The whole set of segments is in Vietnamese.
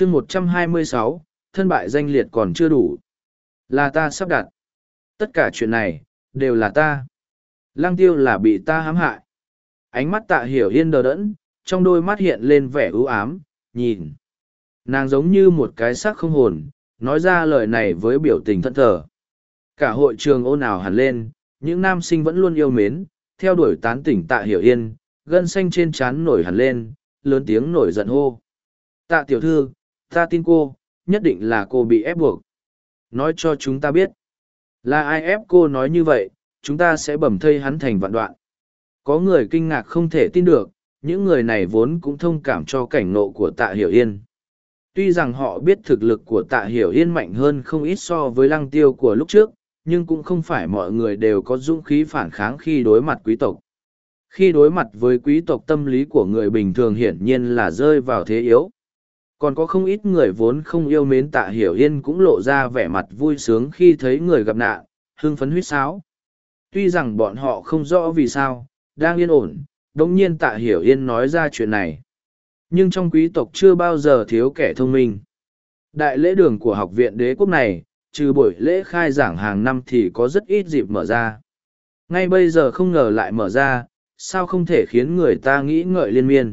chương một trăm hai mươi sáu, thân bại danh liệt còn chưa đủ. Là ta sắp đặt. Tất cả chuyện này, đều là ta. Lăng tiêu là bị ta hãm hại. Ánh mắt tạ hiểu yên đờ đẫn, trong đôi mắt hiện lên vẻ ưu ám, nhìn. Nàng giống như một cái xác không hồn, nói ra lời này với biểu tình thẫn thờ. Cả hội trường ôn ào hẳn lên, những nam sinh vẫn luôn yêu mến, theo đuổi tán tỉnh tạ hiểu yên, gân xanh trên trán nổi hẳn lên, lớn tiếng nổi giận hô. Tạ tiểu thư ta tin cô, nhất định là cô bị ép buộc. Nói cho chúng ta biết. Là ai ép cô nói như vậy, chúng ta sẽ bầm thây hắn thành vạn đoạn. Có người kinh ngạc không thể tin được, những người này vốn cũng thông cảm cho cảnh nộ của tạ hiểu yên. Tuy rằng họ biết thực lực của tạ hiểu yên mạnh hơn không ít so với lăng tiêu của lúc trước, nhưng cũng không phải mọi người đều có dũng khí phản kháng khi đối mặt quý tộc. Khi đối mặt với quý tộc, tâm lý của người bình thường hiển nhiên là rơi vào thế yếu còn có không ít người vốn không yêu mến tạ hiểu yên cũng lộ ra vẻ mặt vui sướng khi thấy người gặp nạn, hưng phấn huýt sáo. Tuy rằng bọn họ không rõ vì sao, đang yên ổn đ ỗ n g nhiên tạ hiểu yên nói ra chuyện này. Nhưng trong quý tộc chưa bao giờ thiếu kẻ thông minh. Đại lễ đường của học viện đế quốc này, trừ buổi lễ khai giảng hàng năm thì có rất ít dịp mở ra. Ngay bây giờ không ngờ lại mở ra, sao không thể khiến người ta nghĩ ngợi liên miên?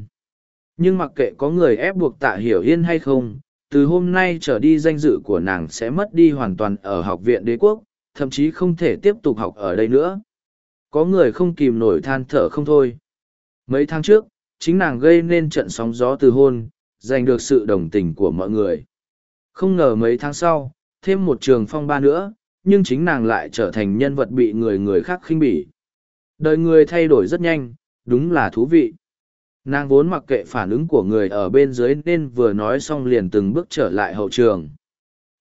Nhưng mặc kệ có người ép buộc tạ hiểu yên hay không, từ hôm nay trở đi danh dự của nàng sẽ mất đi hoàn toàn ở học viện đế quốc, thậm chí không thể tiếp tục học ở đây nữa. Có người không kìm nổi than thở không thôi. Mấy tháng trước, chính nàng gây nên trận sóng gió từ hôn, giành được sự đồng tình của mọi người. Không ngờ mấy tháng sau, thêm một trường phong ba nữa, nhưng chính nàng lại trở thành nhân vật bị người người khác khinh bỉ. Đời người thay đổi rất nhanh, đúng là thú vị nàng vốn mặc kệ phản ứng của người ở bên dưới nên vừa nói xong liền từng bước trở lại hậu trường.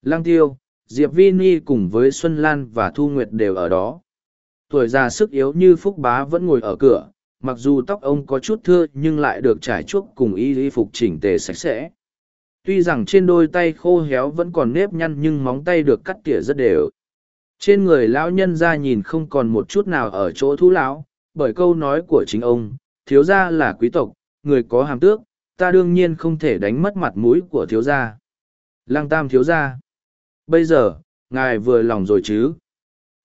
Lăng tiêu, diệp vi ni cùng với xuân lan và thu nguyệt đều ở đó. Tuổi già sức yếu như phúc bá vẫn ngồi ở cửa, mặc dù tóc ông có chút thưa nhưng lại được trải chuốc cùng y y phục chỉnh tề sạch sẽ. Tuy rằng trên đôi tay khô héo vẫn còn nếp nhăn nhưng móng tay được cắt tỉa rất đều. Trên người lão nhân ra nhìn không còn một chút nào ở chỗ thú lão, bởi câu nói của chính ông thiếu gia là quý tộc, người có hàm tước, ta đương nhiên không thể đánh mất mặt mũi của thiếu gia. Lăng tam thiếu gia. Bây giờ, ngài vừa lòng rồi chứ?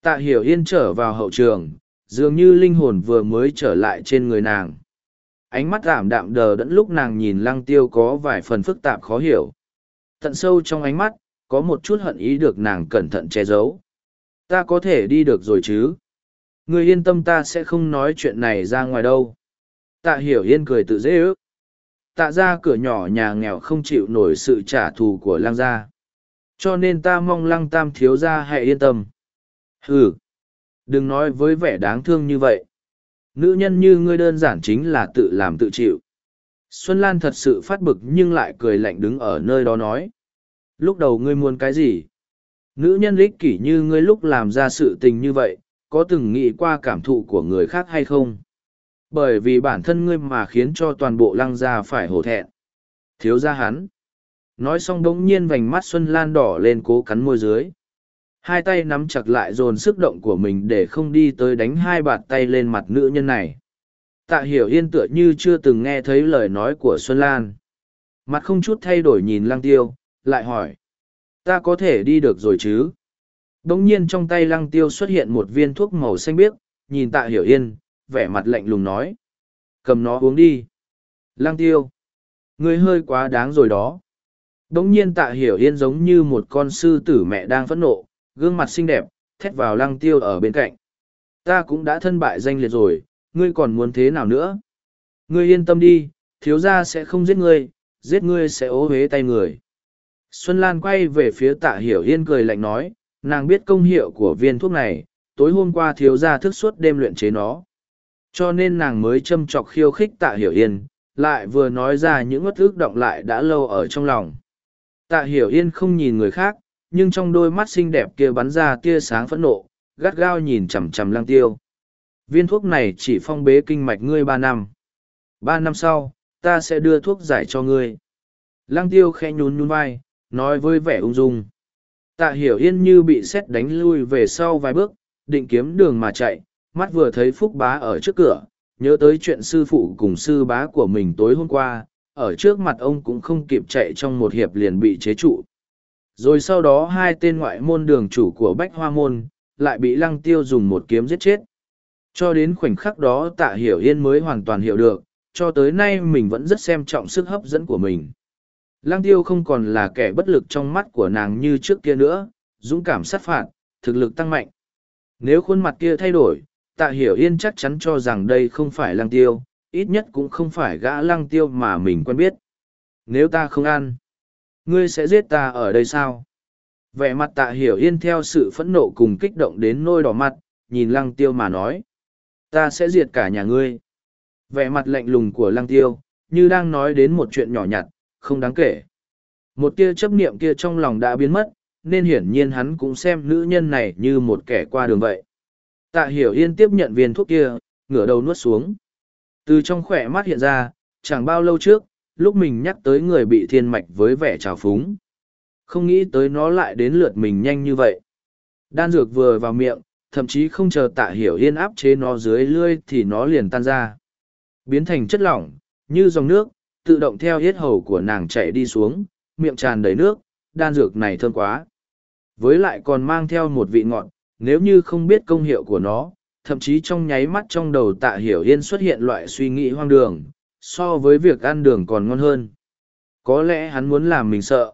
Tạ hiểu yên trở vào hậu trường, dường như linh hồn vừa mới trở lại trên người nàng. Ánh mắt ảm đạm đờ đẫn lúc nàng nhìn lăng tiêu có vài phần phức tạp khó hiểu. Tận sâu trong ánh mắt, có một chút hận ý được nàng cẩn thận che giấu. Ta có thể đi được rồi chứ? Người yên tâm ta sẽ không nói chuyện này ra ngoài đâu. Tạ hiểu yên cười tự dễ ước. Tạ ra cửa nhỏ nhà nghèo không chịu nổi sự trả thù của lang gia. Cho nên ta mong lăng tam thiếu gia hãy yên tâm. Ừ. Đừng nói với vẻ đáng thương như vậy. Nữ nhân như ngươi đơn giản chính là tự làm tự chịu. Xuân Lan thật sự phát bực nhưng lại cười lạnh đứng ở nơi đó nói. Lúc đầu ngươi muốn cái gì? Nữ nhân ích kỷ như ngươi lúc làm ra sự tình như vậy, có từng nghĩ qua cảm thụ của người khác hay không? Bởi vì bản thân ngươi mà khiến cho toàn bộ lăng gia phải hổ thẹn. Thiếu ra hắn. Nói xong đống nhiên vành mắt xuân lan đỏ lên cố cắn môi dưới. Hai tay nắm chặt lại dồn sức động của mình để không đi tới đánh hai bạt tay lên mặt nữ nhân này. Tạ hiểu yên tựa như chưa từng nghe thấy lời nói của xuân lan. Mặt không chút thay đổi nhìn lăng tiêu, lại hỏi. Ta có thể đi được rồi chứ? Đ ỗ n g nhiên trong tay lăng tiêu xuất hiện một viên thuốc màu xanh biếc, nhìn tạ hiểu yên vẻ mặt lạnh lùng nói. Cầm nó uống đi. Lang tiêu. Ngươi hơi quá đáng rồi đó. Đống nhiên tạ hiểu yên giống như một con sư tử mẹ đang phẫn nộ, gương mặt xinh đẹp, thét vào lăng tiêu ở bên cạnh. Ta cũng đã thân bại danh liệt rồi, ngươi còn muốn thế nào nữa? Ngươi yên tâm đi, thiếu gia sẽ không giết ngươi, giết ngươi sẽ ố huế tay người. Xuân Lan quay về phía tạ hiểu yên cười lạnh nói, nàng biết công hiệu của viên thuốc này, tối hôm qua thiếu gia thức suốt đêm luyện chế nó. Cho nên nàng mới châm chọc khiêu khích tạ hiểu yên, lại vừa nói ra những ớt ước động lại đã lâu ở trong lòng. Tạ hiểu yên không nhìn người khác, nhưng trong đôi mắt xinh đẹp kia bắn ra tia sáng phẫn nộ, gắt gao nhìn chằm chằm Lang tiêu. Viên thuốc này chỉ phong bế kinh mạch ngươi ba năm. Ba năm sau, ta sẽ đưa thuốc giải cho ngươi. Lang tiêu khe nhún nhún vai, nói với vẻ ung dung. Tạ hiểu yên như bị xét đánh lui về sau vài bước, định kiếm đường mà chạy, mắt vừa thấy phúc bá ở trước cửa nhớ tới chuyện sư phụ cùng sư bá của mình tối hôm qua ở trước mặt ông cũng không kịp chạy trong một hiệp liền bị chế trụ. Rồi sau đó hai tên ngoại môn đường chủ của Bách Hoa Môn, lại bị lăng tiêu dùng một kiếm giết chết. Cho đến khoảnh khắc đó tạ hiểu yên mới hoàn toàn hiểu được, cho tới nay mình vẫn rất xem trọng sức hấp dẫn của mình. Lăng tiêu không còn là kẻ bất lực trong mắt của nàng như trước kia nữa, dũng cảm sát phạt, thực lực tăng mạnh. Nếu khuôn mặt kia thay đổi, tạ hiểu yên chắc chắn cho rằng đây không phải lăng tiêu, ít nhất cũng không phải gã lăng tiêu mà mình quen biết. Nếu ta không ăn, ngươi sẽ giết ta ở đây sao? Vẻ mặt tạ hiểu yên theo sự phẫn nộ cùng kích động đến nôi đỏ mặt, nhìn lăng tiêu mà nói. Ta sẽ diệt cả nhà ngươi. Vẻ mặt lạnh lùng của lăng tiêu, như đang nói đến một chuyện nhỏ nhặt, không đáng kể. Một tia chấp niệm kia trong lòng đã biến mất, nên hiển nhiên hắn cũng xem nữ nhân này như một kẻ qua đường vậy. Tạ hiểu yên tiếp nhận viên thuốc kia, ngửa đầu nuốt xuống. Từ trong khỏe mắt hiện ra, chẳng bao lâu trước, lúc mình nhắc tới người bị thiên mạch với vẻ trào phúng. Không nghĩ tới nó lại đến lượt mình nhanh như vậy. Đan dược vừa vào miệng, thậm chí không chờ tạ hiểu yên áp chế nó dưới lươi thì nó liền tan ra. Biến thành chất lỏng, như dòng nước, tự động theo hết hầu của nàng chạy đi xuống, miệng tràn đầy nước, đan dược này thơm quá. Với lại còn mang theo một vị ngọt, nếu như không biết công hiệu của nó, thậm chí trong nháy mắt trong đầu tạ hiểu yên xuất hiện loại suy nghĩ hoang đường, so với việc ăn đường còn ngon hơn. Có lẽ hắn muốn làm mình sợ.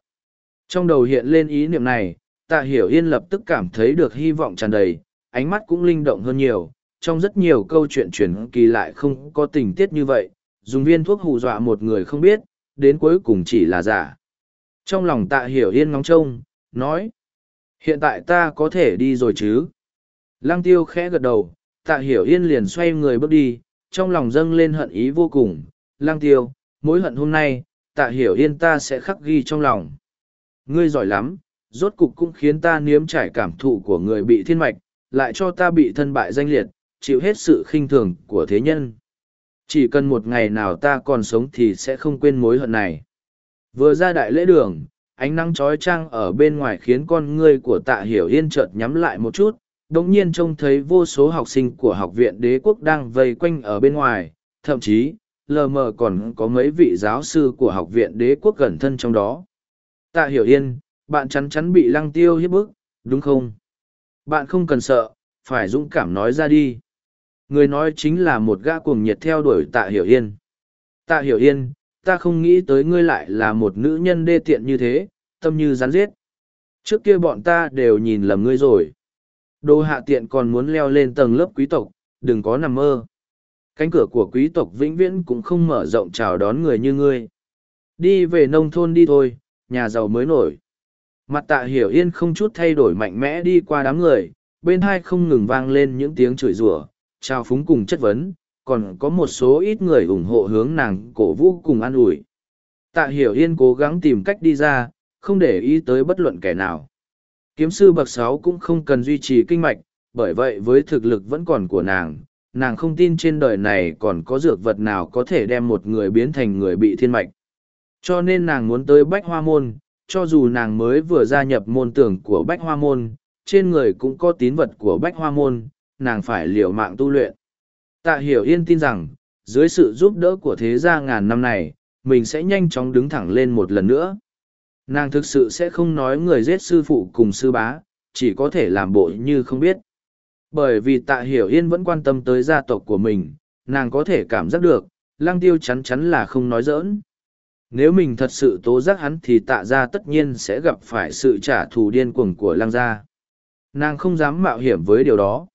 Trong đầu hiện lên ý niệm này, tạ hiểu yên lập tức cảm thấy được hy vọng tràn đầy, ánh mắt cũng linh động hơn nhiều. Trong rất nhiều câu chuyện truyền kỳ lại không có tình tiết như vậy, dùng viên thuốc hù dọa một người không biết, đến cuối cùng chỉ là giả. Trong lòng tạ hiểu yên ngóng trông, nói, hiện tại ta có thể đi rồi chứ? Lăng tiêu khẽ gật đầu, tạ hiểu yên liền xoay người bước đi, trong lòng dâng lên hận ý vô cùng. Lăng tiêu, mối hận hôm nay, tạ hiểu yên ta sẽ khắc ghi trong lòng. Ngươi giỏi lắm, rốt cục cũng khiến ta nếm trải cảm thụ của người bị thiên mạch, lại cho ta bị thân bại danh liệt, chịu hết sự khinh thường của thế nhân. Chỉ cần một ngày nào ta còn sống thì sẽ không quên mối hận này. Vừa ra đại lễ đường, ánh nắng trói trang ở bên ngoài khiến con ngươi của tạ hiểu yên chợt nhắm lại một chút, đồng nhiên trông thấy vô số học sinh của học viện đế quốc đang vây quanh ở bên ngoài, thậm chí, lờ mờ còn có mấy vị giáo sư của học viện đế quốc gần thân trong đó. Tạ hiểu yên, bạn chắn chắn bị lăng tiêu hiếp bức, đúng không? Bạn không cần sợ, phải dũng cảm nói ra đi. Người nói chính là một gã cuồng nhiệt theo đuổi tạ hiểu yên. Tạ hiểu yên, ta không nghĩ tới ngươi lại là một nữ nhân đê tiện như thế, tâm như rắn giết. Trước kia bọn ta đều nhìn lầm ngươi rồi. Đồ hạ tiện còn muốn leo lên tầng lớp quý tộc, đừng có nằm mơ. Cánh cửa của quý tộc vĩnh viễn cũng không mở rộng chào đón người như ngươi. Đi về nông thôn đi thôi, nhà giàu mới nổi. Mặt tạ hiểu yên không chút thay đổi mạnh mẽ đi qua đám người, bên hai không ngừng vang lên những tiếng chửi rủa, trao phúng cùng chất vấn, còn có một số ít người ủng hộ hướng nàng cổ vũ cùng an ủi. Tạ hiểu yên cố gắng tìm cách đi ra, không để ý tới bất luận kẻ nào. Kiếm sư bậc sáu cũng không cần duy trì kinh mạch, bởi vậy với thực lực vẫn còn của nàng, nàng không tin trên đời này còn có dược vật nào có thể đem một người biến thành người bị thiên mạch. Cho nên nàng muốn tới Bách Hoa Môn, cho dù nàng mới vừa gia nhập môn tưởng của Bách Hoa Môn, trên người cũng có tín vật của Bách Hoa Môn, nàng phải liều mạng tu luyện. Tạ Hiểu Yên tin rằng, dưới sự giúp đỡ của thế gia ngàn năm này, mình sẽ nhanh chóng đứng thẳng lên một lần nữa. Nàng thực sự sẽ không nói người giết sư phụ cùng sư bá, chỉ có thể làm bộ như không biết. Bởi vì tạ hiểu yên vẫn quan tâm tới gia tộc của mình, nàng có thể cảm giác được, lăng tiêu chắn chắn là không nói giỡn. Nếu mình thật sự tố giác hắn thì tạ ra tất nhiên sẽ gặp phải sự trả thù điên cuồng của lăng gia. Nàng không dám mạo hiểm với điều đó.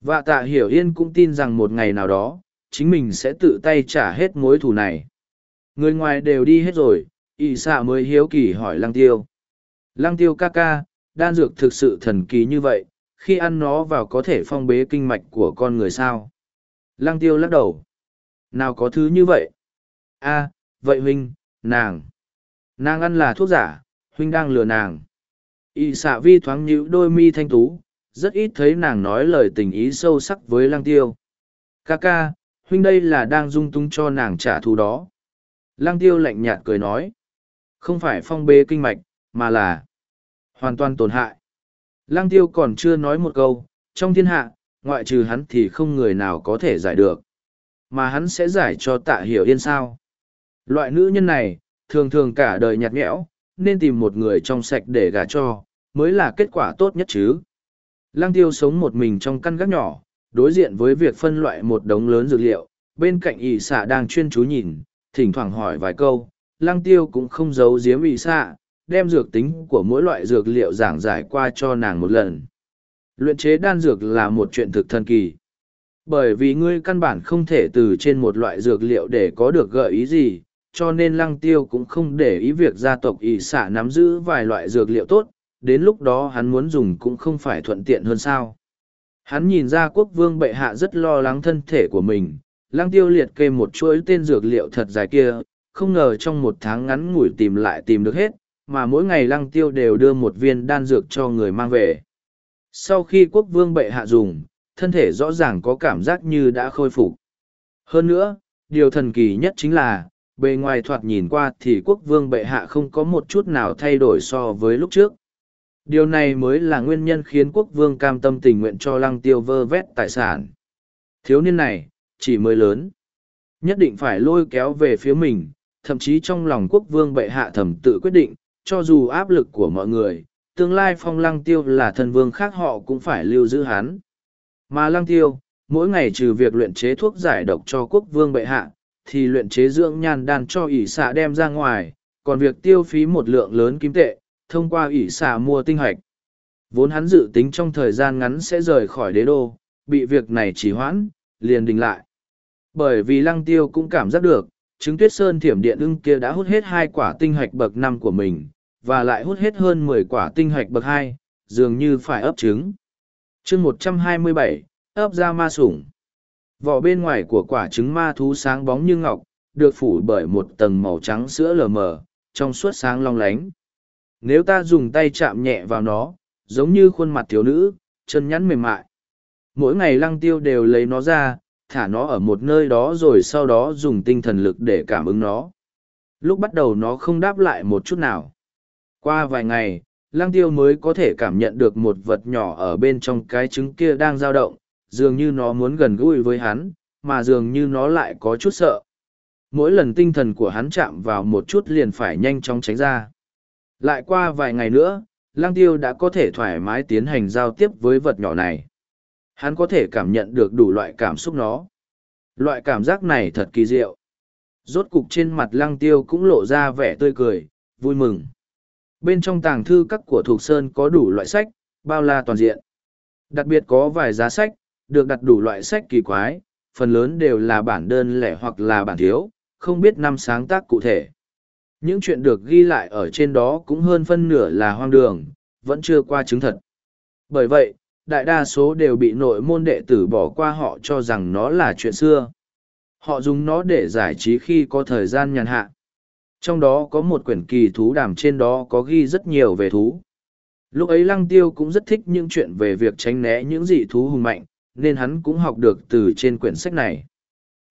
Và tạ hiểu yên cũng tin rằng một ngày nào đó, chính mình sẽ tự tay trả hết mối thù này. Người ngoài đều đi hết rồi, ỵ xạ mới hiếu kỳ hỏi lăng tiêu. Lăng tiêu ca ca, đan dược thực sự thần kỳ như vậy, khi ăn nó vào có thể phong bế kinh mạch của con người sao? Lăng tiêu lắc đầu. Nào có thứ như vậy? a vậy huynh, nàng. Nàng ăn là thuốc giả, huynh đang lừa nàng. Y xạ vi thoáng nhữ đôi mi thanh tú, rất ít thấy nàng nói lời tình ý sâu sắc với lăng tiêu. Ca ca, huynh đây là đang dung tung cho nàng trả thù đó. Lăng tiêu lạnh nhạt cười nói. Không phải phong bê kinh mạch, mà là hoàn toàn tổn hại. Lăng tiêu còn chưa nói một câu, trong thiên hạ, ngoại trừ hắn thì không người nào có thể giải được. Mà hắn sẽ giải cho tạ hiểu yên sao. Loại nữ nhân này, thường thường cả đời nhạt nhẽo, nên tìm một người trong sạch để gả cho, mới là kết quả tốt nhất chứ. Lăng tiêu sống một mình trong căn gác nhỏ, đối diện với việc phân loại một đống lớn dược liệu, bên cạnh ỷ xạ đang chuyên chú nhìn, thỉnh thoảng hỏi vài câu, lăng tiêu cũng không giấu giếm ỷ xạ, đem dược tính của mỗi loại dược liệu giảng giải qua cho nàng một lần. Luyện chế đan dược là một chuyện thực thần kỳ. Bởi vì ngươi căn bản không thể từ trên một loại dược liệu để có được gợi ý gì, cho nên lăng tiêu cũng không để ý việc gia tộc ỷ xạ nắm giữ vài loại dược liệu tốt, đến lúc đó hắn muốn dùng cũng không phải thuận tiện hơn sao. Hắn nhìn ra quốc vương bệ hạ rất lo lắng thân thể của mình, lăng tiêu liệt kê một chuỗi tên dược liệu thật dài kia, không ngờ trong một tháng ngắn ngủi tìm lại tìm được hết, mà mỗi ngày lăng tiêu đều đưa một viên đan dược cho người mang về. Sau khi quốc vương bệ hạ dùng, thân thể rõ ràng có cảm giác như đã khôi phục. Hơn nữa, điều thần kỳ nhất chính là, bề ngoài thoạt nhìn qua thì quốc vương bệ hạ không có một chút nào thay đổi so với lúc trước. Điều này mới là nguyên nhân khiến quốc vương cam tâm tình nguyện cho lăng tiêu vơ vét tài sản. Thiếu niên này, chỉ mới lớn. Nhất định phải lôi kéo về phía mình, thậm chí trong lòng quốc vương bệ hạ thẩm tự quyết định, cho dù áp lực của mọi người, tương lai phong lăng tiêu là thần vương khác họ cũng phải lưu giữ hắn. Mà lăng tiêu, mỗi ngày trừ việc luyện chế thuốc giải độc cho quốc vương bệ hạ, thì luyện chế dưỡng nhan đan cho ỷ xạ đem ra ngoài, còn việc tiêu phí một lượng lớn kim tệ, thông qua ỷ xạ mua tinh hoạch. Vốn hắn dự tính trong thời gian ngắn sẽ rời khỏi đế đô, bị việc này chỉ hoãn, liền đình lại. Bởi vì lăng tiêu cũng cảm giác được, trứng tuyết sơn thiểm điện ưng kia đã hút hết hai quả tinh hoạch bậc năm của mình, và lại hút hết hơn mười quả tinh hoạch bậc hai, dường như phải ấp trứng. chương một trăm hai mươi bảy ấp ra ma sủng. Vỏ bên ngoài của quả trứng ma thú sáng bóng như ngọc, được phủ bởi một tầng màu trắng sữa lờ mờ, trong suốt sáng long lánh. Nếu ta dùng tay chạm nhẹ vào nó, giống như khuôn mặt thiếu nữ, chân nhắn mềm mại. Mỗi ngày lăng tiêu đều lấy nó ra, thả nó ở một nơi đó rồi sau đó dùng tinh thần lực để cảm ứng nó. Lúc bắt đầu nó không đáp lại một chút nào. Qua vài ngày, lăng tiêu mới có thể cảm nhận được một vật nhỏ ở bên trong cái trứng kia đang dao động, dường như nó muốn gần gũi với hắn, mà dường như nó lại có chút sợ. Mỗi lần tinh thần của hắn chạm vào một chút liền phải nhanh chóng tránh ra. Lại qua vài ngày nữa, Lăng Tiêu đã có thể thoải mái tiến hành giao tiếp với vật nhỏ này. Hắn có thể cảm nhận được đủ loại cảm xúc nó. Loại cảm giác này thật kỳ diệu. Rốt cục trên mặt Lăng Tiêu cũng lộ ra vẻ tươi cười, vui mừng. Bên trong tàng thư các của Thục Sơn có đủ loại sách, bao la toàn diện. Đặc biệt có vài giá sách, được đặt đủ loại sách kỳ quái, phần lớn đều là bản đơn lẻ hoặc là bản thiếu, không biết năm sáng tác cụ thể. Những chuyện được ghi lại ở trên đó cũng hơn phân nửa là hoang đường, vẫn chưa qua chứng thật. Bởi vậy, đại đa số đều bị nội môn đệ tử bỏ qua họ cho rằng nó là chuyện xưa. Họ dùng nó để giải trí khi có thời gian nhàn hạ. Trong đó có một quyển kỳ thú đàm trên đó có ghi rất nhiều về thú. Lúc ấy Lăng Tiêu cũng rất thích những chuyện về việc tránh né những dị thú hùng mạnh, nên hắn cũng học được từ trên quyển sách này.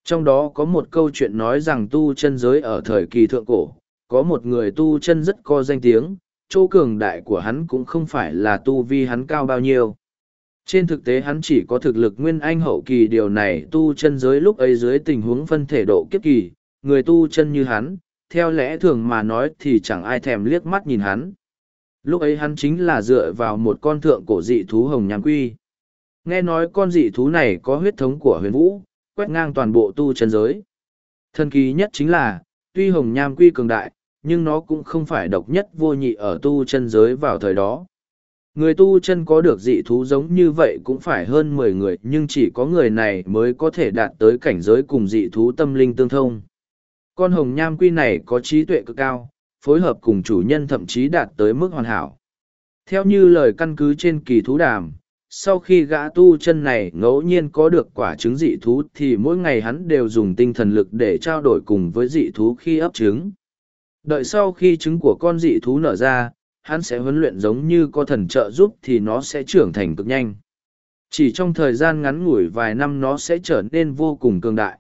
Trong đó có một câu chuyện nói rằng tu chân giới ở thời kỳ thượng cổ, có một người tu chân rất có danh tiếng, chỗ cường đại của hắn cũng không phải là tu vi hắn cao bao nhiêu. Trên thực tế hắn chỉ có thực lực nguyên anh hậu kỳ điều này tu chân giới lúc ấy dưới tình huống phân thể độ kiếp kỳ, người tu chân như hắn, theo lẽ thường mà nói thì chẳng ai thèm liếc mắt nhìn hắn. Lúc ấy hắn chính là dựa vào một con thượng cổ dị thú hồng nham quy. Nghe nói con dị thú này có huyết thống của huyền vũ, quét ngang toàn bộ tu chân giới. Thần kỳ nhất chính là, tuy hồng nham quy cường đại, nhưng nó cũng không phải độc nhất vô nhị ở tu chân giới vào thời đó. Người tu chân có được dị thú giống như vậy cũng phải hơn mười người nhưng chỉ có người này mới có thể đạt tới cảnh giới cùng dị thú tâm linh tương thông. Con hồng nham quy này có trí tuệ cực cao, phối hợp cùng chủ nhân thậm chí đạt tới mức hoàn hảo. Theo như lời căn cứ trên kỳ thú đàm, sau khi gã tu chân này ngẫu nhiên có được quả trứng dị thú thì mỗi ngày hắn đều dùng tinh thần lực để trao đổi cùng với dị thú khi ấp trứng. Đợi sau khi trứng của con dị thú nở ra, hắn sẽ huấn luyện giống như có thần trợ giúp thì nó sẽ trưởng thành cực nhanh. Chỉ trong thời gian ngắn ngủi vài năm nó sẽ trở nên vô cùng cường đại.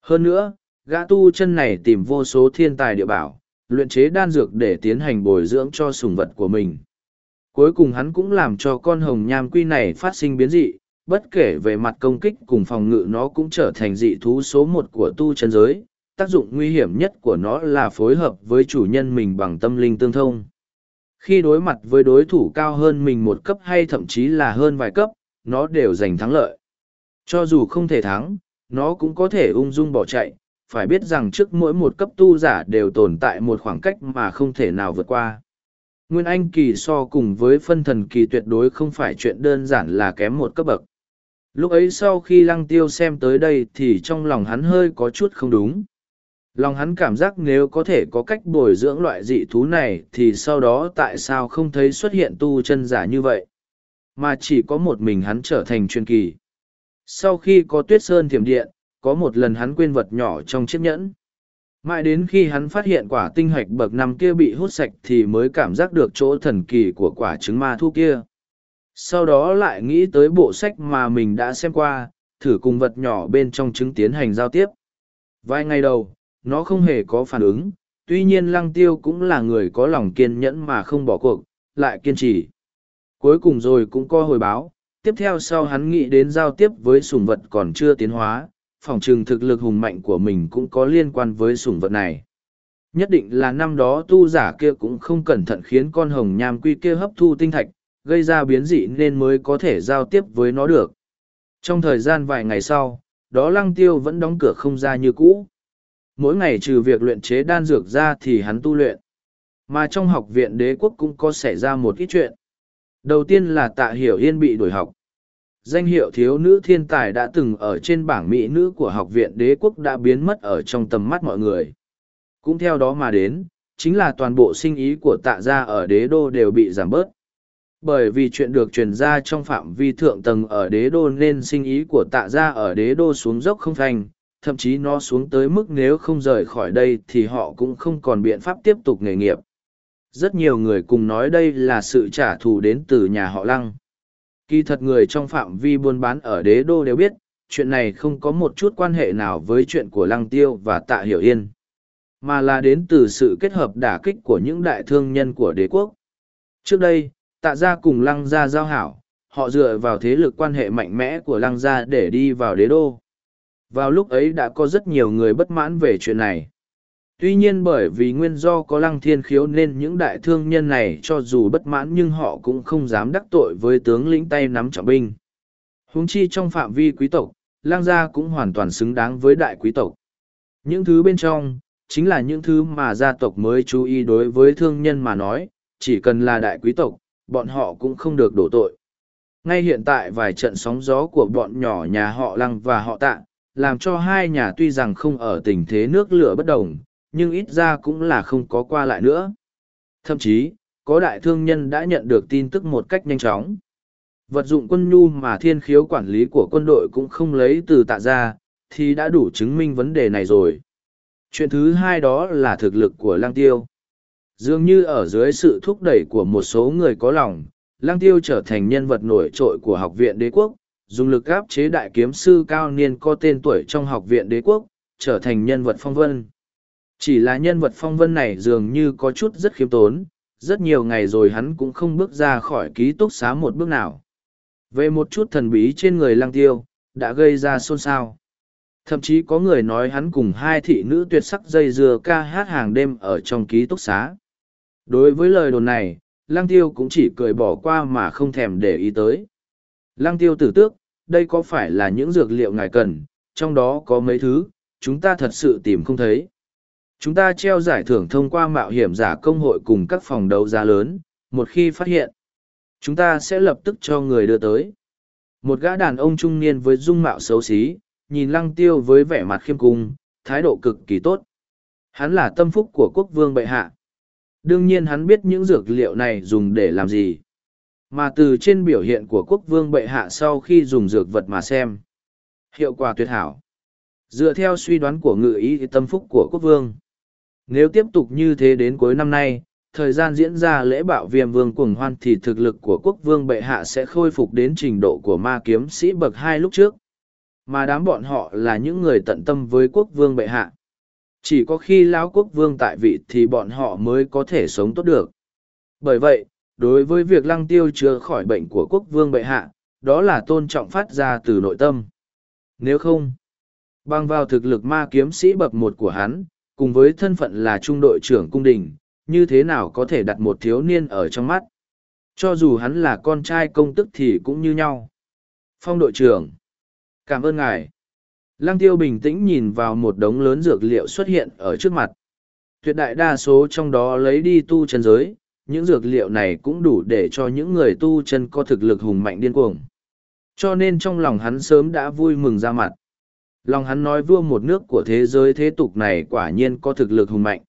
Hơn nữa, gã tu chân này tìm vô số thiên tài địa bảo, luyện chế đan dược để tiến hành bồi dưỡng cho sùng vật của mình. Cuối cùng hắn cũng làm cho con hồng nham quy này phát sinh biến dị, bất kể về mặt công kích cùng phòng ngự nó cũng trở thành dị thú số một của tu chân giới, tác dụng nguy hiểm nhất của nó là phối hợp với chủ nhân mình bằng tâm linh tương thông. Khi đối mặt với đối thủ cao hơn mình một cấp hay thậm chí là hơn vài cấp, nó đều giành thắng lợi. Cho dù không thể thắng, nó cũng có thể ung dung bỏ chạy, phải biết rằng trước mỗi một cấp tu giả đều tồn tại một khoảng cách mà không thể nào vượt qua. Nguyên Anh kỳ so cùng với phân thần kỳ tuyệt đối không phải chuyện đơn giản là kém một cấp bậc. Lúc ấy sau khi lăng tiêu xem tới đây thì trong lòng hắn hơi có chút không đúng. Lòng hắn cảm giác nếu có thể có cách bồi dưỡng loại dị thú này thì sau đó tại sao không thấy xuất hiện tu chân giả như vậy? Mà chỉ có một mình hắn trở thành truyền kỳ. Sau khi có tuyết sơn thiểm điện, có một lần hắn quên vật nhỏ trong chiếc nhẫn. Mãi đến khi hắn phát hiện quả tinh hạch bậc năm kia bị hút sạch thì mới cảm giác được chỗ thần kỳ của quả trứng ma thu kia. Sau đó lại nghĩ tới bộ sách mà mình đã xem qua, thử cùng vật nhỏ bên trong trứng tiến hành giao tiếp. Vài ngày đầu, nó không hề có phản ứng, tuy nhiên lăng tiêu cũng là người có lòng kiên nhẫn mà không bỏ cuộc, lại kiên trì. Cuối cùng rồi cũng có hồi báo, tiếp theo sau hắn nghĩ đến giao tiếp với sủng vật còn chưa tiến hóa, phòng trừng thực lực hùng mạnh của mình cũng có liên quan với sủng vật này. Nhất định là năm đó tu giả kia cũng không cẩn thận khiến con hồng nham quy kia hấp thu tinh thạch, gây ra biến dị nên mới có thể giao tiếp với nó được. Trong thời gian vài ngày sau, đó lăng tiêu vẫn đóng cửa không ra như cũ. Mỗi ngày trừ việc luyện chế đan dược ra thì hắn tu luyện. Mà trong học viện đế quốc cũng có xảy ra một ít chuyện. Đầu tiên là tạ hiểu yên bị đổi học. Danh hiệu thiếu nữ thiên tài đã từng ở trên bảng mỹ nữ của học viện đế quốc đã biến mất ở trong tầm mắt mọi người. Cũng theo đó mà đến, chính là toàn bộ sinh ý của tạ gia ở đế đô đều bị giảm bớt. Bởi vì chuyện được truyền ra trong phạm vi thượng tầng ở đế đô nên sinh ý của tạ gia ở đế đô xuống dốc không thành, thậm chí nó xuống tới mức nếu không rời khỏi đây thì họ cũng không còn biện pháp tiếp tục nghề nghiệp. Rất nhiều người cùng nói đây là sự trả thù đến từ nhà họ lăng. Kỳ thật người trong phạm vi buôn bán ở đế đô đều biết, chuyện này không có một chút quan hệ nào với chuyện của lăng tiêu và tạ hiểu yên. Mà là đến từ sự kết hợp đả kích của những đại thương nhân của đế quốc. Trước đây, tạ gia cùng lăng gia giao hảo, họ dựa vào thế lực quan hệ mạnh mẽ của lăng gia để đi vào đế đô. Vào lúc ấy đã có rất nhiều người bất mãn về chuyện này. Tuy nhiên bởi vì nguyên do có lăng thiên khiếu nên những đại thương nhân này cho dù bất mãn nhưng họ cũng không dám đắc tội với tướng lĩnh tay nắm trọng binh. Huống chi trong phạm vi quý tộc, lang gia cũng hoàn toàn xứng đáng với đại quý tộc. Những thứ bên trong, chính là những thứ mà gia tộc mới chú ý đối với thương nhân mà nói, chỉ cần là đại quý tộc, bọn họ cũng không được đổ tội. Ngay hiện tại vài trận sóng gió của bọn nhỏ nhà họ lăng và họ tạng làm cho hai nhà tuy rằng không ở tình thế nước lửa bất đồng, nhưng ít ra cũng là không có qua lại nữa. Thậm chí, có đại thương nhân đã nhận được tin tức một cách nhanh chóng. Vật dụng quân nhu mà thiên khiếu quản lý của quân đội cũng không lấy từ tạ ra, thì đã đủ chứng minh vấn đề này rồi. Chuyện thứ hai đó là thực lực của lang tiêu. Dường như ở dưới sự thúc đẩy của một số người có lòng, lang tiêu trở thành nhân vật nổi trội của học viện đế quốc, dùng lực áp chế đại kiếm sư cao niên có tên tuổi trong học viện đế quốc, trở thành nhân vật phong vân. Chỉ là nhân vật phong vân này dường như có chút rất khiêm tốn, rất nhiều ngày rồi hắn cũng không bước ra khỏi ký túc xá một bước nào. Về một chút thần bí trên người lăng tiêu, đã gây ra xôn xao. Thậm chí có người nói hắn cùng hai thị nữ tuyệt sắc dây dừa ca hát hàng đêm ở trong ký túc xá. Đối với lời đồn này, lăng tiêu cũng chỉ cười bỏ qua mà không thèm để ý tới. Lăng tiêu tử tước, đây có phải là những dược liệu ngài cần, trong đó có mấy thứ, chúng ta thật sự tìm không thấy. Chúng ta treo giải thưởng thông qua mạo hiểm giả công hội cùng các phòng đấu giá lớn, một khi phát hiện, chúng ta sẽ lập tức cho người đưa tới. Một gã đàn ông trung niên với dung mạo xấu xí, nhìn lăng tiêu với vẻ mặt khiêm cung, thái độ cực kỳ tốt. Hắn là tâm phúc của quốc vương bệ hạ. Đương nhiên hắn biết những dược liệu này dùng để làm gì. Mà từ trên biểu hiện của quốc vương bệ hạ sau khi dùng dược vật mà xem. Hiệu quả tuyệt hảo. Dựa theo suy đoán của ngự ý tâm phúc của quốc vương. Nếu tiếp tục như thế đến cuối năm nay, thời gian diễn ra lễ bạo viêm vương cuồng hoan thì thực lực của quốc vương bệ hạ sẽ khôi phục đến trình độ của ma kiếm sĩ bậc hai lúc trước. Mà đám bọn họ là những người tận tâm với quốc vương bệ hạ. Chỉ có khi lão quốc vương tại vị thì bọn họ mới có thể sống tốt được. Bởi vậy, đối với việc lăng tiêu chữa khỏi bệnh của quốc vương bệ hạ, đó là tôn trọng phát ra từ nội tâm. Nếu không, Bằng vào thực lực ma kiếm sĩ bậc một của hắn, cùng với thân phận là trung đội trưởng cung đình, như thế nào có thể đặt một thiếu niên ở trong mắt. Cho dù hắn là con trai công tức thì cũng như nhau. Phong đội trưởng. Cảm ơn ngài. Lăng tiêu bình tĩnh nhìn vào một đống lớn dược liệu xuất hiện ở trước mặt. Tuyệt đại đa số trong đó lấy đi tu chân giới, những dược liệu này cũng đủ để cho những người tu chân có thực lực hùng mạnh điên cuồng. Cho nên trong lòng hắn sớm đã vui mừng ra mặt. Lòng hắn nói vua một nước của thế giới thế tục này quả nhiên có thực lực hùng mạnh.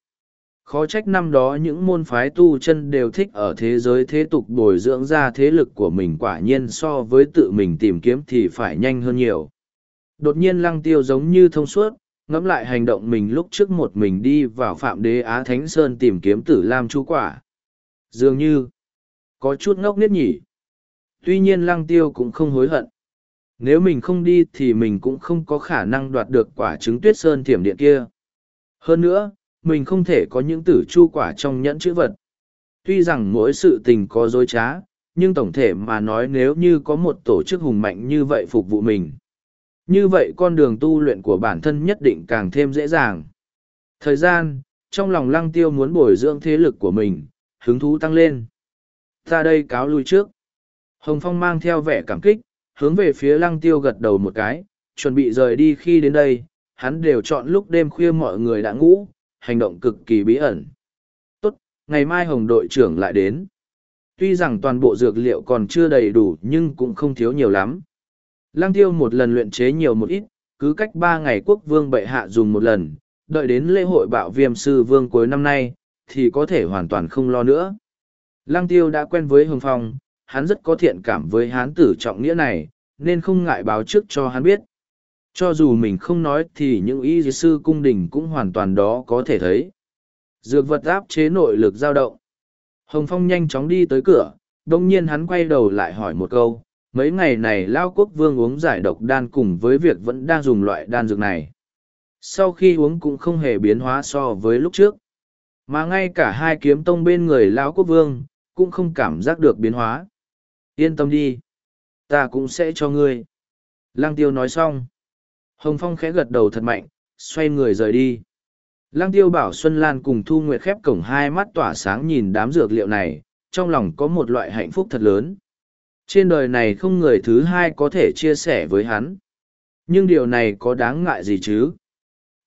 Khó trách năm đó những môn phái tu chân đều thích ở thế giới thế tục bồi dưỡng ra thế lực của mình quả nhiên so với tự mình tìm kiếm thì phải nhanh hơn nhiều. Đột nhiên lăng tiêu giống như thông suốt, ngẫm lại hành động mình lúc trước một mình đi vào phạm đế Á Thánh Sơn tìm kiếm tử Lam Chu quả. Dường như, có chút ngốc nghếch nhỉ. Tuy nhiên lăng tiêu cũng không hối hận. Nếu mình không đi thì mình cũng không có khả năng đoạt được quả trứng tuyết sơn thiểm điện kia. Hơn nữa, mình không thể có những tử chu quả trong nhẫn chữ vật. Tuy rằng mỗi sự tình có dối trá, nhưng tổng thể mà nói nếu như có một tổ chức hùng mạnh như vậy phục vụ mình. Như vậy con đường tu luyện của bản thân nhất định càng thêm dễ dàng. Thời gian, trong lòng lăng tiêu muốn bồi dưỡng thế lực của mình, hứng thú tăng lên. Ta đây cáo lui trước. Hồng Phong mang theo vẻ cảm kích, hướng về phía lăng tiêu gật đầu một cái, chuẩn bị rời đi khi đến đây, hắn đều chọn lúc đêm khuya mọi người đã ngủ, hành động cực kỳ bí ẩn. Tốt, ngày mai Hồng đội trưởng lại đến. Tuy rằng toàn bộ dược liệu còn chưa đầy đủ nhưng cũng không thiếu nhiều lắm. Lăng tiêu một lần luyện chế nhiều một ít, cứ cách ba ngày quốc vương bệ hạ dùng một lần, đợi đến lễ hội bạo viêm sư vương cuối năm nay, thì có thể hoàn toàn không lo nữa. Lăng tiêu đã quen với Hồng Phong, hắn rất có thiện cảm với hán tử trọng nghĩa này, nên không ngại báo trước cho hắn biết. Cho dù mình không nói thì những y sư cung đình cũng hoàn toàn đó có thể thấy. Dược vật áp chế nội lực dao động. Hồng Phong nhanh chóng đi tới cửa, đồng nhiên hắn quay đầu lại hỏi một câu, mấy ngày này Lao Quốc Vương uống giải độc đan cùng với việc vẫn đang dùng loại đan dược này. Sau khi uống cũng không hề biến hóa so với lúc trước. Mà ngay cả hai kiếm tông bên người Lão Quốc Vương, cũng không cảm giác được biến hóa. Yên tâm đi. Ta cũng sẽ cho ngươi. Lăng tiêu nói xong. Hồng Phong khẽ gật đầu thật mạnh, xoay người rời đi. Lăng tiêu bảo Xuân Lan cùng Thu Nguyệt khép cổng hai mắt tỏa sáng nhìn đám dược liệu này, trong lòng có một loại hạnh phúc thật lớn. Trên đời này không người thứ hai có thể chia sẻ với hắn. Nhưng điều này có đáng ngại gì chứ?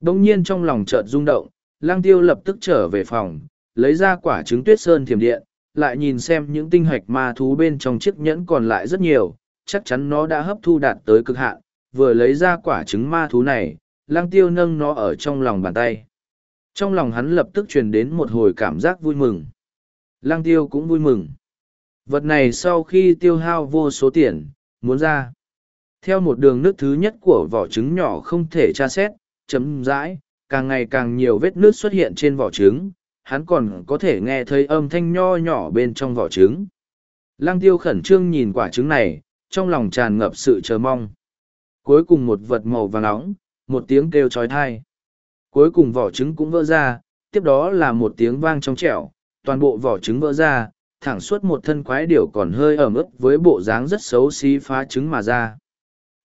Đông nhiên trong lòng chợt rung động, lang tiêu lập tức trở về phòng, lấy ra quả trứng tuyết sơn thiềm điện, lại nhìn xem những tinh hạch ma thú bên trong chiếc nhẫn còn lại rất nhiều, chắc chắn nó đã hấp thu đạt tới cực hạn, vừa lấy ra quả trứng ma thú này, lang tiêu nâng nó ở trong lòng bàn tay. Trong lòng hắn lập tức truyền đến một hồi cảm giác vui mừng. Lang tiêu cũng vui mừng. Vật này sau khi tiêu hao vô số tiền, muốn ra. Theo một đường nước thứ nhất của vỏ trứng nhỏ không thể tra xét, chấm dãi, càng ngày càng nhiều vết nước xuất hiện trên vỏ trứng, hắn còn có thể nghe thấy âm thanh nho nhỏ bên trong vỏ trứng. Lăng tiêu khẩn trương nhìn quả trứng này, trong lòng tràn ngập sự chờ mong. Cuối cùng một vật màu vàng nóng, một tiếng kêu trói thai. Cuối cùng vỏ trứng cũng vỡ ra, tiếp đó là một tiếng vang trong trẻo, toàn bộ vỏ trứng vỡ ra, thẳng suốt một thân quái điểu còn hơi ẩm ướt với bộ dáng rất xấu xí phá trứng mà ra.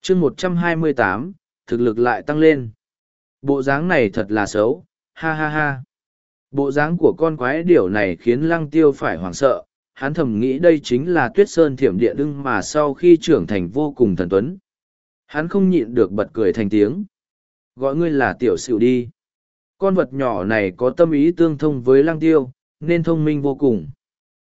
chương một trăm hai mươi tám thực lực lại tăng lên. Bộ dáng này thật là xấu, ha ha ha. Bộ dáng của con quái điểu này khiến lăng tiêu phải hoảng sợ, hắn thầm nghĩ đây chính là tuyết sơn thiểm địa ưng mà sau khi trưởng thành vô cùng thần tuấn. Hắn không nhịn được bật cười thành tiếng. Gọi ngươi là tiểu sửu đi. Con vật nhỏ này có tâm ý tương thông với lăng tiêu, nên thông minh vô cùng.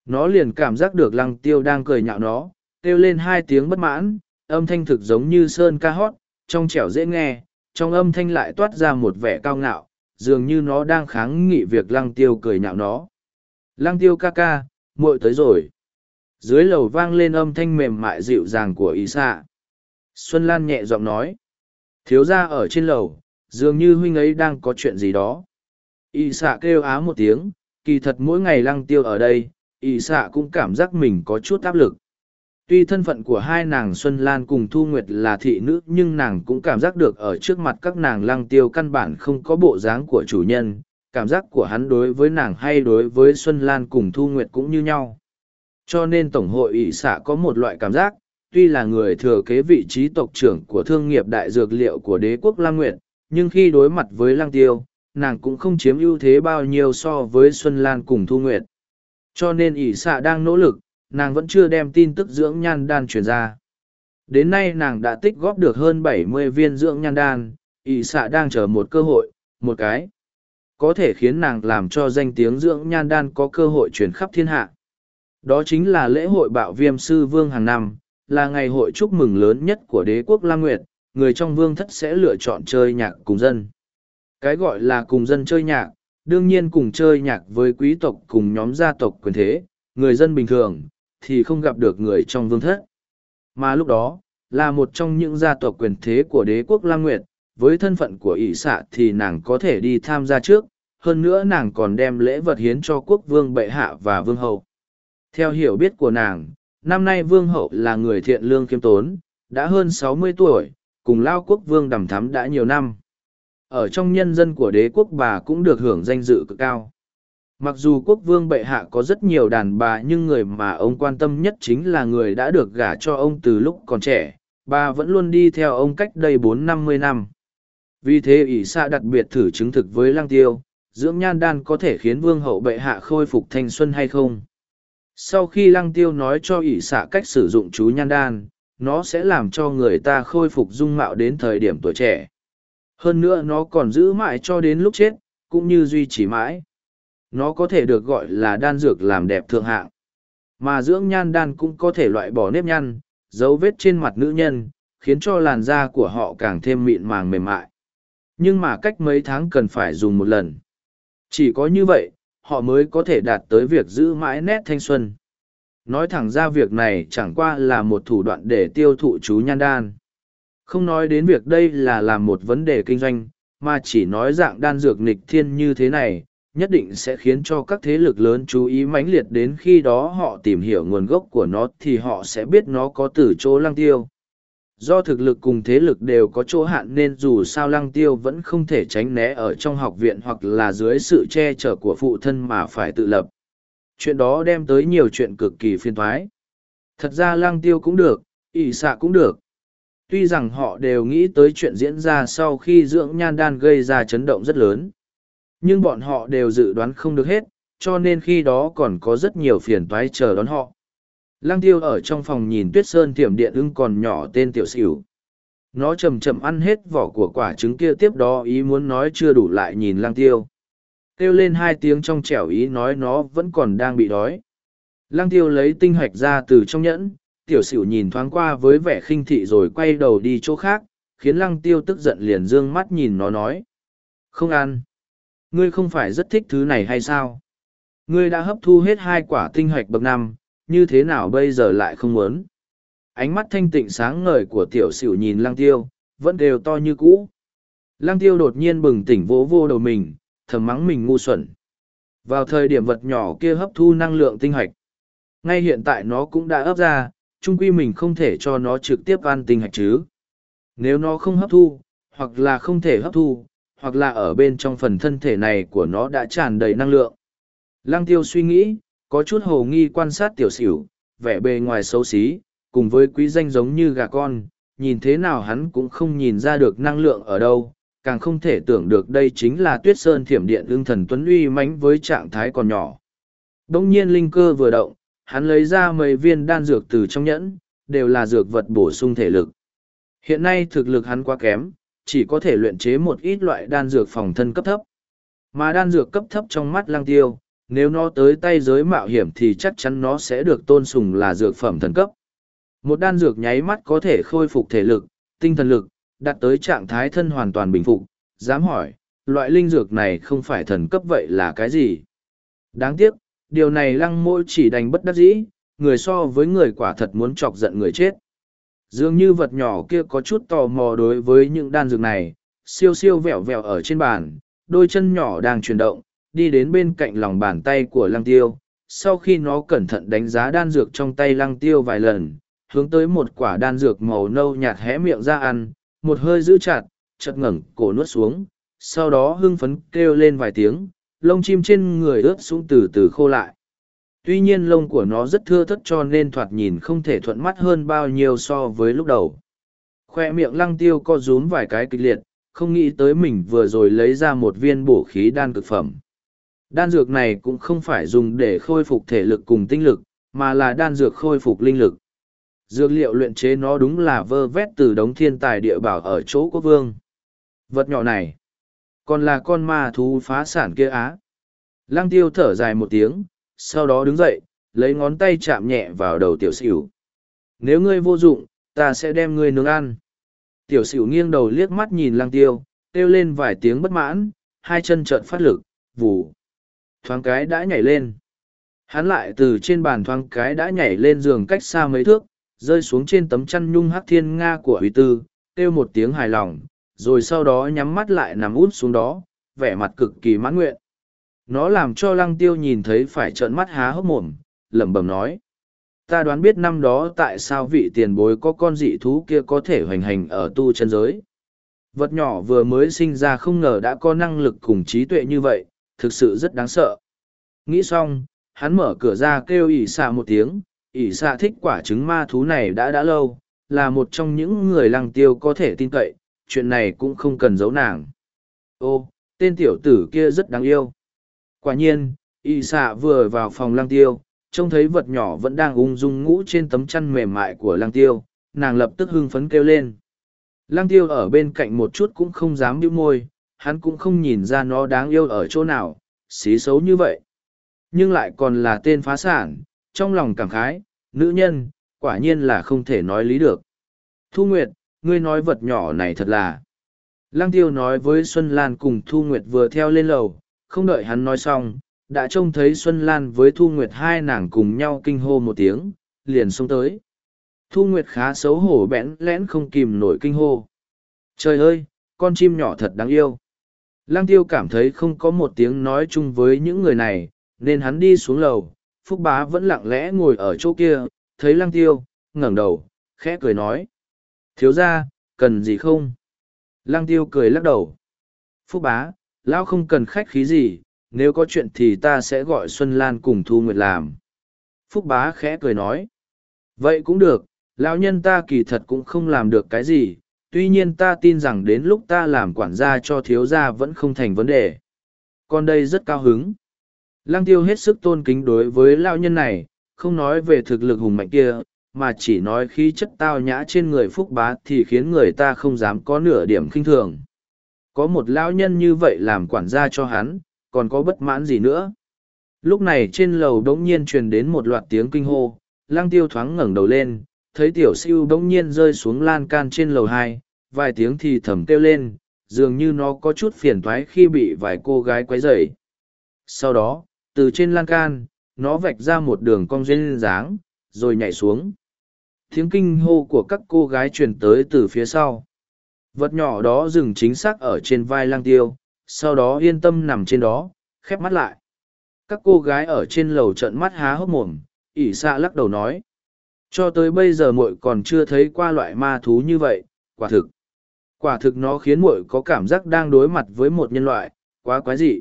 Nó liền cảm giác được lăng tiêu đang cười nhạo nó, kêu lên hai tiếng bất mãn, âm thanh thực giống như sơn ca hót, trong trẻo dễ nghe, trong âm thanh lại toát ra một vẻ cao ngạo, dường như nó đang kháng nghị việc lăng tiêu cười nhạo nó. Lăng tiêu ca ca, muội tới rồi. Dưới lầu vang lên âm thanh mềm mại dịu dàng của ý xạ. Xuân Lan nhẹ giọng nói. Thiếu ra ở trên lầu, dường như huynh ấy đang có chuyện gì đó. Y xạ kêu á một tiếng, kỳ thật mỗi ngày lăng tiêu ở đây, y xạ cũng cảm giác mình có chút áp lực. Tuy thân phận của hai nàng Xuân Lan cùng Thu Nguyệt là thị nữ nhưng nàng cũng cảm giác được ở trước mặt các nàng lăng tiêu căn bản không có bộ dáng của chủ nhân, cảm giác của hắn đối với nàng hay đối với Xuân Lan cùng Thu Nguyệt cũng như nhau. Cho nên Tổng hội ỷ xạ có một loại cảm giác, tuy là người thừa kế vị trí tộc trưởng của thương nghiệp đại dược liệu của đế quốc Lang Nguyệt, nhưng khi đối mặt với Lăng Tiêu, nàng cũng không chiếm ưu thế bao nhiêu so với Xuân Lan cùng Thu Nguyệt. Cho nên ỷ xạ đang nỗ lực, nàng vẫn chưa đem tin tức dưỡng nhan đan truyền ra. Đến nay nàng đã tích góp được hơn bảy mươi viên dưỡng nhan đan, ỷ xạ đang chờ một cơ hội, một cái. Có thể khiến nàng làm cho danh tiếng dưỡng nhan đan có cơ hội truyền khắp thiên hạ. Đó chính là lễ hội bạo viêm sư vương hàng năm, là ngày hội chúc mừng lớn nhất của đế quốc Lam Nguyệt, người trong vương thất sẽ lựa chọn chơi nhạc cùng dân. Cái gọi là cùng dân chơi nhạc, đương nhiên cùng chơi nhạc với quý tộc cùng nhóm gia tộc quyền thế, người dân bình thường, thì không gặp được người trong vương thất. Mà lúc đó, là một trong những gia tộc quyền thế của đế quốc Lam Nguyệt, với thân phận của ỷ xạ thì nàng có thể đi tham gia trước, hơn nữa nàng còn đem lễ vật hiến cho quốc vương bệ hạ và vương hậu. Theo hiểu biết của nàng, năm nay vương hậu là người thiện lương kiêm tốn, đã hơn sáu mươi tuổi, cùng lao quốc vương đầm thắm đã nhiều năm. Ở trong nhân dân của đế quốc bà cũng được hưởng danh dự cực cao. Mặc dù quốc vương bệ hạ có rất nhiều đàn bà nhưng người mà ông quan tâm nhất chính là người đã được gả cho ông từ lúc còn trẻ, bà vẫn luôn đi theo ông cách đây bốn năm mươi năm. Vì thế ỷ xạ đặc biệt thử chứng thực với lang tiêu, dưỡng nhan đan có thể khiến vương hậu bệ hạ khôi phục thanh xuân hay không. Sau khi lăng tiêu nói cho ỷ xạ cách sử dụng chú nhan đan, nó sẽ làm cho người ta khôi phục dung mạo đến thời điểm tuổi trẻ. Hơn nữa nó còn giữ mãi cho đến lúc chết, cũng như duy trì mãi. Nó có thể được gọi là đan dược làm đẹp thượng hạng. Mà dưỡng nhan đan cũng có thể loại bỏ nếp nhăn, dấu vết trên mặt nữ nhân, khiến cho làn da của họ càng thêm mịn màng mềm mại. Nhưng mà cách mấy tháng cần phải dùng một lần. Chỉ có như vậy, họ mới có thể đạt tới việc giữ mãi nét thanh xuân. Nói thẳng ra việc này chẳng qua là một thủ đoạn để tiêu thụ chú nhan đan. Không nói đến việc đây là làm một vấn đề kinh doanh, mà chỉ nói dạng đan dược nghịch thiên như thế này, nhất định sẽ khiến cho các thế lực lớn chú ý mãnh liệt đến khi đó họ tìm hiểu nguồn gốc của nó thì họ sẽ biết nó có từ chỗ lăng tiêu. Do thực lực cùng thế lực đều có chỗ hạn nên dù sao lăng tiêu vẫn không thể tránh né ở trong học viện hoặc là dưới sự che chở của phụ thân mà phải tự lập. Chuyện đó đem tới nhiều chuyện cực kỳ phiền thoái. Thật ra lăng tiêu cũng được, ỷ xạ cũng được. Tuy rằng họ đều nghĩ tới chuyện diễn ra sau khi dưỡng nhan đan gây ra chấn động rất lớn. Nhưng bọn họ đều dự đoán không được hết, cho nên khi đó còn có rất nhiều phiền toái chờ đón họ. Lăng tiêu ở trong phòng nhìn tuyết sơn thiểm điện ưng còn nhỏ tên tiểu xỉu. Nó chầm chậm ăn hết vỏ của quả trứng kia tiếp đó ý muốn nói chưa đủ lại nhìn lăng tiêu. Kêu lên hai tiếng trong trẻo ý nói nó vẫn còn đang bị đói. Lăng tiêu lấy tinh hạch ra từ trong nhẫn, tiểu xỉu nhìn thoáng qua với vẻ khinh thị rồi quay đầu đi chỗ khác, khiến lăng tiêu tức giận liền dương mắt nhìn nó nói. Không ăn. Ngươi không phải rất thích thứ này hay sao? Ngươi đã hấp thu hết hai quả tinh hạch bậc năm, như thế nào bây giờ lại không muốn? Ánh mắt thanh tịnh sáng ngời của tiểu sửu nhìn lăng tiêu, vẫn đều to như cũ. Lăng tiêu đột nhiên bừng tỉnh vỗ vô đầu mình, thầm mắng mình ngu xuẩn. Vào thời điểm vật nhỏ kia hấp thu năng lượng tinh hạch. Ngay hiện tại nó cũng đã ấp ra, chung quy mình không thể cho nó trực tiếp ăn tinh hạch chứ. Nếu nó không hấp thu, hoặc là không thể hấp thu, hoặc là ở bên trong phần thân thể này của nó đã tràn đầy năng lượng. Lăng tiêu suy nghĩ, có chút hồ nghi quan sát tiểu xỉu, vẻ bề ngoài xấu xí, cùng với quý danh giống như gà con, nhìn thế nào hắn cũng không nhìn ra được năng lượng ở đâu, càng không thể tưởng được đây chính là tuyết sơn thiểm điện ưng thần tuấn uy mãnh với trạng thái còn nhỏ. Đông nhiên linh cơ vừa động, hắn lấy ra mấy viên đan dược từ trong nhẫn, đều là dược vật bổ sung thể lực. Hiện nay thực lực hắn quá kém, chỉ có thể luyện chế một ít loại đan dược phòng thân cấp thấp. Mà đan dược cấp thấp trong mắt lang tiêu, nếu nó tới tay giới mạo hiểm thì chắc chắn nó sẽ được tôn sùng là dược phẩm thần cấp. Một đan dược nháy mắt có thể khôi phục thể lực, tinh thần lực, đạt tới trạng thái thân hoàn toàn bình phục. Dám hỏi, loại linh dược này không phải thần cấp vậy là cái gì? Đáng tiếc, điều này lăng môi chỉ đành bất đắc dĩ, người so với người quả thật muốn chọc giận người chết. Dường như vật nhỏ kia có chút tò mò đối với những đan dược này, siêu siêu vẹo vẹo ở trên bàn, đôi chân nhỏ đang chuyển động, đi đến bên cạnh lòng bàn tay của lăng tiêu. Sau khi nó cẩn thận đánh giá đan dược trong tay lăng tiêu vài lần, hướng tới một quả đan dược màu nâu nhạt hé miệng ra ăn, một hơi giữ chặt, chật ngẩng cổ nuốt xuống, sau đó hưng phấn kêu lên vài tiếng, lông chim trên người ướt xuống từ từ khô lại tuy nhiên lông của nó rất thưa thất cho nên thoạt nhìn không thể thuận mắt hơn bao nhiêu so với lúc đầu. Khoe miệng lăng tiêu co rúm vài cái kịch liệt, không nghĩ tới mình vừa rồi lấy ra một viên bổ khí đan cực phẩm. Đan dược này cũng không phải dùng để khôi phục thể lực cùng tinh lực, mà là đan dược khôi phục linh lực. Dược liệu luyện chế nó đúng là vơ vét từ đống thiên tài địa bảo ở chỗ quốc vương. Vật nhỏ này, còn là con ma thú phá sản kia á. Lăng tiêu thở dài một tiếng sau đó đứng dậy, lấy ngón tay chạm nhẹ vào đầu tiểu xỉu. Nếu ngươi vô dụng, ta sẽ đem ngươi nướng ăn. Tiểu xỉu nghiêng đầu liếc mắt nhìn lăng tiêu, kêu lên vài tiếng bất mãn, hai chân trợn phát lực, vù. Thoáng cái đã nhảy lên. Hắn lại từ trên bàn thoáng cái đã nhảy lên giường cách xa mấy thước, rơi xuống trên tấm chăn nhung hắc thiên nga của huy tư, kêu một tiếng hài lòng, rồi sau đó nhắm mắt lại nằm út xuống đó, vẻ mặt cực kỳ mãn nguyện nó làm cho lăng tiêu nhìn thấy phải trợn mắt há hốc mồm, lẩm bẩm nói. Ta đoán biết năm đó tại sao vị tiền bối có con dị thú kia có thể hoành hành ở tu chân giới. Vật nhỏ vừa mới sinh ra không ngờ đã có năng lực cùng trí tuệ như vậy, thực sự rất đáng sợ. Nghĩ xong, hắn mở cửa ra kêu ỉ xạ một tiếng ỉ xạ thích quả trứng ma thú này đã đã lâu, là một trong những người lăng tiêu có thể tin cậy, chuyện này cũng không cần giấu nàng. Ô, tên tiểu tử kia rất đáng yêu quả nhiên, Y xạ vừa vào phòng Lang tiêu, trông thấy vật nhỏ vẫn đang ung dung ngũ trên tấm chăn mềm mại của Lang tiêu, nàng lập tức hưng phấn kêu lên. Lang tiêu ở bên cạnh một chút cũng không dám bĩu môi, hắn cũng không nhìn ra nó đáng yêu ở chỗ nào, xí xấu như vậy. Nhưng lại còn là tên phá sản, trong lòng cảm khái, nữ nhân, quả nhiên là không thể nói lý được. Thu nguyệt, ngươi nói vật nhỏ này thật là. Lăng tiêu nói với xuân lan cùng thu nguyệt vừa theo lên lầu không đợi hắn nói xong, đã trông thấy xuân lan với thu nguyệt hai nàng cùng nhau kinh hô một tiếng, liền xông tới. Thu nguyệt khá xấu hổ bẽn lẽn không kìm nổi kinh hô. Trời ơi, con chim nhỏ thật đáng yêu. Lăng tiêu cảm thấy không có một tiếng nói chung với những người này, nên hắn đi xuống lầu, phúc bá vẫn lặng lẽ ngồi ở chỗ kia, thấy lăng tiêu, ngẩng đầu, khẽ cười nói. Thiếu ra cần gì không? Lăng tiêu cười lắc đầu. Phúc bá lão không cần khách khí gì, nếu có chuyện thì ta sẽ gọi xuân lan cùng thu nguyệt làm. Phúc bá khẽ cười nói. Vậy cũng được, lão nhân ta kỳ thật cũng không làm được cái gì, tuy nhiên ta tin rằng đến lúc ta làm quản gia cho thiếu gia vẫn không thành vấn đề. Con đây rất cao hứng. Lăng tiêu hết sức tôn kính đối với lão nhân này, không nói về thực lực hùng mạnh kia, mà chỉ nói khí chất tao nhã trên người phúc bá thì khiến người ta không dám có nửa điểm khinh thường có một lão nhân như vậy làm quản gia cho hắn, còn có bất mãn gì nữa? Lúc này trên lầu đống nhiên truyền đến một loạt tiếng kinh hô lang tiêu thoáng ngẩng đầu lên, thấy tiểu siêu đống nhiên rơi xuống lan can trên lầu hai, vài tiếng thì thầm kêu lên, dường như nó có chút phiền thoái khi bị vài cô gái quấy rầy. Sau đó, từ trên lan can, nó vạch ra một đường cong duyên dáng, rồi nhảy xuống. Tiếng kinh hô của các cô gái truyền tới từ phía sau vật nhỏ đó dừng chính xác ở trên vai lang tiêu, sau đó yên tâm nằm trên đó, khép mắt lại. Các cô gái ở trên lầu trận mắt há hốc mồm ỉ xạ lắc đầu nói. Cho tới bây giờ muội còn chưa thấy qua loại ma thú như vậy, quả thực. Quả thực nó khiến muội có cảm giác đang đối mặt với một nhân loại, quá quái dị.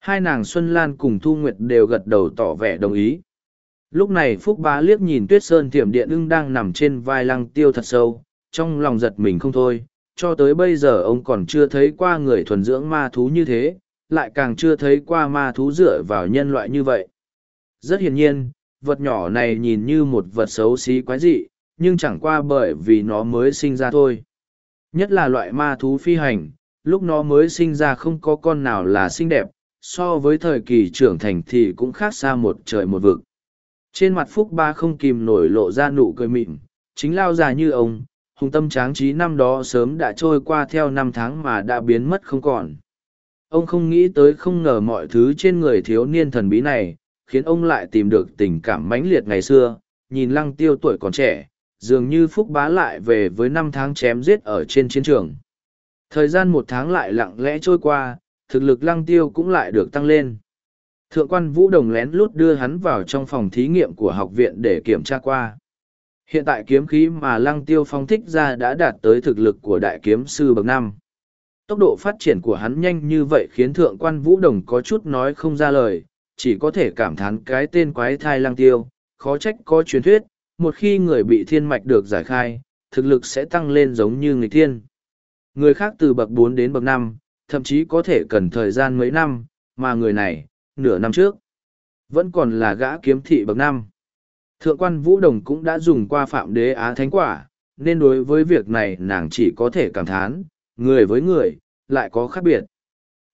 Hai nàng xuân lan cùng thu nguyệt đều gật đầu tỏ vẻ đồng ý. Lúc này phúc bá liếc nhìn tuyết sơn thiểm điện ưng đang nằm trên vai lăng tiêu thật sâu, trong lòng giật mình không thôi cho tới bây giờ ông còn chưa thấy qua người thuần dưỡng ma thú như thế, lại càng chưa thấy qua ma thú dựa vào nhân loại như vậy. Rất hiển nhiên, vật nhỏ này nhìn như một vật xấu xí quái dị, nhưng chẳng qua bởi vì nó mới sinh ra thôi. Nhất là loại ma thú phi hành, lúc nó mới sinh ra không có con nào là xinh đẹp, so với thời kỳ trưởng thành thì cũng khác xa một trời một vực. Trên mặt Phúc Ba không kìm nổi lộ ra nụ cười mịn, chính lao già như ông, hùng tâm tráng trí năm đó sớm đã trôi qua theo năm tháng mà đã biến mất không còn. Ông không nghĩ tới không ngờ mọi thứ trên người thiếu niên thần bí này, khiến ông lại tìm được tình cảm mãnh liệt ngày xưa, nhìn lăng tiêu tuổi còn trẻ, dường như phúc bá lại về với năm tháng chém giết ở trên chiến trường. Thời gian một tháng lại lặng lẽ trôi qua, thực lực lăng tiêu cũng lại được tăng lên. Thượng quan Vũ Đồng lén lút đưa hắn vào trong phòng thí nghiệm của học viện để kiểm tra qua. Hiện tại kiếm khí mà lăng tiêu phong thích ra đã đạt tới thực lực của đại kiếm sư bậc năm. Tốc độ phát triển của hắn nhanh như vậy khiến thượng quan vũ đồng có chút nói không ra lời, chỉ có thể cảm thán cái tên quái thai lang tiêu, khó trách có truyền thuyết, một khi người bị thiên mạch được giải khai, thực lực sẽ tăng lên giống như người thiên. Người khác từ bậc bốn đến bậc năm, thậm chí có thể cần thời gian mấy năm, mà người này, nửa năm trước, vẫn còn là gã kiếm thị bậc năm. Thượng quan Vũ Đồng cũng đã dùng qua phạm đế á thánh quả, nên đối với việc này nàng chỉ có thể cảm thán, người với người, lại có khác biệt.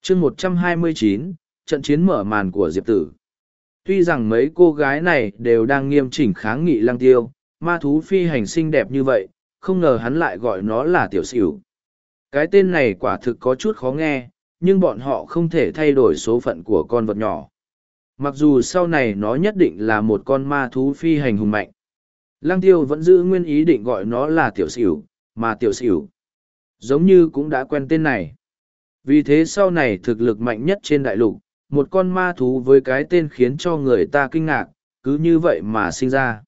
chương một trăm hai mươi chín trận chiến mở màn của Diệp Tử. Tuy rằng mấy cô gái này đều đang nghiêm chỉnh kháng nghị lăng tiêu, ma thú phi hành xinh đẹp như vậy, không ngờ hắn lại gọi nó là tiểu xỉu. Cái tên này quả thực có chút khó nghe, nhưng bọn họ không thể thay đổi số phận của con vật nhỏ. Mặc dù sau này nó nhất định là một con ma thú phi hành hùng mạnh. Lăng tiêu vẫn giữ nguyên ý định gọi nó là tiểu xỉu, mà tiểu xỉu. Giống như cũng đã quen tên này. Vì thế sau này thực lực mạnh nhất trên đại lục, một con ma thú với cái tên khiến cho người ta kinh ngạc, cứ như vậy mà sinh ra.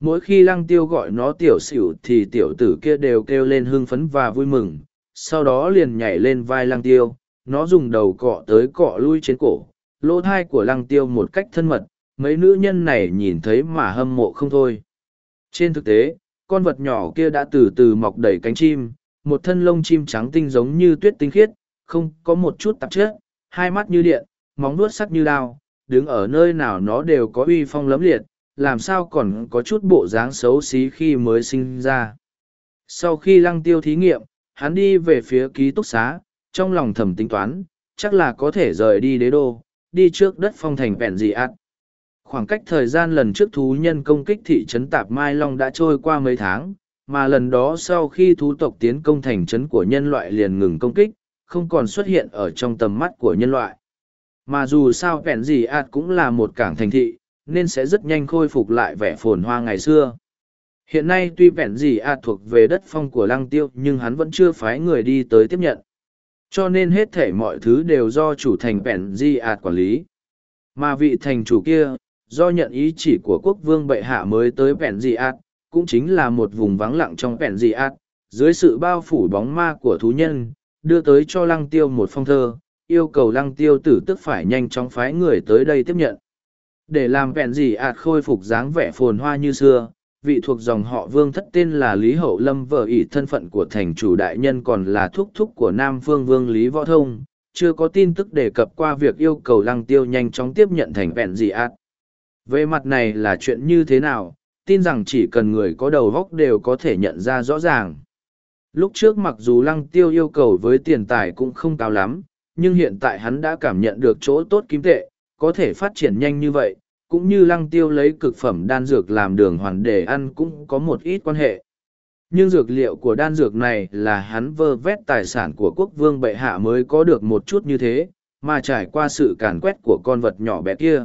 Mỗi khi lăng tiêu gọi nó tiểu xỉu thì tiểu tử kia đều kêu lên hưng phấn và vui mừng, sau đó liền nhảy lên vai lăng tiêu, nó dùng đầu cọ tới cọ lui trên cổ, lỗ thai của lăng tiêu một cách thân mật, mấy nữ nhân này nhìn thấy mà hâm mộ không thôi. Trên thực tế, con vật nhỏ kia đã từ từ mọc đầy cánh chim, một thân lông chim trắng tinh giống như tuyết tinh khiết, không có một chút tạp chất, hai mắt như điện, móng nuốt sắc như đao, đứng ở nơi nào nó đều có uy phong lấm liệt, làm sao còn có chút bộ dáng xấu xí khi mới sinh ra. Sau khi lăng tiêu thí nghiệm, hắn đi về phía ký túc xá, trong lòng thầm tính toán, chắc là có thể rời đi đế đô, đi trước đất phong thành vẹn dị ạt. Khoảng cách thời gian lần trước thú nhân công kích thị trấn Tạp Mai Long đã trôi qua mấy tháng, mà lần đó sau khi thú tộc tiến công thành trấn của nhân loại liền ngừng công kích, không còn xuất hiện ở trong tầm mắt của nhân loại. Mà dù sao vẹn dị ạt cũng là một cảng thành thị, nên sẽ rất nhanh khôi phục lại vẻ phồn hoa ngày xưa. Hiện nay tuy vẹn dị ạt thuộc về đất phong của lăng tiêu nhưng hắn vẫn chưa phái người đi tới tiếp nhận. Cho nên hết thể mọi thứ đều do chủ thành bèn di ạt quản lý. Mà vị thành chủ kia, do nhận ý chỉ của quốc vương bệ hạ mới tới bèn di ạt, cũng chính là một vùng vắng lặng trong bèn di ạt, dưới sự bao phủ bóng ma của thú nhân, đưa tới cho lăng tiêu một phong thơ, yêu cầu lăng tiêu tử tức phải nhanh chóng phái người tới đây tiếp nhận. Để làm bèn di ạt khôi phục dáng vẻ phồn hoa như xưa, vị thuộc dòng họ vương thất tên là Lý Hậu Lâm vợ ỷ thân phận của thành chủ đại nhân còn là thúc thúc của Nam Phương Vương Lý Võ Thông, chưa có tin tức đề cập qua việc yêu cầu lăng tiêu nhanh chóng tiếp nhận thành vẹn dị ác. Về mặt này là chuyện như thế nào, tin rằng chỉ cần người có đầu góc đều có thể nhận ra rõ ràng. Lúc trước mặc dù lăng tiêu yêu cầu với tiền tài cũng không cao lắm, nhưng hiện tại hắn đã cảm nhận được chỗ tốt kim tệ, có thể phát triển nhanh như vậy, cũng như lăng tiêu lấy cực phẩm đan dược làm đường hoàn để ăn cũng có một ít quan hệ. Nhưng dược liệu của đan dược này là hắn vơ vét tài sản của quốc vương bệ hạ mới có được một chút như thế, mà trải qua sự càn quét của con vật nhỏ bé kia.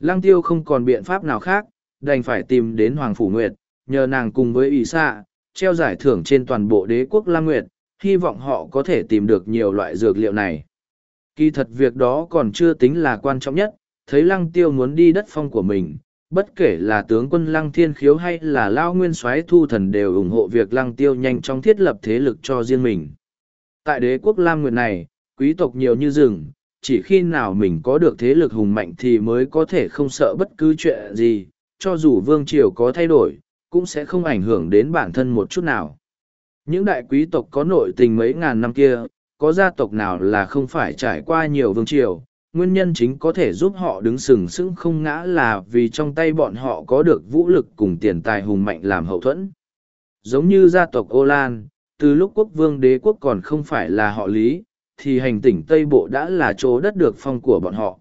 Lăng tiêu không còn biện pháp nào khác, đành phải tìm đến Hoàng Phủ Nguyệt, nhờ nàng cùng với ỷ xạ, treo giải thưởng trên toàn bộ đế quốc Lam Nguyệt, hy vọng họ có thể tìm được nhiều loại dược liệu này. Kỳ thật việc đó còn chưa tính là quan trọng nhất, thấy lăng tiêu muốn đi đất phong của mình, bất kể là tướng quân lăng thiên khiếu hay là lao nguyên soái thu thần đều ủng hộ việc lăng tiêu nhanh chóng thiết lập thế lực cho riêng mình. Tại đế quốc Lam Nguyệt này, quý tộc nhiều như rừng, chỉ khi nào mình có được thế lực hùng mạnh thì mới có thể không sợ bất cứ chuyện gì, cho dù vương triều có thay đổi, cũng sẽ không ảnh hưởng đến bản thân một chút nào. Những đại quý tộc có nội tình mấy ngàn năm kia, có gia tộc nào là không phải trải qua nhiều vương triều, nguyên nhân chính có thể giúp họ đứng sừng sững không ngã là vì trong tay bọn họ có được vũ lực cùng tiền tài hùng mạnh làm hậu thuẫn. Giống như gia tộc Ô Lan, từ lúc quốc vương đế quốc còn không phải là họ Lý, thì hành tỉnh Tây Bộ đã là chỗ đất được phong của bọn họ.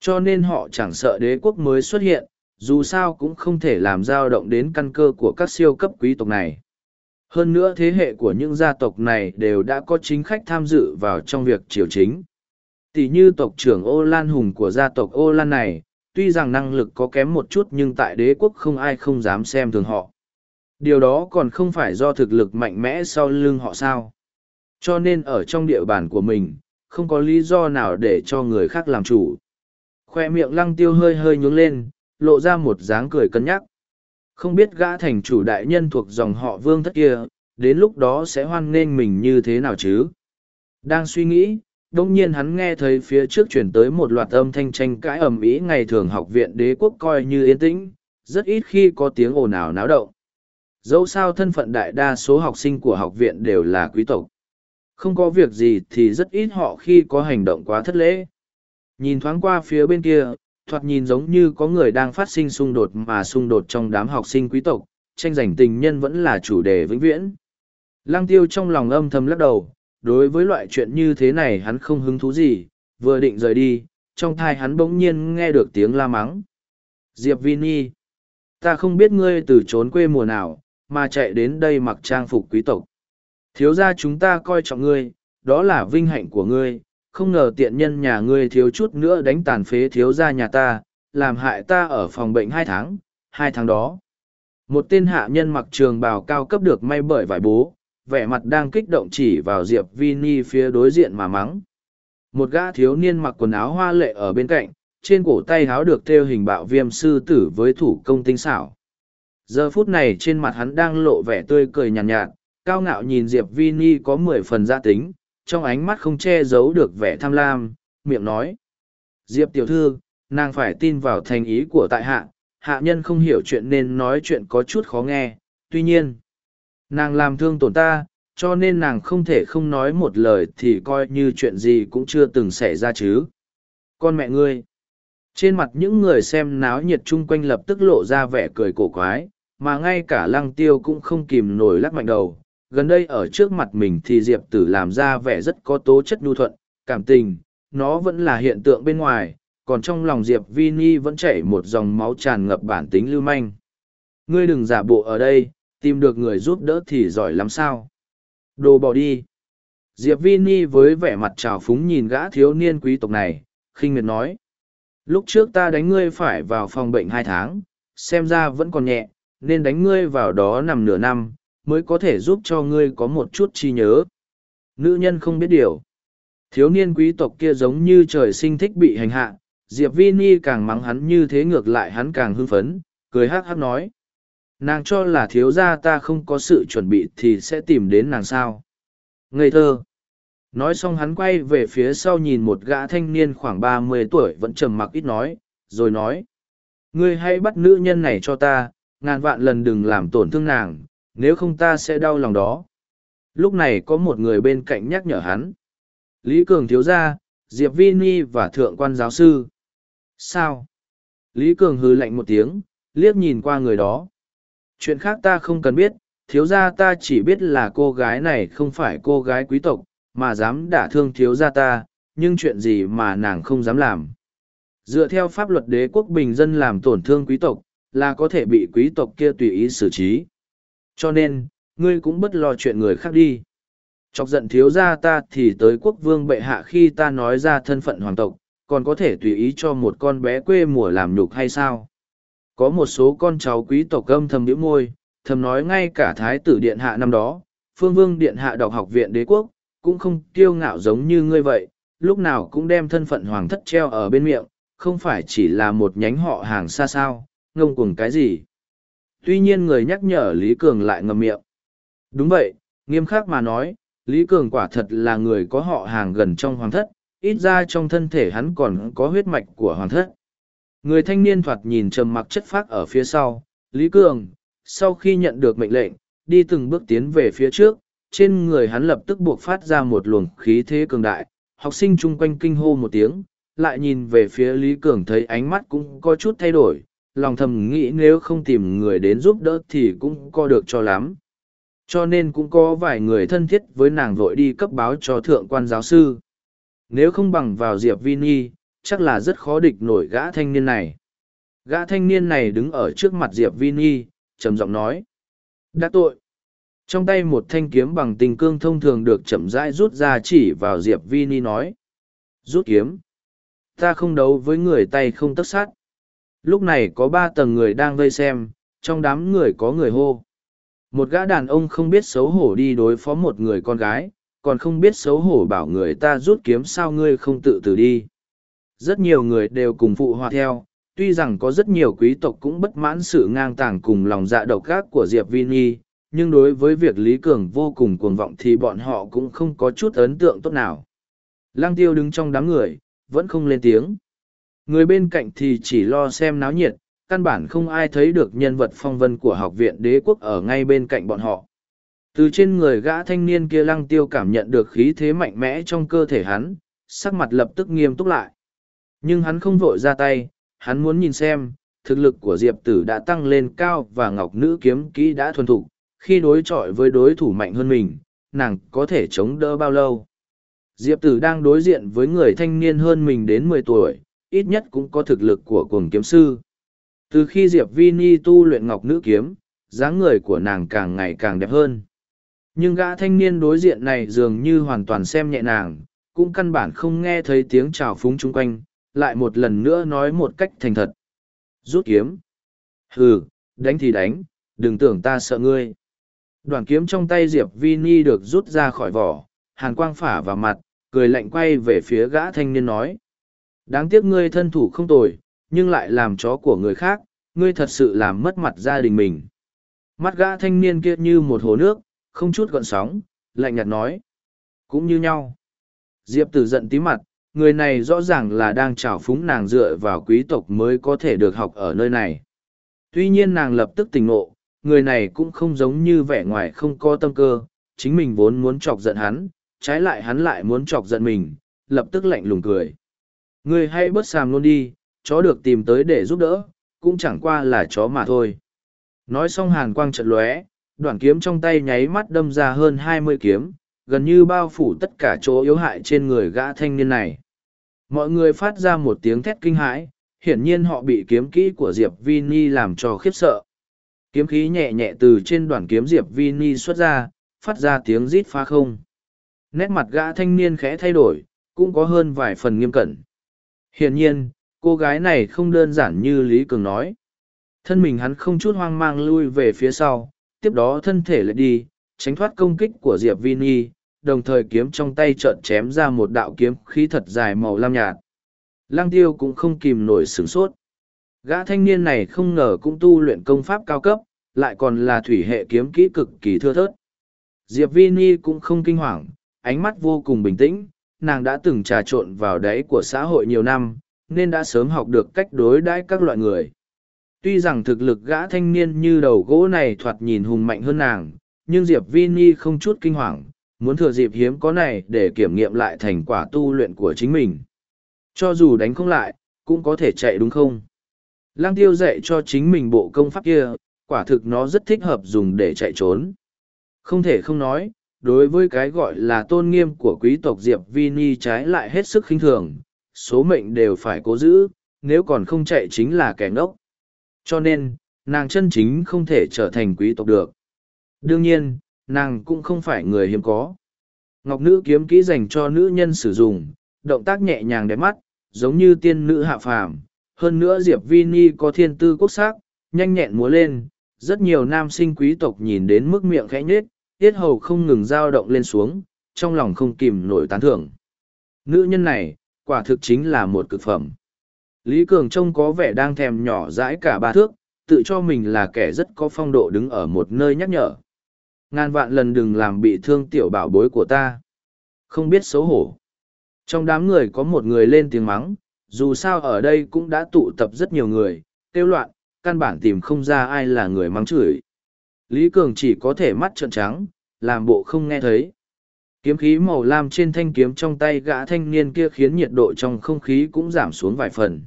Cho nên họ chẳng sợ đế quốc mới xuất hiện, dù sao cũng không thể làm dao động đến căn cơ của các siêu cấp quý tộc này. Hơn nữa thế hệ của những gia tộc này đều đã có chính khách tham dự vào trong việc triều chính. Tỷ như tộc trưởng Ô Lan Hùng của gia tộc Ô Lan này, tuy rằng năng lực có kém một chút nhưng tại đế quốc không ai không dám xem thường họ. Điều đó còn không phải do thực lực mạnh mẽ sau lưng họ sao. Cho nên ở trong địa bàn của mình, không có lý do nào để cho người khác làm chủ. Khoe miệng lăng tiêu hơi hơi nhướng lên, lộ ra một dáng cười cân nhắc. Không biết gã thành chủ đại nhân thuộc dòng họ vương thất kia, đến lúc đó sẽ hoan nghênh mình như thế nào chứ? Đang suy nghĩ, đông nhiên hắn nghe thấy phía trước chuyển tới một loạt âm thanh tranh cãi ầm ĩ ngày thường học viện đế quốc coi như yên tĩnh, rất ít khi có tiếng ồn ào náo động. Dẫu sao thân phận đại đa số học sinh của học viện đều là quý tộc. Không có việc gì thì rất ít họ khi có hành động quá thất lễ. Nhìn thoáng qua phía bên kia, thoạt nhìn giống như có người đang phát sinh xung đột mà xung đột trong đám học sinh quý tộc, tranh giành tình nhân vẫn là chủ đề vĩnh viễn. Lăng tiêu trong lòng âm thầm lắc đầu, đối với loại chuyện như thế này hắn không hứng thú gì, vừa định rời đi, trong thai hắn bỗng nhiên nghe được tiếng la mắng. Diệp Vini, ta không biết ngươi từ trốn quê mùa nào, mà chạy đến đây mặc trang phục quý tộc. Thiếu ra chúng ta coi trọng ngươi, đó là vinh hạnh của ngươi, không ngờ tiện nhân nhà ngươi thiếu chút nữa đánh tàn phế thiếu ra nhà ta, làm hại ta ở phòng bệnh hai tháng, hai tháng đó. Một tên hạ nhân mặc trường bào cao cấp được may bởi vải bố, vẻ mặt đang kích động chỉ vào Diệp Vi Ni phía đối diện mà mắng. Một gã thiếu niên mặc quần áo hoa lệ ở bên cạnh, trên cổ tay háo được thêu hình bạo viêm sư tử với thủ công tinh xảo. Giờ phút này trên mặt hắn đang lộ vẻ tươi cười nhàn nhạt, nhạt, cao ngạo nhìn Diệp Vi Ni có mười phần gia tính, trong ánh mắt không che giấu được vẻ tham lam, miệng nói. Diệp tiểu thư, nàng phải tin vào thành ý của tại hạ, hạ nhân không hiểu chuyện nên nói chuyện có chút khó nghe, tuy nhiên, nàng làm thương tổn ta, cho nên nàng không thể không nói một lời thì coi như chuyện gì cũng chưa từng xảy ra chứ. Con mẹ ngươi, trên mặt những người xem náo nhiệt chung quanh lập tức lộ ra vẻ cười cổ quái, mà ngay cả lăng tiêu cũng không kìm nổi lắc mạnh đầu. Gần đây ở trước mặt mình thì Diệp Tử làm ra vẻ rất có tố chất nhu thuận, cảm tình, nó vẫn là hiện tượng bên ngoài, còn trong lòng Diệp Vini vẫn chảy một dòng máu tràn ngập bản tính lưu manh. Ngươi đừng giả bộ ở đây, tìm được người giúp đỡ thì giỏi lắm sao. Đồ bỏ đi. Diệp Vini với vẻ mặt trào phúng nhìn gã thiếu niên quý tộc này, khinh miệt nói. Lúc trước ta đánh ngươi phải vào phòng bệnh hai tháng, xem ra vẫn còn nhẹ, nên đánh ngươi vào đó nằm nửa năm, mới có thể giúp cho ngươi có một chút chi nhớ. Nữ nhân không biết điều. Thiếu niên quý tộc kia giống như trời sinh thích bị hành hạ, Diệp Vini càng mắng hắn như thế ngược lại hắn càng hưng phấn, cười hắc hắc nói. Nàng cho là thiếu gia ta không có sự chuẩn bị thì sẽ tìm đến nàng sao. Ngây thơ. Nói xong hắn quay về phía sau nhìn một gã thanh niên khoảng ba mươi tuổi vẫn trầm mặc ít nói, rồi nói. Ngươi hãy bắt nữ nhân này cho ta, ngàn vạn lần đừng làm tổn thương nàng, nếu không ta sẽ đau lòng đó. Lúc này có một người bên cạnh nhắc nhở hắn. Lý Cường thiếu gia, Diệp vi ni và thượng quan giáo sư. Sao? Lý Cường hư lạnh một tiếng, liếc nhìn qua người đó. Chuyện khác ta không cần biết, thiếu gia ta chỉ biết là cô gái này không phải cô gái quý tộc, mà dám đả thương thiếu gia ta, nhưng chuyện gì mà nàng không dám làm. Dựa theo pháp luật đế quốc bình dân làm tổn thương quý tộc, là có thể bị quý tộc kia tùy ý xử trí. Cho nên, ngươi cũng bất lo chuyện người khác đi. Chọc giận thiếu gia ta thì tới quốc vương bệ hạ khi ta nói ra thân phận hoàng tộc, còn có thể tùy ý cho một con bé quê mùa làm nhục hay sao? Có một số con cháu quý tộc gâm thầm nhíu môi, thầm nói ngay cả thái tử điện hạ năm đó, phương vương điện hạ đọc học viện đế quốc, cũng không kiêu ngạo giống như ngươi vậy, lúc nào cũng đem thân phận hoàng thất treo ở bên miệng, không phải chỉ là một nhánh họ hàng xa sao, ngông cuồng cái gì. Tuy nhiên người nhắc nhở Lý Cường lại ngầm miệng. Đúng vậy, nghiêm khắc mà nói, Lý Cường quả thật là người có họ hàng gần trong hoàng thất, ít ra trong thân thể hắn còn có huyết mạch của hoàng thất. Người thanh niên thoạt nhìn trầm mặc chất phác ở phía sau, Lý Cường, sau khi nhận được mệnh lệnh, đi từng bước tiến về phía trước, trên người hắn lập tức buộc phát ra một luồng khí thế cường đại, học sinh chung quanh kinh hô một tiếng, lại nhìn về phía Lý Cường thấy ánh mắt cũng có chút thay đổi, lòng thầm nghĩ nếu không tìm người đến giúp đỡ thì cũng có được cho lắm. Cho nên cũng có vài người thân thiết với nàng vội đi cấp báo cho thượng quan giáo sư. Nếu không bằng vào Diệp Vini, chắc là rất khó địch nổi gã thanh niên này. Gã thanh niên này đứng ở trước mặt Diệp Vini, trầm giọng nói. Đã tội. Trong tay một thanh kiếm bằng tình cương thông thường được chậm rãi rút ra chỉ vào Diệp Vini nói. Rút kiếm. Ta không đấu với người tay không tất sát. Lúc này có ba tầng người đang vây xem, trong đám người có người hô. Một gã đàn ông không biết xấu hổ đi đối phó một người con gái, còn không biết xấu hổ bảo người ta rút kiếm sao ngươi không tự tử đi. Rất nhiều người đều cùng phụ họa theo, tuy rằng có rất nhiều quý tộc cũng bất mãn sự ngang tàng cùng lòng dạ độc ác của Diệp Vini, nhưng đối với việc Lý Cường vô cùng cuồng vọng thì bọn họ cũng không có chút ấn tượng tốt nào. Lăng tiêu đứng trong đám người, vẫn không lên tiếng. Người bên cạnh thì chỉ lo xem náo nhiệt, căn bản không ai thấy được nhân vật phong vân của học viện đế quốc ở ngay bên cạnh bọn họ. Từ trên người gã thanh niên kia lăng tiêu cảm nhận được khí thế mạnh mẽ trong cơ thể hắn, sắc mặt lập tức nghiêm túc lại. Nhưng hắn không vội ra tay, hắn muốn nhìn xem, thực lực của Diệp Tử đã tăng lên cao và Ngọc Nữ kiếm kỹ đã thuần thục, khi đối chọi với đối thủ mạnh hơn mình, nàng có thể chống đỡ bao lâu. Diệp Tử đang đối diện với người thanh niên hơn mình đến mười tuổi, ít nhất cũng có thực lực của cuồng kiếm sư. Từ khi Diệp Vi Ni tu luyện Ngọc Nữ kiếm, dáng người của nàng càng ngày càng đẹp hơn. Nhưng gã thanh niên đối diện này dường như hoàn toàn xem nhẹ nàng, cũng căn bản không nghe thấy tiếng chào phúng chung quanh, lại một lần nữa nói một cách thành thật. Rút kiếm. Hừ, đánh thì đánh, đừng tưởng ta sợ ngươi. Đoạn kiếm trong tay Diệp Vini được rút ra khỏi vỏ, hàn quang phả vào mặt, cười lạnh quay về phía gã thanh niên nói. Đáng tiếc ngươi thân thủ không tồi, nhưng lại làm chó của người khác, ngươi thật sự làm mất mặt gia đình mình. Mắt gã thanh niên kia như một hồ nước, không chút gọn sóng, lạnh nhạt nói. Cũng như nhau. Diệp tử giận tí mặt, người này rõ ràng là đang trào phúng nàng dựa vào quý tộc mới có thể được học ở nơi này. Tuy nhiên nàng lập tức tỉnh ngộ, người này cũng không giống như vẻ ngoài không có tâm cơ, chính mình vốn muốn chọc giận hắn, trái lại hắn lại muốn chọc giận mình, lập tức lạnh lùng cười. Người hay bớt sàm luôn đi, chó được tìm tới để giúp đỡ, cũng chẳng qua là chó mà thôi. Nói xong hàn quang trận lóe, đoạn kiếm trong tay nháy mắt đâm ra hơn hai mươi kiếm, gần như bao phủ tất cả chỗ yếu hại trên người gã thanh niên này. Mọi người phát ra một tiếng thét kinh hãi, hiển nhiên họ bị kiếm kỹ của Diệp Vini làm cho khiếp sợ. Kiếm khí nhẹ nhẹ từ trên đoàn kiếm Diệp Vini xuất ra, phát ra tiếng rít phá không. Nét mặt gã thanh niên khẽ thay đổi, cũng có hơn vài phần nghiêm cẩn. Hiển nhiên, cô gái này không đơn giản như Lý Cường nói. Thân mình hắn không chút hoang mang lui về phía sau, tiếp đó thân thể lại đi, tránh thoát công kích của Diệp Vini, đồng thời kiếm trong tay trợn chém ra một đạo kiếm khí thật dài màu lam nhạt. Lăng tiêu cũng không kìm nổi sửng sốt. Gã thanh niên này không ngờ cũng tu luyện công pháp cao cấp, lại còn là thủy hệ kiếm kỹ cực kỳ thưa thớt. Diệp Vini cũng không kinh hoàng, ánh mắt vô cùng bình tĩnh, nàng đã từng trà trộn vào đáy của xã hội nhiều năm, nên đã sớm học được cách đối đãi các loại người. Tuy rằng thực lực gã thanh niên như đầu gỗ này thoạt nhìn hùng mạnh hơn nàng, nhưng Diệp Vini không chút kinh hoàng, muốn thừa dịp hiếm có này để kiểm nghiệm lại thành quả tu luyện của chính mình. Cho dù đánh không lại, cũng có thể chạy đúng không? Lăng tiêu dạy cho chính mình bộ công pháp kia, quả thực nó rất thích hợp dùng để chạy trốn. Không thể không nói, đối với cái gọi là tôn nghiêm của quý tộc Diệp Vini trái lại hết sức khinh thường, số mệnh đều phải cố giữ, nếu còn không chạy chính là kẻ ngốc. Cho nên, nàng chân chính không thể trở thành quý tộc được. Đương nhiên, nàng cũng không phải người hiếm có. Ngọc nữ kiếm kỹ dành cho nữ nhân sử dụng, động tác nhẹ nhàng đẹp mắt, giống như tiên nữ hạ phàm. Hơn nữa Diệp Vi Ni có thiên tư quốc sắc, nhanh nhẹn múa lên, rất nhiều nam sinh quý tộc nhìn đến mức miệng khẽ nhết, tiết hầu không ngừng dao động lên xuống, trong lòng không kìm nổi tán thưởng. Nữ nhân này, quả thực chính là một cực phẩm. Lý Cường trông có vẻ đang thèm nhỏ dãi cả ba thước, tự cho mình là kẻ rất có phong độ đứng ở một nơi nhắc nhở. Ngàn vạn lần đừng làm bị thương tiểu bảo bối của ta. Không biết xấu hổ. Trong đám người có một người lên tiếng mắng, dù sao ở đây cũng đã tụ tập rất nhiều người, tiêu loạn, căn bản tìm không ra ai là người mắng chửi. Lý Cường chỉ có thể mắt trợn trắng, làm bộ không nghe thấy. Kiếm khí màu lam trên thanh kiếm trong tay gã thanh niên kia khiến nhiệt độ trong không khí cũng giảm xuống vài phần.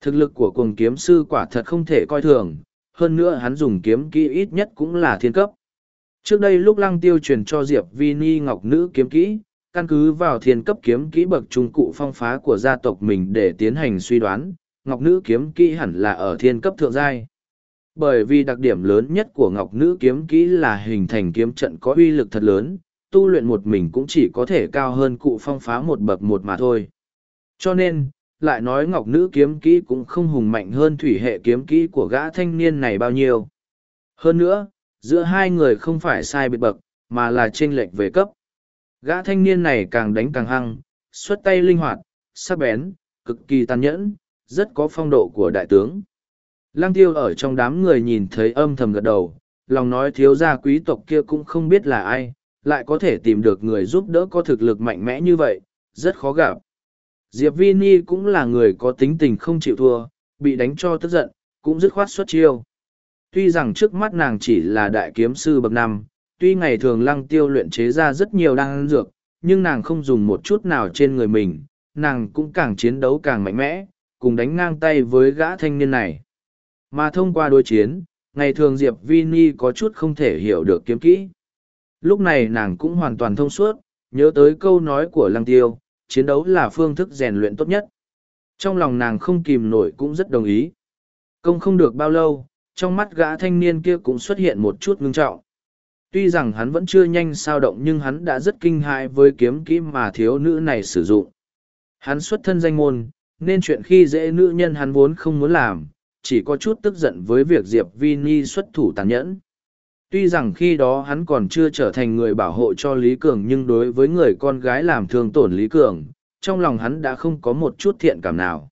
Thực lực của cuồng kiếm sư quả thật không thể coi thường, hơn nữa hắn dùng kiếm kỹ ít nhất cũng là thiên cấp. Trước đây lúc lăng tiêu truyền cho Diệp Vi Ni Ngọc Nữ kiếm kỹ, căn cứ vào thiên cấp kiếm kỹ bậc trung cụ phong phá của gia tộc mình để tiến hành suy đoán, Ngọc Nữ kiếm kỹ hẳn là ở thiên cấp thượng giai. Bởi vì đặc điểm lớn nhất của Ngọc Nữ kiếm kỹ là hình thành kiếm trận có uy lực thật lớn, tu luyện một mình cũng chỉ có thể cao hơn cụ phong phá một bậc một mà thôi. Cho nên, lại nói Ngọc Nữ kiếm kỹ cũng không hùng mạnh hơn thủy hệ kiếm kỹ của gã thanh niên này bao nhiêu. Hơn nữa, giữa hai người không phải sai biệt bậc, mà là chênh lệch về cấp. Gã thanh niên này càng đánh càng hăng, xuất tay linh hoạt, sắc bén, cực kỳ tàn nhẫn, rất có phong độ của đại tướng. Lăng tiêu ở trong đám người nhìn thấy âm thầm gật đầu, lòng nói thiếu gia quý tộc kia cũng không biết là ai, lại có thể tìm được người giúp đỡ có thực lực mạnh mẽ như vậy, rất khó gặp. Diệp Vi Ni cũng là người có tính tình không chịu thua, bị đánh cho tức giận, cũng dứt khoát xuất chiêu. Tuy rằng trước mắt nàng chỉ là đại kiếm sư bậc năm, tuy ngày thường lăng tiêu luyện chế ra rất nhiều đan dược, nhưng nàng không dùng một chút nào trên người mình, nàng cũng càng chiến đấu càng mạnh mẽ, cùng đánh ngang tay với gã thanh niên này. Mà thông qua đối chiến, ngày thường Diệp Vini có chút không thể hiểu được kiếm kỹ. Lúc này nàng cũng hoàn toàn thông suốt, nhớ tới câu nói của lăng tiêu, chiến đấu là phương thức rèn luyện tốt nhất. Trong lòng nàng không kìm nổi cũng rất đồng ý. Công không được bao lâu, trong mắt gã thanh niên kia cũng xuất hiện một chút ngưng trọng. Tuy rằng hắn vẫn chưa nhanh sao động nhưng hắn đã rất kinh hãi với kiếm kỹ mà thiếu nữ này sử dụng. Hắn xuất thân danh môn, nên chuyện khi dễ nữ nhân hắn vốn không muốn làm, chỉ có chút tức giận với việc Diệp Vi Ni xuất thủ tàn nhẫn. Tuy rằng khi đó hắn còn chưa trở thành người bảo hộ cho Lý Cường nhưng đối với người con gái làm thương tổn Lý Cường, trong lòng hắn đã không có một chút thiện cảm nào.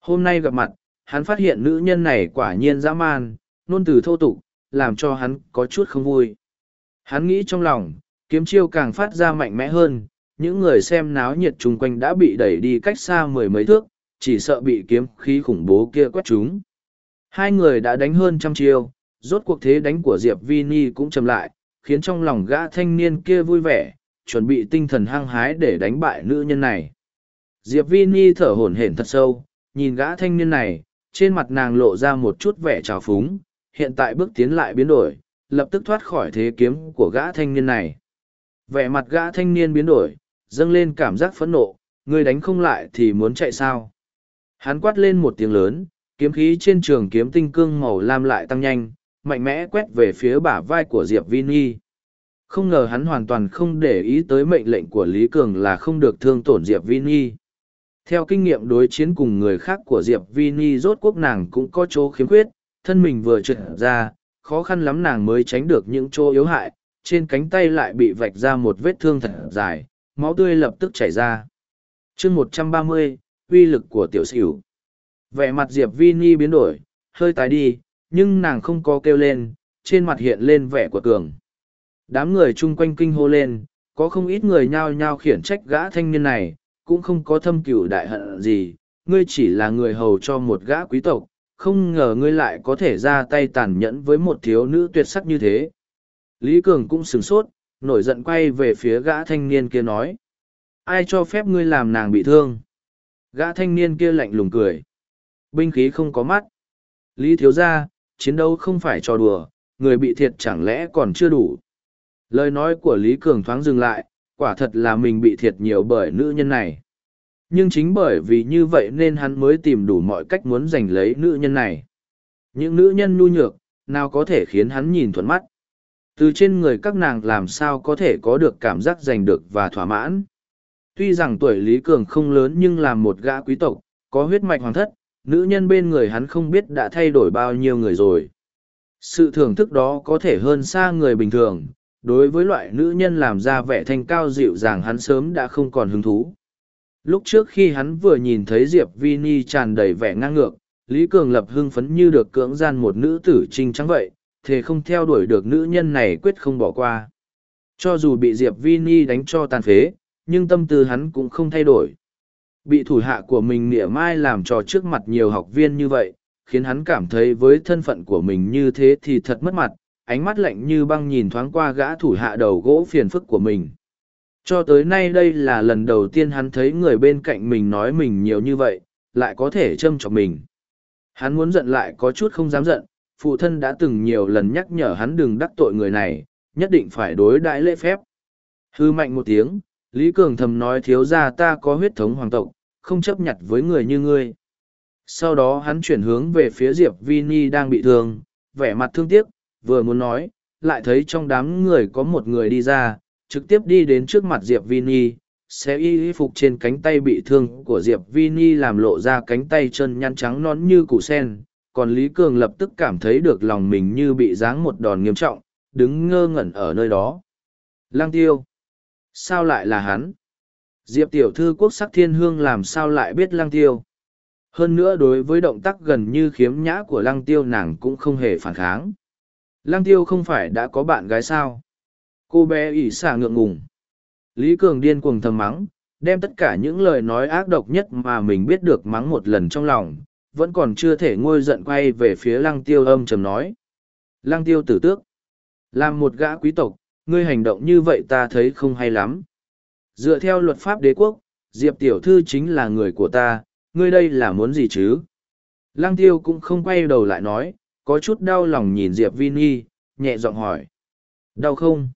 Hôm nay gặp mặt, hắn phát hiện nữ nhân này quả nhiên dã man, nôn từ thô tục, làm cho hắn có chút không vui. Hắn nghĩ trong lòng, kiếm chiêu càng phát ra mạnh mẽ hơn, những người xem náo nhiệt chung quanh đã bị đẩy đi cách xa mười mấy thước, chỉ sợ bị kiếm khí khủng bố kia quét chúng. Hai người đã đánh hơn trăm chiêu, rốt cuộc thế đánh của Diệp Vini cũng chậm lại, khiến trong lòng gã thanh niên kia vui vẻ, chuẩn bị tinh thần hăng hái để đánh bại nữ nhân này. Diệp Vini thở hổn hển thật sâu, nhìn gã thanh niên này, trên mặt nàng lộ ra một chút vẻ trào phúng, hiện tại bước tiến lại biến đổi, lập tức thoát khỏi thế kiếm của gã thanh niên này. Vẻ mặt gã thanh niên biến đổi, dâng lên cảm giác phẫn nộ, người đánh không lại thì muốn chạy sao. Hắn quát lên một tiếng lớn, kiếm khí trên trường kiếm tinh cương màu lam lại tăng nhanh, mạnh mẽ quét về phía bả vai của Diệp Vini. Không ngờ hắn hoàn toàn không để ý tới mệnh lệnh của Lý Cường là không được thương tổn Diệp Vini. Theo kinh nghiệm đối chiến cùng người khác của Diệp Vini rốt quốc nàng cũng có chỗ khiếm khuyết, thân mình vừa trượt ra, khó khăn lắm nàng mới tránh được những chỗ yếu hại, trên cánh tay lại bị vạch ra một vết thương thật dài, máu tươi lập tức chảy ra. chương một trăm ba mươi, uy lực của tiểu xỉu. Vẻ mặt Diệp Vini biến đổi, hơi tái đi, nhưng nàng không có kêu lên, trên mặt hiện lên vẻ của cường. Đám người chung quanh kinh hô lên, có không ít người nhao nhao khiển trách gã thanh niên này, cũng không có thâm cửu đại hận gì, ngươi chỉ là người hầu cho một gã quý tộc, không ngờ ngươi lại có thể ra tay tàn nhẫn với một thiếu nữ tuyệt sắc như thế. Lý Cường cũng sửng sốt, nổi giận quay về phía gã thanh niên kia nói. Ai cho phép ngươi làm nàng bị thương? Gã thanh niên kia lạnh lùng cười. Binh khí không có mắt. Lý thiếu gia, chiến đấu không phải trò đùa, người bị thiệt chẳng lẽ còn chưa đủ. Lời nói của Lý Cường thoáng dừng lại, quả thật là mình bị thiệt nhiều bởi nữ nhân này. Nhưng chính bởi vì như vậy nên hắn mới tìm đủ mọi cách muốn giành lấy nữ nhân này. Những nữ nhân nhu nhược, nào có thể khiến hắn nhìn thuận mắt. Từ trên người các nàng làm sao có thể có được cảm giác giành được và thỏa mãn. Tuy rằng tuổi Lý Cường không lớn nhưng là một gã quý tộc, có huyết mạch hoàng thất, nữ nhân bên người hắn không biết đã thay đổi bao nhiêu người rồi. Sự thưởng thức đó có thể hơn xa người bình thường, đối với loại nữ nhân làm ra vẻ thanh cao dịu dàng hắn sớm đã không còn hứng thú. Lúc trước khi hắn vừa nhìn thấy Diệp Vini tràn đầy vẻ ngang ngược, Lý Cường lập hưng phấn như được cưỡng gian một nữ tử trinh trắng vậy, thề không theo đuổi được nữ nhân này quyết không bỏ qua. Cho dù bị Diệp Vini đánh cho tàn phế, nhưng tâm tư hắn cũng không thay đổi. Bị thủ hạ của mình nịa mai làm trò trước mặt nhiều học viên như vậy, khiến hắn cảm thấy với thân phận của mình như thế thì thật mất mặt, ánh mắt lạnh như băng nhìn thoáng qua gã thủ hạ đầu gỗ phiền phức của mình. Cho tới nay đây là lần đầu tiên hắn thấy người bên cạnh mình nói mình nhiều như vậy, lại có thể châm chọc mình. Hắn muốn giận lại có chút không dám giận, phụ thân đã từng nhiều lần nhắc nhở hắn đừng đắc tội người này, nhất định phải đối đãi lễ phép. Hư mạnh một tiếng, Lý Cường thầm nói thiếu ra ta có huyết thống hoàng tộc, không chấp nhặt với người như ngươi. Sau đó hắn chuyển hướng về phía Diệp Vini đang bị thương, vẻ mặt thương tiếc, vừa muốn nói, lại thấy trong đám người có một người đi ra, trực tiếp đi đến trước mặt Diệp Vini, xé y phục trên cánh tay bị thương của Diệp Vini làm lộ ra cánh tay chân nhăn trắng nón như củ sen, còn Lý Cường lập tức cảm thấy được lòng mình như bị giáng một đòn nghiêm trọng, đứng ngơ ngẩn ở nơi đó. Lang tiêu! Sao lại là hắn? Diệp tiểu thư quốc sắc thiên hương làm sao lại biết lang tiêu? Hơn nữa đối với động tác gần như khiếm nhã của lăng tiêu nàng cũng không hề phản kháng. Lăng tiêu không phải đã có bạn gái sao? Cô bé ỉ xả ngượng ngùng. Lý Cường điên cuồng thầm mắng, đem tất cả những lời nói ác độc nhất mà mình biết được mắng một lần trong lòng, vẫn còn chưa thể ngôi giận quay về phía lăng tiêu âm trầm nói. Lăng tiêu tử tước. Làm một gã quý tộc, ngươi hành động như vậy ta thấy không hay lắm. Dựa theo luật pháp đế quốc, Diệp tiểu thư chính là người của ta, ngươi đây là muốn gì chứ? Lăng tiêu cũng không quay đầu lại nói, có chút đau lòng nhìn Diệp Vini, nhẹ giọng hỏi. Đau không?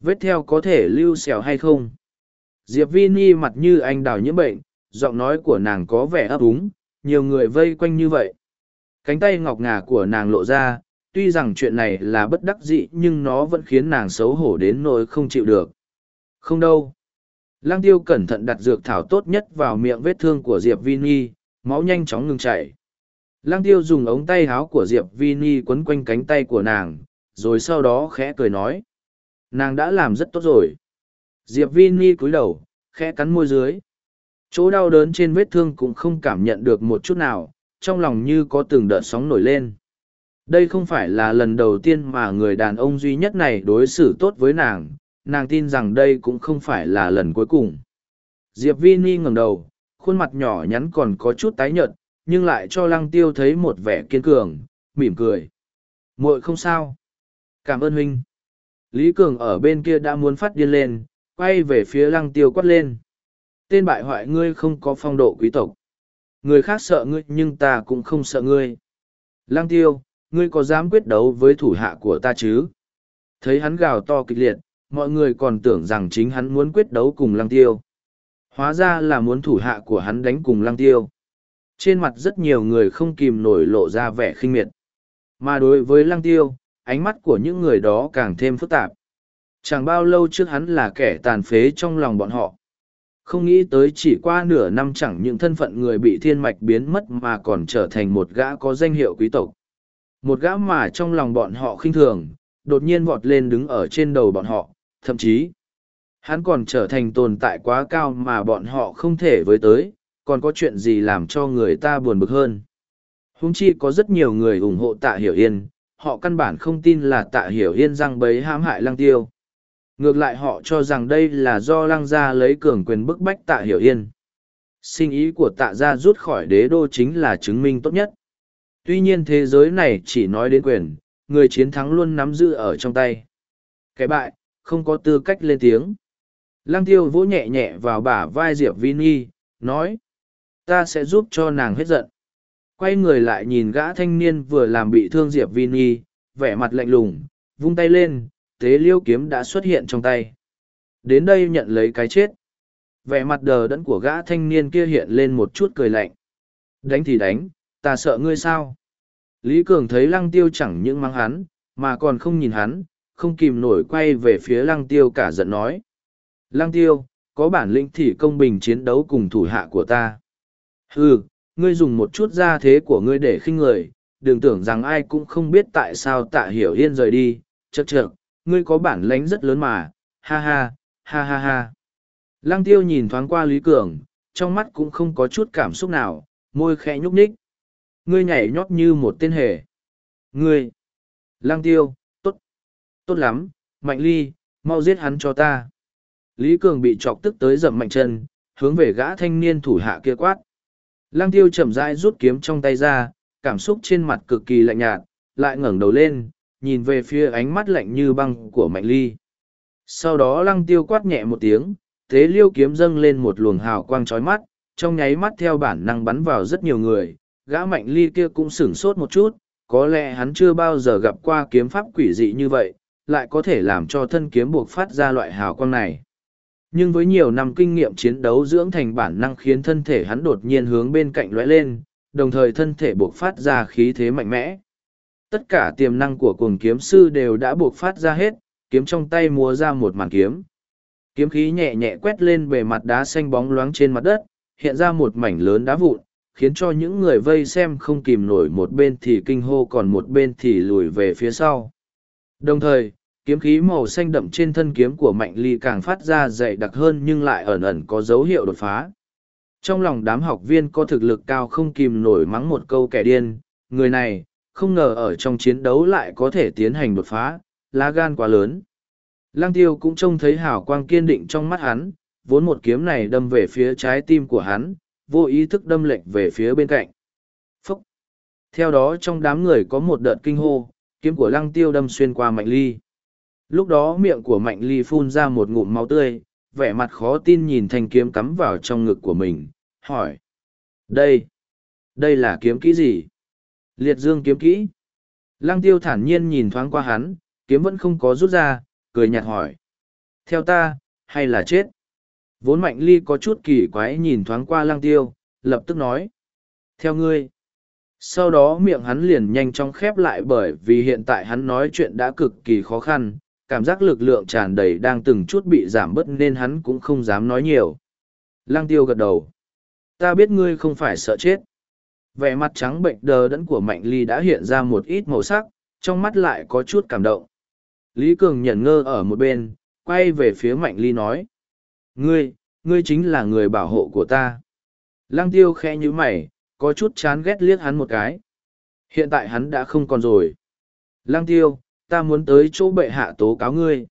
Vết theo có thể lưu xẻo hay không? Diệp Vini mặt như anh đào nhiễm bệnh, giọng nói của nàng có vẻ ấp úng, nhiều người vây quanh như vậy. Cánh tay ngọc ngà của nàng lộ ra, tuy rằng chuyện này là bất đắc dĩ nhưng nó vẫn khiến nàng xấu hổ đến nỗi không chịu được. Không đâu. Lang tiêu cẩn thận đặt dược thảo tốt nhất vào miệng vết thương của Diệp Vini, máu nhanh chóng ngừng chảy. Lăng tiêu dùng ống tay háo của Diệp Vini quấn quanh cánh tay của nàng, rồi sau đó khẽ cười nói. Nàng đã làm rất tốt rồi. Diệp Vini cúi đầu, khẽ cắn môi dưới. Chỗ đau đớn trên vết thương cũng không cảm nhận được một chút nào, trong lòng như có từng đợt sóng nổi lên. Đây không phải là lần đầu tiên mà người đàn ông duy nhất này đối xử tốt với nàng, nàng tin rằng đây cũng không phải là lần cuối cùng. Diệp Vini ngẩng đầu, khuôn mặt nhỏ nhắn còn có chút tái nhợt, nhưng lại cho lăng tiêu thấy một vẻ kiên cường, mỉm cười. muội không sao. Cảm ơn huynh. Lý Cường ở bên kia đã muốn phát điên lên, quay về phía lăng tiêu quát lên. Tên bại hoại ngươi không có phong độ quý tộc. Người khác sợ ngươi nhưng ta cũng không sợ ngươi. Lăng tiêu, ngươi có dám quyết đấu với thủ hạ của ta chứ? Thấy hắn gào to kịch liệt, mọi người còn tưởng rằng chính hắn muốn quyết đấu cùng lăng tiêu. Hóa ra là muốn thủ hạ của hắn đánh cùng lăng tiêu. Trên mặt rất nhiều người không kìm nổi lộ ra vẻ khinh miệt. Mà đối với lăng tiêu, ánh mắt của những người đó càng thêm phức tạp. Chẳng bao lâu trước hắn là kẻ tàn phế trong lòng bọn họ. Không nghĩ tới chỉ qua nửa năm chẳng những thân phận người bị thiên mạch biến mất mà còn trở thành một gã có danh hiệu quý tộc. Một gã mà trong lòng bọn họ khinh thường, đột nhiên vọt lên đứng ở trên đầu bọn họ, thậm chí, hắn còn trở thành tồn tại quá cao mà bọn họ không thể với tới, còn có chuyện gì làm cho người ta buồn bực hơn. Húng chi có rất nhiều người ủng hộ tạ hiểu yên, họ căn bản không tin là tạ hiểu yên răng bấy hãm hại lăng tiêu. Ngược lại họ cho rằng đây là do lăng gia lấy cường quyền bức bách tạ hiểu yên. Sinh ý của tạ gia rút khỏi đế đô chính là chứng minh tốt nhất. Tuy nhiên thế giới này chỉ nói đến quyền, người chiến thắng luôn nắm giữ ở trong tay. Cái bại, không có tư cách lên tiếng. Lăng tiêu vỗ nhẹ nhẹ vào bả vai Diệp Vini, nói. Ta sẽ giúp cho nàng hết giận. Quay người lại nhìn gã thanh niên vừa làm bị thương Diệp Vini, vẻ mặt lạnh lùng, vung tay lên, tế liêu kiếm đã xuất hiện trong tay. Đến đây nhận lấy cái chết. Vẻ mặt đờ đẫn của gã thanh niên kia hiện lên một chút cười lạnh. Đánh thì đánh, ta sợ ngươi sao? Lý Cường thấy lăng tiêu chẳng những mang hắn, mà còn không nhìn hắn, không kìm nổi quay về phía lăng tiêu cả giận nói. Lăng tiêu, có bản lĩnh thì công bình chiến đấu cùng thủ hạ của ta. Hừ, ngươi dùng một chút gia thế của ngươi để khinh người, đừng tưởng rằng ai cũng không biết tại sao tạ hiểu yên rời đi, chật chật, ngươi có bản lánh rất lớn mà, ha ha, ha ha ha. Lăng tiêu nhìn thoáng qua Lý Cường, trong mắt cũng không có chút cảm xúc nào, môi khẽ nhúc nhích. Ngươi nhảy nhót như một tên hề. Ngươi. Lăng tiêu, tốt. Tốt lắm, Mạnh Ly, mau giết hắn cho ta. Lý Cường bị chọc tức tới dậm mạnh chân, hướng về gã thanh niên thủ hạ kia quát. Lăng tiêu chậm rãi rút kiếm trong tay ra, cảm xúc trên mặt cực kỳ lạnh nhạt, lại ngẩng đầu lên, nhìn về phía ánh mắt lạnh như băng của Mạnh Ly. Sau đó lăng tiêu quát nhẹ một tiếng, thế liêu kiếm dâng lên một luồng hào quang chói mắt, trong nháy mắt theo bản năng bắn vào rất nhiều người, gã Mạnh Ly kia cũng sửng sốt một chút, có lẽ hắn chưa bao giờ gặp qua kiếm pháp quỷ dị như vậy, lại có thể làm cho thân kiếm buộc phát ra loại hào quang này nhưng với nhiều năm kinh nghiệm chiến đấu dưỡng thành bản năng khiến thân thể hắn đột nhiên hướng bên cạnh lóe lên, đồng thời thân thể buộc phát ra khí thế mạnh mẽ. Tất cả tiềm năng của cuồng kiếm sư đều đã buộc phát ra hết, kiếm trong tay múa ra một màn kiếm. Kiếm khí nhẹ nhẹ quét lên bề mặt đá xanh bóng loáng trên mặt đất, hiện ra một mảnh lớn đá vụn, khiến cho những người vây xem không kìm nổi một bên thì kinh hô còn một bên thì lùi về phía sau. Đồng thời kiếm khí màu xanh đậm trên thân kiếm của mạnh ly càng phát ra dày đặc hơn nhưng lại ẩn ẩn có dấu hiệu đột phá trong lòng đám học viên có thực lực cao không kìm nổi mắng một câu kẻ điên người này không ngờ ở trong chiến đấu lại có thể tiến hành đột phá lá gan quá lớn lang tiêu cũng trông thấy hào quang kiên định trong mắt hắn vốn một kiếm này đâm về phía trái tim của hắn, vô ý thức đâm lệch về phía bên cạnh. Phốc. Theo đó trong đám người có một đợt kinh hô, kiếm của lăng tiêu đâm xuyên qua mạnh ly. Lúc đó miệng của mạnh ly phun ra một ngụm máu tươi, vẻ mặt khó tin nhìn thanh kiếm cắm vào trong ngực của mình, hỏi. Đây! Đây là kiếm kỹ gì? Liệt dương kiếm kỹ. Lăng tiêu thản nhiên nhìn thoáng qua hắn, kiếm vẫn không có rút ra, cười nhạt hỏi. Theo ta, hay là chết? Vốn mạnh ly có chút kỳ quái nhìn thoáng qua lăng tiêu, lập tức nói. Theo ngươi. Sau đó miệng hắn liền nhanh chóng khép lại bởi vì hiện tại hắn nói chuyện đã cực kỳ khó khăn, cảm giác lực lượng tràn đầy đang từng chút bị giảm bớt nên hắn cũng không dám nói nhiều. Lăng tiêu gật đầu. Ta biết ngươi không phải sợ chết. Vẻ mặt trắng bệnh đờ đẫn của Mạnh Ly đã hiện ra một ít màu sắc, trong mắt lại có chút cảm động. Lý Cường nhận ngơ ở một bên, quay về phía Mạnh Ly nói. Ngươi, ngươi chính là người bảo hộ của ta. Lăng tiêu khẽ như mày, có chút chán ghét liếc hắn một cái. Hiện tại hắn đã không còn rồi. Lăng tiêu, ta muốn tới chỗ bệ hạ tố cáo ngươi.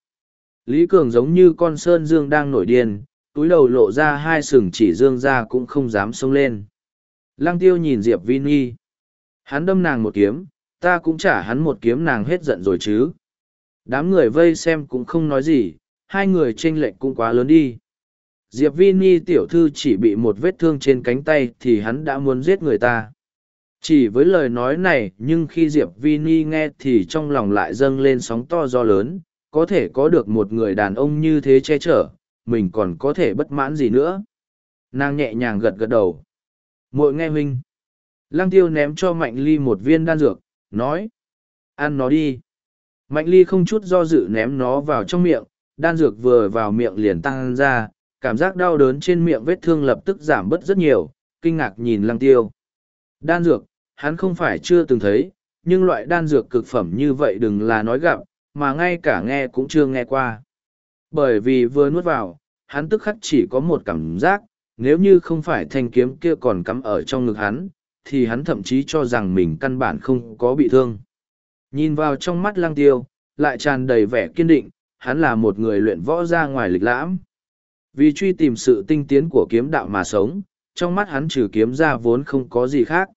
Lý Cường giống như con sơn dương đang nổi điên, túi đầu lộ ra hai sừng chỉ dương ra cũng không dám xông lên. Lăng tiêu nhìn Diệp Vi Nhi. Hắn đâm nàng một kiếm, ta cũng trả hắn một kiếm nàng hết giận rồi chứ. Đám người vây xem cũng không nói gì, hai người tranh lệch cũng quá lớn đi. Diệp Vi Nhi tiểu thư chỉ bị một vết thương trên cánh tay thì hắn đã muốn giết người ta. Chỉ với lời nói này nhưng khi Diệp Vi Ni nghe thì trong lòng lại dâng lên sóng to do lớn, có thể có được một người đàn ông như thế che chở, mình còn có thể bất mãn gì nữa. Nàng nhẹ nhàng gật gật đầu. Mội nghe huynh. Lăng tiêu ném cho Mạnh Ly một viên đan dược, nói. Ăn nó đi. Mạnh Ly không chút do dự ném nó vào trong miệng, đan dược vừa vào miệng liền tăng ra, cảm giác đau đớn trên miệng vết thương lập tức giảm bớt rất nhiều, kinh ngạc nhìn lăng tiêu. Đan dược, hắn không phải chưa từng thấy, nhưng loại đan dược cực phẩm như vậy đừng là nói gặp, mà ngay cả nghe cũng chưa nghe qua. Bởi vì vừa nuốt vào, hắn tức khắc chỉ có một cảm giác, nếu như không phải thanh kiếm kia còn cắm ở trong ngực hắn, thì hắn thậm chí cho rằng mình căn bản không có bị thương. Nhìn vào trong mắt lăng tiêu, lại tràn đầy vẻ kiên định, hắn là một người luyện võ ra ngoài lịch lãm. Vì truy tìm sự tinh tiến của kiếm đạo mà sống, trong mắt hắn trừ kiếm ra vốn không có gì khác.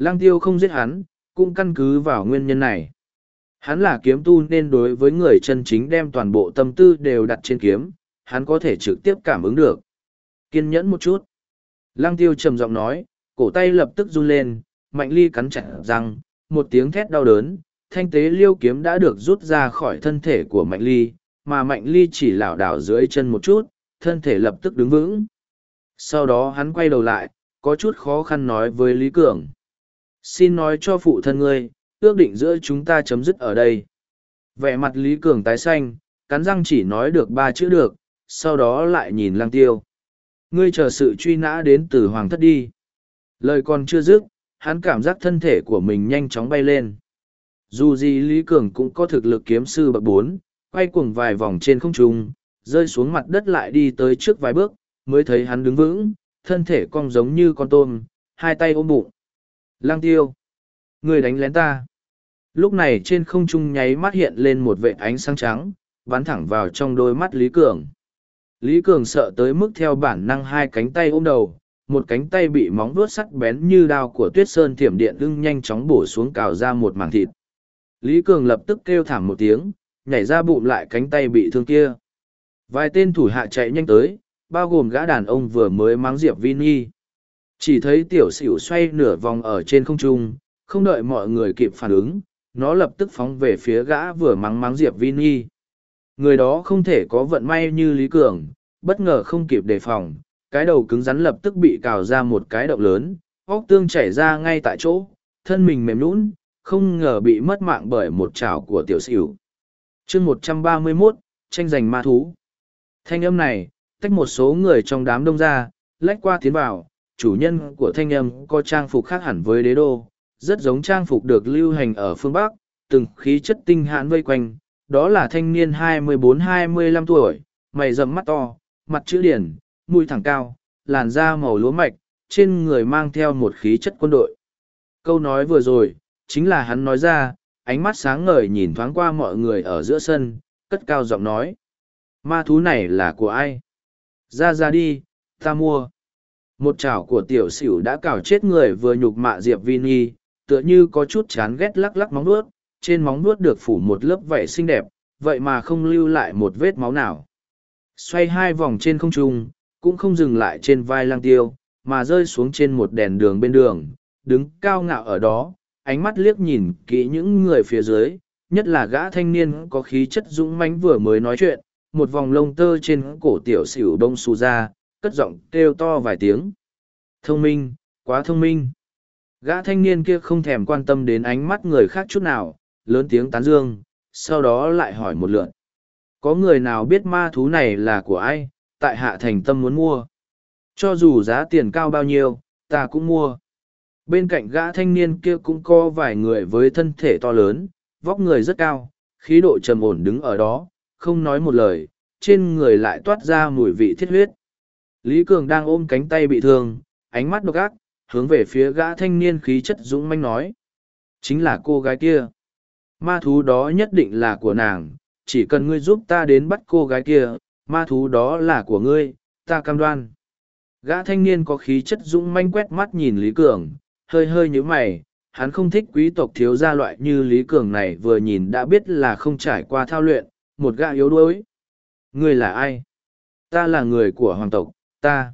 Lăng tiêu không giết hắn, cũng căn cứ vào nguyên nhân này. Hắn là kiếm tu nên đối với người chân chính đem toàn bộ tâm tư đều đặt trên kiếm, hắn có thể trực tiếp cảm ứng được. Kiên nhẫn một chút. Lăng tiêu trầm giọng nói, cổ tay lập tức run lên, mạnh ly cắn chặt răng, một tiếng thét đau đớn, thanh tế liêu kiếm đã được rút ra khỏi thân thể của mạnh ly, mà mạnh ly chỉ lảo đảo dưới chân một chút, thân thể lập tức đứng vững. Sau đó hắn quay đầu lại, có chút khó khăn nói với Lý Cường. Xin nói cho phụ thân ngươi, ước định giữa chúng ta chấm dứt ở đây. Vẻ mặt Lý Cường tái xanh, cắn răng chỉ nói được ba chữ được, sau đó lại nhìn lang tiêu. Ngươi chờ sự truy nã đến từ hoàng thất đi. Lời còn chưa dứt, hắn cảm giác thân thể của mình nhanh chóng bay lên. Dù gì Lý Cường cũng có thực lực kiếm sư bậc bốn, quay cuồng vài vòng trên không trung, rơi xuống mặt đất lại đi tới trước vài bước, mới thấy hắn đứng vững, thân thể cong giống như con tôm, hai tay ôm bụng. Lang tiêu! Người đánh lén ta! Lúc này trên không trung nháy mắt hiện lên một vệ ánh sáng trắng, bắn thẳng vào trong đôi mắt Lý Cường. Lý Cường sợ tới mức theo bản năng hai cánh tay ôm đầu, một cánh tay bị móng vuốt sắc bén như đao của tuyết sơn thiểm điện ưng nhanh chóng bổ xuống cào ra một mảng thịt. Lý Cường lập tức kêu thảm một tiếng, nhảy ra bụng lại cánh tay bị thương kia. Vài tên thủ hạ chạy nhanh tới, bao gồm gã đàn ông vừa mới mắng Diệp Vi Nhi. Chỉ thấy tiểu xỉu xoay nửa vòng ở trên không trung, không đợi mọi người kịp phản ứng, nó lập tức phóng về phía gã vừa mắng mắng Diệp Vi Nhi. Người đó không thể có vận may như Lý Cường, bất ngờ không kịp đề phòng, cái đầu cứng rắn lập tức bị cào ra một cái động lớn, óc tương chảy ra ngay tại chỗ, thân mình mềm lún, không ngờ bị mất mạng bởi một chảo của tiểu xỉu. chương một trăm ba mươi 131, tranh giành ma thú. Thanh âm này, tách một số người trong đám đông ra, lách qua tiến vào, chủ nhân của thanh âm có trang phục khác hẳn với đế đô, rất giống trang phục được lưu hành ở phương Bắc, từng khí chất tinh hãn vây quanh, đó là thanh niên 24-25 tuổi, mày rậm mắt to, mặt chữ điển, mũi thẳng cao, làn da màu lúa mạch, trên người mang theo một khí chất quân đội. Câu nói vừa rồi, chính là hắn nói ra, ánh mắt sáng ngời nhìn thoáng qua mọi người ở giữa sân, cất cao giọng nói. Ma thú này là của ai? Ra ra đi, ta mua. Một chảo của tiểu xỉu đã cào chết người vừa nhục mạ Diệp Vi Nhi, tựa như có chút chán ghét lắc lắc móng nuốt, trên móng nuốt được phủ một lớp vảy xinh đẹp, vậy mà không lưu lại một vết máu nào. Xoay hai vòng trên không trung, cũng không dừng lại trên vai lang tiêu, mà rơi xuống trên một đèn đường bên đường, đứng cao ngạo ở đó, ánh mắt liếc nhìn kỹ những người phía dưới, nhất là gã thanh niên có khí chất dũng mãnh vừa mới nói chuyện, một vòng lông tơ trên cổ tiểu xỉu đông xù ra, cất giọng kêu to vài tiếng. Thông minh, quá thông minh. Gã thanh niên kia không thèm quan tâm đến ánh mắt người khác chút nào, lớn tiếng tán dương, sau đó lại hỏi một lượt. Có người nào biết ma thú này là của ai, tại hạ thành tâm muốn mua. Cho dù giá tiền cao bao nhiêu, ta cũng mua. Bên cạnh gã thanh niên kia cũng có vài người với thân thể to lớn, vóc người rất cao, khí độ trầm ổn đứng ở đó, không nói một lời, trên người lại toát ra mùi vị thiết huyết. Lý Cường đang ôm cánh tay bị thương, ánh mắt độc ác, hướng về phía gã thanh niên khí chất dũng manh nói. Chính là cô gái kia. Ma thú đó nhất định là của nàng, chỉ cần ngươi giúp ta đến bắt cô gái kia, ma thú đó là của ngươi, ta cam đoan. Gã thanh niên có khí chất dũng manh quét mắt nhìn Lý Cường, hơi hơi như mày, hắn không thích quý tộc thiếu gia loại như Lý Cường này vừa nhìn đã biết là không trải qua thao luyện, một gã yếu đuối. Ngươi là ai? Ta là người của hoàng tộc, ta.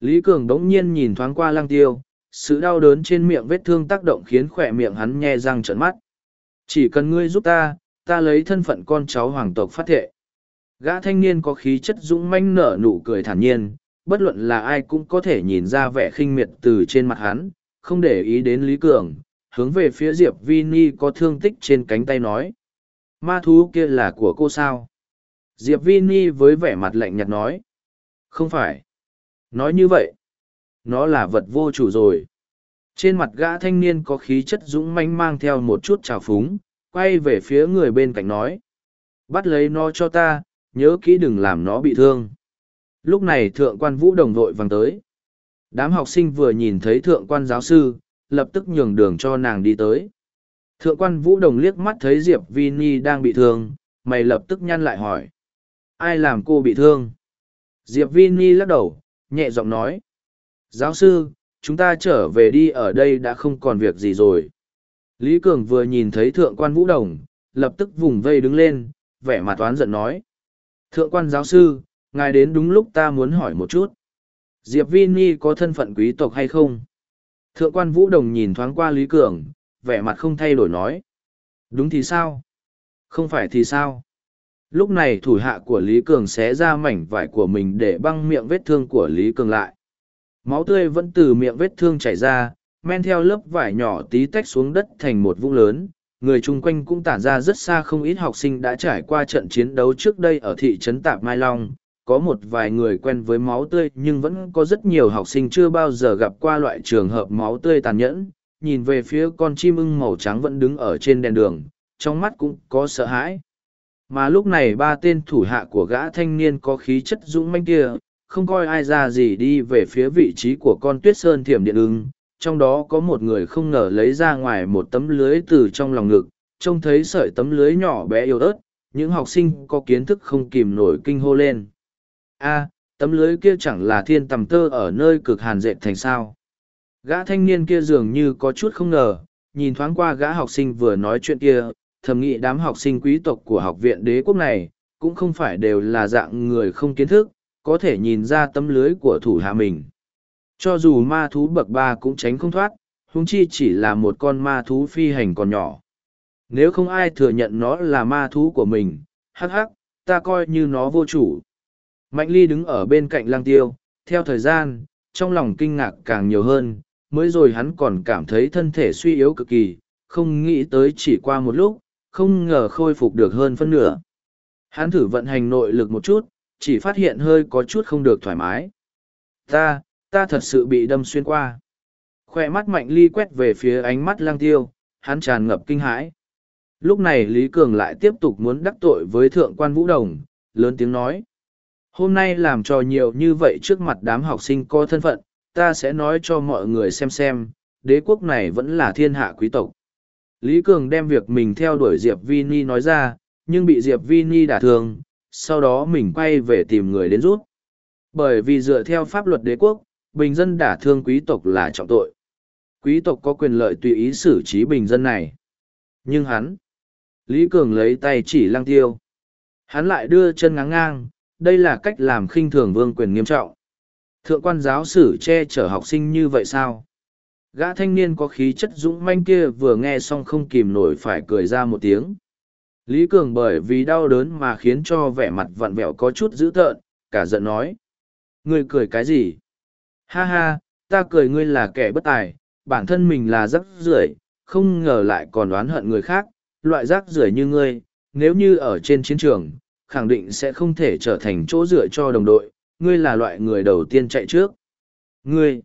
Lý Cường đống nhiên nhìn thoáng qua lăng tiêu, sự đau đớn trên miệng vết thương tác động khiến khỏe miệng hắn nhe răng trợn mắt. Chỉ cần ngươi giúp ta, ta lấy thân phận con cháu hoàng tộc phát thệ. Gã thanh niên có khí chất dũng manh nở nụ cười thản nhiên, bất luận là ai cũng có thể nhìn ra vẻ khinh miệt từ trên mặt hắn, không để ý đến Lý Cường, hướng về phía Diệp Vi Ni có thương tích trên cánh tay nói. Ma thú kia là của cô sao? Diệp Vi Ni với vẻ mặt lạnh nhạt nói. Không phải. Nói như vậy, nó là vật vô chủ rồi. Trên mặt gã thanh niên có khí chất dũng manh mang theo một chút trào phúng, quay về phía người bên cạnh nói. Bắt lấy nó cho ta, nhớ kỹ đừng làm nó bị thương. Lúc này thượng quan vũ đồng vội vàng tới. Đám học sinh vừa nhìn thấy thượng quan giáo sư, lập tức nhường đường cho nàng đi tới. Thượng quan vũ đồng liếc mắt thấy Diệp Vi Ni đang bị thương, mày lập tức nhăn lại hỏi. Ai làm cô bị thương? Diệp Vi Ni lắc đầu, nhẹ giọng nói. Giáo sư, chúng ta trở về đi ở đây đã không còn việc gì rồi. Lý Cường vừa nhìn thấy thượng quan vũ đồng, lập tức vùng vây đứng lên, vẻ mặt toán giận nói. Thượng quan giáo sư, ngài đến đúng lúc ta muốn hỏi một chút. Diệp Vi có thân phận quý tộc hay không? Thượng quan Vũ Đồng nhìn thoáng qua Lý Cường, vẻ mặt không thay đổi nói. Đúng thì sao? Không phải thì sao? Lúc này thủ hạ của Lý Cường xé ra mảnh vải của mình để băng miệng vết thương của Lý Cường lại. Máu tươi vẫn từ miệng vết thương chảy ra, men theo lớp vải nhỏ tí tách xuống đất thành một vũng lớn. Người chung quanh cũng tản ra rất xa không ít học sinh đã trải qua trận chiến đấu trước đây ở thị trấn Tạp Mai Long, có một vài người quen với máu tươi nhưng vẫn có rất nhiều học sinh chưa bao giờ gặp qua loại trường hợp máu tươi tàn nhẫn nhìn về phía con chim ưng màu trắng vẫn đứng ở trên đèn đường trong mắt cũng có sợ hãi mà lúc này ba tên thủ hạ của gã thanh niên có khí chất dũng manh kia, không coi ai ra gì đi về phía vị trí của con tuyết sơn thiểm điện ưng. Trong đó có một người không ngờ lấy ra ngoài một tấm lưới từ trong lòng ngực, trông thấy sợi tấm lưới nhỏ bé yếu ớt, những học sinh có kiến thức không kìm nổi kinh hô lên. A, tấm lưới kia chẳng là thiên tầm tơ ở nơi cực hàn dệt thành sao? Gã thanh niên kia dường như có chút không ngờ, nhìn thoáng qua gã học sinh vừa nói chuyện kia thầm nghĩ đám học sinh quý tộc của học viện đế quốc này cũng không phải đều là dạng người không kiến thức có thể nhìn ra tấm lưới của thủ hạ mình. Cho dù ma thú bậc ba cũng tránh không thoát huống chi chỉ là một con ma thú phi hành còn nhỏ. Nếu không ai thừa nhận nó là ma thú của mình hắc hắc ta coi như nó vô chủ. Mạnh ly đứng ở bên cạnh lang tiêu, theo thời gian, trong lòng kinh ngạc càng nhiều hơn, mới rồi hắn còn cảm thấy thân thể suy yếu cực kỳ, không nghĩ tới chỉ qua một lúc, không ngờ khôi phục được hơn phân nửa. Hắn thử vận hành nội lực một chút, chỉ phát hiện hơi có chút không được thoải mái. Ta, ta thật sự bị đâm xuyên qua. Khoe mắt mạnh ly quét về phía ánh mắt lang tiêu, hắn tràn ngập kinh hãi. Lúc này Lý Cường lại tiếp tục muốn đắc tội với thượng quan vũ đồng, lớn tiếng nói. Hôm nay làm trò nhiều như vậy trước mặt đám học sinh có thân phận, ta sẽ nói cho mọi người xem xem, đế quốc này vẫn là thiên hạ quý tộc. Lý Cường đem việc mình theo đuổi Diệp Vini nói ra, nhưng bị Diệp Vini đả thương, sau đó mình quay về tìm người đến rút. Bởi vì dựa theo pháp luật đế quốc, bình dân đả thương quý tộc là trọng tội. Quý tộc có quyền lợi tùy ý xử trí bình dân này. Nhưng hắn, Lý Cường lấy tay chỉ lăng tiêu. Hắn lại đưa chân ngáng ngang, đây là cách làm khinh thường vương quyền nghiêm trọng. Thượng quan giáo sử che chở học sinh như vậy sao? Gã thanh niên có khí chất dũng manh kia vừa nghe xong không kìm nổi phải cười ra một tiếng. Lý Cường bởi vì đau đớn mà khiến cho vẻ mặt vặn vẹo có chút dữ tợn, cả giận nói. Ngươi cười cái gì? Ha ha, ta cười ngươi là kẻ bất tài, bản thân mình là rắc rưởi, không ngờ lại còn đoán hận người khác, loại rác rưởi như ngươi, nếu như ở trên chiến trường, khẳng định sẽ không thể trở thành chỗ dựa cho đồng đội, ngươi là loại người đầu tiên chạy trước. Ngươi,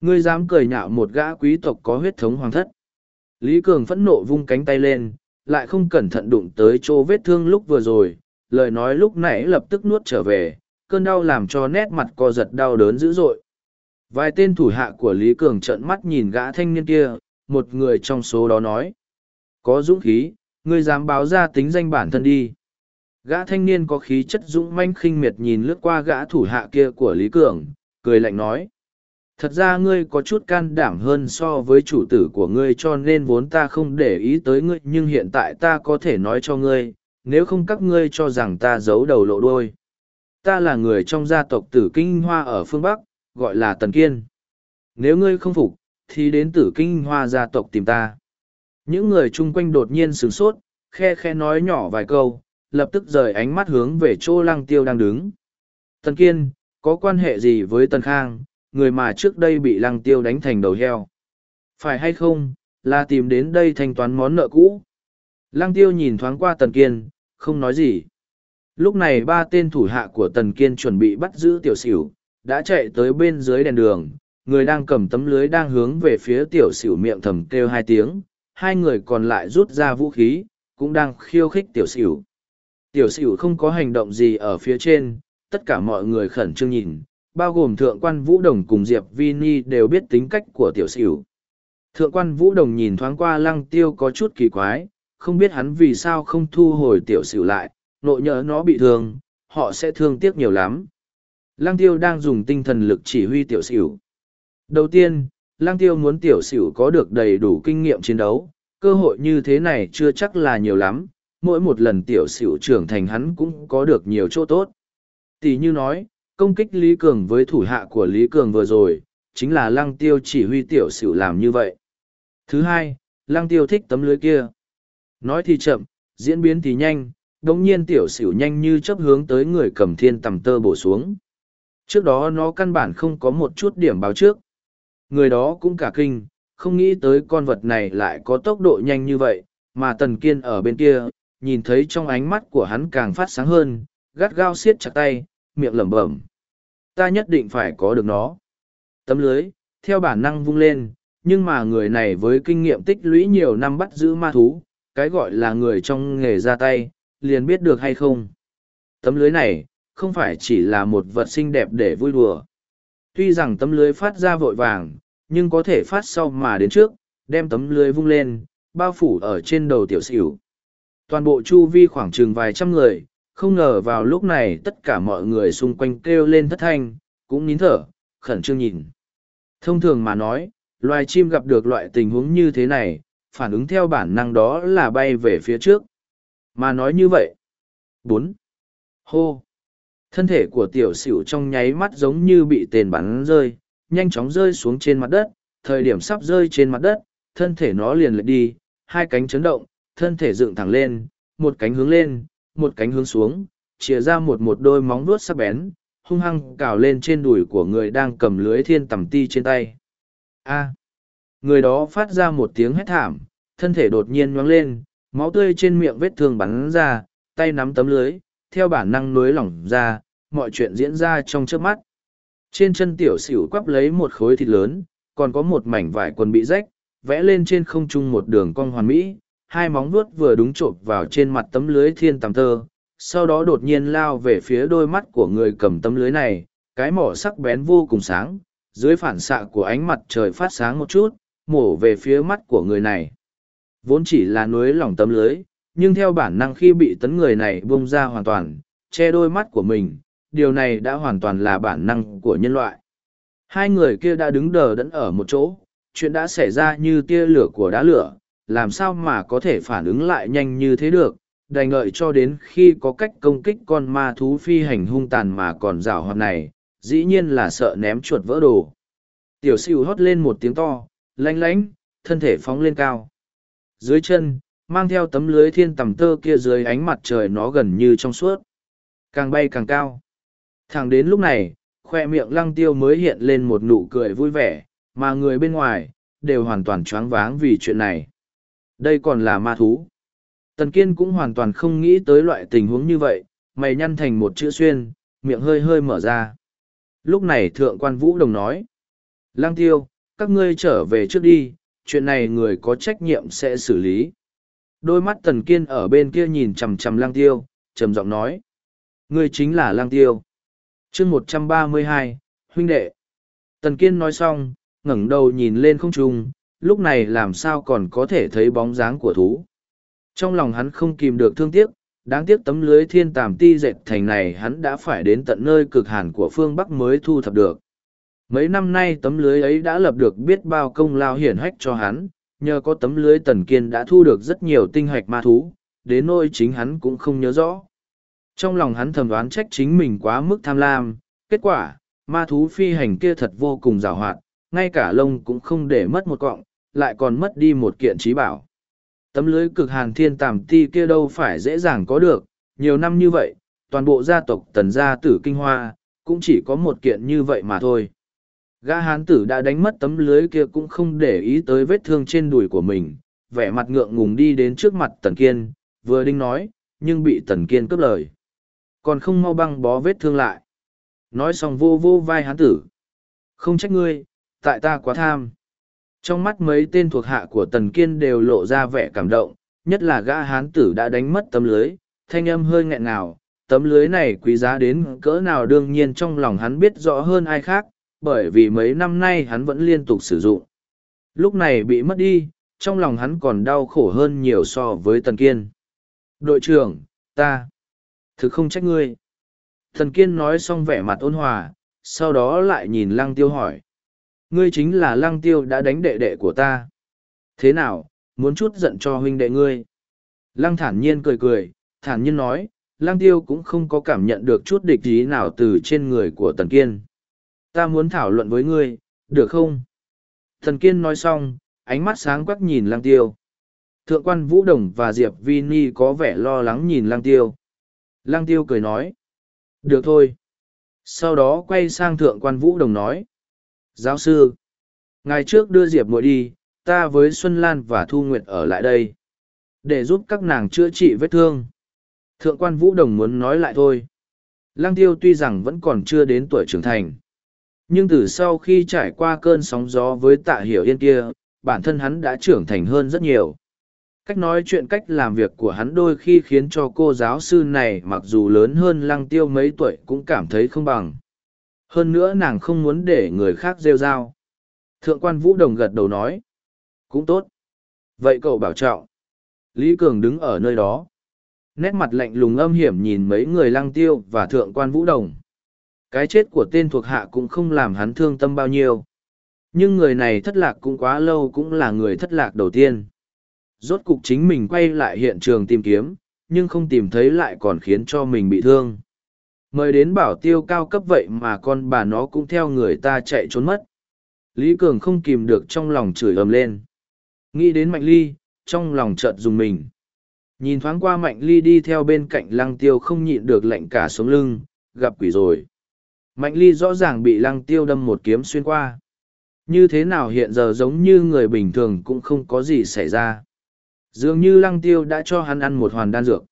ngươi dám cười nhạo một gã quý tộc có huyết thống hoàng thất. Lý Cường phẫn nộ vung cánh tay lên, lại không cẩn thận đụng tới chỗ vết thương lúc vừa rồi, lời nói lúc nãy lập tức nuốt trở về, cơn đau làm cho nét mặt co giật đau đớn dữ dội. Vài tên thủ hạ của Lý Cường trợn mắt nhìn gã thanh niên kia, một người trong số đó nói. Có dũng khí, ngươi dám báo ra tính danh bản thân đi. Gã thanh niên có khí chất dũng manh khinh miệt nhìn lướt qua gã thủ hạ kia của Lý Cường, cười lạnh nói. Thật ra ngươi có chút can đảm hơn so với chủ tử của ngươi cho nên vốn ta không để ý tới ngươi nhưng hiện tại ta có thể nói cho ngươi, nếu không các ngươi cho rằng ta giấu đầu lộ đôi. Ta là người trong gia tộc tử kinh hoa ở phương Bắc, gọi là Tần Kiên. Nếu ngươi không phục, thì đến tử kinh hoa gia tộc tìm ta. Những người chung quanh đột nhiên sửng sốt, khe khe nói nhỏ vài câu, lập tức rời ánh mắt hướng về chỗ lăng tiêu đang đứng. Tần Kiên, có quan hệ gì với Tần Khang, người mà trước đây bị lăng tiêu đánh thành đầu heo? Phải hay không, là tìm đến đây thanh toán món nợ cũ? Lăng tiêu nhìn thoáng qua Tần Kiên, không nói gì. Lúc này ba tên thủ hạ của Tần Kiên chuẩn bị bắt giữ tiểu xỉu, đã chạy tới bên dưới đèn đường, người đang cầm tấm lưới đang hướng về phía tiểu xỉu miệng thầm kêu hai tiếng, hai người còn lại rút ra vũ khí, cũng đang khiêu khích tiểu xỉu. Tiểu xỉu không có hành động gì ở phía trên, tất cả mọi người khẩn trương nhìn, bao gồm thượng quan vũ đồng cùng Diệp Vini đều biết tính cách của tiểu sửu. Thượng quan vũ đồng nhìn thoáng qua lăng tiêu có chút kỳ quái, không biết hắn vì sao không thu hồi tiểu sửu lại, nội nhỡ nó bị thương, họ sẽ thương tiếc nhiều lắm. Lăng tiêu đang dùng tinh thần lực chỉ huy tiểu sửu. Đầu tiên, Lăng Tiêu muốn tiểu sửu có được đầy đủ kinh nghiệm chiến đấu, cơ hội như thế này chưa chắc là nhiều lắm, mỗi một lần tiểu sửu trưởng thành hắn cũng có được nhiều chỗ tốt. Tỷ như nói, công kích Lý Cường với thủ hạ của Lý Cường vừa rồi, chính là Lăng Tiêu chỉ huy tiểu sửu làm như vậy. Thứ hai, Lăng Tiêu thích tấm lưới kia. Nói thì chậm, diễn biến thì nhanh, đồng nhiên tiểu sửu nhanh như chấp hướng tới người cầm thiên tầm tơ bổ xuống. Trước đó nó căn bản không có một chút điểm báo trước. Người đó cũng cả kinh, không nghĩ tới con vật này lại có tốc độ nhanh như vậy, mà tần kiên ở bên kia, nhìn thấy trong ánh mắt của hắn càng phát sáng hơn, gắt gao siết chặt tay, miệng lẩm bẩm. Ta nhất định phải có được nó. Tấm lưới, theo bản năng vung lên, nhưng mà người này với kinh nghiệm tích lũy nhiều năm bắt giữ ma thú, cái gọi là người trong nghề ra tay, liền biết được hay không. Tấm lưới này, không phải chỉ là một vật xinh đẹp để vui đùa. Tuy rằng tấm lưới phát ra vội vàng, nhưng có thể phát sau mà đến trước, đem tấm lưới vung lên, bao phủ ở trên đầu tiểu xỉu. Toàn bộ chu vi khoảng chừng vài trăm người, không ngờ vào lúc này tất cả mọi người xung quanh kêu lên thất thanh, cũng nín thở, khẩn trương nhìn. Thông thường mà nói, loài chim gặp được loại tình huống như thế này, phản ứng theo bản năng đó là bay về phía trước. Mà nói như vậy. bốn Hô! Thân thể của tiểu xỉu trong nháy mắt giống như bị tên bắn rơi, nhanh chóng rơi xuống trên mặt đất, thời điểm sắp rơi trên mặt đất, thân thể nó liền lệch đi, hai cánh chấn động, thân thể dựng thẳng lên, một cánh hướng lên, một cánh hướng xuống, chia ra một một đôi móng vuốt sắc bén, hung hăng cào lên trên đùi của người đang cầm lưới thiên tầm ti trên tay. A. người đó phát ra một tiếng hét thảm, thân thể đột nhiên nhoáng lên, máu tươi trên miệng vết thương bắn ra, tay nắm tấm lưới, theo bản năng nối lỏng ra, mọi chuyện diễn ra trong trước mắt. Trên chân tiểu xỉu quắp lấy một khối thịt lớn, còn có một mảnh vải quần bị rách, vẽ lên trên không trung một đường cong hoàn mỹ, hai móng vuốt vừa đúng chộp vào trên mặt tấm lưới thiên tầm tơ, sau đó đột nhiên lao về phía đôi mắt của người cầm tấm lưới này, cái mỏ sắc bén vô cùng sáng, dưới phản xạ của ánh mặt trời phát sáng một chút, mổ về phía mắt của người này. Vốn chỉ là núi lỏng tấm lưới, nhưng theo bản năng khi bị tấn người này bung ra hoàn toàn, che đôi mắt của mình, điều này đã hoàn toàn là bản năng của nhân loại. Hai người kia đã đứng đờ đẫn ở một chỗ, chuyện đã xảy ra như tia lửa của đá lửa, làm sao mà có thể phản ứng lại nhanh như thế được, đành lợi cho đến khi có cách công kích con ma thú phi hành hung tàn mà còn rào hoạt này, dĩ nhiên là sợ ném chuột vỡ đồ. Tiểu siêu hót lên một tiếng to, lanh lánh, thân thể phóng lên cao. Dưới chân, mang theo tấm lưới thiên tầm tơ kia dưới ánh mặt trời nó gần như trong suốt. Càng bay càng cao. Thẳng đến lúc này, khoe miệng lăng tiêu mới hiện lên một nụ cười vui vẻ, mà người bên ngoài, đều hoàn toàn choáng váng vì chuyện này. Đây còn là ma thú. Tần Kiên cũng hoàn toàn không nghĩ tới loại tình huống như vậy, mày nhăn thành một chữ xuyên, miệng hơi hơi mở ra. Lúc này thượng quan vũ đồng nói. lang tiêu, các ngươi trở về trước đi, chuyện này người có trách nhiệm sẽ xử lý. Đôi mắt tần kiên ở bên kia nhìn chằm chằm lang tiêu, trầm giọng nói. Ngươi chính là lang tiêu. chương một trăm ba mươi hai huynh đệ. Tần kiên nói xong, ngẩng đầu nhìn lên không trung, lúc này làm sao còn có thể thấy bóng dáng của thú. Trong lòng hắn không kìm được thương tiếc, đáng tiếc tấm lưới thiên tàm ti dệt thành này hắn đã phải đến tận nơi cực hàn của phương Bắc mới thu thập được. Mấy năm nay tấm lưới ấy đã lập được biết bao công lao hiển hách cho hắn, nhờ có tấm lưới tần kiên đã thu được rất nhiều tinh hạch ma thú, đến nỗi chính hắn cũng không nhớ rõ. Trong lòng hắn thầm đoán trách chính mình quá mức tham lam, kết quả, ma thú phi hành kia thật vô cùng rào hoạt, ngay cả lông cũng không để mất một cọng, lại còn mất đi một kiện trí bảo. Tấm lưới cực hàn thiên tàm ti kia đâu phải dễ dàng có được, nhiều năm như vậy, toàn bộ gia tộc tần gia tử kinh hoa, cũng chỉ có một kiện như vậy mà thôi. Gã hán tử đã đánh mất tấm lưới kia cũng không để ý tới vết thương trên đùi của mình, vẻ mặt ngượng ngùng đi đến trước mặt Tần Kiên, vừa đinh nói, nhưng bị Tần Kiên cướp lời. Còn không mau băng bó vết thương lại. Nói xong vô vô vai hán tử. Không trách ngươi, tại ta quá tham. Trong mắt mấy tên thuộc hạ của Tần Kiên đều lộ ra vẻ cảm động, nhất là gã hán tử đã đánh mất tấm lưới, thanh âm hơi nghẹn ngào. Tấm lưới này quý giá đến cỡ nào đương nhiên trong lòng hắn biết rõ hơn ai khác, bởi vì mấy năm nay hắn vẫn liên tục sử dụng. Lúc này bị mất đi, trong lòng hắn còn đau khổ hơn nhiều so với Tần Kiên. Đội trưởng, ta, thực không trách ngươi. Tần Kiên nói xong vẻ mặt ôn hòa, sau đó lại nhìn Lăng Tiêu hỏi. Ngươi chính là Lăng Tiêu đã đánh đệ đệ của ta. Thế nào, muốn chút giận cho huynh đệ ngươi? Lăng thản nhiên cười cười, thản nhiên nói, Lăng Tiêu cũng không có cảm nhận được chút địch ý nào từ trên người của Tần Kiên. Ta muốn thảo luận với ngươi được không? Thần kiên nói xong ánh mắt sáng quắc nhìn lang tiêu. Thượng quan vũ đồng và diệp vi ni có vẻ lo lắng nhìn lang tiêu. Lang tiêu cười nói được thôi. Sau đó quay sang thượng quan vũ đồng nói giáo sư, ngày trước đưa diệp muội đi, ta với xuân lan và thu nguyệt ở lại đây, để giúp các nàng chữa trị vết thương. Thượng quan vũ đồng muốn nói lại thôi. Lang tiêu tuy rằng vẫn còn chưa đến tuổi trưởng thành, nhưng từ sau khi trải qua cơn sóng gió với tạ hiểu yên kia, bản thân hắn đã trưởng thành hơn rất nhiều. Cách nói chuyện cách làm việc của hắn đôi khi khiến cho cô giáo sư này mặc dù lớn hơn lăng tiêu mấy tuổi cũng cảm thấy không bằng hơn nữa nàng không muốn để người khác rêu r a o thượng quan vũ đồng gật đầu nói cũng tốt vậy cậu bảo trọng lý cường đứng ở nơi đó nét mặt lạnh lùng âm hiểm nhìn mấy người lăng tiêu và thượng quan vũ đồng cái chết của tên thuộc hạ cũng không làm hắn thương tâm bao nhiêu. Nhưng người này thất lạc cũng quá lâu cũng là người thất lạc đầu tiên. Rốt cục chính mình quay lại hiện trường tìm kiếm, nhưng không tìm thấy lại còn khiến cho mình bị thương. Mời đến bảo tiêu cao cấp vậy mà con bà nó cũng theo người ta chạy trốn mất. Lý Cường không kìm được trong lòng chửi ầm lên. Nghĩ đến Mạnh Ly, trong lòng chợt dùng mình. Nhìn thoáng qua Mạnh Ly đi theo bên cạnh lăng tiêu không nhịn được lạnh cả sống lưng, gặp quỷ rồi. Mạnh ly rõ ràng bị lăng tiêu đâm một kiếm xuyên qua. Như thế nào hiện giờ giống như người bình thường cũng không có gì xảy ra. Dường như lăng tiêu đã cho hắn ăn một hoàn đan dược.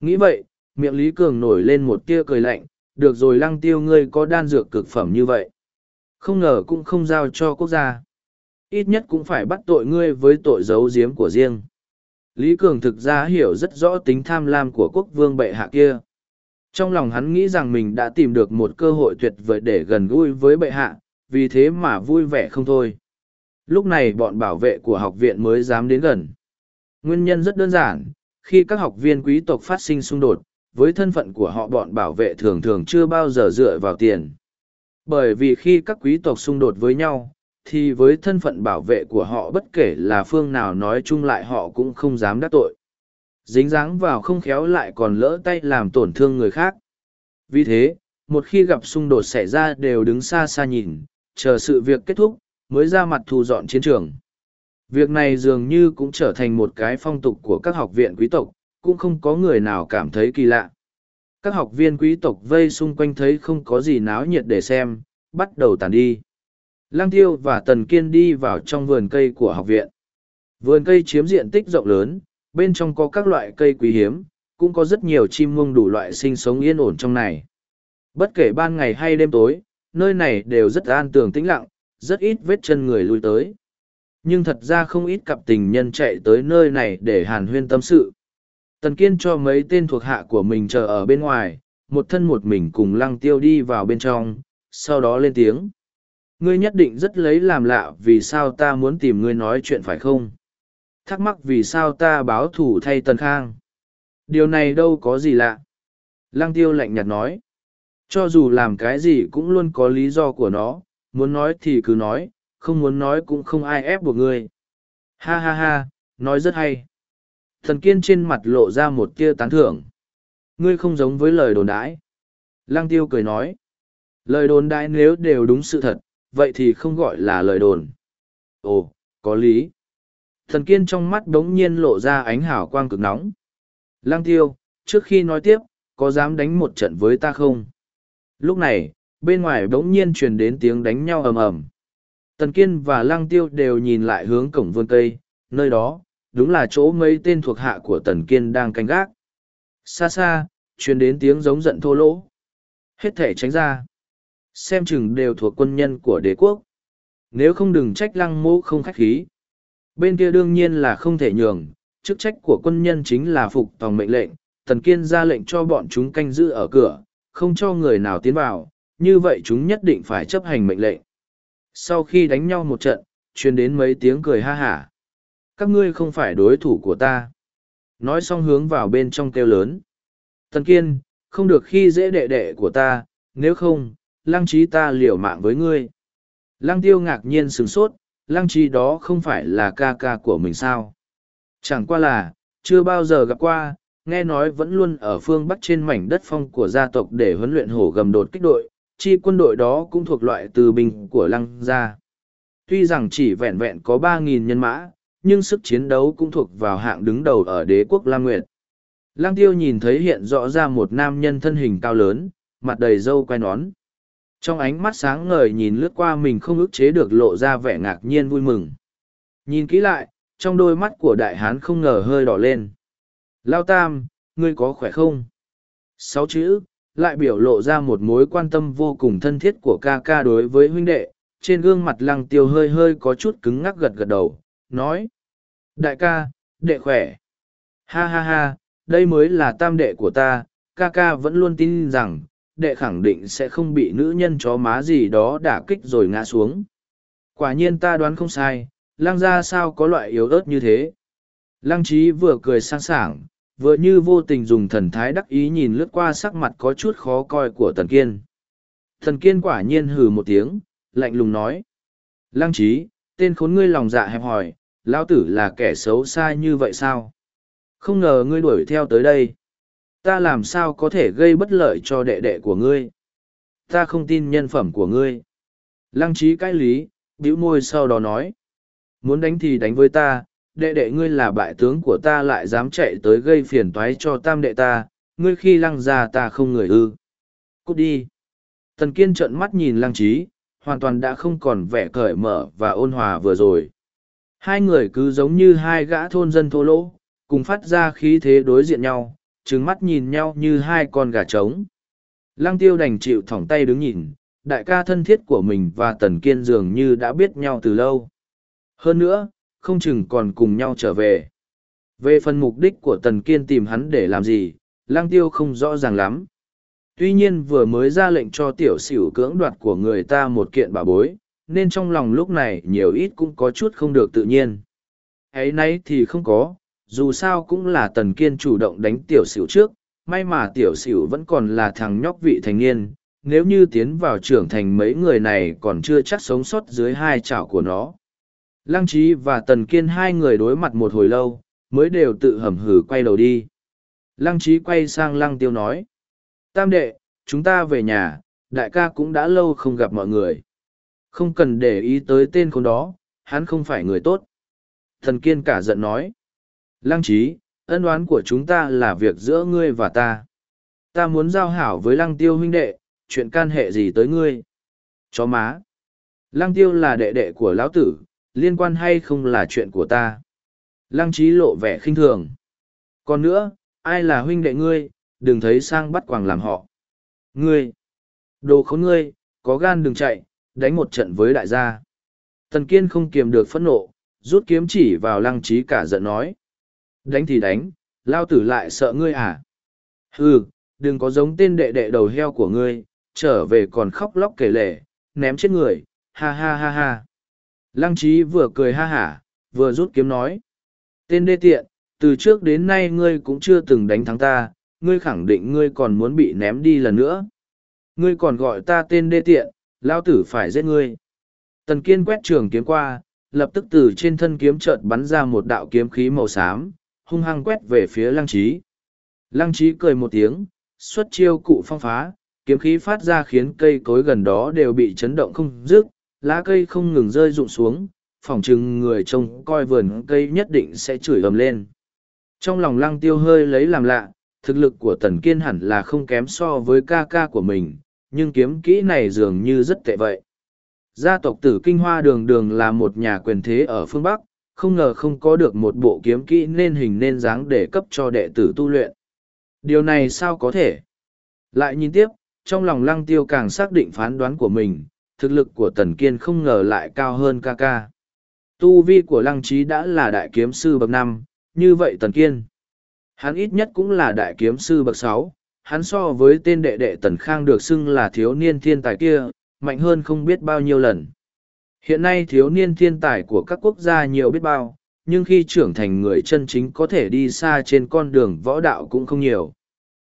Nghĩ vậy, miệng Lý Cường nổi lên một tia cười lạnh, được rồi lăng tiêu ngươi có đan dược cực phẩm như vậy. Không ngờ cũng không giao cho quốc gia. Ít nhất cũng phải bắt tội ngươi với tội giấu giếm của riêng. Lý Cường thực ra hiểu rất rõ tính tham lam của quốc vương bệ hạ kia. Trong lòng hắn nghĩ rằng mình đã tìm được một cơ hội tuyệt vời để gần gũi với bệ hạ, vì thế mà vui vẻ không thôi. Lúc này bọn bảo vệ của học viện mới dám đến gần. Nguyên nhân rất đơn giản, khi các học viên quý tộc phát sinh xung đột, với thân phận của họ bọn bảo vệ thường thường chưa bao giờ dựa vào tiền. Bởi vì khi các quý tộc xung đột với nhau, thì với thân phận bảo vệ của họ bất kể là phương nào nói chung lại họ cũng không dám đắc tội. Dính dáng vào không khéo lại còn lỡ tay làm tổn thương người khác. Vì thế, một khi gặp xung đột xảy ra đều đứng xa xa nhìn, chờ sự việc kết thúc, mới ra mặt thu dọn chiến trường. Việc này dường như cũng trở thành một cái phong tục của các học viện quý tộc, cũng không có người nào cảm thấy kỳ lạ. Các học viên quý tộc vây xung quanh thấy không có gì náo nhiệt để xem, bắt đầu tàn đi. Lang tiêu và tần kiên đi vào trong vườn cây của học viện. Vườn cây chiếm diện tích rộng lớn, bên trong có các loại cây quý hiếm, cũng có rất nhiều chim muông đủ loại sinh sống yên ổn trong này. Bất kể ban ngày hay đêm tối, nơi này đều rất an tường tĩnh lặng, rất ít vết chân người lui tới. Nhưng thật ra không ít cặp tình nhân chạy tới nơi này để hàn huyên tâm sự. Tần Kiên cho mấy tên thuộc hạ của mình chờ ở bên ngoài, một thân một mình cùng lăng tiêu đi vào bên trong, sau đó lên tiếng. Ngươi nhất định rất lấy làm lạ vì sao ta muốn tìm ngươi nói chuyện phải không? Thắc mắc vì sao ta báo thủ thay Tần Khang? Điều này đâu có gì lạ. Lăng tiêu lạnh nhạt nói. Cho dù làm cái gì cũng luôn có lý do của nó, muốn nói thì cứ nói, không muốn nói cũng không ai ép buộc ngươi. Ha ha ha, nói rất hay. Thần kiên trên mặt lộ ra một tia tán thưởng. Ngươi không giống với lời đồn đãi. Lăng tiêu cười nói. Lời đồn đãi nếu đều đúng sự thật, vậy thì không gọi là lời đồn. Ồ, có lý. Thần kiên trong mắt đống nhiên lộ ra ánh hào quang cực nóng. Lăng tiêu, trước khi nói tiếp, có dám đánh một trận với ta không? Lúc này, bên ngoài đống nhiên truyền đến tiếng đánh nhau ầm ầm. Tần Kiên và Lăng Tiêu đều nhìn lại hướng cổng vườn cây, nơi đó, đúng là chỗ mấy tên thuộc hạ của Tần Kiên đang canh gác. Xa xa, truyền đến tiếng giống giận thô lỗ. Hết thể tránh ra. Xem chừng đều thuộc quân nhân của đế quốc. Nếu không đừng trách lăng mô không khách khí. Bên kia đương nhiên là không thể nhường, chức trách của quân nhân chính là phục tòng mệnh lệnh. Tần Kiên ra lệnh cho bọn chúng canh giữ ở cửa, không cho người nào tiến vào, như vậy chúng nhất định phải chấp hành mệnh lệnh. Sau khi đánh nhau một trận, truyền đến mấy tiếng cười ha hả. Các ngươi không phải đối thủ của ta. Nói xong hướng vào bên trong kêu lớn. Tần Kiên, không được khi dễ đệ đệ của ta, nếu không, lăng trí ta liều mạng với ngươi. Lăng tiêu ngạc nhiên sửng sốt, lăng trí đó không phải là ca ca của mình sao. Chẳng qua là, chưa bao giờ gặp qua, nghe nói vẫn luôn ở phương Bắc trên mảnh đất phong của gia tộc để huấn luyện hổ gầm đột kích đội, chi quân đội đó cũng thuộc loại từ binh của lăng gia. Tuy rằng chỉ vẹn vẹn có ba nghìn nhân mã, nhưng sức chiến đấu cũng thuộc vào hạng đứng đầu ở đế quốc Lam Nguyệt. lang tiêu nhìn thấy hiện rõ ra một nam nhân thân hình cao lớn, mặt đầy râu quai nón. Trong ánh mắt sáng ngời nhìn lướt qua mình không ức chế được lộ ra vẻ ngạc nhiên vui mừng. Nhìn kỹ lại, trong đôi mắt của đại hán không ngờ hơi đỏ lên. Lao tam, ngươi có khỏe không? Sáu chữ, lại biểu lộ ra một mối quan tâm vô cùng thân thiết của ca ca đối với huynh đệ, trên gương mặt lăng tiêu hơi hơi có chút cứng ngắc gật gật đầu, nói. Đại ca, đệ khỏe. Ha ha ha, đây mới là tam đệ của ta, ca ca vẫn luôn tin rằng, đệ khẳng định sẽ không bị nữ nhân chó má gì đó đả kích rồi ngã xuống. Quả nhiên ta đoán không sai, lăng ra sao có loại yếu ớt như thế. Lăng trí vừa cười sang sảng, vừa như vô tình dùng thần thái đắc ý nhìn lướt qua sắc mặt có chút khó coi của tần kiên thần kiên quả nhiên hừ một tiếng lạnh lùng nói lăng trí tên khốn ngươi lòng dạ hẹp hòi lão tử là kẻ xấu xa như vậy sao không ngờ ngươi đuổi theo tới đây ta làm sao có thể gây bất lợi cho đệ đệ của ngươi ta không tin nhân phẩm của ngươi lăng trí cãi lý bĩu môi sau đó nói muốn đánh thì đánh với ta đệ đệ ngươi là bại tướng của ta lại dám chạy tới gây phiền toái cho tam đệ ta, ngươi khi lăng ra ta không người ư. Cút đi. Tần kiên trợn mắt nhìn lăng trí, hoàn toàn đã không còn vẻ cởi mở và ôn hòa vừa rồi. Hai người cứ giống như hai gã thôn dân thô lỗ, cùng phát ra khí thế đối diện nhau, trứng mắt nhìn nhau như hai con gà trống. Lăng tiêu đành chịu thỏng tay đứng nhìn, đại ca thân thiết của mình và tần kiên dường như đã biết nhau từ lâu. Hơn nữa, không chừng còn cùng nhau trở về. Về phần mục đích của Tần Kiên tìm hắn để làm gì, lang tiêu không rõ ràng lắm. Tuy nhiên vừa mới ra lệnh cho tiểu sửu cưỡng đoạt của người ta một kiện bà bối, nên trong lòng lúc này nhiều ít cũng có chút không được tự nhiên. ấy nay thì không có, dù sao cũng là Tần Kiên chủ động đánh tiểu xỉu trước, may mà tiểu xỉu vẫn còn là thằng nhóc vị thành niên, nếu như tiến vào trưởng thành mấy người này còn chưa chắc sống sót dưới hai chảo của nó. Lăng trí và tần kiên hai người đối mặt một hồi lâu, mới đều tự hầm hử quay đầu đi. Lăng trí quay sang lăng tiêu nói. Tam đệ, chúng ta về nhà, đại ca cũng đã lâu không gặp mọi người. Không cần để ý tới tên con đó, hắn không phải người tốt. Thần kiên cả giận nói. Lăng trí, ân oán của chúng ta là việc giữa ngươi và ta. Ta muốn giao hảo với lăng tiêu huynh đệ, chuyện can hệ gì tới ngươi? Chó má. Lăng tiêu là đệ đệ của lão tử, liên quan hay không là chuyện của ta. Lăng trí lộ vẻ khinh thường. Còn nữa, ai là huynh đệ ngươi, đừng thấy sang bắt quàng làm họ. Ngươi, đồ khốn ngươi, có gan đừng chạy, đánh một trận với đại gia. Tần Kiên không kiềm được phẫn nộ, rút kiếm chỉ vào lăng trí cả giận nói. Đánh thì đánh, lao tử lại sợ ngươi à? Hừ, đừng có giống tên đệ đệ đầu heo của ngươi, trở về còn khóc lóc kể lể, ném chết người, ha ha ha ha. Lăng trí vừa cười ha hả, vừa rút kiếm nói. Tên đê tiện, từ trước đến nay ngươi cũng chưa từng đánh thắng ta, ngươi khẳng định ngươi còn muốn bị ném đi lần nữa. Ngươi còn gọi ta tên đê tiện, lao tử phải giết ngươi. Tần kiên quét trường kiếm qua, lập tức từ trên thân kiếm chợt bắn ra một đạo kiếm khí màu xám, hung hăng quét về phía lăng trí. Lăng trí cười một tiếng, xuất chiêu cụ phong phá, kiếm khí phát ra khiến cây cối gần đó đều bị chấn động không dứt, lá cây không ngừng rơi rụng xuống, phỏng chừng người trông coi vườn cây nhất định sẽ chửi ầm lên. Trong lòng lăng tiêu hơi lấy làm lạ, thực lực của tần kiên hẳn là không kém so với ca ca của mình, nhưng kiếm kỹ này dường như rất tệ vậy. Gia tộc tử Kinh Hoa Đường Đường là một nhà quyền thế ở phương Bắc, không ngờ không có được một bộ kiếm kỹ nên hình nên dáng để cấp cho đệ tử tu luyện. Điều này sao có thể? Lại nhìn tiếp, trong lòng lăng tiêu càng xác định phán đoán của mình, thực lực của tần kiên không ngờ lại cao hơn ca ca. Tu vi của lăng trí đã là đại kiếm sư bậc năm, như vậy tần kiên. Hắn ít nhất cũng là đại kiếm sư bậc sáu, hắn so với tên đệ đệ tần khang được xưng là thiếu niên thiên tài kia, mạnh hơn không biết bao nhiêu lần. Hiện nay thiếu niên thiên tài của các quốc gia nhiều biết bao, nhưng khi trưởng thành người chân chính có thể đi xa trên con đường võ đạo cũng không nhiều.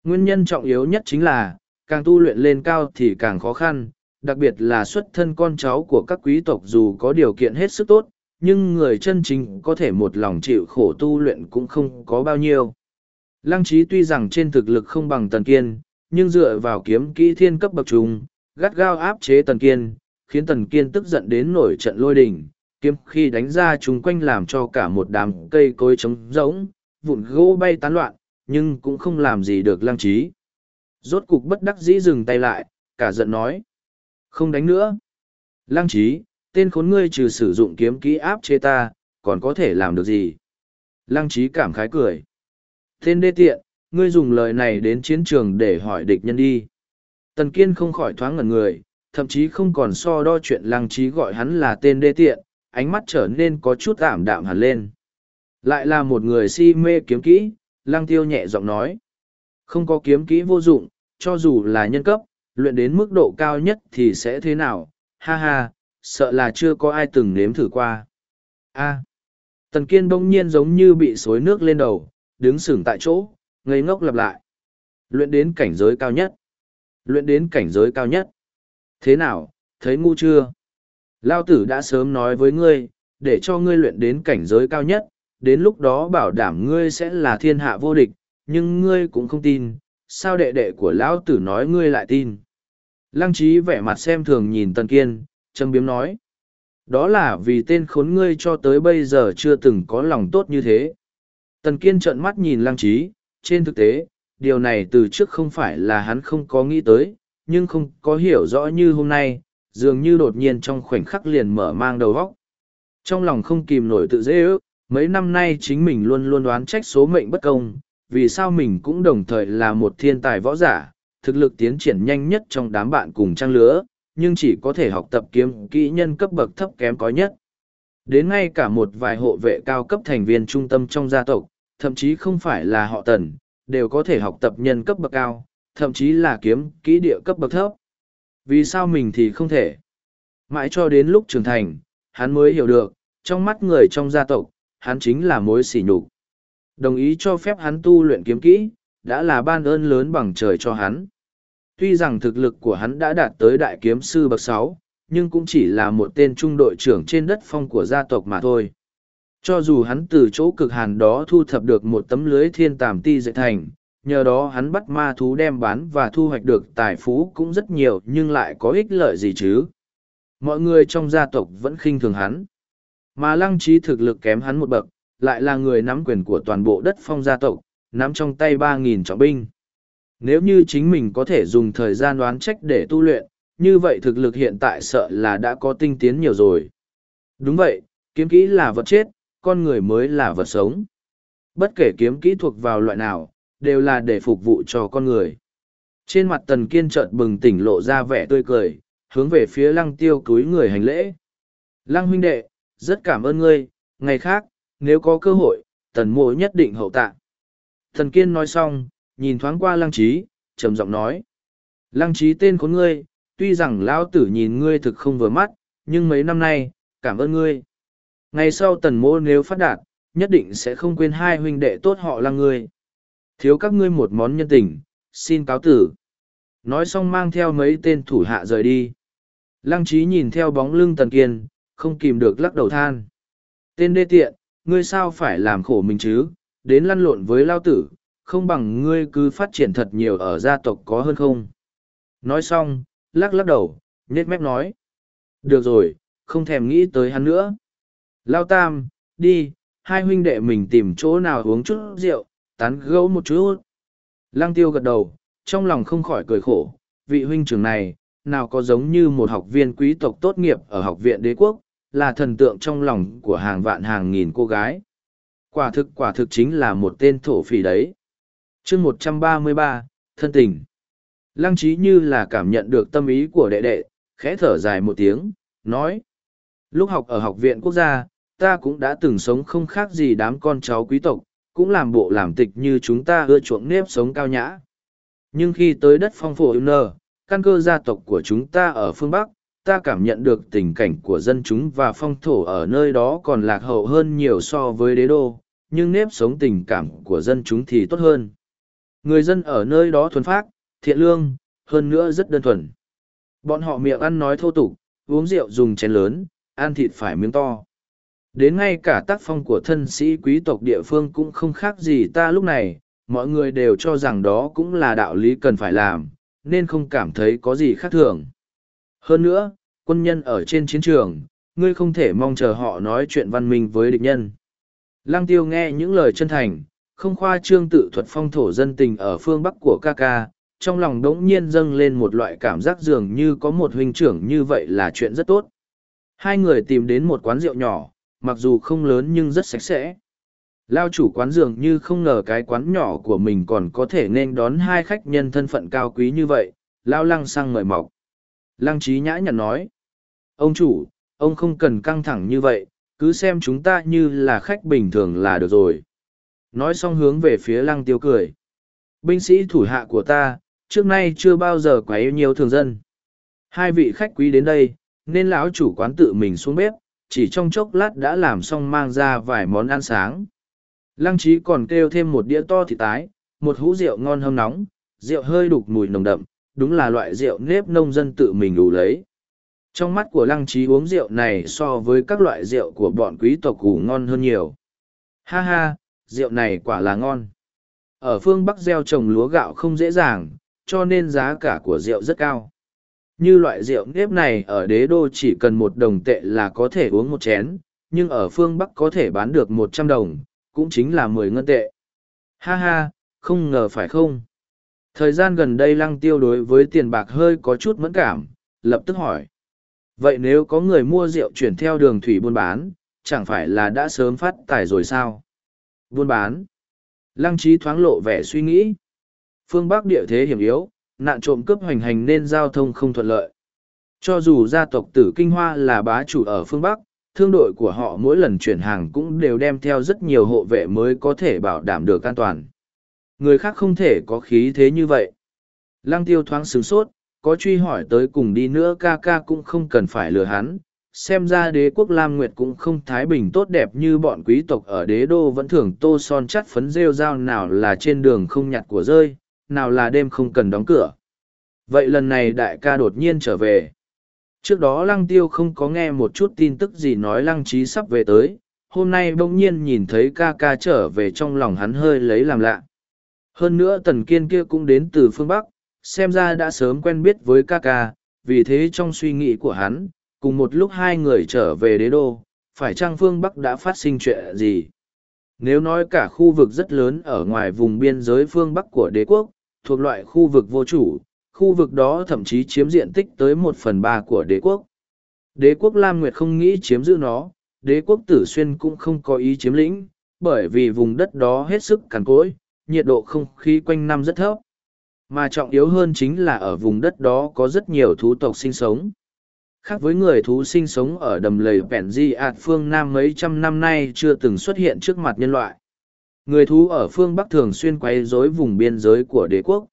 Nguyên nhân trọng yếu nhất chính là, càng tu luyện lên cao thì càng khó khăn, đặc biệt là xuất thân con cháu của các quý tộc dù có điều kiện hết sức tốt, nhưng người chân chính có thể một lòng chịu khổ tu luyện cũng không có bao nhiêu. Lăng trí tuy rằng trên thực lực không bằng tần kiên, nhưng dựa vào kiếm kỹ thiên cấp bậc trùng, gắt gao áp chế tần kiên, khiến tần kiên tức giận đến nổi trận lôi đỉnh, kiếm khi đánh ra chung quanh làm cho cả một đám cây cối trống rỗng, vụn gỗ bay tán loạn, nhưng cũng không làm gì được lăng trí. Rốt cục bất đắc dĩ dừng tay lại, cả giận nói. Không đánh nữa. Lăng trí, tên khốn ngươi trừ sử dụng kiếm kỹ áp chế ta, còn có thể làm được gì? Lăng trí cảm khái cười. Tên đê tiện, ngươi dùng lời này đến chiến trường để hỏi địch nhân đi. Tần Kiên không khỏi thoáng ngẩn người, thậm chí không còn so đo chuyện lăng trí gọi hắn là tên đê tiện, ánh mắt trở nên có chút ảm đạm hẳn lên. Lại là một người si mê kiếm kỹ, lăng tiêu nhẹ giọng nói. Không có kiếm kỹ vô dụng, cho dù là nhân cấp, luyện đến mức độ cao nhất thì sẽ thế nào, ha ha, sợ là chưa có ai từng nếm thử qua. A. Tần Kiên bỗng nhiên giống như bị xối nước lên đầu, đứng sừng tại chỗ, ngây ngốc lặp lại. Luyện đến cảnh giới cao nhất. Luyện đến cảnh giới cao nhất. Thế nào, thấy ngu chưa? Lao tử đã sớm nói với ngươi, để cho ngươi luyện đến cảnh giới cao nhất, đến lúc đó bảo đảm ngươi sẽ là thiên hạ vô địch, nhưng ngươi cũng không tin, sao đệ đệ của lão tử nói ngươi lại tin. Lăng trí vẻ mặt xem thường nhìn Tần Kiên, châm biếm nói. Đó là vì tên khốn ngươi cho tới bây giờ chưa từng có lòng tốt như thế. Tần Kiên trợn mắt nhìn Lăng trí, trên thực tế, điều này từ trước không phải là hắn không có nghĩ tới, nhưng không có hiểu rõ như hôm nay, dường như đột nhiên trong khoảnh khắc liền mở mang đầu góc. Trong lòng không kìm nổi tự dễ ước, mấy năm nay chính mình luôn luôn đoán trách số mệnh bất công, vì sao mình cũng đồng thời là một thiên tài võ giả, thực lực tiến triển nhanh nhất trong đám bạn cùng trang lứa, nhưng chỉ có thể học tập kiếm kỹ nhân cấp bậc thấp kém có nhất. Đến ngay cả một vài hộ vệ cao cấp thành viên trung tâm trong gia tộc, thậm chí không phải là họ tần, đều có thể học tập nhân cấp bậc cao, thậm chí là kiếm kỹ địa cấp bậc thấp. Vì sao mình thì không thể? Mãi cho đến lúc trưởng thành, hắn mới hiểu được, trong mắt người trong gia tộc, hắn chính là mối sỉ nhục. Đồng ý cho phép hắn tu luyện kiếm kỹ, đã là ban ơn lớn bằng trời cho hắn. Tuy rằng thực lực của hắn đã đạt tới đại kiếm sư bậc sáu, nhưng cũng chỉ là một tên trung đội trưởng trên đất phong của gia tộc mà thôi. Cho dù hắn từ chỗ cực hàn đó thu thập được một tấm lưới thiên tàm ti dạy thành, nhờ đó hắn bắt ma thú đem bán và thu hoạch được tài phú cũng rất nhiều nhưng lại có ích lợi gì chứ. Mọi người trong gia tộc vẫn khinh thường hắn. Mà lăng trí thực lực kém hắn một bậc, lại là người nắm quyền của toàn bộ đất phong gia tộc, nắm trong tay ba nghìn trọng binh. Nếu như chính mình có thể dùng thời gian đoán trách để tu luyện, như vậy thực lực hiện tại sợ là đã có tinh tiến nhiều rồi. Đúng vậy, kiếm kỹ là vật chết, con người mới là vật sống. Bất kể kiếm kỹ thuộc vào loại nào, đều là để phục vụ cho con người. Trên mặt tần kiên chợt bừng tỉnh lộ ra vẻ tươi cười, hướng về phía lăng tiêu cúi người hành lễ. Lăng huynh đệ, rất cảm ơn ngươi, ngày khác, nếu có cơ hội, tần mộ nhất định hậu tạ. Tần kiên nói xong, nhìn thoáng qua lăng trí, trầm giọng nói. Lăng trí tên của ngươi, tuy rằng lão tử nhìn ngươi thực không vừa mắt, nhưng mấy năm nay, cảm ơn ngươi. Ngày sau tần mô nếu phát đạt, nhất định sẽ không quên hai huynh đệ tốt họ là ngươi. Thiếu các ngươi một món nhân tình, xin cáo tử. Nói xong mang theo mấy tên thủ hạ rời đi. Lăng trí nhìn theo bóng lưng tần kiên, không kìm được lắc đầu than. Tên đê tiện, ngươi sao phải làm khổ mình chứ, đến lăn lộn với lao tử, không bằng ngươi cứ phát triển thật nhiều ở gia tộc có hơn không. Nói xong, lắc lắc đầu, nhét mép nói. Được rồi, không thèm nghĩ tới hắn nữa. Lao tam, đi, hai huynh đệ mình tìm chỗ nào uống chút rượu, tán gẫu một chút. Lăng tiêu gật đầu, trong lòng không khỏi cười khổ, vị huynh trưởng này, nào có giống như một học viên quý tộc tốt nghiệp ở học viện đế quốc, là thần tượng trong lòng của hàng vạn hàng nghìn cô gái. Quả thực quả thực chính là một tên thổ phỉ đấy. chương một trăm ba mươi ba, thân tình. Lăng trí như là cảm nhận được tâm ý của đệ đệ, khẽ thở dài một tiếng, nói. Lúc học ở học viện quốc gia, ta cũng đã từng sống không khác gì đám con cháu quý tộc, cũng làm bộ làm tịch như chúng ta ưa chuộng nếp sống cao nhã. Nhưng khi tới đất phong phổ nơ, căn cơ gia tộc của chúng ta ở phương Bắc, ta cảm nhận được tình cảnh của dân chúng và phong thổ ở nơi đó còn lạc hậu hơn nhiều so với đế đô, nhưng nếp sống tình cảm của dân chúng thì tốt hơn. Người dân ở nơi đó thuần phác, thiện lương, hơn nữa rất đơn thuần. Bọn họ miệng ăn nói thô tục, uống rượu dùng chén lớn, ăn thịt phải miếng to. Đến ngay cả tác phong của thân sĩ quý tộc địa phương cũng không khác gì ta lúc này, mọi người đều cho rằng đó cũng là đạo lý cần phải làm, nên không cảm thấy có gì khác thường. Hơn nữa, quân nhân ở trên chiến trường, ngươi không thể mong chờ họ nói chuyện văn minh với địch nhân. Lăng tiêu nghe những lời chân thành, không khoa trương tự thuật phong thổ dân tình ở phương Bắc của ca ca, trong lòng đống nhiên dâng lên một loại cảm giác dường như có một huynh trưởng như vậy là chuyện rất tốt. Hai người tìm đến một quán rượu nhỏ, mặc dù không lớn nhưng rất sạch sẽ. Lao chủ quán dường như không ngờ cái quán nhỏ của mình còn có thể nên đón hai khách nhân thân phận cao quý như vậy, Lao lăng sang mời mọc. Lăng trí nhã nhặn nói, ông chủ, ông không cần căng thẳng như vậy, cứ xem chúng ta như là khách bình thường là được rồi. Nói xong hướng về phía lăng tiêu cười. Binh sĩ thủ hạ của ta, trước nay chưa bao giờ quấy nhiều thường dân. Hai vị khách quý đến đây, nên lão chủ quán tự mình xuống bếp, chỉ trong chốc lát đã làm xong mang ra vài món ăn sáng. Lăng trí còn kêu thêm một đĩa to thịt tái, một hũ rượu ngon hâm nóng, rượu hơi đục mùi nồng đậm, đúng là loại rượu nếp nông dân tự mình đủ lấy. Trong mắt của lăng trí uống rượu này so với các loại rượu của bọn quý tộc củ ngon hơn nhiều. Ha ha, rượu này quả là ngon. Ở phương Bắc gieo trồng lúa gạo không dễ dàng, cho nên giá cả của rượu rất cao. Như loại rượu nếp này ở đế đô chỉ cần một đồng tệ là có thể uống một chén, nhưng ở phương Bắc có thể bán được một trăm đồng, cũng chính là mười ngân tệ. Ha ha, không ngờ phải không? Thời gian gần đây lăng tiêu đối với tiền bạc hơi có chút mẫn cảm, lập tức hỏi. Vậy nếu có người mua rượu chuyển theo đường thủy buôn bán, chẳng phải là đã sớm phát tài rồi sao? Buôn bán. Lăng trí thoáng lộ vẻ suy nghĩ. Phương Bắc địa thế hiểm yếu, nạn trộm cướp hoành hành nên giao thông không thuận lợi. Cho dù gia tộc tử Kinh Hoa là bá chủ ở phương Bắc, thương đội của họ mỗi lần chuyển hàng cũng đều đem theo rất nhiều hộ vệ mới có thể bảo đảm được an toàn. Người khác không thể có khí thế như vậy. Lăng tiêu thoáng sướng sốt, có truy hỏi tới cùng đi nữa ca ca cũng không cần phải lừa hắn, xem ra đế quốc lam nguyệt cũng không thái bình tốt đẹp như bọn quý tộc ở đế đô vẫn thường tô son chắt phấn rêu dao nào là trên đường không nhặt của rơi nào là đêm không cần đóng cửa. Vậy lần này đại ca đột nhiên trở về. Trước đó lăng tiêu không có nghe một chút tin tức gì nói lăng trí sắp về tới, hôm nay bỗng nhiên nhìn thấy ca ca trở về trong lòng hắn hơi lấy làm lạ. Hơn nữa tần kiên kia cũng đến từ phương bắc, xem ra đã sớm quen biết với ca ca, vì thế trong suy nghĩ của hắn, cùng một lúc hai người trở về đế đô, phải chăng phương bắc đã phát sinh chuyện gì? Nếu nói cả khu vực rất lớn ở ngoài vùng biên giới phương bắc của đế quốc thuộc loại khu vực vô chủ, khu vực đó thậm chí chiếm diện tích tới một phần ba của đế quốc. Đế quốc lam nguyệt không nghĩ chiếm giữ nó, đế quốc tử xuyên cũng không có ý chiếm lĩnh, bởi vì vùng đất đó hết sức cằn cỗi, nhiệt độ không khí quanh năm rất thấp. Mà trọng yếu hơn chính là ở vùng đất đó có rất nhiều thú tộc sinh sống. Khác với người thú sinh sống ở đầm lầy vẹn di phương nam mấy trăm năm nay chưa từng xuất hiện trước mặt nhân loại người thú ở phương bắc thường xuyên quay rối vùng biên giới của đế quốc.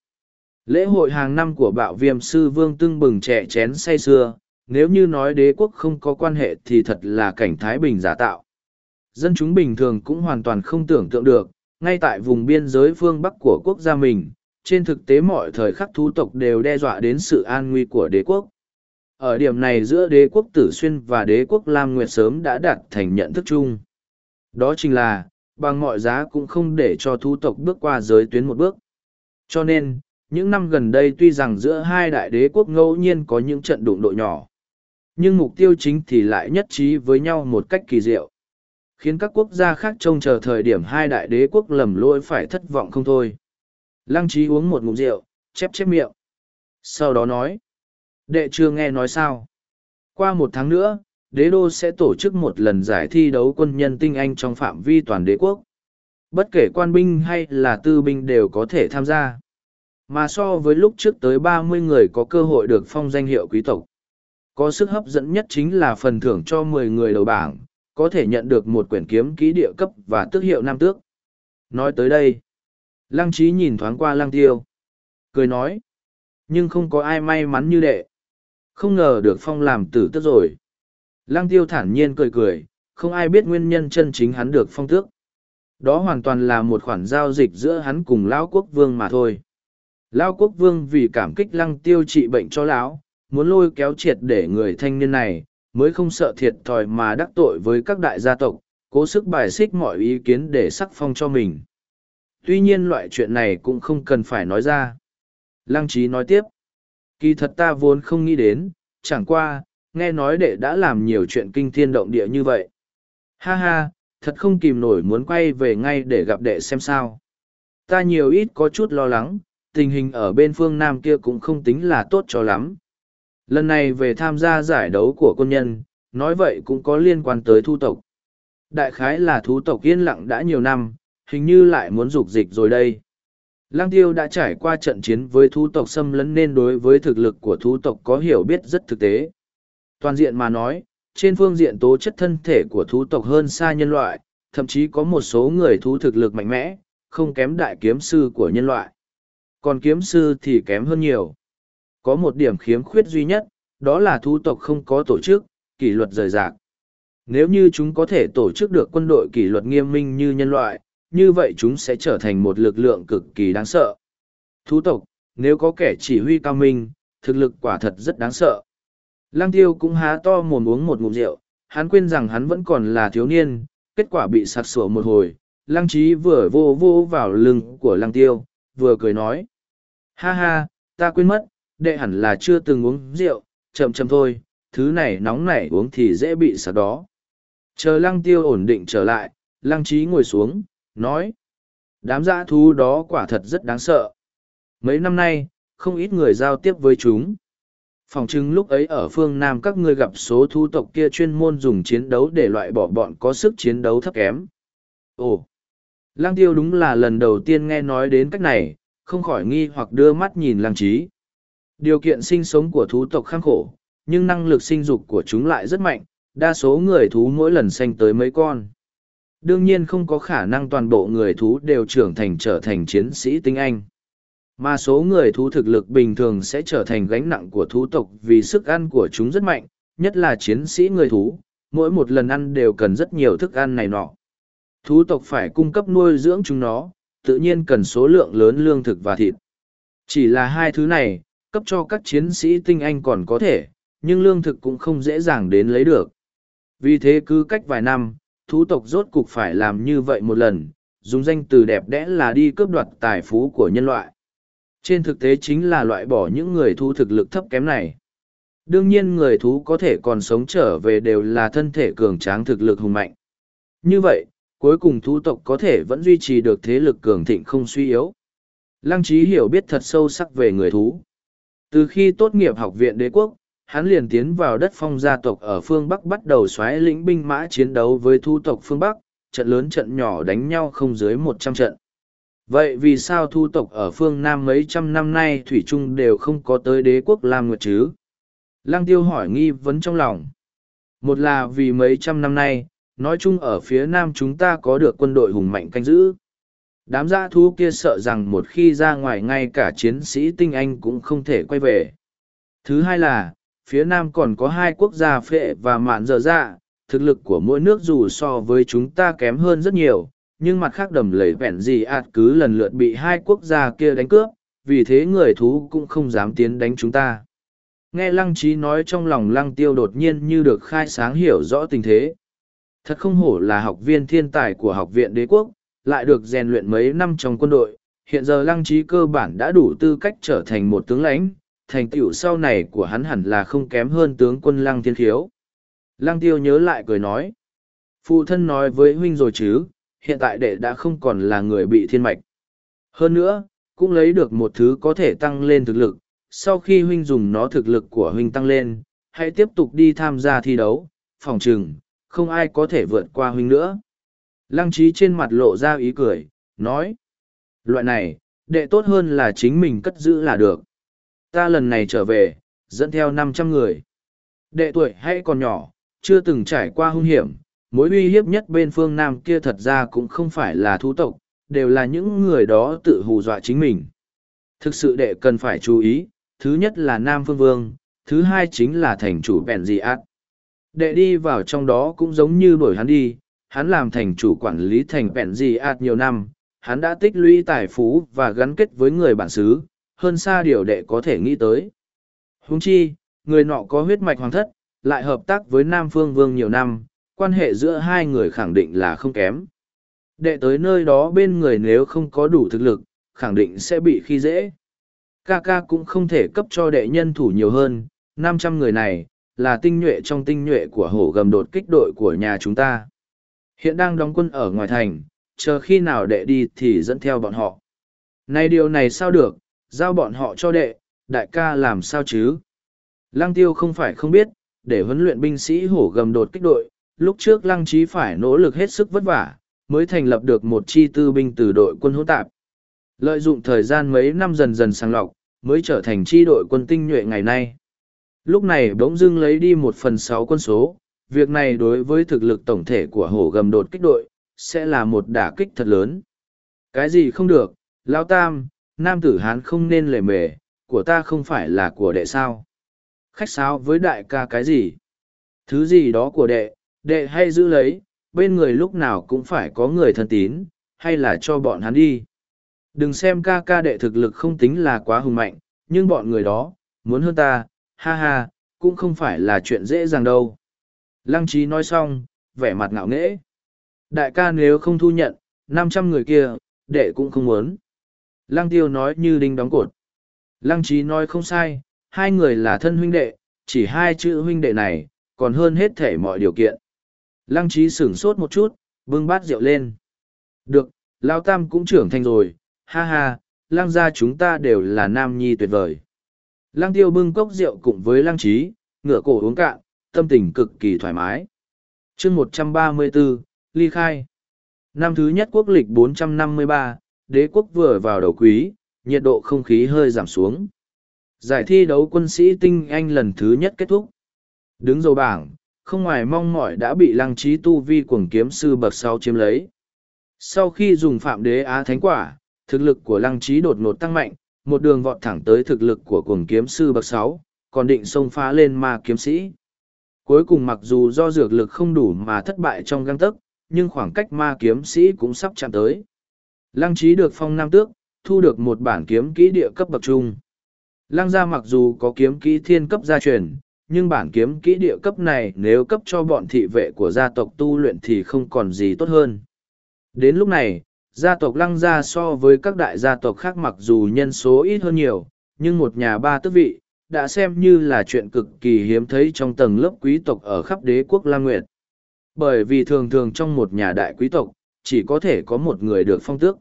Lễ hội hàng năm của bạo viêm sư vương tưng bừng trẻ chén say sưa. Nếu như nói đế quốc không có quan hệ thì thật là cảnh thái bình giả tạo. Dân chúng bình thường cũng hoàn toàn không tưởng tượng được ngay tại vùng biên giới phương bắc của quốc gia mình trên thực tế mọi thời khắc thú tộc đều đe dọa đến sự an nguy của đế quốc. Ở điểm này giữa đế quốc Tử Xuyên và đế quốc Lam Nguyệt sớm đã đạt thành nhận thức chung. Đó chính là, bằng mọi giá cũng không để cho thu tộc bước qua giới tuyến một bước. Cho nên, những năm gần đây tuy rằng giữa hai đại đế quốc ngẫu nhiên có những trận đụng độ nhỏ, nhưng mục tiêu chính thì lại nhất trí với nhau một cách kỳ diệu, khiến các quốc gia khác trông chờ thời điểm hai đại đế quốc lầm lỗi phải thất vọng không thôi. Lăng trí uống một ngụm rượu, chép chép miệng. Sau đó nói, Đệ chưa nghe nói sao. Qua một tháng nữa, đế đô sẽ tổ chức một lần giải thi đấu quân nhân tinh anh trong phạm vi toàn đế quốc. Bất kể quan binh hay là tư binh đều có thể tham gia. Mà so với lúc trước tới ba mươi người có cơ hội được phong danh hiệu quý tộc. Có sức hấp dẫn nhất chính là phần thưởng cho mười người đầu bảng, có thể nhận được một quyển kiếm ký địa cấp và tước hiệu nam tước. Nói tới đây, lăng trí nhìn thoáng qua lăng tiêu. Cười nói, nhưng không có ai may mắn như đệ. Không ngờ được phong làm tử tước rồi. Lăng tiêu thản nhiên cười cười, không ai biết nguyên nhân chân chính hắn được phong tước. Đó hoàn toàn là một khoản giao dịch giữa hắn cùng Lão Quốc Vương mà thôi. Lão Quốc Vương vì cảm kích lăng tiêu trị bệnh cho lão, muốn lôi kéo triệt để người thanh niên này, mới không sợ thiệt thòi mà đắc tội với các đại gia tộc, cố sức bài xích mọi ý kiến để sắc phong cho mình. Tuy nhiên loại chuyện này cũng không cần phải nói ra. Lăng trí nói tiếp. Kỳ thật ta vốn không nghĩ đến, chẳng qua, nghe nói đệ đã làm nhiều chuyện kinh thiên động địa như vậy. Ha ha, thật không kìm nổi muốn quay về ngay để gặp đệ xem sao. Ta nhiều ít có chút lo lắng, tình hình ở bên phương Nam kia cũng không tính là tốt cho lắm. Lần này về tham gia giải đấu của quân nhân, nói vậy cũng có liên quan tới thu tộc. Đại khái là thú tộc yên lặng đã nhiều năm, hình như lại muốn dục dịch rồi đây. Lang tiêu đã trải qua trận chiến với thú tộc xâm lấn nên đối với thực lực của thú tộc có hiểu biết rất thực tế. Toàn diện mà nói, trên phương diện tố chất thân thể của thú tộc hơn xa nhân loại, thậm chí có một số người thú thực lực mạnh mẽ, không kém đại kiếm sư của nhân loại. Còn kiếm sư thì kém hơn nhiều. Có một điểm khiếm khuyết duy nhất, đó là thú tộc không có tổ chức, kỷ luật rời rạc. Nếu như chúng có thể tổ chức được quân đội kỷ luật nghiêm minh như nhân loại, như vậy chúng sẽ trở thành một lực lượng cực kỳ đáng sợ. Thú tộc, nếu có kẻ chỉ huy cao minh, thực lực quả thật rất đáng sợ. Lăng tiêu cũng há to mồm uống một ngụm rượu, hắn quên rằng hắn vẫn còn là thiếu niên, kết quả bị sạc sủa một hồi. Lăng trí vừa vô vô vào lưng của lăng tiêu, vừa cười nói. Ha ha, ta quên mất, đệ hẳn là chưa từng uống rượu, chậm chậm thôi, thứ này nóng nảy uống thì dễ bị sạc đó. Chờ lăng tiêu ổn định trở lại, lăng trí ngồi xuống, nói đám dã thú đó quả thật rất đáng sợ mấy năm nay không ít người giao tiếp với chúng phòng chứng lúc ấy ở phương nam các ngươi gặp số thú tộc kia chuyên môn dùng chiến đấu để loại bỏ bọn có sức chiến đấu thấp kém. Ồ lang tiêu đúng là lần đầu tiên nghe nói đến cách này, không khỏi nghi hoặc đưa mắt nhìn lang trí điều kiện sinh sống của thú tộc khang khổ, nhưng năng lực sinh dục của chúng lại rất mạnh, đa số người thú mỗi lần sanh tới mấy con. Đương nhiên không có khả năng toàn bộ người thú đều trưởng thành trở thành chiến sĩ tinh anh mà số người thú thực lực bình thường sẽ trở thành gánh nặng của thú tộc vì sức ăn của chúng rất mạnh nhất là chiến sĩ người thú, mỗi một lần ăn đều cần rất nhiều thức ăn này nọ. Thú tộc phải cung cấp nuôi dưỡng chúng nó, tự nhiên cần số lượng lớn lương thực và thịt. Chỉ là hai thứ này, cấp cho các chiến sĩ tinh anh còn có thể, nhưng lương thực cũng không dễ dàng đến lấy được. Vì thế cứ cách vài năm, thú tộc rốt cục phải làm như vậy một lần, dùng danh từ đẹp đẽ là đi cướp đoạt tài phú của nhân loại. Trên thực tế chính là loại bỏ những người thú thực lực thấp kém này. Đương nhiên người thú có thể còn sống trở về đều là thân thể cường tráng thực lực hùng mạnh. Như vậy, cuối cùng thú tộc có thể vẫn duy trì được thế lực cường thịnh không suy yếu. Lăng trí hiểu biết thật sâu sắc về người thú. Từ khi tốt nghiệp học viện đế quốc, hắn liền tiến vào đất phong gia tộc ở phương Bắc bắt đầu xoáy lĩnh binh mã chiến đấu với thu tộc phương Bắc, trận lớn trận nhỏ đánh nhau không dưới một trăm trận. Vậy vì sao thu tộc ở phương Nam mấy trăm năm nay Thủy Trung đều không có tới đế quốc Lam Nguyệt chứ? Lăng tiêu hỏi nghi vấn trong lòng. Một là vì mấy trăm năm nay, nói chung ở phía Nam chúng ta có được quân đội hùng mạnh canh giữ. Đám gia thú kia sợ rằng một khi ra ngoài ngay cả chiến sĩ tinh anh cũng không thể quay về. Thứ hai là, phía Nam còn có hai quốc gia phệ và mạn dở dạ, thực lực của mỗi nước dù so với chúng ta kém hơn rất nhiều, nhưng mặt khác đầm lầy vẹn gì ạt cứ lần lượt bị hai quốc gia kia đánh cướp, vì thế người thú cũng không dám tiến đánh chúng ta. Nghe lăng trí nói trong lòng lăng tiêu đột nhiên như được khai sáng hiểu rõ tình thế. Thật không hổ là học viên thiên tài của học viện đế quốc, lại được rèn luyện mấy năm trong quân đội, hiện giờ lăng trí cơ bản đã đủ tư cách trở thành một tướng lãnh, thành tựu sau này của hắn hẳn là không kém hơn tướng quân lăng thiên khiếu. Lăng tiêu nhớ lại cười nói. Phụ thân nói với huynh rồi chứ, hiện tại đệ đã không còn là người bị thiên mạch. Hơn nữa, cũng lấy được một thứ có thể tăng lên thực lực. Sau khi huynh dùng nó thực lực của huynh tăng lên, hãy tiếp tục đi tham gia thi đấu, phòng trừng, không ai có thể vượt qua huynh nữa. Lăng trí trên mặt lộ ra ý cười, nói. Loại này, đệ tốt hơn là chính mình cất giữ là được. Ta lần này trở về, dẫn theo năm trăm người. Đệ tuổi hay còn nhỏ, chưa từng trải qua hung hiểm, mối uy hiếp nhất bên phương Nam kia thật ra cũng không phải là thú tộc, đều là những người đó tự hù dọa chính mình. Thực sự đệ cần phải chú ý, thứ nhất là Nam Phương Vương, thứ hai chính là thành chủ bèn dị ác. Đệ đi vào trong đó cũng giống như đổi hắn đi, hắn làm thành chủ quản lý thành bèn dị ác nhiều năm, hắn đã tích lũy tài phú và gắn kết với người bản xứ, hơn xa điều đệ có thể nghĩ tới. Húng chi, người nọ có huyết mạch hoàng thất, lại hợp tác với Nam Phương Vương nhiều năm, quan hệ giữa hai người khẳng định là không kém. Đệ tới nơi đó bên người nếu không có đủ thực lực, khẳng định sẽ bị khi dễ. Ca ca cũng không thể cấp cho đệ nhân thủ nhiều hơn, năm trăm người này, là tinh nhuệ trong tinh nhuệ của hổ gầm đột kích đội của nhà chúng ta. Hiện đang đóng quân ở ngoài thành, chờ khi nào đệ đi thì dẫn theo bọn họ. Này điều này sao được, giao bọn họ cho đệ, đại ca làm sao chứ? Lăng tiêu không phải không biết, để huấn luyện binh sĩ hổ gầm đột kích đội, lúc trước lăng trí phải nỗ lực hết sức vất vả, mới thành lập được một chi tư binh từ đội quân hỗn tạp. Lợi dụng thời gian mấy năm dần dần sàng lọc, mới trở thành chi đội quân tinh nhuệ ngày nay. Lúc này bỗng dưng lấy đi một phần sáu quân số, việc này đối với thực lực tổng thể của hổ gầm đột kích đội, sẽ là một đả kích thật lớn. Cái gì không được, Lao Tam, nam tử hán không nên lề mề của ta không phải là của đệ sao khách sáo với đại ca cái gì thứ gì đó của đệ đệ hay giữ lấy bên người lúc nào cũng phải có người thân tín hay là cho bọn hắn đi đừng xem ca ca đệ thực lực không tính là quá hùng mạnh nhưng bọn người đó muốn hơn ta ha ha cũng không phải là chuyện dễ dàng đâu lăng trí nói xong vẻ mặt ngạo nghễ đại ca nếu không thu nhận năm trăm người kia đệ cũng không muốn Lăng tiêu nói như đinh đóng cột. Lăng trí nói không sai, hai người là thân huynh đệ, chỉ hai chữ huynh đệ này, còn hơn hết thể mọi điều kiện. Lăng trí sửng sốt một chút, bưng bát rượu lên. Được, Lao Tam cũng trưởng thành rồi, ha ha, lăng gia chúng ta đều là nam nhi tuyệt vời. Lăng tiêu bưng cốc rượu cùng với lăng trí, ngửa cổ uống cạn, tâm tình cực kỳ thoải mái. chương một trăm ba mươi 134, ly khai. Năm thứ nhất quốc lịch bốn trăm năm mươi ba đế quốc vừa vào đầu quý, nhiệt độ không khí hơi giảm xuống. Giải thi đấu quân sĩ tinh anh lần thứ nhất kết thúc. Đứng dầu bảng, không ngoài mong mỏi đã bị lăng trí tu vi cuồng kiếm sư bậc sau chiếm lấy. Sau khi dùng phạm đế á thánh quả, thực lực của lăng trí đột ngột tăng mạnh, một đường vọt thẳng tới thực lực của cuồng kiếm sư bậc sáu, còn định xông phá lên ma kiếm sĩ. Cuối cùng mặc dù do dược lực không đủ mà thất bại trong găng tấc, nhưng khoảng cách ma kiếm sĩ cũng sắp chạm tới. Lăng trí được phong nam tước, thu được một bản kiếm kỹ địa cấp bậc trung. Lăng gia mặc dù có kiếm kỹ thiên cấp gia truyền, nhưng bản kiếm kỹ địa cấp này nếu cấp cho bọn thị vệ của gia tộc tu luyện thì không còn gì tốt hơn. Đến lúc này, gia tộc lăng gia so với các đại gia tộc khác mặc dù nhân số ít hơn nhiều, nhưng một nhà ba tước vị, đã xem như là chuyện cực kỳ hiếm thấy trong tầng lớp quý tộc ở khắp đế quốc La Nguyệt. Bởi vì thường thường trong một nhà đại quý tộc, chỉ có thể có một người được phong tước.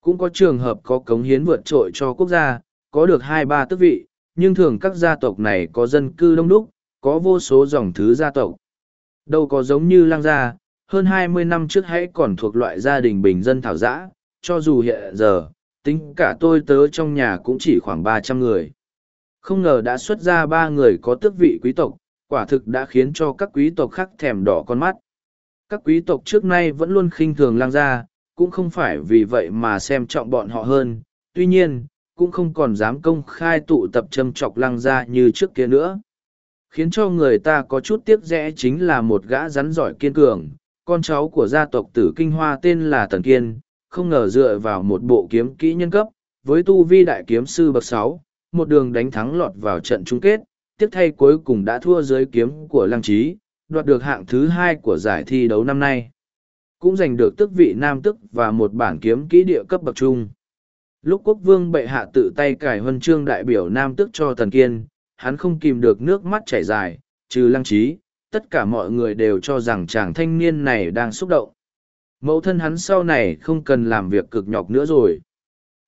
Cũng có trường hợp có cống hiến vượt trội cho quốc gia, có được hai ba tước vị, nhưng thường các gia tộc này có dân cư đông đúc, có vô số dòng thứ gia tộc. Đâu có giống như lang gia, hơn hai mươi năm trước hãy còn thuộc loại gia đình bình dân thảo giã, cho dù hiện giờ, tính cả tôi tớ trong nhà cũng chỉ khoảng ba trăm người. Không ngờ đã xuất ra ba người có tước vị quý tộc, quả thực đã khiến cho các quý tộc khác thèm đỏ con mắt. Các quý tộc trước nay vẫn luôn khinh thường lang gia, cũng không phải vì vậy mà xem trọng bọn họ hơn. Tuy nhiên, cũng không còn dám công khai tụ tập châm chọc lăng gia như trước kia nữa. Khiến cho người ta có chút tiếc rẽ chính là một gã rắn giỏi kiên cường, con cháu của gia tộc tử kinh hoa tên là Tần Kiên, không ngờ dựa vào một bộ kiếm kỹ nhân cấp, với tu vi đại kiếm sư bậc sáu, một đường đánh thắng lọt vào trận chung kết, tiếc thay cuối cùng đã thua dưới kiếm của Lăng Trí, đoạt được hạng thứ hai của giải thi đấu năm nay. Cũng giành được tước vị nam tức và một bản kiếm kỹ địa cấp bậc trung. Lúc quốc vương bệ hạ tự tay cải huân chương đại biểu nam tức cho Tần Kiên, hắn không kìm được nước mắt chảy dài, trừ lăng trí, tất cả mọi người đều cho rằng chàng thanh niên này đang xúc động. Mẫu thân hắn sau này không cần làm việc cực nhọc nữa rồi.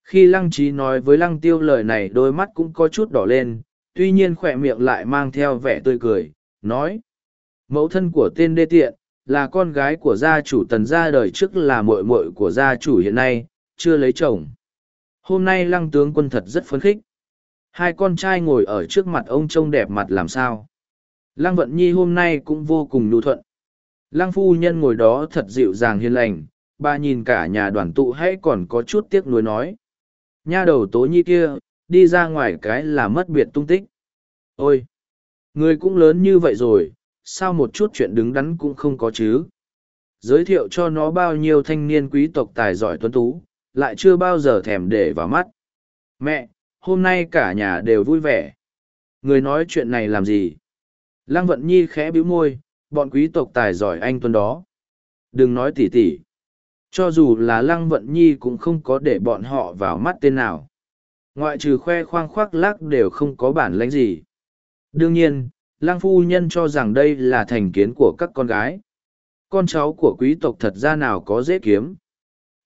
Khi lăng trí nói với lăng tiêu lời này đôi mắt cũng có chút đỏ lên, tuy nhiên khỏe miệng lại mang theo vẻ tươi cười, nói. Mẫu thân của tên đê tiện, là con gái của gia chủ tần gia đời trước là muội muội của gia chủ hiện nay, chưa lấy chồng. Hôm nay lăng tướng quân thật rất phấn khích. Hai con trai ngồi ở trước mặt ông trông đẹp mặt làm sao. Lăng vận nhi hôm nay cũng vô cùng nhu thuận. Lăng phu nhân ngồi đó thật dịu dàng hiền lành, bà nhìn cả nhà đoàn tụ hãy còn có chút tiếc nuối nói. Nha đầu tố nhi kia, đi ra ngoài cái là mất biệt tung tích. Ôi! Người cũng lớn như vậy rồi, sao một chút chuyện đứng đắn cũng không có chứ? Giới thiệu cho nó bao nhiêu thanh niên quý tộc tài giỏi tuấn tú, lại chưa bao giờ thèm để vào mắt. Mẹ, hôm nay cả nhà đều vui vẻ. Người nói chuyện này làm gì? Lăng Vận Nhi khẽ bĩu môi, bọn quý tộc tài giỏi anh tuấn đó. Đừng nói tỉ tỉ. Cho dù là Lăng Vận Nhi cũng không có để bọn họ vào mắt tên nào. Ngoại trừ khoe khoang khoác lác đều không có bản lãnh gì. Đương nhiên, Lăng Phu Nhân cho rằng đây là thành kiến của các con gái. Con cháu của quý tộc thật ra nào có dễ kiếm.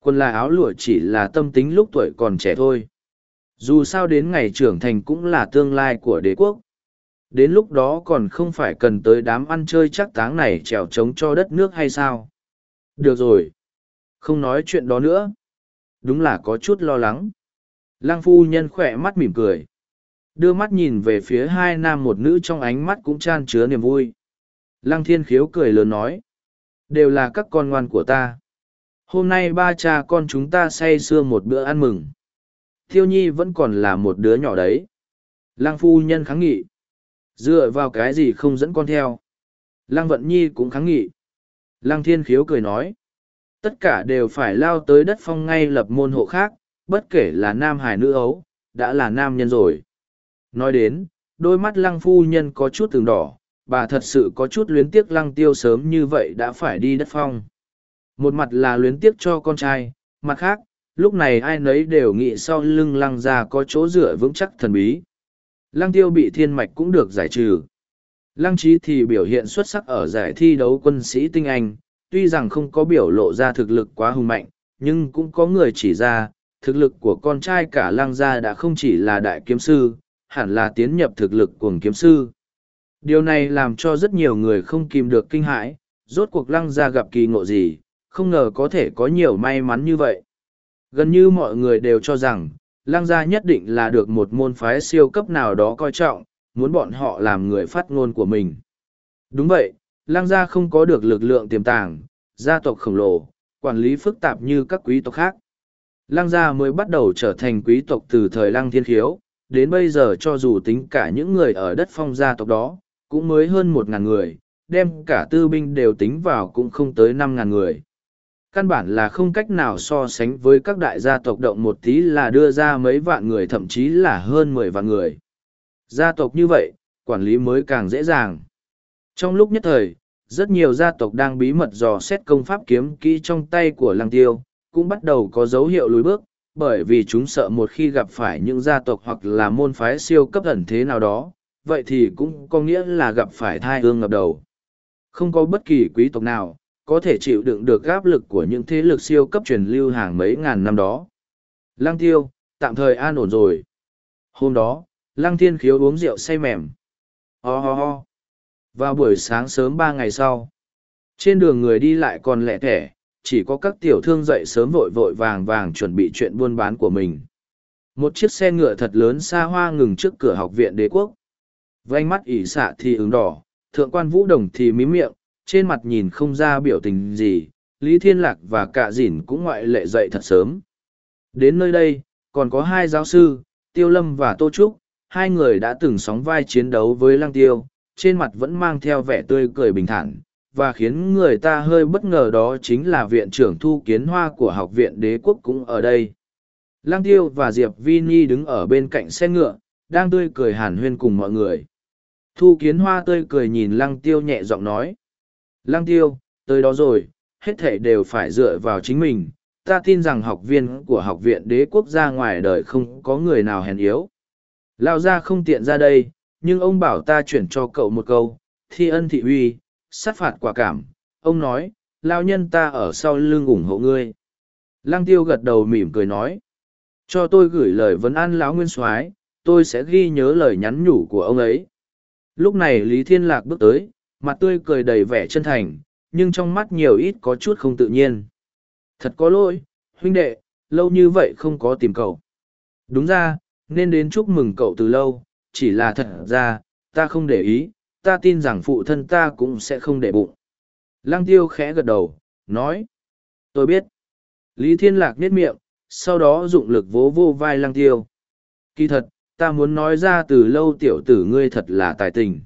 Quần là áo lụa chỉ là tâm tính lúc tuổi còn trẻ thôi. Dù sao đến ngày trưởng thành cũng là tương lai của đế quốc. Đến lúc đó còn không phải cần tới đám ăn chơi chắc táng này trèo trống cho đất nước hay sao? Được rồi. Không nói chuyện đó nữa. Đúng là có chút lo lắng. Lăng phu nhân khỏe mắt mỉm cười. Đưa mắt nhìn về phía hai nam một nữ trong ánh mắt cũng chan chứa niềm vui. Lăng thiên khiếu cười lớn nói. Đều là các con ngoan của ta hôm nay ba cha con chúng ta say sưa một bữa ăn mừng. Thiêu nhi vẫn còn là một đứa nhỏ đấy. Lăng phu nhân kháng nghị. Dựa vào cái gì không dẫn con theo? Lăng vận nhi cũng kháng nghị. Lăng thiên khiếu cười nói. Tất cả đều phải lao tới đất phong ngay lập môn hộ khác, bất kể là nam hải nữ ấu, đã là nam nhân rồi. Nói đến, đôi mắt lăng phu nhân có chút từng đỏ, bà thật sự có chút luyến tiếc lăng tiêu sớm như vậy đã phải đi đất phong một mặt là luyến tiếc cho con trai, mặt khác, lúc này ai nấy đều nghĩ sau lưng lăng ra có chỗ dựa vững chắc thần bí. Lăng tiêu bị thiên mạch cũng được giải trừ. Lăng trí thì biểu hiện xuất sắc ở giải thi đấu quân sĩ tinh anh, tuy rằng không có biểu lộ ra thực lực quá hùng mạnh, nhưng cũng có người chỉ ra, thực lực của con trai cả lăng gia đã không chỉ là đại kiếm sư, hẳn là tiến nhập thực lực của kiếm sư. Điều này làm cho rất nhiều người không kìm được kinh hãi, rốt cuộc lăng gia gặp kỳ ngộ gì, không ngờ có thể có nhiều may mắn như vậy. Gần như mọi người đều cho rằng, lang gia nhất định là được một môn phái siêu cấp nào đó coi trọng, muốn bọn họ làm người phát ngôn của mình. Đúng vậy, lang gia không có được lực lượng tiềm tàng, gia tộc khổng lồ, quản lý phức tạp như các quý tộc khác. Lang gia mới bắt đầu trở thành quý tộc từ thời lang thiên khiếu, đến bây giờ cho dù tính cả những người ở đất phong gia tộc đó, cũng mới hơn một ngàn người, đem cả tư binh đều tính vào cũng không tới năm ngàn người. Căn bản là không cách nào so sánh với các đại gia tộc động một tí là đưa ra mấy vạn người thậm chí là hơn mười vạn người. Gia tộc như vậy, quản lý mới càng dễ dàng. Trong lúc nhất thời, rất nhiều gia tộc đang bí mật dò xét công pháp kiếm kỹ trong tay của lăng tiêu, cũng bắt đầu có dấu hiệu lùi bước, bởi vì chúng sợ một khi gặp phải những gia tộc hoặc là môn phái siêu cấp ẩn thế nào đó, vậy thì cũng có nghĩa là gặp phải thai ương ngập đầu. Không có bất kỳ quý tộc nào, có thể chịu đựng được áp lực của những thế lực siêu cấp truyền lưu hàng mấy ngàn năm đó. Lăng tiêu, tạm thời an ổn rồi. Hôm đó, Lăng thiên khiếu uống rượu say mềm. Ho ho ho. Vào buổi sáng sớm ba ngày sau, trên đường người đi lại còn lẻ thẻ, chỉ có các tiểu thương dậy sớm vội vội vàng vàng chuẩn bị chuyện buôn bán của mình. Một chiếc xe ngựa thật lớn xa hoa ngừng trước cửa học viện đế quốc. với ánh mắt ỉ xạ thì ứng đỏ, thượng quan vũ đồng thì mím miệng, trên mặt nhìn không ra biểu tình gì, Lý Thiên Lạc và cả dỉn cũng ngoại lệ dậy thật sớm. Đến nơi đây, còn có hai giáo sư, Tiêu Lâm và Tô Trúc, hai người đã từng sóng vai chiến đấu với Lăng Tiêu, trên mặt vẫn mang theo vẻ tươi cười bình thản, và khiến người ta hơi bất ngờ đó chính là viện trưởng thu kiến hoa của học viện đế quốc cũng ở đây. Lăng Tiêu và Diệp Vi Nhi đứng ở bên cạnh xe ngựa, đang tươi cười hàn huyên cùng mọi người. Thu kiến hoa tươi cười nhìn Lăng Tiêu nhẹ giọng nói. Lăng Tiêu, tới đó rồi, hết thể đều phải dựa vào chính mình. Ta tin rằng học viên của học viện đế quốc gia ngoài đời không có người nào hèn yếu. Lao ra không tiện ra đây, nhưng ông bảo ta chuyển cho cậu một câu, thi ân thị uy, sát phạt quả cảm. Ông nói, lao nhân ta ở sau lưng ủng hộ ngươi. Lăng tiêu gật đầu mỉm cười nói. Cho tôi gửi lời vấn an lão nguyên soái tôi sẽ ghi nhớ lời nhắn nhủ của ông ấy. Lúc này Lý Thiên Lạc bước tới, mặt tươi cười đầy vẻ chân thành, nhưng trong mắt nhiều ít có chút không tự nhiên. Thật có lỗi, huynh đệ, lâu như vậy không có tìm cậu. Đúng ra, nên đến chúc mừng cậu từ lâu, chỉ là thật ra, ta không để ý, ta tin rằng phụ thân ta cũng sẽ không để bụng. Lăng tiêu khẽ gật đầu, nói. Tôi biết. Lý Thiên Lạc nhếch miệng, sau đó dụng lực vỗ vô vai lăng tiêu. Kỳ thật, ta muốn nói ra từ lâu tiểu tử ngươi thật là tài tình.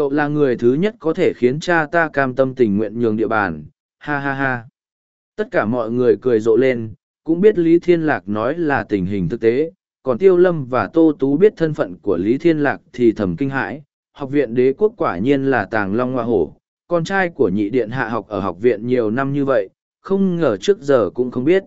Cậu là người thứ nhất có thể khiến cha ta cam tâm tình nguyện nhường địa bàn, ha ha ha. Tất cả mọi người cười rộ lên, cũng biết Lý Thiên Lạc nói là tình hình thực tế, còn Tiêu Lâm và Tô Tú biết thân phận của Lý Thiên Lạc thì thầm kinh hãi. Học viện đế quốc quả nhiên là tàng long hoa hổ, con trai của nhị điện hạ học ở học viện nhiều năm như vậy, không ngờ trước giờ cũng không biết.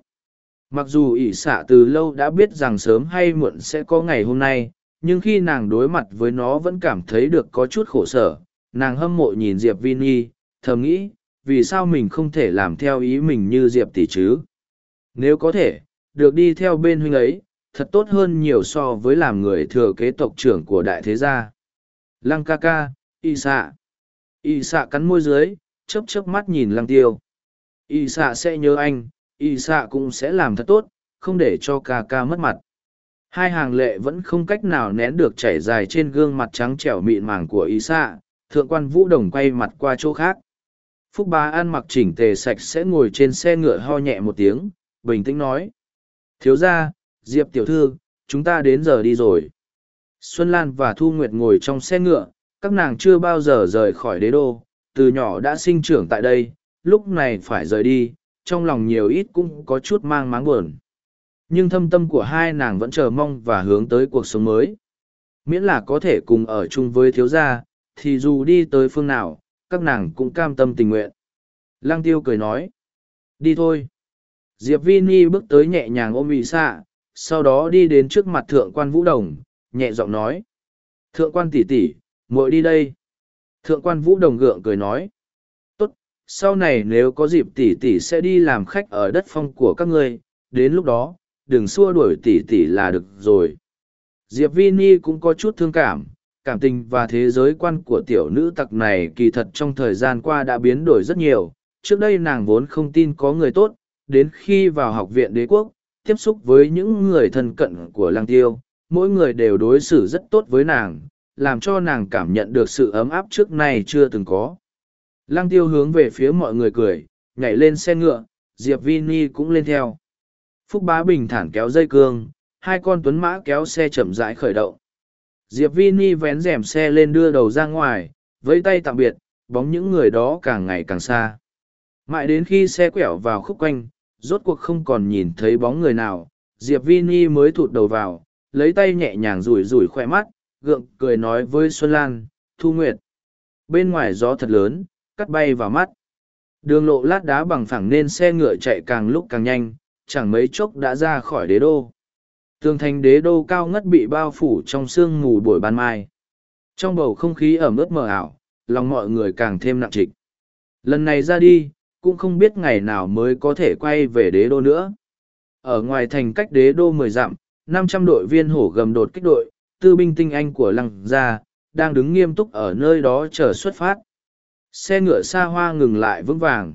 Mặc dù ỷ xạ từ lâu đã biết rằng sớm hay muộn sẽ có ngày hôm nay, nhưng khi nàng đối mặt với nó vẫn cảm thấy được có chút khổ sở. Nàng hâm mộ nhìn Diệp Vi Nhi, thầm nghĩ, vì sao mình không thể làm theo ý mình như Diệp tỷ chứ? Nếu có thể, được đi theo bên huynh ấy, thật tốt hơn nhiều so với làm người thừa kế tộc trưởng của đại thế gia. Lăng ca ca, y xạ. Y xạ cắn môi dưới, chớp chớp mắt nhìn lăng tiêu. Y xạ sẽ nhớ anh, y xạ cũng sẽ làm thật tốt, không để cho ca ca mất mặt. Hai hàng lệ vẫn không cách nào nén được chảy dài trên gương mặt trắng trẻo mịn màng của ý xạ, thượng quan vũ đồng quay mặt qua chỗ khác. Phúc bá ăn mặc chỉnh tề sạch sẽ ngồi trên xe ngựa ho nhẹ một tiếng, bình tĩnh nói. Thiếu ra, Diệp tiểu thư, chúng ta đến giờ đi rồi. Xuân Lan và Thu Nguyệt ngồi trong xe ngựa, các nàng chưa bao giờ rời khỏi đế đô, từ nhỏ đã sinh trưởng tại đây, lúc này phải rời đi, trong lòng nhiều ít cũng có chút mang máng buồn. Nhưng thâm tâm của hai nàng vẫn chờ mong và hướng tới cuộc sống mới. Miễn là có thể cùng ở chung với thiếu gia, thì dù đi tới phương nào, các nàng cũng cam tâm tình nguyện. Lăng tiêu cười nói. Đi thôi. Diệp Vini bước tới nhẹ nhàng ôm vị xạ, sau đó đi đến trước mặt thượng quan vũ đồng, nhẹ giọng nói. Thượng quan tỷ tỷ, muội đi đây. Thượng quan vũ đồng gượng cười nói. Tốt, sau này nếu có dịp tỷ tỷ sẽ đi làm khách ở đất phong của các ngươi, đến lúc đó, đừng xua đuổi tỷ tỷ là được rồi. Diệp Vi Ni cũng có chút thương cảm, cảm tình và thế giới quan của tiểu nữ tặc này kỳ thật trong thời gian qua đã biến đổi rất nhiều. Trước đây nàng vốn không tin có người tốt, đến khi vào học viện đế quốc, tiếp xúc với những người thân cận của lăng tiêu, mỗi người đều đối xử rất tốt với nàng, làm cho nàng cảm nhận được sự ấm áp trước nay chưa từng có. Lăng tiêu hướng về phía mọi người cười, nhảy lên xe ngựa, Diệp Vini cũng lên theo. Phúc bá bình thản kéo dây cương, hai con tuấn mã kéo xe chậm rãi khởi động. diệp Vini vén rèm xe lên đưa đầu ra ngoài vẫy tay tạm biệt bóng những người đó càng ngày càng xa. Mãi đến khi xe quẹo vào khúc quanh rốt cuộc không còn nhìn thấy bóng người nào diệp Vini mới thụt đầu vào lấy tay nhẹ nhàng rủi rủi khoe mắt gượng cười nói với xuân lan thu nguyệt. Bên ngoài gió thật lớn cắt bay vào mắt. Đường lộ lát đá bằng phẳng nên xe ngựa chạy càng lúc càng nhanh chẳng mấy chốc đã ra khỏi đế đô. Tường thành đế đô cao ngất bị bao phủ trong sương mù buổi ban mai. Trong bầu không khí ẩm ướt mờ ảo, lòng mọi người càng thêm nặng trịch. Lần này ra đi, cũng không biết ngày nào mới có thể quay về đế đô nữa. Ở ngoài thành cách đế đô mười dặm, năm trăm đội viên hổ gầm đột kích đội, tư binh tinh anh của lăng gia, đang đứng nghiêm túc ở nơi đó chờ xuất phát. Xe ngựa xa hoa ngừng lại vững vàng.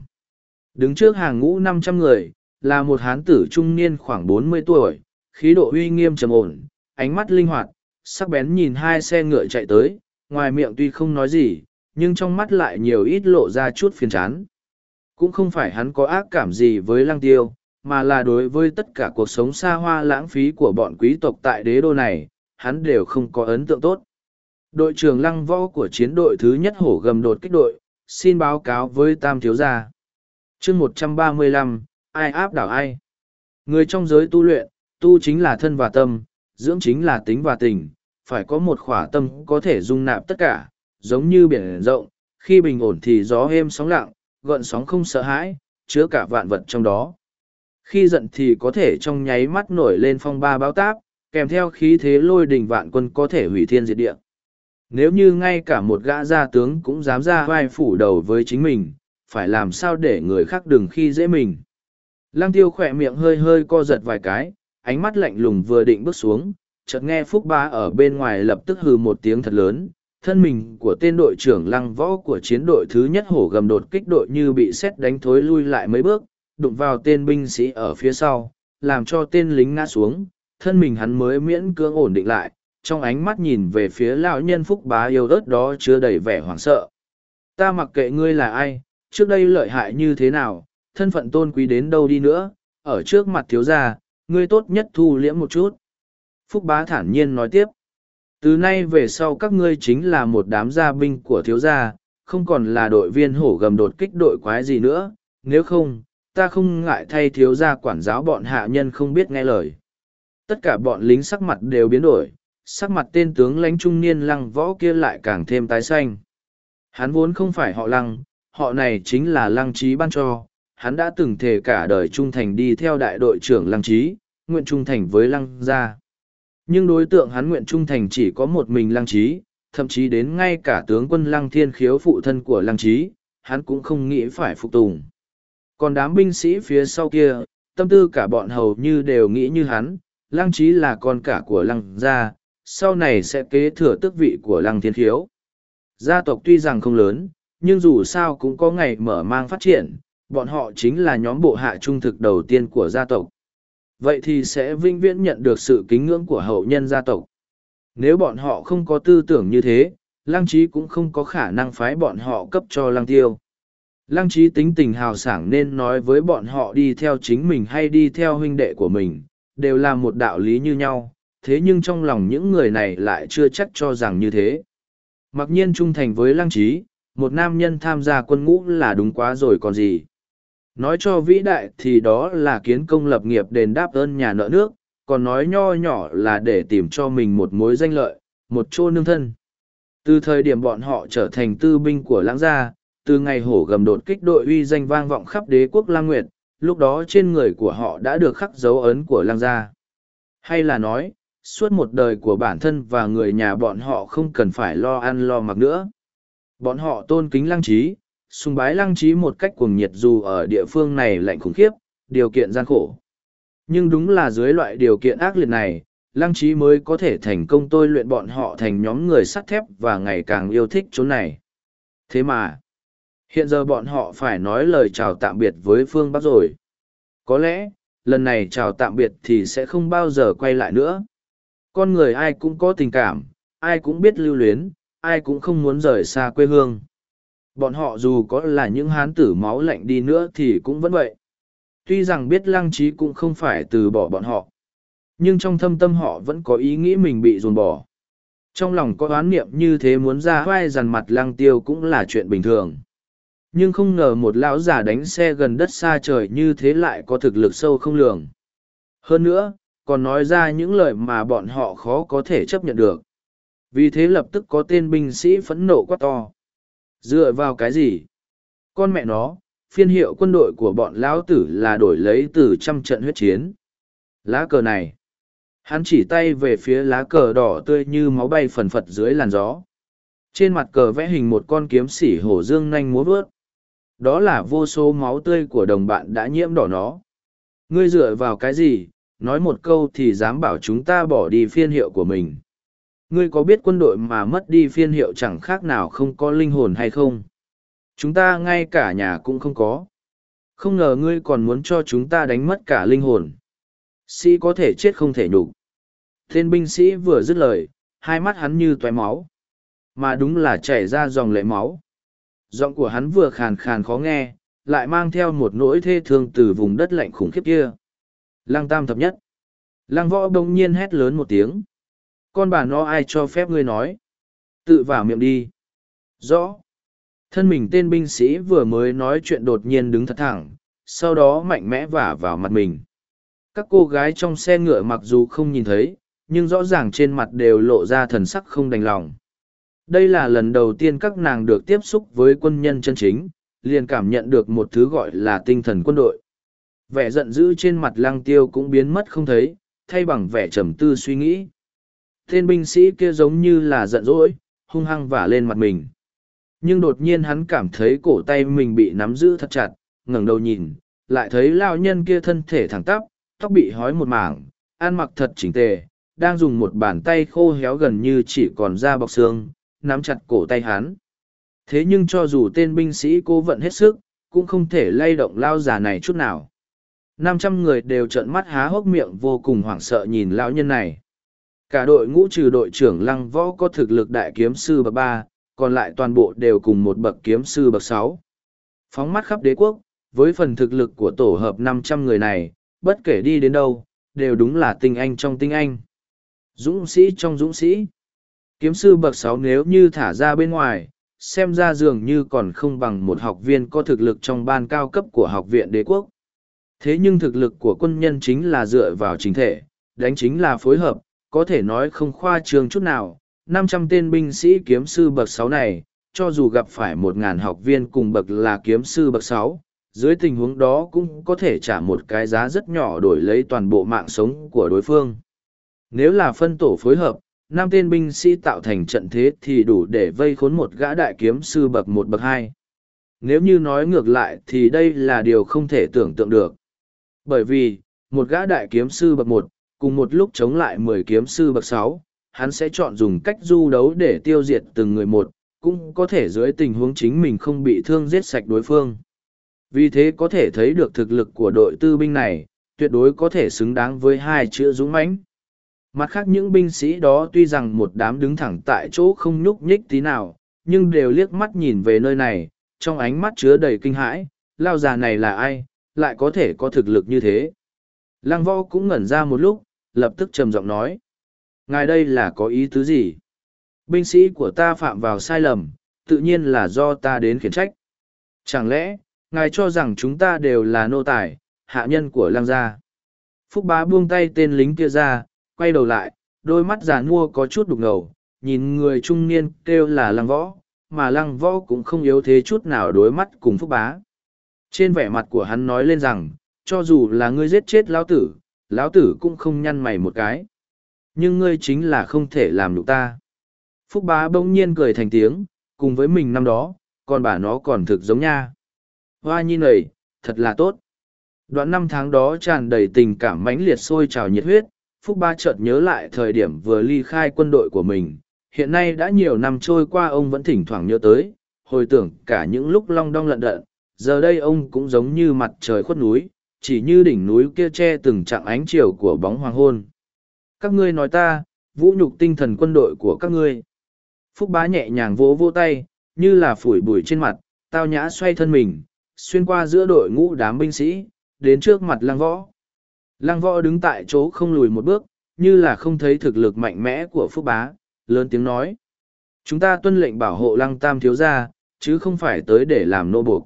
Đứng trước hàng ngũ năm trăm người là một hán tử trung niên khoảng bốn mươi tuổi, khí độ uy nghiêm trầm ổn, ánh mắt linh hoạt, sắc bén nhìn hai xe ngựa chạy tới, ngoài miệng tuy không nói gì, nhưng trong mắt lại nhiều ít lộ ra chút phiền chán. Cũng không phải hắn có ác cảm gì với lăng tiêu, mà là đối với tất cả cuộc sống xa hoa lãng phí của bọn quý tộc tại đế đô này, hắn đều không có ấn tượng tốt. Đội trưởng lăng võ của chiến đội thứ nhất hổ gầm đột kích đội, xin báo cáo với tam thiếu gia. Chương một trăm ba mươi lăm ai áp đảo ai. Người trong giới tu luyện, tu chính là thân và tâm, dưỡng chính là tính và tình, phải có một khỏa tâm có thể dung nạp tất cả, giống như biển rộng, khi bình ổn thì gió êm sóng lặng, gợn sóng không sợ hãi, chứa cả vạn vật trong đó. Khi giận thì có thể trong nháy mắt nổi lên phong ba báo táp, kèm theo khí thế lôi đình vạn quân có thể hủy thiên diệt địa. Nếu như ngay cả một gã gia tướng cũng dám ra vai phủ đầu với chính mình, phải làm sao để người khác đừng khi dễ mình? Lăng tiêu khỏe miệng hơi hơi co giật vài cái, ánh mắt lạnh lùng vừa định bước xuống, chợt nghe phúc ba ở bên ngoài lập tức hừ một tiếng thật lớn, thân mình của tên đội trưởng lăng võ của chiến đội thứ nhất hổ gầm đột kích đội như bị xét đánh thối lui lại mấy bước, đụng vào tên binh sĩ ở phía sau, làm cho tên lính ngã xuống, thân mình hắn mới miễn cưỡng ổn định lại, trong ánh mắt nhìn về phía lão nhân phúc bá yêu ớt đó chứa đầy vẻ hoảng sợ. Ta mặc kệ ngươi là ai, trước đây lợi hại như thế nào thân phận tôn quý đến đâu đi nữa, ở trước mặt thiếu gia, ngươi tốt nhất thu liễm một chút. Phúc bá thản nhiên nói tiếp, từ nay về sau các ngươi chính là một đám gia binh của thiếu gia, không còn là đội viên hổ gầm đột kích đội quái gì nữa. Nếu không, ta không ngại thay thiếu gia quản giáo bọn hạ nhân không biết nghe lời. Tất cả bọn lính sắc mặt đều biến đổi, sắc mặt tên tướng lãnh trung niên lăng võ kia lại càng thêm tái xanh. Hắn vốn không phải họ lăng, họ này chính là lăng trí ban cho hắn đã từng thề cả đời trung thành đi theo đại đội trưởng lăng trí nguyện trung thành với lăng gia. Nhưng đối tượng hắn nguyện trung thành chỉ có một mình lăng trí thậm chí đến ngay cả tướng quân lăng thiên khiếu phụ thân của lăng trí hắn cũng không nghĩ phải phục tùng. Còn đám binh sĩ phía sau kia, tâm tư cả bọn hầu như đều nghĩ như hắn, lăng trí là con cả của lăng gia, sau này sẽ kế thừa tước vị của lăng thiên khiếu. Gia tộc tuy rằng không lớn, nhưng dù sao cũng có ngày mở mang phát triển bọn họ chính là nhóm bộ hạ trung thực đầu tiên của gia tộc. Vậy thì sẽ vinh viễn nhận được sự kính ngưỡng của hậu nhân gia tộc. Nếu bọn họ không có tư tưởng như thế, lăng trí cũng không có khả năng phái bọn họ cấp cho lăng tiêu. Lăng trí tính tình hào sảng nên nói với bọn họ đi theo chính mình hay đi theo huynh đệ của mình, đều là một đạo lý như nhau, thế nhưng trong lòng những người này lại chưa chắc cho rằng như thế. Mặc nhiên trung thành với lăng trí một nam nhân tham gia quân ngũ là đúng quá rồi còn gì nói cho vĩ đại thì đó là kiến công lập nghiệp đền đáp ơn nhà nợ nước, còn nói nho nhỏ là để tìm cho mình một mối danh lợi, một chỗ nương thân. Từ thời điểm bọn họ trở thành tư binh của lãng gia, từ ngày hổ gầm đột kích đội uy danh vang vọng khắp đế quốc lang nguyệt, lúc đó trên người của họ đã được khắc dấu ấn của lang gia. Hay là nói, suốt một đời của bản thân và người nhà bọn họ không cần phải lo ăn lo mặc nữa. Bọn họ tôn kính Lang trí sùng bái lăng trí một cách cuồng nhiệt dù ở địa phương này lạnh khủng khiếp, điều kiện gian khổ. Nhưng đúng là dưới loại điều kiện ác liệt này, lăng trí mới có thể thành công tôi luyện bọn họ thành nhóm người sắt thép và ngày càng yêu thích chỗ này. Thế mà, hiện giờ bọn họ phải nói lời chào tạm biệt với phương Bắc rồi. Có lẽ, lần này chào tạm biệt thì sẽ không bao giờ quay lại nữa. Con người ai cũng có tình cảm, ai cũng biết lưu luyến, ai cũng không muốn rời xa quê hương bọn họ dù có là những hán tử máu lạnh đi nữa thì cũng vẫn vậy tuy rằng biết lăng trí cũng không phải từ bỏ bọn họ nhưng trong thâm tâm họ vẫn có ý nghĩ mình bị dồn bỏ Trong lòng có oán niệm như thế muốn ra vai dằn mặt lăng tiêu cũng là chuyện bình thường. Nhưng không ngờ một lão già đánh xe gần đất xa trời như thế lại có thực lực sâu không lường. Hơn nữa, còn nói ra những lời mà bọn họ khó có thể chấp nhận được. Vì thế lập tức có tên binh sĩ phẫn nộ quá to. Dựa vào cái gì? Con mẹ nó, phiên hiệu quân đội của bọn lão tử là đổi lấy từ trăm trận huyết chiến. Lá cờ này. Hắn chỉ tay về phía lá cờ đỏ tươi như máu bay phần phật dưới làn gió. Trên mặt cờ vẽ hình một con kiếm sỉ hổ dương nanh múa vớt. Đó là vô số máu tươi của đồng bạn đã nhiễm đỏ nó. Ngươi dựa vào cái gì, nói một câu thì dám bảo chúng ta bỏ đi phiên hiệu của mình. Ngươi có biết quân đội mà mất đi phiên hiệu chẳng khác nào không có linh hồn hay không? Chúng ta ngay cả nhà cũng không có. Không ngờ ngươi còn muốn cho chúng ta đánh mất cả linh hồn. Sĩ có thể chết không thể nhục. Tên binh sĩ vừa dứt lời, hai mắt hắn như toé máu. Mà đúng là chảy ra dòng lệ máu. Giọng của hắn vừa khàn khàn khó nghe, lại mang theo một nỗi thê thương từ vùng đất lạnh khủng khiếp kia. Lăng tam thập nhất. Lăng võ đông nhiên hét lớn một tiếng. Con bà nó ai cho phép ngươi nói? Tự vào miệng đi. Rõ. Thân mình tên binh sĩ vừa mới nói chuyện đột nhiên đứng thật thẳng, sau đó mạnh mẽ vả vào mặt mình. Các cô gái trong xe ngựa mặc dù không nhìn thấy, nhưng rõ ràng trên mặt đều lộ ra thần sắc không đành lòng. Đây là lần đầu tiên các nàng được tiếp xúc với quân nhân chân chính, liền cảm nhận được một thứ gọi là tinh thần quân đội. Vẻ giận dữ trên mặt lăng tiêu cũng biến mất không thấy, thay bằng vẻ trầm tư suy nghĩ. Tên binh sĩ kia giống như là giận dỗi, hung hăng vả lên mặt mình. Nhưng đột nhiên hắn cảm thấy cổ tay mình bị nắm giữ thật chặt, ngẩng đầu nhìn, lại thấy lao nhân kia thân thể thẳng tắp, tóc bị hói một mảng, ăn mặc thật chỉnh tề, đang dùng một bàn tay khô héo gần như chỉ còn da bọc xương, nắm chặt cổ tay hắn. Thế nhưng cho dù tên binh sĩ cố vận hết sức, cũng không thể lay động lao già này chút nào. Năm trăm người đều trợn mắt há hốc miệng vô cùng hoảng sợ nhìn lão nhân này. Cả đội ngũ trừ đội trưởng lăng võ có thực lực đại kiếm sư bậc ba, còn lại toàn bộ đều cùng một bậc kiếm sư bậc sáu. Phóng mắt khắp đế quốc, với phần thực lực của tổ hợp năm trăm người này, bất kể đi đến đâu, đều đúng là tinh anh trong tinh anh. Dũng sĩ trong dũng sĩ. Kiếm sư bậc sáu nếu như thả ra bên ngoài, xem ra dường như còn không bằng một học viên có thực lực trong ban cao cấp của học viện đế quốc. Thế nhưng thực lực của quân nhân chính là dựa vào chính thể, đánh chính là phối hợp, có thể nói không khoa trương chút nào. Năm trăm tên binh sĩ kiếm sư bậc sáu này, cho dù gặp phải một ngàn học viên cùng bậc là kiếm sư bậc sáu, dưới tình huống đó cũng có thể trả một cái giá rất nhỏ đổi lấy toàn bộ mạng sống của đối phương. Nếu là phân tổ phối hợp, năm tên binh sĩ tạo thành trận thế thì đủ để vây khốn một gã đại kiếm sư bậc một bậc hai. Nếu như nói ngược lại thì đây là điều không thể tưởng tượng được. Bởi vì, một gã đại kiếm sư bậc một, cùng một lúc chống lại mười kiếm sư bậc sáu, hắn sẽ chọn dùng cách du đấu để tiêu diệt từng người một, cũng có thể dưới tình huống chính mình không bị thương giết sạch đối phương. Vì thế có thể thấy được thực lực của đội tư binh này, tuyệt đối có thể xứng đáng với hai chữ dũng mãnh. Mặt khác những binh sĩ đó tuy rằng một đám đứng thẳng tại chỗ không nhúc nhích tí nào, nhưng đều liếc mắt nhìn về nơi này, trong ánh mắt chứa đầy kinh hãi, lao già này là ai, lại có thể có thực lực như thế. Lăng võ cũng ngẩn ra một lúc, lập tức trầm giọng nói. Ngài đây là có ý tứ gì? Binh sĩ của ta phạm vào sai lầm, tự nhiên là do ta đến khiển trách. Chẳng lẽ, ngài cho rằng chúng ta đều là nô tài, hạ nhân của lăng gia? Phúc bá buông tay tên lính kia ra, quay đầu lại, đôi mắt già nua có chút đục ngầu, nhìn người trung niên kêu là lăng võ, mà lăng võ cũng không yếu thế chút nào đối mắt cùng phúc bá. Trên vẻ mặt của hắn nói lên rằng, cho dù là ngươi giết chết lão tử, lão tử cũng không nhăn mày một cái. Nhưng ngươi chính là không thể làm được ta. Phúc bá bỗng nhiên cười thành tiếng, cùng với mình năm đó, còn bà nó còn thực giống nha. Hoa nhi này thật là tốt. Đoạn năm tháng đó tràn đầy tình cảm mãnh liệt sôi trào nhiệt huyết, Phúc Ba chợt nhớ lại thời điểm vừa ly khai quân đội của mình. Hiện nay đã nhiều năm trôi qua ông vẫn thỉnh thoảng nhớ tới, hồi tưởng cả những lúc long đong lận đận, giờ đây ông cũng giống như mặt trời khuất núi, chỉ như đỉnh núi kia che từng trạng ánh chiều của bóng hoàng hôn. Các ngươi nói ta, vũ nhục tinh thần quân đội của các ngươi. Phúc bá nhẹ nhàng vỗ vỗ tay, như là phủi bụi trên mặt, tao nhã xoay thân mình, xuyên qua giữa đội ngũ đám binh sĩ, đến trước mặt lăng võ. Lăng võ đứng tại chỗ không lùi một bước, như là không thấy thực lực mạnh mẽ của Phúc bá, lớn tiếng nói. Chúng ta tuân lệnh bảo hộ lăng tam thiếu gia, chứ không phải tới để làm nô buộc.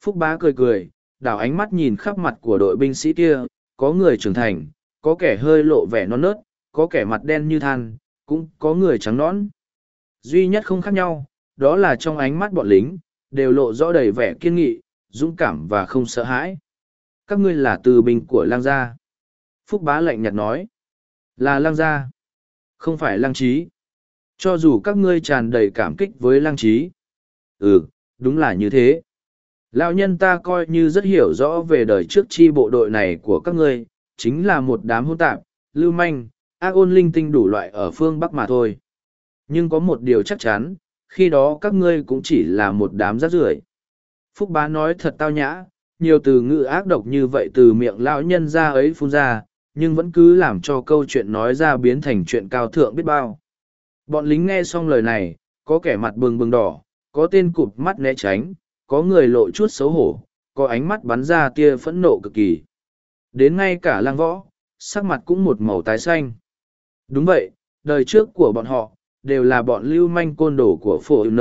Phúc bá cười cười, đảo ánh mắt nhìn khắp mặt của đội binh sĩ kia, có người trưởng thành, có kẻ hơi lộ vẻ non nớt, có kẻ mặt đen như than, cũng có người trắng nõn. Duy nhất không khác nhau, đó là trong ánh mắt bọn lính, đều lộ rõ đầy vẻ kiên nghị, dũng cảm và không sợ hãi. Các ngươi là từ binh của lang gia. Phúc bá lạnh nhạt nói. Là lang gia. Không phải lang trí. Cho dù các ngươi tràn đầy cảm kích với lang trí. Ừ, đúng là như thế. Lão nhân ta coi như rất hiểu rõ về đời trước chi bộ đội này của các ngươi, chính là một đám hôn tạp, lưu manh, ác ôn linh tinh đủ loại ở phương Bắc mà thôi. Nhưng có một điều chắc chắn, khi đó các ngươi cũng chỉ là một đám rác rưởi. Phúc bá nói thật tao nhã, nhiều từ ngữ ác độc như vậy từ miệng lão nhân ra ấy phun ra, nhưng vẫn cứ làm cho câu chuyện nói ra biến thành chuyện cao thượng biết bao. Bọn lính nghe xong lời này, có kẻ mặt bừng bừng đỏ, có tên cụp mắt né tránh, có người lộ chút xấu hổ, có ánh mắt bắn ra tia phẫn nộ cực kỳ. Đến ngay cả lang võ, sắc mặt cũng một màu tái xanh. Đúng vậy, đời trước của bọn họ, đều là bọn lưu manh côn đồ của phổ N.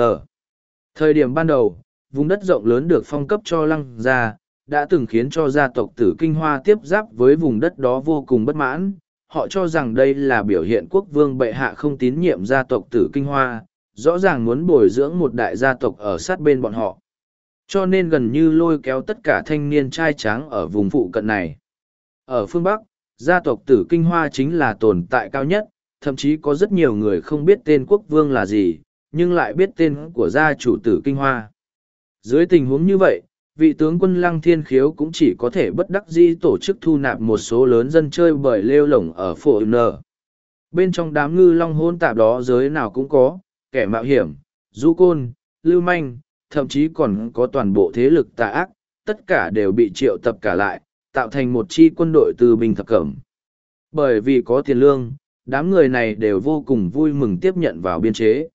Thời điểm ban đầu, vùng đất rộng lớn được phong cấp cho lăng gia, đã từng khiến cho gia tộc tử kinh hoa tiếp giáp với vùng đất đó vô cùng bất mãn. Họ cho rằng đây là biểu hiện quốc vương bệ hạ không tín nhiệm gia tộc tử kinh hoa, rõ ràng muốn bồi dưỡng một đại gia tộc ở sát bên bọn họ. Cho nên gần như lôi kéo tất cả thanh niên trai tráng ở vùng phụ cận này. Ở phương Bắc, gia tộc tử kinh hoa chính là tồn tại cao nhất, thậm chí có rất nhiều người không biết tên quốc vương là gì, nhưng lại biết tên của gia chủ tử kinh hoa. Dưới tình huống như vậy, vị tướng quân Lăng Thiên Khiếu cũng chỉ có thể bất đắc dĩ tổ chức thu nạp một số lớn dân chơi bởi lêu lổng ở phổ N. Bên trong đám ngư long hôn tạp đó giới nào cũng có, kẻ mạo hiểm, du côn, lưu manh, thậm chí còn có toàn bộ thế lực tà ác, tất cả đều bị triệu tập cả lại, tạo thành một chi quân đội từ binh thập cẩm. Bởi vì có tiền lương, đám người này đều vô cùng vui mừng tiếp nhận vào biên chế.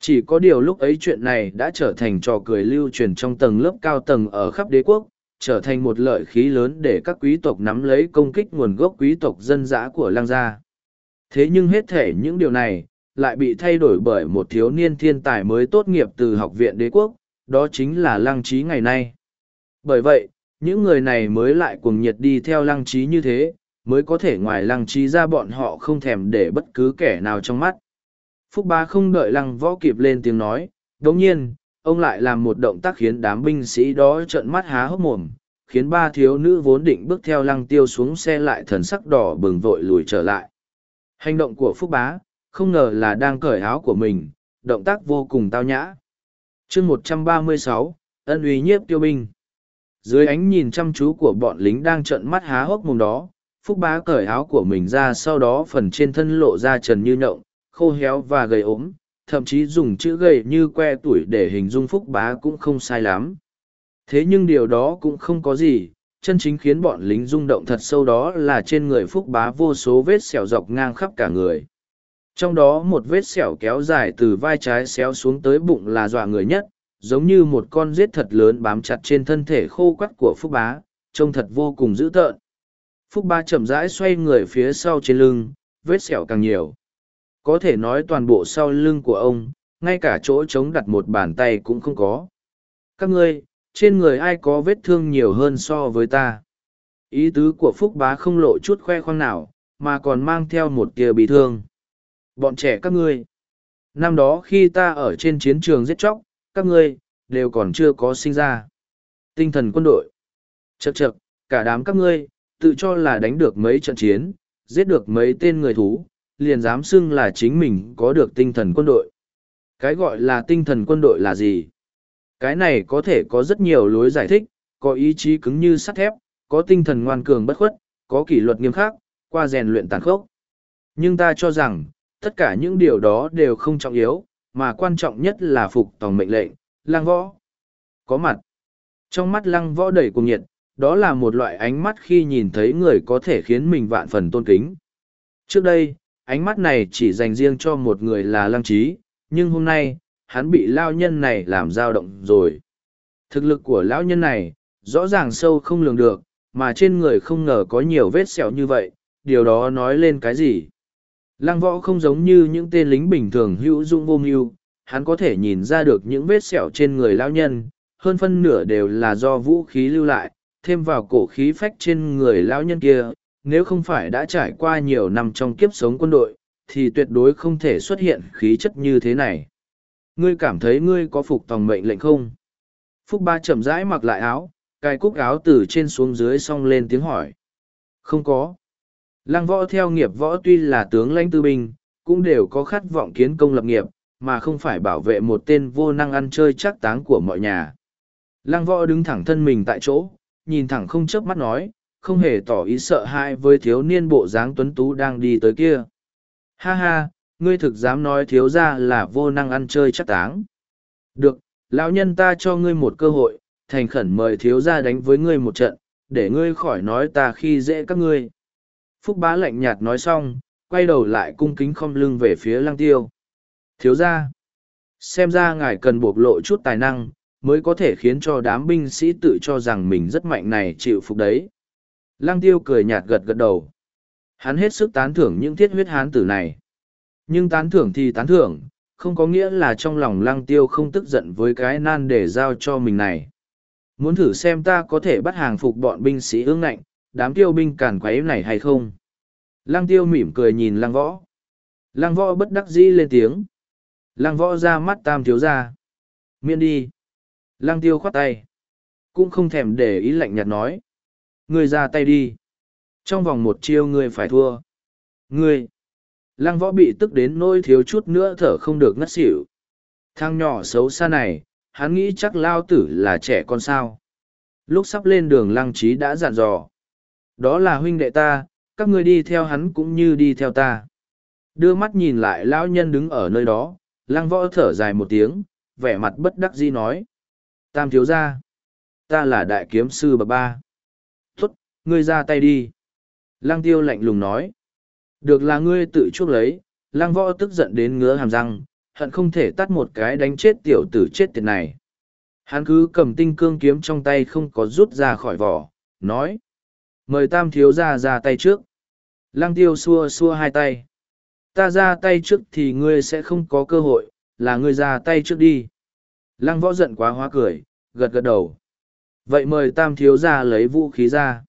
Chỉ có điều lúc ấy chuyện này đã trở thành trò cười lưu truyền trong tầng lớp cao tầng ở khắp đế quốc, trở thành một lợi khí lớn để các quý tộc nắm lấy công kích nguồn gốc quý tộc dân dã của lang gia. Thế nhưng hết thể những điều này, lại bị thay đổi bởi một thiếu niên thiên tài mới tốt nghiệp từ học viện đế quốc, đó chính là lăng trí ngày nay. Bởi vậy, những người này mới lại cuồng nhiệt đi theo lăng trí như thế, mới có thể ngoài lăng trí ra bọn họ không thèm để bất cứ kẻ nào trong mắt. Phúc Bá không đợi lăng võ kịp lên tiếng nói, đồng nhiên, ông lại làm một động tác khiến đám binh sĩ đó trợn mắt há hốc mồm, khiến ba thiếu nữ vốn định bước theo lăng tiêu xuống xe lại thần sắc đỏ bừng vội lùi trở lại. Hành động của Phúc Bá, không ngờ là đang cởi áo của mình, động tác vô cùng tao nhã chương một trăm ba mươi sáu ân uy nhiếp tiêu binh. Dưới ánh nhìn chăm chú của bọn lính đang trợn mắt há hốc mồm đó, Phúc Bá cởi áo của mình ra sau đó phần trên thân lộ ra trần như nhộng, khô héo và gầy ốm, thậm chí dùng chữ gầy như que tuổi để hình dung Phúc Bá cũng không sai lắm. Thế nhưng điều đó cũng không có gì, chân chính khiến bọn lính rung động thật sâu đó là trên người Phúc Bá vô số vết sẹo dọc ngang khắp cả người. Trong đó một vết sẹo kéo dài từ vai trái xéo xuống tới bụng là dọa người nhất, giống như một con rết thật lớn bám chặt trên thân thể khô quắt của Phúc Bá, trông thật vô cùng dữ tợn. Phúc Bá chậm rãi xoay người phía sau trên lưng, vết sẹo càng nhiều. Có thể nói toàn bộ sau lưng của ông, ngay cả chỗ chống đặt một bàn tay cũng không có. Các ngươi, trên người ai có vết thương nhiều hơn so với ta? Ý tứ của Phúc Bá không lộ chút khoe khoang nào, mà còn mang theo một tia bị thương. Bọn trẻ các ngươi. Năm đó khi ta ở trên chiến trường giết chóc, các ngươi, đều còn chưa có sinh ra. Tinh thần quân đội. chật chật cả đám các ngươi, tự cho là đánh được mấy trận chiến, giết được mấy tên người thú, liền dám xưng là chính mình có được tinh thần quân đội. Cái gọi là tinh thần quân đội là gì? Cái này có thể có rất nhiều lối giải thích, có ý chí cứng như sắt thép, có tinh thần ngoan cường bất khuất, có kỷ luật nghiêm khắc, qua rèn luyện tàn khốc. Nhưng ta cho rằng, tất cả những điều đó đều không trọng yếu, mà quan trọng nhất là phục tòng mệnh lệnh, lang võ. Có mặt. Trong mắt lăng võ đầy cuồng nhiệt, đó là một loại ánh mắt khi nhìn thấy người có thể khiến mình vạn phần tôn kính. Trước đây, ánh mắt này chỉ dành riêng cho một người là lăng trí, nhưng hôm nay, hắn bị lao nhân này làm dao động rồi. Thực lực của lão nhân này, rõ ràng sâu không lường được, mà trên người không ngờ có nhiều vết sẹo như vậy, điều đó nói lên cái gì? Lăng võ không giống như những tên lính bình thường hữu dụng vô mưu, hắn có thể nhìn ra được những vết sẹo trên người lão nhân, hơn phân nửa đều là do vũ khí lưu lại, thêm vào cổ khí phách trên người lão nhân kia, nếu không phải đã trải qua nhiều năm trong kiếp sống quân đội, thì tuyệt đối không thể xuất hiện khí chất như thế này. Ngươi cảm thấy ngươi có phục tòng mệnh lệnh không? Phúc Ba chậm rãi mặc lại áo, cài cúc áo từ trên xuống dưới xong lên tiếng hỏi. Không có. Lăng võ theo nghiệp võ tuy là tướng lãnh tư binh, cũng đều có khát vọng kiến công lập nghiệp, mà không phải bảo vệ một tên vô năng ăn chơi chắc táng của mọi nhà. Lăng võ đứng thẳng thân mình tại chỗ, nhìn thẳng không chớp mắt nói, không hề tỏ ý sợ hãi với thiếu niên bộ dáng tuấn tú đang đi tới kia. Ha ha, ngươi thực dám nói thiếu ra là vô năng ăn chơi chắc táng. Được, lão nhân ta cho ngươi một cơ hội, thành khẩn mời thiếu ra đánh với ngươi một trận, để ngươi khỏi nói ta khi dễ các ngươi. Phúc bá lạnh nhạt nói xong, quay đầu lại cung kính không lưng về phía lăng tiêu. Thiếu ra, xem ra ngài cần bộc lộ chút tài năng, mới có thể khiến cho đám binh sĩ tự cho rằng mình rất mạnh này chịu phục đấy. Lăng tiêu cười nhạt gật gật đầu. Hắn hết sức tán thưởng những thiết huyết hán tử này. Nhưng tán thưởng thì tán thưởng, không có nghĩa là trong lòng lăng tiêu không tức giận với cái nan để giao cho mình này. Muốn thử xem ta có thể bắt hàng phục bọn binh sĩ ương ngạnh, đám tiêu binh càn quấy này hay không? Lăng tiêu mỉm cười nhìn lăng võ. Lăng võ bất đắc dĩ lên tiếng. Lăng võ ra mắt tam thiếu ra. Miễn đi. Lăng tiêu khoát tay. Cũng không thèm để ý lạnh nhạt nói. Ngươi ra tay đi. Trong vòng một chiêu ngươi phải thua. Ngươi. Lăng võ bị tức đến nỗi thiếu chút nữa thở không được ngất xỉu. Thang nhỏ xấu xa này, hắn nghĩ chắc lao tử là trẻ con sao. Lúc sắp lên đường lăng trí đã dặn dò. Đó là huynh đệ ta, các ngươi đi theo hắn cũng như đi theo ta. Đưa mắt nhìn lại lão nhân đứng ở nơi đó, lăng võ thở dài một tiếng, vẻ mặt bất đắc dĩ nói. Tam thiếu gia, ta là đại kiếm sư bà ba. Thốt, ngươi ra tay đi. Lăng tiêu lạnh lùng nói. Được là ngươi tự chuốc lấy, lăng võ tức giận đến ngứa hàm răng, hận không thể tắt một cái đánh chết tiểu tử chết tiệt này. Hắn cứ cầm tinh cương kiếm trong tay không có rút ra khỏi vỏ, nói. Mời tam thiếu ra ra tay trước. Lăng tiêu xua xua hai tay. Ta ra tay trước thì ngươi sẽ không có cơ hội, là ngươi ra tay trước đi. Lăng võ giận quá hóa cười, gật gật đầu. Vậy mời tam thiếu ra lấy vũ khí ra.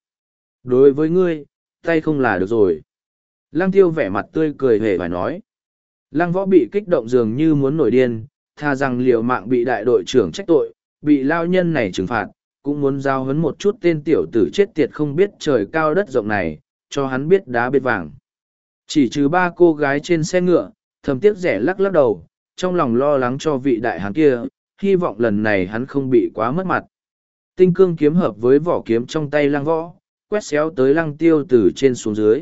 Đối với ngươi, tay không là được rồi. Lăng tiêu vẻ mặt tươi cười hề và nói. Lăng võ bị kích động dường như muốn nổi điên, tha rằng liều mạng bị đại đội trưởng trách tội, bị lao nhân này trừng phạt, cũng muốn giao hấn một chút tên tiểu tử chết tiệt không biết trời cao đất rộng này, cho hắn biết đá biết vàng. Chỉ trừ ba cô gái trên xe ngựa, thầm tiếc rẻ lắc lắc đầu, trong lòng lo lắng cho vị đại hán kia, hy vọng lần này hắn không bị quá mất mặt. Tinh cương kiếm hợp với vỏ kiếm trong tay lăng võ, quét xéo tới lăng tiêu từ trên xuống dưới.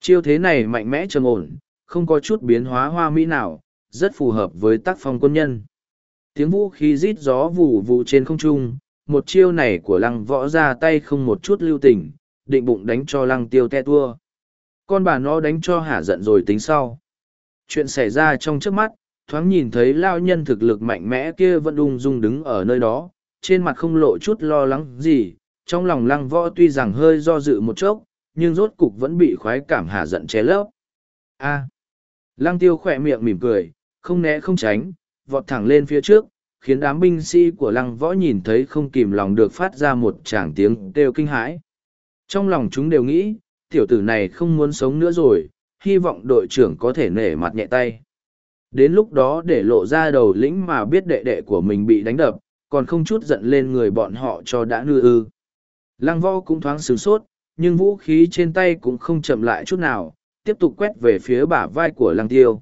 Chiêu thế này mạnh mẽ trầm ổn, không có chút biến hóa hoa mỹ nào, rất phù hợp với tác phong quân nhân. Tiếng vũ khí rít gió vù vù trên không trung, một chiêu này của lăng võ ra tay không một chút lưu tình, định bụng đánh cho lăng tiêu te tua. Con bà nó đánh cho hả giận rồi tính sau. Chuyện xảy ra trong trước mắt, thoáng nhìn thấy lao nhân thực lực mạnh mẽ kia vẫn ung dung đứng ở nơi đó, trên mặt không lộ chút lo lắng gì, trong lòng lăng võ tuy rằng hơi do dự một chốc, nhưng rốt cục vẫn bị khoái cảm hả giận ché lấp. A. Lăng tiêu khỏe miệng mỉm cười, không né không tránh, vọt thẳng lên phía trước, khiến đám binh sĩ của lăng võ nhìn thấy không kìm lòng được phát ra một tràng tiếng kêu kinh hãi. Trong lòng chúng đều nghĩ, tiểu tử này không muốn sống nữa rồi, hy vọng đội trưởng có thể nể mặt nhẹ tay. Đến lúc đó để lộ ra đầu lĩnh mà biết đệ đệ của mình bị đánh đập, còn không chút giận lên người bọn họ cho đã nư ư. Lăng võ cũng thoáng sửng sốt, nhưng vũ khí trên tay cũng không chậm lại chút nào, tiếp tục quét về phía bả vai của lăng tiêu.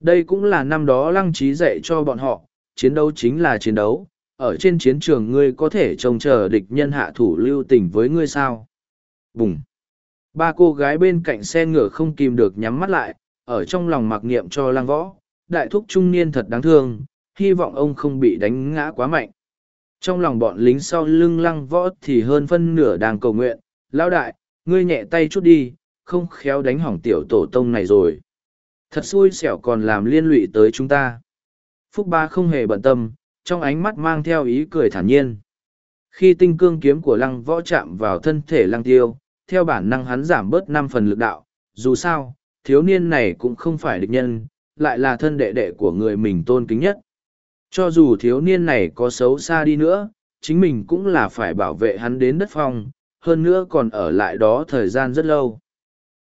Đây cũng là năm đó lăng trí dạy cho bọn họ, chiến đấu chính là chiến đấu, ở trên chiến trường ngươi có thể trông chờ địch nhân hạ thủ lưu tình với ngươi sao. Bùng! Ba cô gái bên cạnh xe ngựa không kìm được nhắm mắt lại, ở trong lòng mặc niệm cho lang võ, đại thúc trung niên thật đáng thương, hy vọng ông không bị đánh ngã quá mạnh. Trong lòng bọn lính sau lưng lăng võ thì hơn phân nửa đang cầu nguyện, lão đại, ngươi nhẹ tay chút đi, không khéo đánh hỏng tiểu tổ tông này rồi. Thật xui xẻo còn làm liên lụy tới chúng ta. Phúc Ba không hề bận tâm, trong ánh mắt mang theo ý cười thản nhiên. Khi tinh cương kiếm của lăng võ chạm vào thân thể lăng tiêu, theo bản năng hắn giảm bớt năm phần lực đạo, dù sao, thiếu niên này cũng không phải địch nhân, lại là thân đệ đệ của người mình tôn kính nhất. Cho dù thiếu niên này có xấu xa đi nữa, chính mình cũng là phải bảo vệ hắn đến đất phong, hơn nữa còn ở lại đó thời gian rất lâu.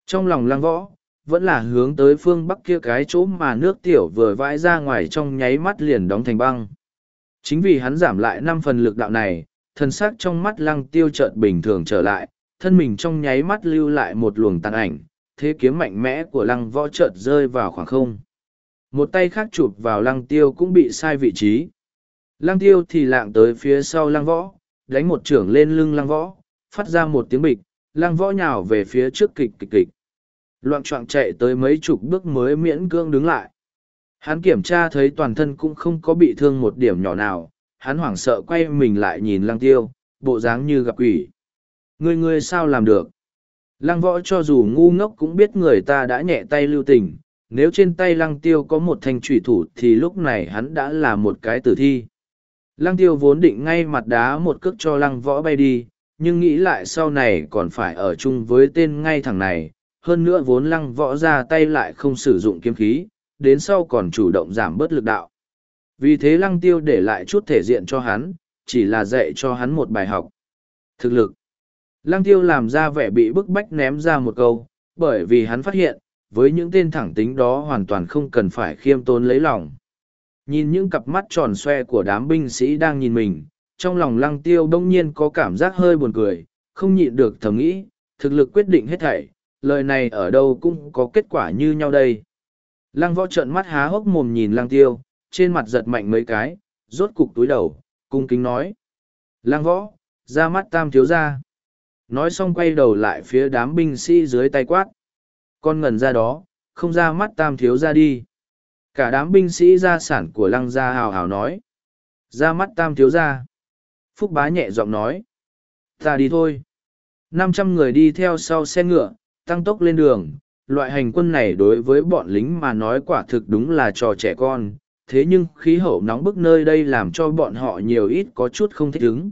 Trong lòng lăng võ, vẫn là hướng tới phương bắc kia cái chỗ mà nước tiểu vừa vãi ra ngoài trong nháy mắt liền đóng thành băng. Chính vì hắn giảm lại năm phần lực đạo này, thân xác trong mắt lăng tiêu chợt bình thường trở lại, thân mình trong nháy mắt lưu lại một luồng tàn ảnh, thế kiếm mạnh mẽ của lăng võ chợt rơi vào khoảng không. Một tay khác chụp vào lăng tiêu cũng bị sai vị trí. Lăng tiêu thì lạng tới phía sau lăng võ, đánh một trưởng lên lưng lăng võ, phát ra một tiếng bịch, lăng võ nhào về phía trước kịch kịch kịch. Loạn choạng chạy tới mấy chục bước mới miễn cưỡng đứng lại. Hắn kiểm tra thấy toàn thân cũng không có bị thương một điểm nhỏ nào, hắn hoảng sợ quay mình lại nhìn lăng tiêu, bộ dáng như gặp quỷ. Ngươi ngươi sao làm được? Lăng võ cho dù ngu ngốc cũng biết người ta đã nhẹ tay lưu tình, nếu trên tay lăng tiêu có một thanh trùy thủ thì lúc này hắn đã là một cái tử thi. Lăng tiêu vốn định ngay mặt đá một cước cho lăng võ bay đi, nhưng nghĩ lại sau này còn phải ở chung với tên ngay thằng này, hơn nữa vốn lăng võ ra tay lại không sử dụng kiếm khí, đến sau còn chủ động giảm bớt lực đạo. Vì thế lăng tiêu để lại chút thể diện cho hắn, chỉ là dạy cho hắn một bài học. Thực lực. Lăng tiêu làm ra vẻ bị bức bách ném ra một câu, bởi vì hắn phát hiện, với những tên thẳng tính đó hoàn toàn không cần phải khiêm tốn lấy lòng. Nhìn những cặp mắt tròn xoe của đám binh sĩ đang nhìn mình, trong lòng lăng tiêu đông nhiên có cảm giác hơi buồn cười, không nhịn được thầm nghĩ, thực lực quyết định hết thảy, lời này ở đâu cũng có kết quả như nhau đây. Lăng võ trợn mắt há hốc mồm nhìn lăng tiêu, trên mặt giật mạnh mấy cái, rốt cục túi đầu, cung kính nói. Lăng võ, ra mắt tam thiếu ra. Nói xong quay đầu lại phía đám binh sĩ dưới tay quát. Con ngẩn ra đó, không ra mắt tam thiếu ra đi. Cả đám binh sĩ gia sản của lăng gia hào hào nói. Ra mắt tam thiếu ra. Phúc bá nhẹ giọng nói. Ta đi thôi. năm trăm người đi theo sau xe ngựa, tăng tốc lên đường. Loại hành quân này đối với bọn lính mà nói quả thực đúng là trò trẻ con. Thế nhưng khí hậu nóng bức nơi đây làm cho bọn họ nhiều ít có chút không thích ứng.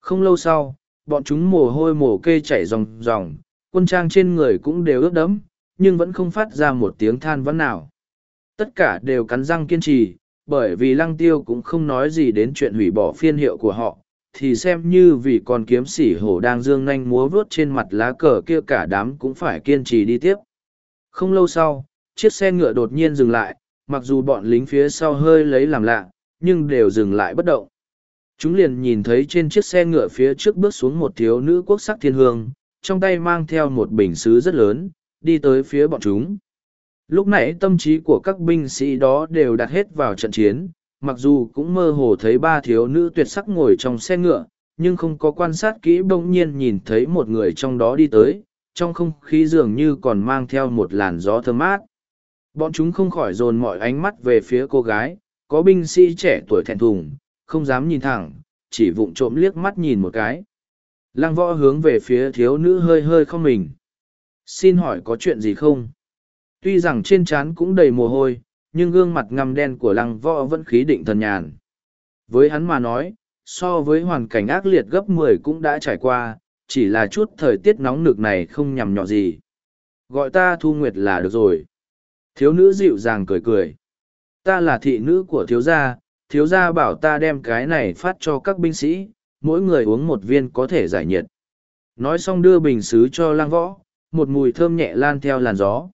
Không lâu sau, bọn chúng mồ hôi mồ kê chảy ròng ròng, quân trang trên người cũng đều ướt đẫm, nhưng vẫn không phát ra một tiếng than vãn nào. Tất cả đều cắn răng kiên trì, bởi vì lăng tiêu cũng không nói gì đến chuyện hủy bỏ phiên hiệu của họ, thì xem như vì con kiếm sỉ hổ đang dương nanh múa vớt trên mặt lá cờ kia cả đám cũng phải kiên trì đi tiếp. Không lâu sau, chiếc xe ngựa đột nhiên dừng lại, mặc dù bọn lính phía sau hơi lấy làm lạ, nhưng đều dừng lại bất động. Chúng liền nhìn thấy trên chiếc xe ngựa phía trước bước xuống một thiếu nữ quốc sắc thiên hương, trong tay mang theo một bình xứ rất lớn, đi tới phía bọn chúng. Lúc nãy tâm trí của các binh sĩ đó đều đặt hết vào trận chiến, mặc dù cũng mơ hồ thấy ba thiếu nữ tuyệt sắc ngồi trong xe ngựa, nhưng không có quan sát kỹ bỗng nhiên nhìn thấy một người trong đó đi tới, trong không khí dường như còn mang theo một làn gió thơm mát. Bọn chúng không khỏi dồn mọi ánh mắt về phía cô gái, có binh sĩ trẻ tuổi thẹn thùng, không dám nhìn thẳng, chỉ vụng trộm liếc mắt nhìn một cái. Lăng võ hướng về phía thiếu nữ hơi hơi không mình. Xin hỏi có chuyện gì không? Tuy rằng trên trán cũng đầy mồ hôi, nhưng gương mặt ngăm đen của lăng võ vẫn khí định thần nhàn. Với hắn mà nói, so với hoàn cảnh ác liệt gấp mười cũng đã trải qua, chỉ là chút thời tiết nóng nực này không nhằm nhọ gì. Gọi ta Thu Nguyệt là được rồi. Thiếu nữ dịu dàng cười cười. Ta là thị nữ của thiếu gia, thiếu gia bảo ta đem cái này phát cho các binh sĩ, mỗi người uống một viên có thể giải nhiệt. Nói xong đưa bình xứ cho Lang võ, một mùi thơm nhẹ lan theo làn gió.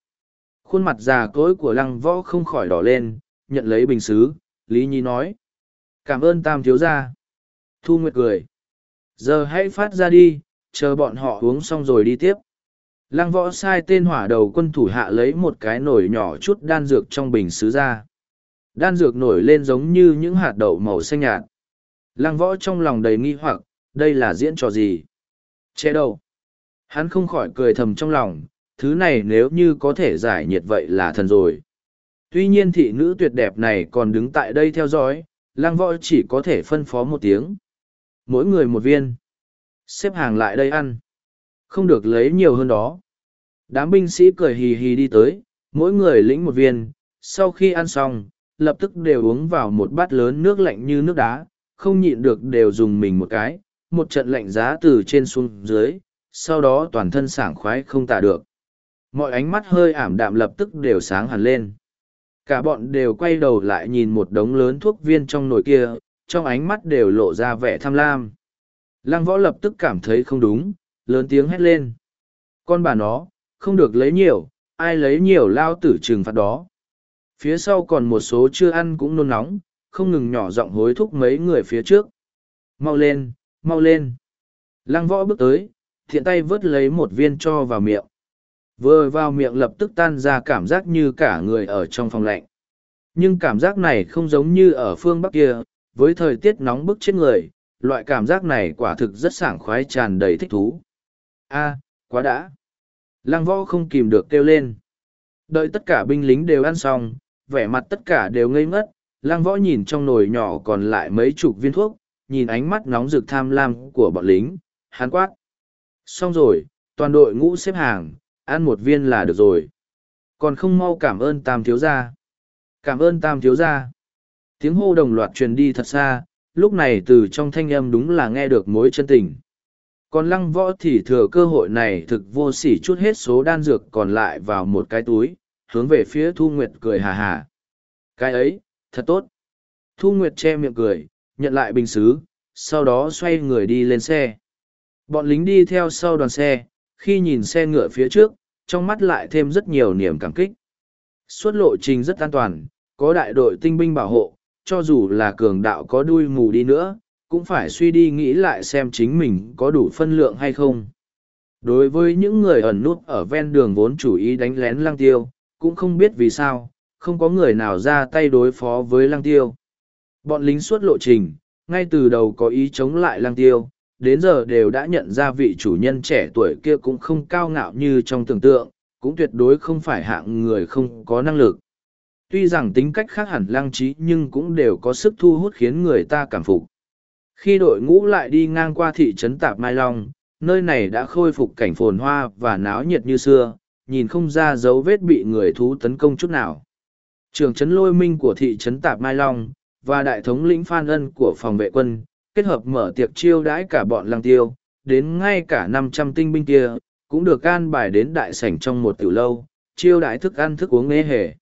Khuôn mặt già cỗi của lăng võ không khỏi đỏ lên, nhận lấy bình xứ, Lý Nhi nói. Cảm ơn tam thiếu gia. Thu Nguyệt cười. Giờ hãy phát ra đi, chờ bọn họ uống xong rồi đi tiếp. Lăng võ sai tên hỏa đầu quân thủ hạ lấy một cái nồi nhỏ chút đan dược trong bình xứ ra. Đan dược nổi lên giống như những hạt đậu màu xanh nhạt. Lăng võ trong lòng đầy nghi hoặc, đây là diễn trò gì? Che đâu? Hắn không khỏi cười thầm trong lòng, thứ này nếu như có thể giải nhiệt vậy là thần rồi. Tuy nhiên thị nữ tuyệt đẹp này còn đứng tại đây theo dõi, lăng võ chỉ có thể phân phó một tiếng. Mỗi người một viên. Xếp hàng lại đây ăn. Không được lấy nhiều hơn đó. Đám binh sĩ cười hì hì đi tới, mỗi người lĩnh một viên. Sau khi ăn xong, lập tức đều uống vào một bát lớn nước lạnh như nước đá, không nhịn được đều dùng mình một cái, một trận lạnh giá từ trên xuống dưới, sau đó toàn thân sảng khoái không tả được mọi ánh mắt hơi ảm đạm lập tức đều sáng hẳn lên. Cả bọn đều quay đầu lại nhìn một đống lớn thuốc viên trong nồi kia, trong ánh mắt đều lộ ra vẻ tham lam. Lăng võ lập tức cảm thấy không đúng, lớn tiếng hét lên. Con bà nó, không được lấy nhiều, ai lấy nhiều lao tử trừng phạt đó. Phía sau còn một số chưa ăn cũng nôn nóng, không ngừng nhỏ giọng hối thúc mấy người phía trước. Mau lên mau lên. Lăng võ bước tới, thiện tay vớt lấy một viên cho vào miệng vừa vào miệng lập tức tan ra cảm giác như cả người ở trong phòng lạnh. Nhưng cảm giác này không giống như ở phương bắc kia, với thời tiết nóng bức chết người, loại cảm giác này quả thực rất sảng khoái tràn đầy thích thú. A, quá đã. Lăng võ không kìm được kêu lên. Đợi tất cả binh lính đều ăn xong, vẻ mặt tất cả đều ngây ngất, lăng võ nhìn trong nồi nhỏ còn lại mấy chục viên thuốc, nhìn ánh mắt nóng rực tham lam của bọn lính hán quát. Xong rồi, toàn đội ngũ xếp hàng ăn một viên là được rồi. Còn không mau cảm ơn tam thiếu gia. Cảm ơn tam thiếu gia. Tiếng hô đồng loạt truyền đi thật xa, lúc này từ trong thanh âm đúng là nghe được mối chân tình. Còn lăng võ thì thừa cơ hội này thực vô sỉ chút hết số đan dược còn lại vào một cái túi, hướng về phía thu nguyệt cười hà hà. Cái ấy, thật tốt. Thu nguyệt che miệng cười, nhận lại bình xứ, sau đó xoay người đi lên xe. Bọn lính đi theo sau đoàn xe, khi nhìn xe ngựa phía trước trong mắt lại thêm rất nhiều niềm cảm kích. Suốt lộ trình rất an toàn, có đại đội tinh binh bảo hộ, cho dù là cường đạo có đuôi mù đi nữa, cũng phải suy đi nghĩ lại xem chính mình có đủ phân lượng hay không. Đối với những người ẩn nút ở ven đường vốn chủ ý đánh lén lăng tiêu, cũng không biết vì sao, không có người nào ra tay đối phó với lăng tiêu. Bọn lính suốt lộ trình, ngay từ đầu có ý chống lại lăng tiêu đến giờ đều đã nhận ra vị chủ nhân trẻ tuổi kia cũng không cao ngạo như trong tưởng tượng cũng tuyệt đối không phải hạng người không có năng lực tuy rằng tính cách khác hẳn lăng trí nhưng cũng đều có sức thu hút khiến người ta cảm phục khi đội ngũ lại đi ngang qua thị trấn Tạp Mai Long, nơi này đã khôi phục cảnh phồn hoa và náo nhiệt như xưa, nhìn không ra dấu vết bị người thú tấn công chút nào. Trường trấn lôi minh của thị trấn Tạp Mai Long và đại thống lĩnh Phan Ân của phòng vệ quân, kết hợp mở tiệc chiêu đãi cả bọn lăng tiêu, đến ngay cả năm trăm tinh binh kia, cũng được an bài đến đại sảnh trong một tiểu lâu, chiêu đãi thức ăn thức uống nghe hề.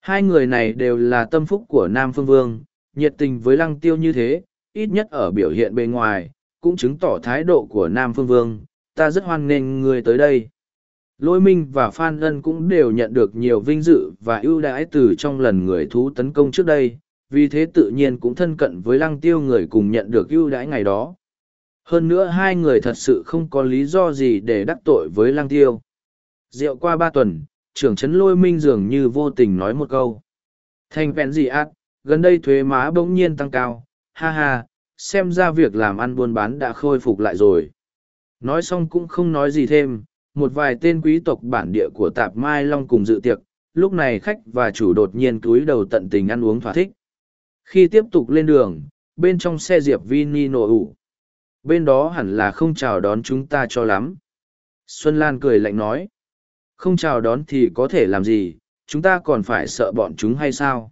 Hai người này đều là tâm phúc của Nam Phương Vương, nhiệt tình với lăng tiêu như thế, ít nhất ở biểu hiện bề ngoài, cũng chứng tỏ thái độ của Nam Phương Vương, ta rất hoan nghênh người tới đây. Lôi Minh và Phan Ân cũng đều nhận được nhiều vinh dự và ưu đãi từ trong lần người thú tấn công trước đây, vì thế tự nhiên cũng thân cận với lăng tiêu người cùng nhận được ưu đãi ngày đó. Hơn nữa hai người thật sự không có lý do gì để đắc tội với lăng tiêu. Rượu qua ba tuần, trưởng trấn lôi minh dường như vô tình nói một câu. Thành vẹn gì ác, gần đây thuế má bỗng nhiên tăng cao, ha ha, xem ra việc làm ăn buôn bán đã khôi phục lại rồi. Nói xong cũng không nói gì thêm, một vài tên quý tộc bản địa của tạp Mai Long cùng dự tiệc, lúc này khách và chủ đột nhiên túi đầu tận tình ăn uống thỏa thích. Khi tiếp tục lên đường, bên trong xe Diệp Vini nổ ủ. Bên đó hẳn là không chào đón chúng ta cho lắm. Xuân Lan cười lạnh nói. Không chào đón thì có thể làm gì, chúng ta còn phải sợ bọn chúng hay sao?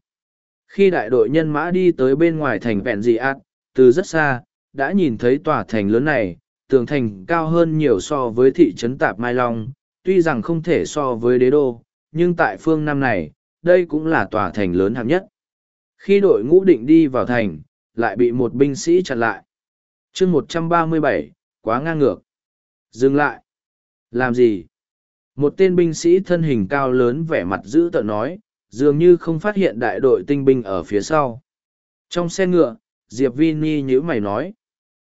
Khi đại đội nhân mã đi tới bên ngoài thành vẹn dị ạt, từ rất xa, đã nhìn thấy tòa thành lớn này, tường thành cao hơn nhiều so với thị trấn Tạp Mai Long, tuy rằng không thể so với đế đô, nhưng tại phương Nam này, đây cũng là tòa thành lớn hạng nhất. Khi đội ngũ định đi vào thành, lại bị một binh sĩ chặn lại. chương một trăm ba mươi bảy quá ngang ngược. Dừng lại. Làm gì? Một tên binh sĩ thân hình cao lớn vẻ mặt dữ tợn nói, dường như không phát hiện đại đội tinh binh ở phía sau. Trong xe ngựa, Diệp Vini nhữ mày nói,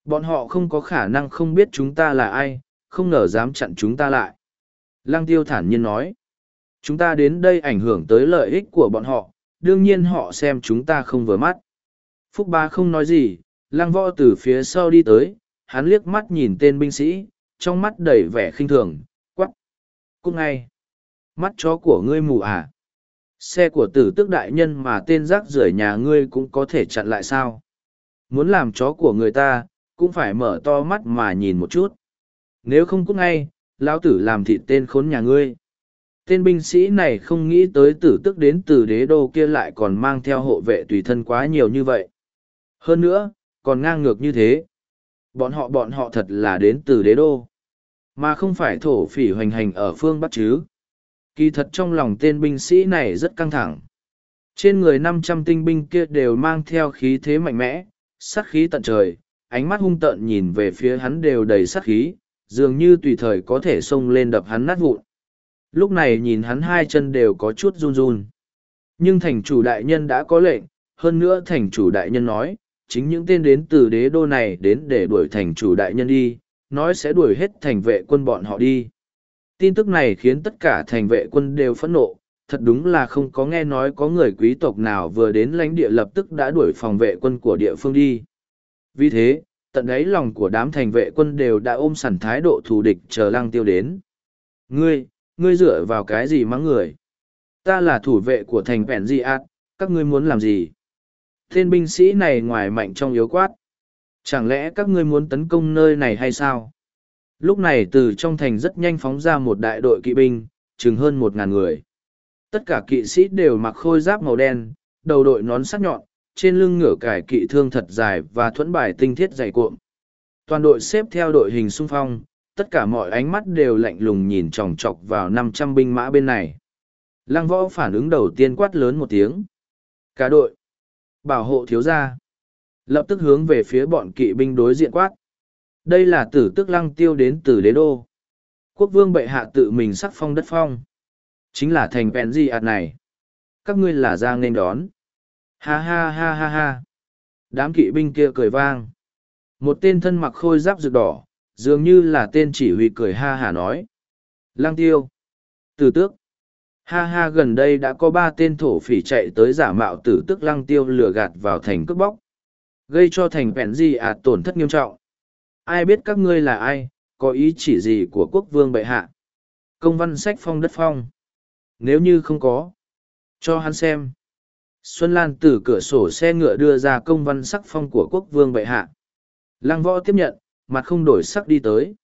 bọn họ không có khả năng không biết chúng ta là ai, không ngờ dám chặn chúng ta lại. Lăng tiêu thản nhiên nói, chúng ta đến đây ảnh hưởng tới lợi ích của bọn họ, đương nhiên họ xem chúng ta không vừa mắt. Phúc Ba không nói gì, lăng võ từ phía sau đi tới, hắn liếc mắt nhìn tên binh sĩ, trong mắt đầy vẻ khinh thường, quắc. Cúc ngay. Mắt chó của ngươi mù à? Xe của tử tước đại nhân mà tên rác rưởi nhà ngươi cũng có thể chặn lại sao? Muốn làm chó của người ta, cũng phải mở to mắt mà nhìn một chút. Nếu không cút ngay, lão tử làm thịt tên khốn nhà ngươi. Tên binh sĩ này không nghĩ tới tử tức đến từ đế đô kia lại còn mang theo hộ vệ tùy thân quá nhiều như vậy. Hơn nữa, còn ngang ngược như thế. Bọn họ bọn họ thật là đến từ đế đô. Mà không phải thổ phỉ hoành hành ở phương Bắc chứ. Kỳ thật trong lòng tên binh sĩ này rất căng thẳng. Trên người năm trăm tinh binh kia đều mang theo khí thế mạnh mẽ, sát khí tận trời, ánh mắt hung tợn nhìn về phía hắn đều đầy sát khí, dường như tùy thời có thể xông lên đập hắn nát vụn. Lúc này nhìn hắn hai chân đều có chút run run. Nhưng thành chủ đại nhân đã có lệnh, hơn nữa thành chủ đại nhân nói, chính những tên đến từ đế đô này đến để đuổi thành chủ đại nhân đi, nói sẽ đuổi hết thành vệ quân bọn họ đi. Tin tức này khiến tất cả thành vệ quân đều phẫn nộ, thật đúng là không có nghe nói có người quý tộc nào vừa đến lãnh địa lập tức đã đuổi phòng vệ quân của địa phương đi. Vì thế, tận ấy lòng của đám thành vệ quân đều đã ôm sẵn thái độ thù địch chờ lăng tiêu đến. Ngươi, ngươi dựa vào cái gì mắng người? Ta là thủ vệ của thành vẹn di ạt, các ngươi muốn làm gì? Tên binh sĩ này ngoài mạnh trong yếu quát. Chẳng lẽ các ngươi muốn tấn công nơi này hay sao? Lúc này từ trong thành rất nhanh phóng ra một đại đội kỵ binh, chừng hơn một ngàn người. Tất cả kỵ sĩ đều mặc khôi giáp màu đen, đầu đội nón sắc nhọn, trên lưng ngửa cải kỵ thương thật dài và thuẫn bài tinh thiết dày cuộn. Toàn đội xếp theo đội hình xung phong, tất cả mọi ánh mắt đều lạnh lùng nhìn chòng chọc vào năm trăm binh mã bên này. Lăng võ phản ứng đầu tiên quát lớn một tiếng. Cả đội. Bảo hộ thiếu gia. Lập tức hướng về phía bọn kỵ binh đối diện quát. Đây là tử tức lăng tiêu đến từ đế đô. Quốc vương bệ hạ tự mình sắc phong đất phong. Chính là thành bèn di ạt này. Các ngươi là ra nên đón. Ha ha ha ha ha. Đám kỵ binh kia cười vang. Một tên thân mặc khôi giáp rực đỏ, dường như là tên chỉ huy cười ha hà nói. Lăng tiêu. Tử tước. Ha ha gần đây đã có ba tên thổ phỉ chạy tới giả mạo tử tước lăng tiêu lừa gạt vào thành cướp bóc. Gây cho thành vẹn gì à tổn thất nghiêm trọng. Ai biết các ngươi là ai, có ý chỉ gì của quốc vương bệ hạ? Công văn sách phong đất phong. Nếu như không có, cho hắn xem. Xuân Lan từ cửa sổ xe ngựa đưa ra công văn sắc phong của quốc vương bệ hạ. Lăng võ tiếp nhận, mặt không đổi sắc đi tới.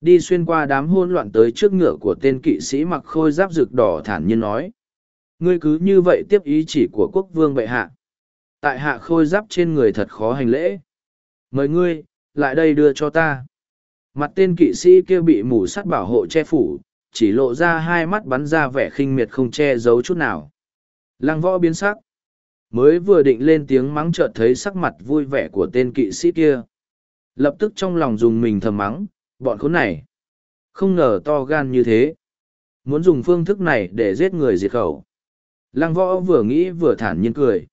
Đi xuyên qua đám hôn loạn tới trước ngựa của tên kỵ sĩ mặc khôi giáp rực đỏ thản nhiên nói. Ngươi cứ như vậy tiếp ý chỉ của quốc vương bệ hạ. Tại hạ khôi giáp trên người thật khó hành lễ. Mời ngươi, lại đây đưa cho ta. Mặt tên kỵ sĩ kia bị mù sắt bảo hộ che phủ, chỉ lộ ra hai mắt bắn ra vẻ khinh miệt không che giấu chút nào. Lăng võ biến sắc. Mới vừa định lên tiếng mắng chợt thấy sắc mặt vui vẻ của tên kỵ sĩ kia. Lập tức trong lòng dùng mình thầm mắng, bọn khốn này. Không ngờ to gan như thế. Muốn dùng phương thức này để giết người diệt khẩu. Lăng võ vừa nghĩ vừa thản nhiên cười.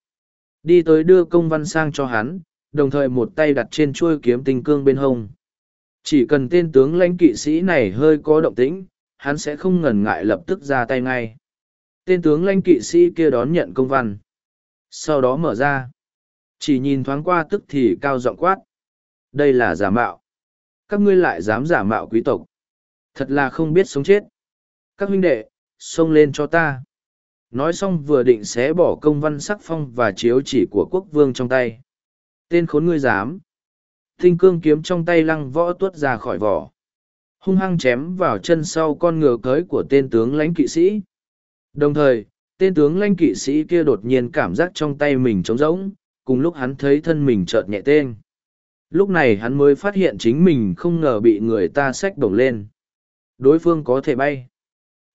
Đi tới đưa công văn sang cho hắn, đồng thời một tay đặt trên chuôi kiếm tinh cương bên hông. Chỉ cần tên tướng lãnh kỵ sĩ này hơi có động tĩnh, hắn sẽ không ngần ngại lập tức ra tay ngay. Tên tướng lãnh kỵ sĩ kia đón nhận công văn. Sau đó mở ra. Chỉ nhìn thoáng qua tức thì cao giọng quát. Đây là giả mạo. Các ngươi lại dám giả mạo quý tộc. Thật là không biết sống chết. Các huynh đệ, xông lên cho ta. Nói xong vừa định xé bỏ công văn sắc phong và chiếu chỉ của quốc vương trong tay. Tên khốn ngươi dám. Tinh cương kiếm trong tay lăng võ tuốt ra khỏi vỏ. Hung hăng chém vào chân sau con ngựa cưới của tên tướng lãnh kỵ sĩ. Đồng thời, tên tướng lãnh kỵ sĩ kia đột nhiên cảm giác trong tay mình trống rỗng, cùng lúc hắn thấy thân mình chợt nhẹ tên. Lúc này hắn mới phát hiện chính mình không ngờ bị người ta xách bổng lên. Đối phương có thể bay.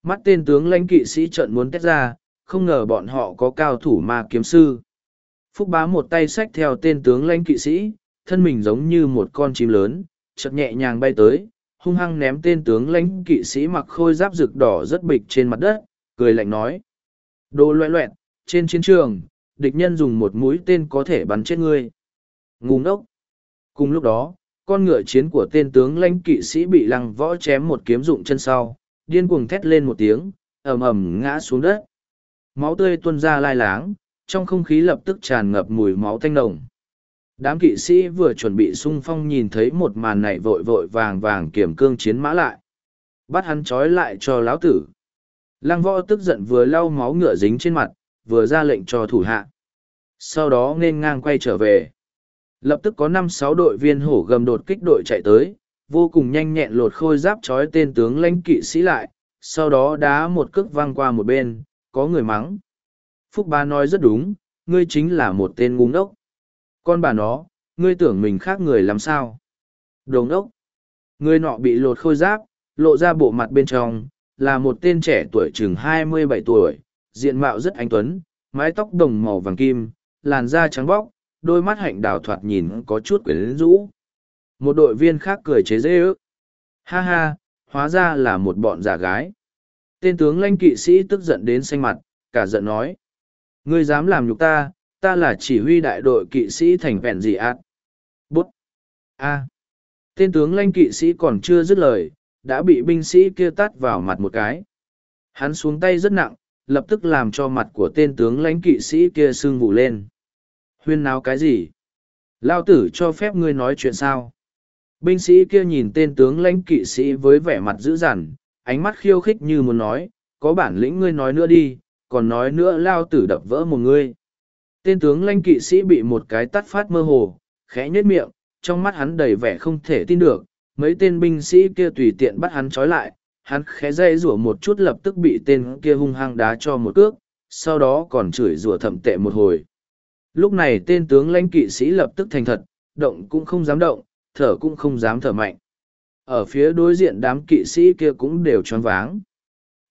Mắt tên tướng lãnh kỵ sĩ trận muốn tét ra, không ngờ bọn họ có cao thủ ma kiếm sư. Phúc bá một tay xách theo tên tướng lãnh kỵ sĩ, thân mình giống như một con chim lớn, chợt nhẹ nhàng bay tới, hung hăng ném tên tướng lãnh kỵ sĩ mặc khôi giáp rực đỏ rất bịch trên mặt đất, cười lạnh nói. Đồ loẹ loẹt, trên chiến trường, địch nhân dùng một mũi tên có thể bắn chết ngươi. Ngu ngốc. Cùng lúc đó, con ngựa chiến của tên tướng lãnh kỵ sĩ bị lăng võ chém một kiếm dụng chân sau, điên cuồng thét lên một tiếng, ầm ầm ngã xuống đất. Máu tươi tuôn ra lai láng, trong không khí lập tức tràn ngập mùi máu thanh nồng. Đám kỵ sĩ vừa chuẩn bị sung phong nhìn thấy một màn này vội vội vàng vàng kiểm cương chiến mã lại. Bắt hắn trói lại cho lão tử. Lăng võ tức giận vừa lau máu ngựa dính trên mặt, vừa ra lệnh cho thủ hạ. Sau đó nên ngang quay trở về. Lập tức có năm sáu đội viên hổ gầm đột kích đội chạy tới, vô cùng nhanh nhẹn lột khôi giáp trói tên tướng lãnh kỵ sĩ lại, sau đó đá một cước văng qua một bên, có người mắng. Phúc Ba nói rất đúng, ngươi chính là một tên ngu ngốc. Con bà nó, ngươi tưởng mình khác người làm sao? Đồ ngốc. Người nọ bị lột khôi giáp, lộ ra bộ mặt bên trong, là một tên trẻ tuổi chừng hai mươi bảy tuổi, diện mạo rất anh tuấn, mái tóc đồng màu vàng kim, làn da trắng bóc, đôi mắt hạnh đào thoạt nhìn có chút quyến rũ. Một đội viên khác cười chế dễ ước. Ha ha, hóa ra là một bọn giả gái. Tên tướng lãnh kỵ sĩ tức giận đến xanh mặt, cả giận nói. Ngươi dám làm nhục ta, ta là chỉ huy đại đội kỵ sĩ thành vẹn dị ạt. Bút. A. Tên tướng lãnh kỵ sĩ còn chưa dứt lời, đã bị binh sĩ kia tát vào mặt một cái. Hắn xuống tay rất nặng, lập tức làm cho mặt của tên tướng lãnh kỵ sĩ kia sưng vụ lên. Huyên náo cái gì? Lao tử cho phép ngươi nói chuyện sao? Binh sĩ kia nhìn tên tướng lãnh kỵ sĩ với vẻ mặt dữ dằn, ánh mắt khiêu khích như muốn nói, có bản lĩnh ngươi nói nữa đi, còn nói nữa lao tử đập vỡ một ngươi. Tên tướng lãnh kỵ sĩ bị một cái tắt phát mơ hồ, khẽ nhếch miệng, trong mắt hắn đầy vẻ không thể tin được, mấy tên binh sĩ kia tùy tiện bắt hắn trói lại, hắn khẽ dây rủa một chút lập tức bị tên kia hung hăng đá cho một cước, sau đó còn chửi rủa thậm tệ một hồi. Lúc này tên tướng lãnh kỵ sĩ lập tức thành thật, động cũng không dám động, thở cũng không dám thở mạnh. Ở phía đối diện đám kỵ sĩ kia cũng đều choáng váng.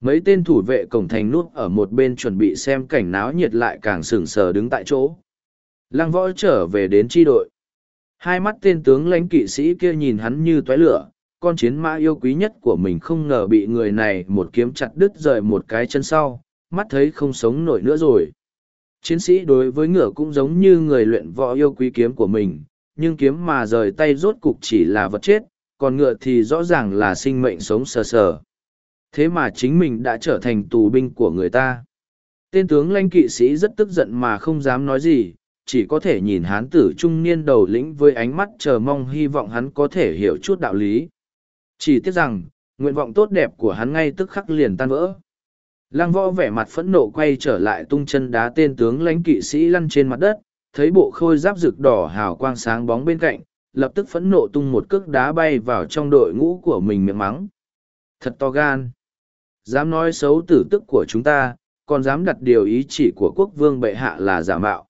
Mấy tên thủ vệ cổng thành nuốt ở một bên chuẩn bị xem cảnh náo nhiệt lại càng sừng sờ đứng tại chỗ. Lăng võ trở về đến tri đội. Hai mắt tên tướng lãnh kỵ sĩ kia nhìn hắn như toái lửa, con chiến mã yêu quý nhất của mình không ngờ bị người này một kiếm chặt đứt rời một cái chân sau, mắt thấy không sống nổi nữa rồi. Chiến sĩ đối với ngựa cũng giống như người luyện võ yêu quý kiếm của mình, nhưng kiếm mà rời tay rốt cục chỉ là vật chết, còn ngựa thì rõ ràng là sinh mệnh sống sờ sờ. Thế mà chính mình đã trở thành tù binh của người ta. Tên tướng lãnh kỵ sĩ rất tức giận mà không dám nói gì, chỉ có thể nhìn hán tử trung niên đầu lĩnh với ánh mắt chờ mong hy vọng hắn có thể hiểu chút đạo lý. Chỉ tiếc rằng, nguyện vọng tốt đẹp của hắn ngay tức khắc liền tan vỡ. Lăng võ vẻ mặt phẫn nộ quay trở lại tung chân đá tên tướng lãnh kỵ sĩ lăn trên mặt đất, thấy bộ khôi giáp rực đỏ hào quang sáng bóng bên cạnh, lập tức phẫn nộ tung một cước đá bay vào trong đội ngũ của mình miệng mắng. Thật to gan. Dám nói xấu tử tức của chúng ta, còn dám đặt điều ý chỉ của quốc vương bệ hạ là giả mạo.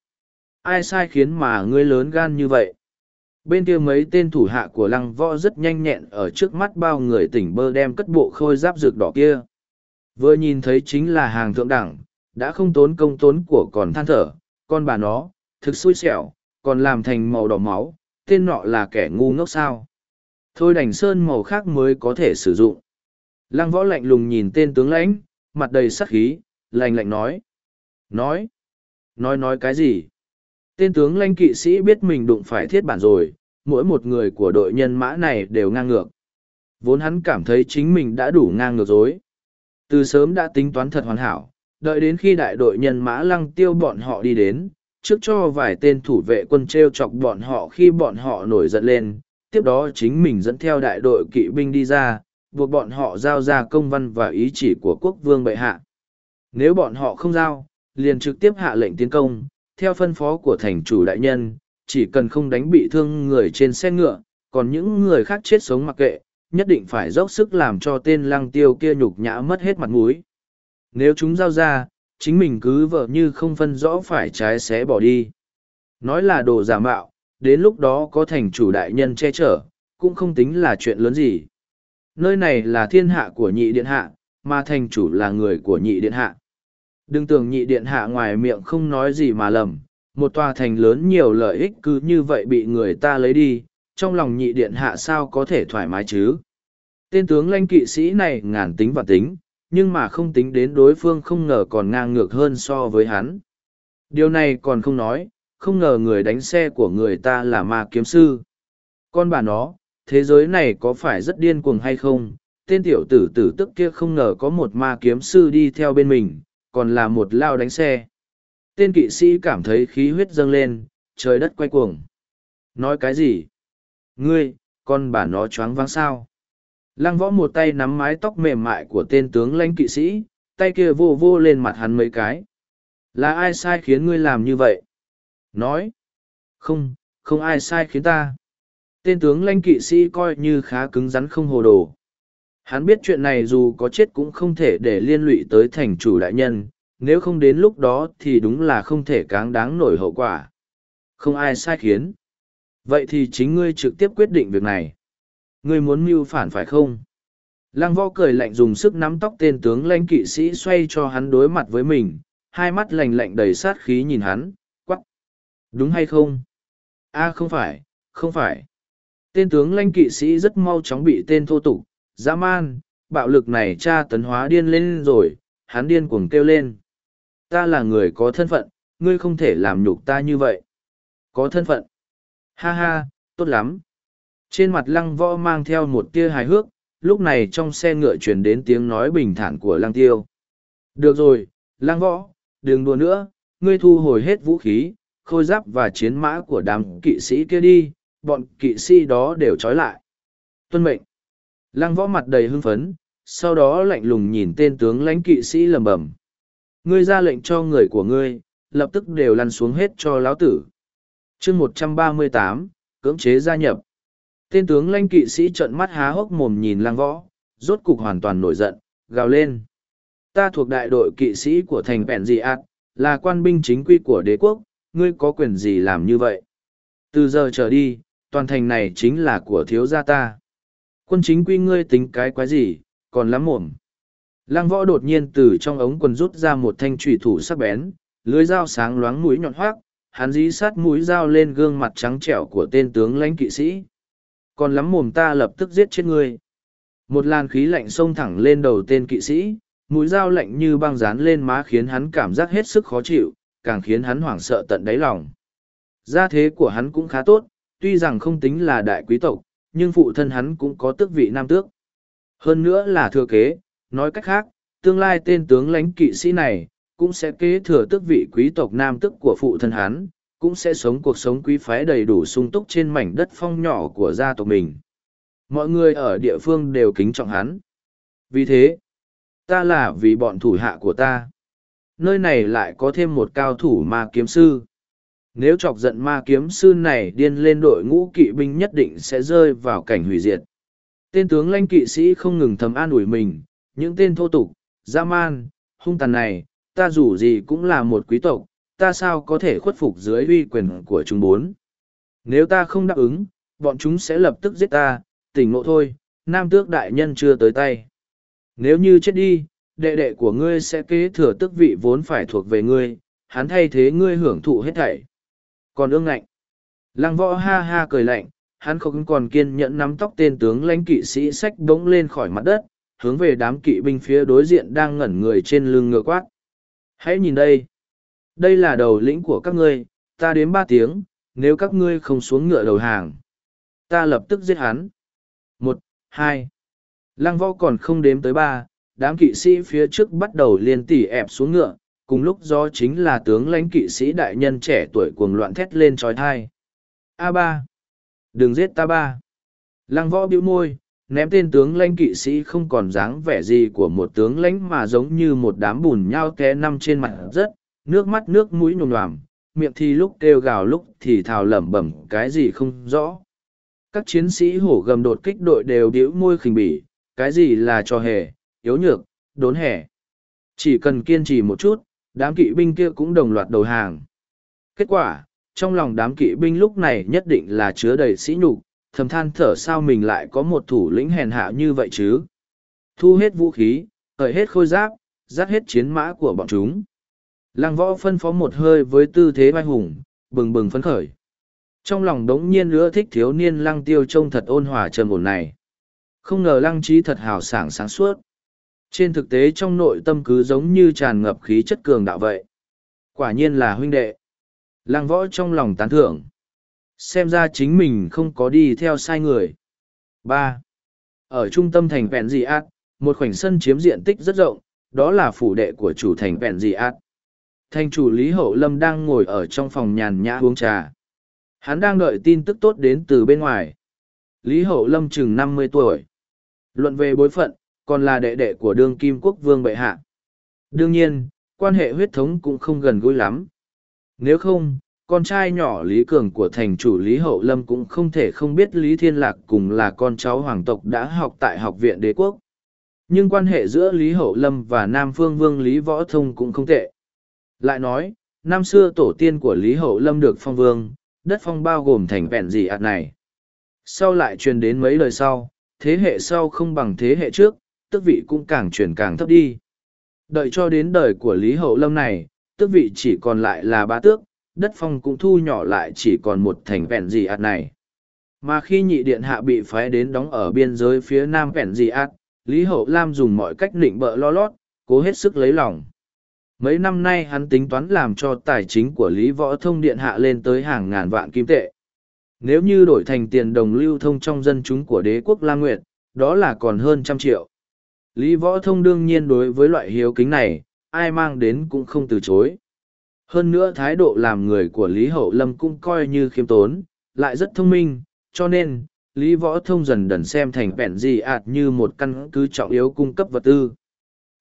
Ai sai khiến mà ngươi lớn gan như vậy? Bên kia mấy tên thủ hạ của lăng võ rất nhanh nhẹn ở trước mắt bao người tỉnh bơ đem cất bộ khôi giáp rực đỏ kia. Vừa nhìn thấy chính là hàng thượng đẳng, đã không tốn công tốn của còn than thở, con bà nó, thực xui xẻo, còn làm thành màu đỏ máu, tên nọ là kẻ ngu ngốc sao. Thôi đành sơn màu khác mới có thể sử dụng. Lăng võ lạnh lùng nhìn tên tướng lãnh, mặt đầy sắc khí, lạnh lạnh nói. Nói? Nói nói cái gì? Tên tướng lãnh kỵ sĩ biết mình đụng phải thiết bản rồi, mỗi một người của đội nhân mã này đều ngang ngược. Vốn hắn cảm thấy chính mình đã đủ ngang ngược dối. Từ sớm đã tính toán thật hoàn hảo, đợi đến khi đại đội nhân mã lăng tiêu bọn họ đi đến, trước cho vài tên thủ vệ quân t r e o chọc bọn họ khi bọn họ nổi giận lên tiếp đó chính mình dẫn theo đại đội kỵ binh đi ra buộc bọn họ giao ra công văn và ý chỉ của quốc vương bệ hạ. Nếu bọn họ không giao liền trực tiếp hạ lệnh tiến công theo phân phó của thành chủ đại nhân chỉ cần không đánh bị thương người trên xe ngựa còn những người khác chết sống mặc kệ nhất định phải dốc sức làm cho tên lăng tiêu kia nhục nhã mất hết mặt mũi nếu chúng giao ra chính mình cứ vợ như không phân rõ phải trái xé bỏ đi. Nói là đồ giả mạo, đến lúc đó có thành chủ đại nhân che chở, cũng không tính là chuyện lớn gì. Nơi này là thiên hạ của nhị điện hạ, mà thành chủ là người của nhị điện hạ. Đừng tưởng nhị điện hạ ngoài miệng không nói gì mà lầm, một tòa thành lớn nhiều lợi ích cứ như vậy bị người ta lấy đi, trong lòng nhị điện hạ sao có thể thoải mái chứ. Tên tướng lãnh kỵ sĩ này ngàn tính và tính, nhưng mà không tính đến đối phương không ngờ còn ngang ngược hơn so với hắn. Điều này còn không nói, không ngờ người đánh xe của người ta là ma kiếm sư. Con bà nó, thế giới này có phải rất điên cuồng hay không? Tên tiểu tử tử tức kia không ngờ có một ma kiếm sư đi theo bên mình, còn là một lao đánh xe. Tên kỵ sĩ cảm thấy khí huyết dâng lên, trời đất quay cuồng. Nói cái gì? Ngươi, con bà nó choáng váng sao? Lăng võ một tay nắm mái tóc mềm mại của tên tướng lãnh kỵ sĩ, tay kia vô vô lên mặt hắn mấy cái. Là ai sai khiến ngươi làm như vậy? Nói. Không, không ai sai khiến ta. Tên tướng lãnh kỵ sĩ coi như khá cứng rắn không hồ đồ. Hắn biết chuyện này dù có chết cũng không thể để liên lụy tới thành chủ đại nhân, nếu không đến lúc đó thì đúng là không thể cáng đáng nổi hậu quả. Không ai sai khiến. Vậy thì chính ngươi trực tiếp quyết định việc này ngươi muốn mưu phản phải không? Lăng võ cười lạnh dùng sức nắm tóc tên tướng lãnh kỵ sĩ xoay cho hắn đối mặt với mình, hai mắt lạnh lạnh đầy sát khí nhìn hắn, quắc. Đúng hay không? a không phải, không phải. Tên tướng lãnh kỵ sĩ rất mau chóng bị tên thô tục, dã man, bạo lực này tra tấn hóa điên lên rồi, hắn điên cuồng kêu lên. Ta là người có thân phận, ngươi không thể làm nhục ta như vậy. Có thân phận. Ha ha, tốt lắm. Trên mặt lăng võ mang theo một tia hài hước, lúc này trong xe ngựa truyền đến tiếng nói bình thản của lăng tiêu. Được rồi, lăng võ, đừng đùa nữa, ngươi thu hồi hết vũ khí, khôi giáp và chiến mã của đám kỵ sĩ kia đi, bọn kỵ sĩ đó đều trói lại. Tuân mệnh. Lăng võ mặt đầy hưng phấn, sau đó lạnh lùng nhìn tên tướng lãnh kỵ sĩ lầm bầm. Ngươi ra lệnh cho người của ngươi, lập tức đều lăn xuống hết cho lão tử chương một trăm ba mươi tám cưỡng chế gia nhập. Tên tướng lãnh kỵ sĩ trợn mắt há hốc mồm nhìn lang võ, rốt cục hoàn toàn nổi giận, gào lên. Ta thuộc đại đội kỵ sĩ của thành vẹn Dị ạt là quan binh chính quy của đế quốc, ngươi có quyền gì làm như vậy? Từ giờ trở đi, toàn thành này chính là của thiếu gia ta. Quân chính quy ngươi tính cái quái gì, còn lắm mồm. Lăng võ đột nhiên từ trong ống quần rút ra một thanh trùy thủ sắc bén, lưới dao sáng loáng mũi nhọn hoác, hắn dí sát mũi dao lên gương mặt trắng trẻo của tên tướng lãnh kỵ sĩ. Còn lắm mồm ta lập tức giết chết ngươi. Một làn khí lạnh xông thẳng lên đầu tên kỵ sĩ, mũi dao lạnh như băng dán lên má khiến hắn cảm giác hết sức khó chịu, càng khiến hắn hoảng sợ tận đáy lòng. Gia thế của hắn cũng khá tốt, tuy rằng không tính là đại quý tộc, nhưng phụ thân hắn cũng có tước vị nam tước. Hơn nữa là thừa kế, nói cách khác, tương lai tên tướng lãnh kỵ sĩ này, cũng sẽ kế thừa tước vị quý tộc nam tước của phụ thân hắn, cũng sẽ sống cuộc sống quý phái đầy đủ sung túc trên mảnh đất phong nhỏ của gia tộc mình. Mọi người ở địa phương đều kính trọng hắn. Vì thế, ta là vì bọn thủ hạ của ta. Nơi này lại có thêm một cao thủ ma kiếm sư. Nếu chọc giận ma kiếm sư này điên lên đội ngũ kỵ binh nhất định sẽ rơi vào cảnh hủy diệt. Tên tướng lãnh kỵ sĩ không ngừng thầm an ủi mình, những tên thô tục, dã man, hung tàn này, ta dù gì cũng là một quý tộc, ta sao có thể khuất phục dưới uy quyền của chúng bốn. Nếu ta không đáp ứng, bọn chúng sẽ lập tức giết ta, tỉnh ngộ thôi, nam tước đại nhân chưa tới tay. Nếu như chết đi, đệ đệ của ngươi sẽ kế thừa tước vị vốn phải thuộc về ngươi, hắn thay thế ngươi hưởng thụ hết thảy. Còn ương ngạnh. Lăng võ ha ha cười lạnh, hắn không còn kiên nhẫn nắm tóc tên tướng lãnh kỵ sĩ sách bỗng lên khỏi mặt đất, hướng về đám kỵ binh phía đối diện đang ngẩn người trên lưng ngựa quát. Hãy nhìn đây. Đây là đầu lĩnh của các ngươi, ta đếm ba tiếng, nếu các ngươi không xuống ngựa đầu hàng. Ta lập tức giết hắn. Một, hai. Lăng võ còn không đếm tới ba, đám kỵ sĩ phía trước bắt đầu liên tỉ ẹp xuống ngựa, cùng lúc do chính là tướng lãnh kỵ sĩ đại nhân trẻ tuổi cuồng loạn thét lên trói thai. a ba Đừng giết ta ba. Lăng võ bĩu môi, ném tên tướng lãnh kỵ sĩ không còn dáng vẻ gì của một tướng lãnh mà giống như một đám bùn nhao té nằm trên mặt rất, nước mắt nước mũi nhồm nhoàm miệng thì lúc kêu gào lúc thì thào lẩm bẩm cái gì không rõ. Các chiến sĩ hổ gầm đột kích đội đều đĩu môi khinh bỉ, cái gì là trò hề, yếu nhược, đốn hẻ. Chỉ cần kiên trì một chút, đám kỵ binh kia cũng đồng loạt đầu hàng. Kết quả, trong lòng đám kỵ binh lúc này nhất định là chứa đầy sĩ nhục, thầm than thở sao mình lại có một thủ lĩnh hèn hạ như vậy chứ. Thu hết vũ khí, cởi hết khôi giáp, dắt hết chiến mã của bọn chúng. Lăng võ phân phó một hơi với tư thế vai hùng, bừng bừng phấn khởi. Trong lòng đống nhiên nữa thích thiếu niên lăng tiêu trông thật ôn hòa trầm ổn này. Không ngờ lăng trí thật hào sảng sáng suốt. Trên thực tế trong nội tâm cứ giống như tràn ngập khí chất cường đạo vậy. Quả nhiên là huynh đệ. Lăng võ trong lòng tán thưởng. Xem ra chính mình không có đi theo sai người. ba Ở trung tâm thành Vẹn Dị Át, một khoảnh sân chiếm diện tích rất rộng, đó là phủ đệ của chủ thành Vẹn Dị Át. Thành chủ Lý Hậu Lâm đang ngồi ở trong phòng nhàn nhã uống trà. Hắn đang đợi tin tức tốt đến từ bên ngoài. Lý Hậu Lâm chừng năm mươi tuổi. Luận về bối phận, còn là đệ đệ của đương kim quốc vương bệ hạ. Đương nhiên, quan hệ huyết thống cũng không gần gũi lắm. Nếu không, con trai nhỏ Lý Cường của thành chủ Lý Hậu Lâm cũng không thể không biết Lý Thiên Lạc cùng là con cháu hoàng tộc đã học tại học viện đế quốc. Nhưng quan hệ giữa Lý Hậu Lâm và Nam Phương Vương Lý Võ Thông cũng không tệ. Lại nói, năm xưa tổ tiên của Lý Hậu Lâm được phong vương, đất phong bao gồm thành vẹn gì ạt này. Sau lại truyền đến mấy đời sau, thế hệ sau không bằng thế hệ trước, tước vị cũng càng chuyển càng thấp đi. Đợi cho đến đời của Lý Hậu Lâm này, tước vị chỉ còn lại là ba tước, đất phong cũng thu nhỏ lại chỉ còn một thành vẹn gì ạt này. Mà khi nhị điện hạ bị phái đến đóng ở biên giới phía nam vẹn gì ạt, Lý Hậu Lam dùng mọi cách định bợ lo lót, cố hết sức lấy lòng. Mấy năm nay hắn tính toán làm cho tài chính của Lý Võ Thông Điện Hạ lên tới hàng ngàn vạn kim tệ. Nếu như đổi thành tiền đồng lưu thông trong dân chúng của đế quốc La Nguyệt, đó là còn hơn trăm triệu. Lý Võ Thông đương nhiên đối với loại hiếu kính này, ai mang đến cũng không từ chối. Hơn nữa thái độ làm người của Lý Hậu Lâm cũng coi như khiêm tốn, lại rất thông minh, cho nên, Lý Võ Thông dần dần xem thành bẻn gì ạt như một căn cứ trọng yếu cung cấp vật tư.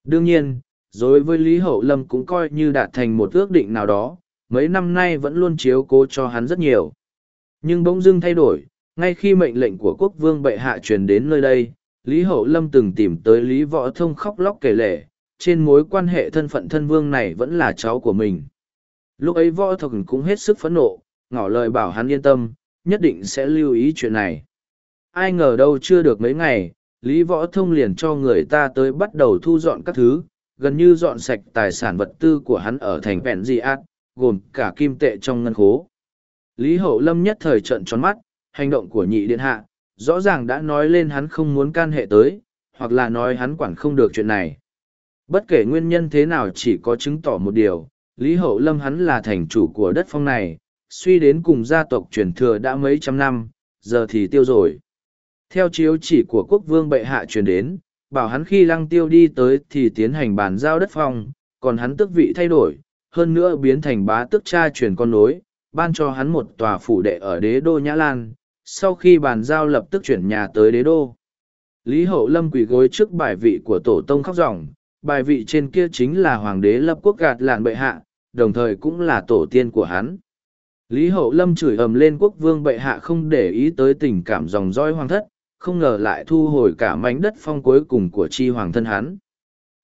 Đương nhiên, đối với Lý Hậu Lâm cũng coi như đạt thành một ước định nào đó, mấy năm nay vẫn luôn chiếu cố cho hắn rất nhiều. Nhưng bỗng dưng thay đổi, ngay khi mệnh lệnh của quốc vương bệ hạ truyền đến nơi đây, Lý Hậu Lâm từng tìm tới Lý Võ Thông khóc lóc kể lể, trên mối quan hệ thân phận thân vương này vẫn là cháu của mình. Lúc ấy Võ thuật cũng hết sức phẫn nộ, ngỏ lời bảo hắn yên tâm, nhất định sẽ lưu ý chuyện này. Ai ngờ đâu chưa được mấy ngày, Lý Võ Thông liền cho người ta tới bắt đầu thu dọn các thứ, gần như dọn sạch tài sản vật tư của hắn ở thành Vẹn Di ác, gồm cả kim tệ trong ngân khố. Lý Hậu Lâm nhất thời trận tròn mắt, hành động của nhị điện hạ, rõ ràng đã nói lên hắn không muốn can hệ tới, hoặc là nói hắn quản không được chuyện này. Bất kể nguyên nhân thế nào chỉ có chứng tỏ một điều, Lý Hậu Lâm hắn là thành chủ của đất phong này, suy đến cùng gia tộc truyền thừa đã mấy trăm năm, giờ thì tiêu rồi. Theo chiếu chỉ của quốc vương bệ hạ truyền đến, bảo hắn khi lăng tiêu đi tới thì tiến hành bàn giao đất phong, còn hắn tước vị thay đổi, hơn nữa biến thành bá tước cha truyền con nối, ban cho hắn một tòa phủ đệ ở đế đô Nhã Lan, sau khi bàn giao lập tức chuyển nhà tới đế đô. Lý Hậu Lâm quỳ gối trước bài vị của tổ tông khóc ròng, bài vị trên kia chính là hoàng đế lập quốc gạt lạn bệ hạ, đồng thời cũng là tổ tiên của hắn. Lý Hậu Lâm chửi ầm lên quốc vương bệ hạ không để ý tới tình cảm dòng dõi hoàng thất, không ngờ lại thu hồi cả mảnh đất phong cuối cùng của chi hoàng thân hắn.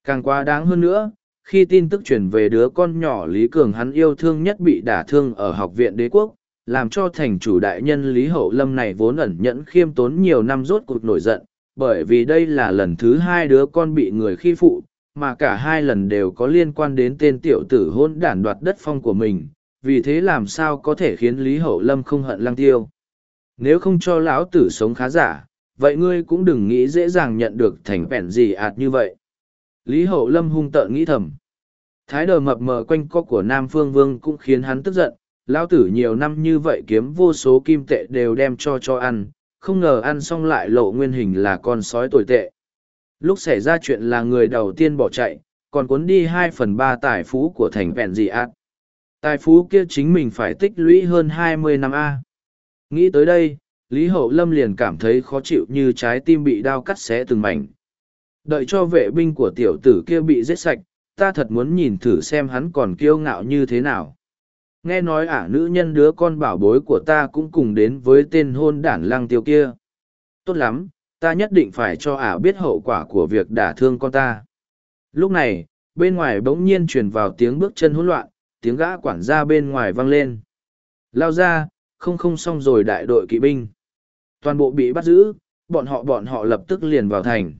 Càng quá đáng hơn nữa, khi tin tức truyền về đứa con nhỏ Lý Cường hắn yêu thương nhất bị đả thương ở học viện đế quốc, làm cho thành chủ đại nhân Lý Hậu Lâm này vốn ẩn nhẫn khiêm tốn nhiều năm rốt cuộc nổi giận, bởi vì đây là lần thứ hai đứa con bị người khi phụ, mà cả hai lần đều có liên quan đến tên tiểu tử hôn đản đoạt đất phong của mình, vì thế làm sao có thể khiến Lý Hậu Lâm không hận lăng tiêu. Nếu không cho lão tử sống khá giả, vậy ngươi cũng đừng nghĩ dễ dàng nhận được thành vẹn gì ạt như vậy. Lý Hậu Lâm hung tợn nghĩ thầm. Thái đờ mập mờ quanh co của Nam Phương Vương cũng khiến hắn tức giận, lão tử nhiều năm như vậy kiếm vô số kim tệ đều đem cho cho ăn, không ngờ ăn xong lại lộ nguyên hình là con sói tồi tệ. Lúc xảy ra chuyện là người đầu tiên bỏ chạy, còn cuốn đi hai phần ba tài phú của thành vẹn dị ạt. Tài phú kia chính mình phải tích lũy hơn hai mươi năm A. Nghĩ tới đây, Lý Hậu Lâm liền cảm thấy khó chịu như trái tim bị đao cắt xé từng mảnh. Đợi cho vệ binh của tiểu tử kia bị giết sạch, ta thật muốn nhìn thử xem hắn còn kiêu ngạo như thế nào. Nghe nói ả nữ nhân đứa con bảo bối của ta cũng cùng đến với tên hôn đản lang tiêu kia. Tốt lắm, ta nhất định phải cho ả biết hậu quả của việc đả thương con ta. Lúc này, bên ngoài bỗng nhiên truyền vào tiếng bước chân hỗn loạn, tiếng gã quản gia bên ngoài vang lên. Lao ra, không không xong rồi đại đội kỵ binh. Toàn bộ bị bắt giữ, bọn họ bọn họ lập tức liền vào thành.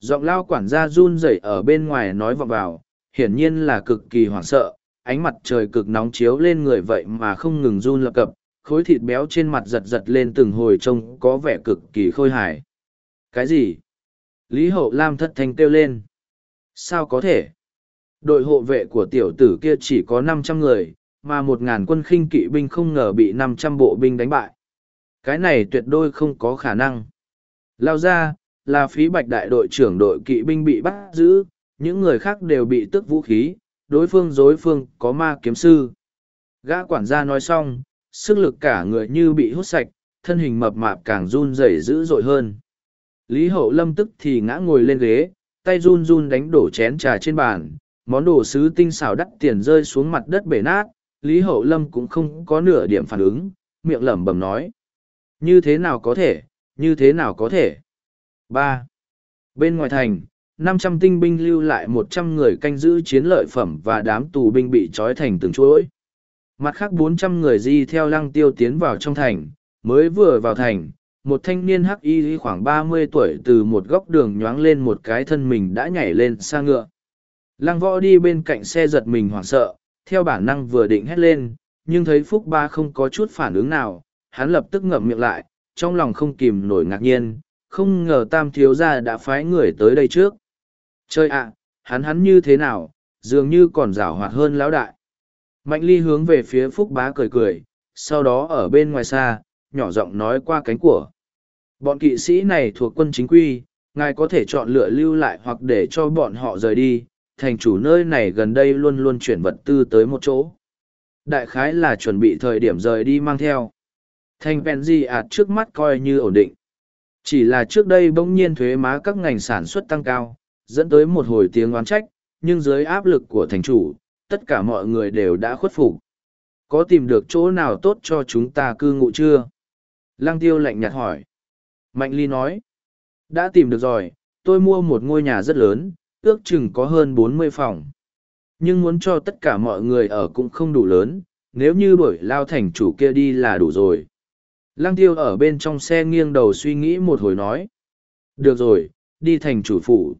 Giọng lao quản gia run rẩy ở bên ngoài nói vọng vào, hiển nhiên là cực kỳ hoảng sợ, ánh mặt trời cực nóng chiếu lên người vậy mà không ngừng run lập cập, khối thịt béo trên mặt giật giật lên từng hồi trông có vẻ cực kỳ khôi hài. Cái gì? Lý Hậu Lam thất thanh kêu lên. Sao có thể? Đội hộ vệ của tiểu tử kia chỉ có năm trăm người, mà một ngàn quân khinh kỵ binh không ngờ bị năm trăm bộ binh đánh bại. Cái này tuyệt đối không có khả năng. Lao ra, là phí bạch đại đội trưởng đội kỵ binh bị bắt giữ, những người khác đều bị tức vũ khí, đối phương dối phương có ma kiếm sư. Gã quản gia nói xong, sức lực cả người như bị hút sạch, thân hình mập mạp càng run rẩy dữ dội hơn. Lý hậu lâm tức thì ngã ngồi lên ghế, tay run run đánh đổ chén trà trên bàn, món đồ sứ tinh xảo đắt tiền rơi xuống mặt đất bể nát, Lý hậu lâm cũng không có nửa điểm phản ứng, miệng lẩm bẩm nói. Như thế nào có thể, như thế nào có thể. ba Bên ngoài thành, năm trăm tinh binh lưu lại một trăm người canh giữ chiến lợi phẩm và đám tù binh bị trói thành từng chuỗi. Mặt khác bốn trăm người di theo lăng tiêu tiến vào trong thành, mới vừa vào thành, một thanh niên hắc y khoảng ba mươi tuổi từ một góc đường nhoáng lên một cái thân mình đã nhảy lên xa ngựa. Lăng võ đi bên cạnh xe giật mình hoảng sợ, theo bản năng vừa định hét lên, nhưng thấy Phúc Ba không có chút phản ứng nào, hắn lập tức ngậm miệng lại, trong lòng không kìm nổi ngạc nhiên, không ngờ tam thiếu gia đã phái người tới đây trước. Chơi ạ, hắn hắn như thế nào, dường như còn rảo hoạt hơn lão đại. Mạnh ly hướng về phía Phúc Bá cười cười, sau đó ở bên ngoài xa, nhỏ giọng nói qua cánh của. Bọn kỵ sĩ này thuộc quân chính quy, ngài có thể chọn lựa lưu lại hoặc để cho bọn họ rời đi, thành chủ nơi này gần đây luôn luôn chuyển vật tư tới một chỗ. Đại khái là chuẩn bị thời điểm rời đi mang theo. Thành Penzi ạt trước mắt coi như ổn định. Chỉ là trước đây bỗng nhiên thuế má các ngành sản xuất tăng cao, dẫn tới một hồi tiếng oán trách, nhưng dưới áp lực của thành chủ, tất cả mọi người đều đã khuất phục. Có tìm được chỗ nào tốt cho chúng ta cư ngụ chưa? Lăng tiêu lạnh nhạt hỏi. Mạnh ly nói. Đã tìm được rồi, tôi mua một ngôi nhà rất lớn, ước chừng có hơn bốn mươi phòng. Nhưng muốn cho tất cả mọi người ở cũng không đủ lớn, nếu như đổi lao thành chủ kia đi là đủ rồi. Lăng tiêu ở bên trong xe nghiêng đầu suy nghĩ một hồi nói. Được rồi, đi thành chủ phủ.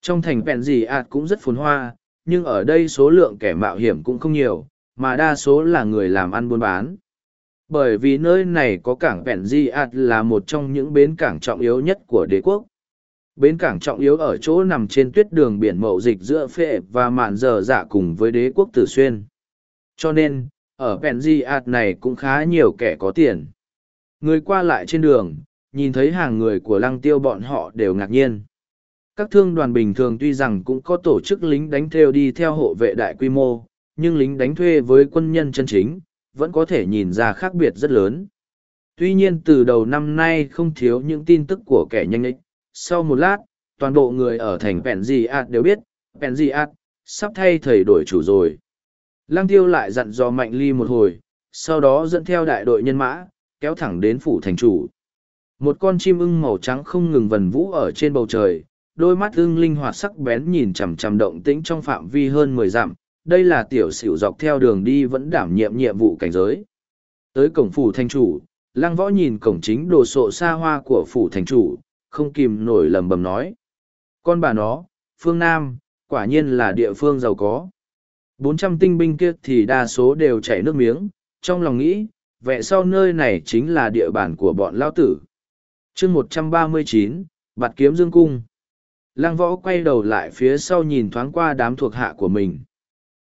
Trong thành vẹn gì ạt cũng rất phồn hoa, nhưng ở đây số lượng kẻ mạo hiểm cũng không nhiều, mà đa số là người làm ăn buôn bán. Bởi vì nơi này có cảng vẹn di ạt là một trong những bến cảng trọng yếu nhất của đế quốc. Bến cảng trọng yếu ở chỗ nằm trên tuyết đường biển mậu dịch giữa phệ và mạn giờ dạ cùng với đế quốc tử xuyên. Cho nên, ở vẹn di ạt này cũng khá nhiều kẻ có tiền. Người qua lại trên đường, nhìn thấy hàng người của lăng tiêu bọn họ đều ngạc nhiên. Các thương đoàn bình thường tuy rằng cũng có tổ chức lính đánh thuê đi theo hộ vệ đại quy mô, nhưng lính đánh thuê với quân nhân chân chính, vẫn có thể nhìn ra khác biệt rất lớn. Tuy nhiên từ đầu năm nay không thiếu những tin tức của kẻ nhanh ích. Sau một lát, toàn bộ người ở thành Penziat đều biết, Penziat, sắp thay thầy đổi chủ rồi. Lăng tiêu lại dặn dò mạnh ly một hồi, sau đó dẫn theo đại đội nhân mã, kéo thẳng đến phủ thành chủ. Một con chim ưng màu trắng không ngừng vần vũ ở trên bầu trời, đôi mắt ưng linh hoạt sắc bén nhìn chằm chằm động tĩnh trong phạm vi hơn mười dặm. Đây là tiểu sửu dọc theo đường đi vẫn đảm nhiệm nhiệm vụ cảnh giới. Tới cổng phủ thành chủ, lăng võ nhìn cổng chính đồ sộ xa hoa của phủ thành chủ, không kìm nổi lầm bầm nói. Con bà nó, phương Nam, quả nhiên là địa phương giàu có. Bốn trăm tinh binh kia thì đa số đều chảy nước miếng, trong lòng nghĩ, vẽ sau nơi này chính là địa bàn của bọn lao tử. chương một trăm ba mươi chín bạt kiếm dương cung. Lăng võ quay đầu lại phía sau nhìn thoáng qua đám thuộc hạ của mình.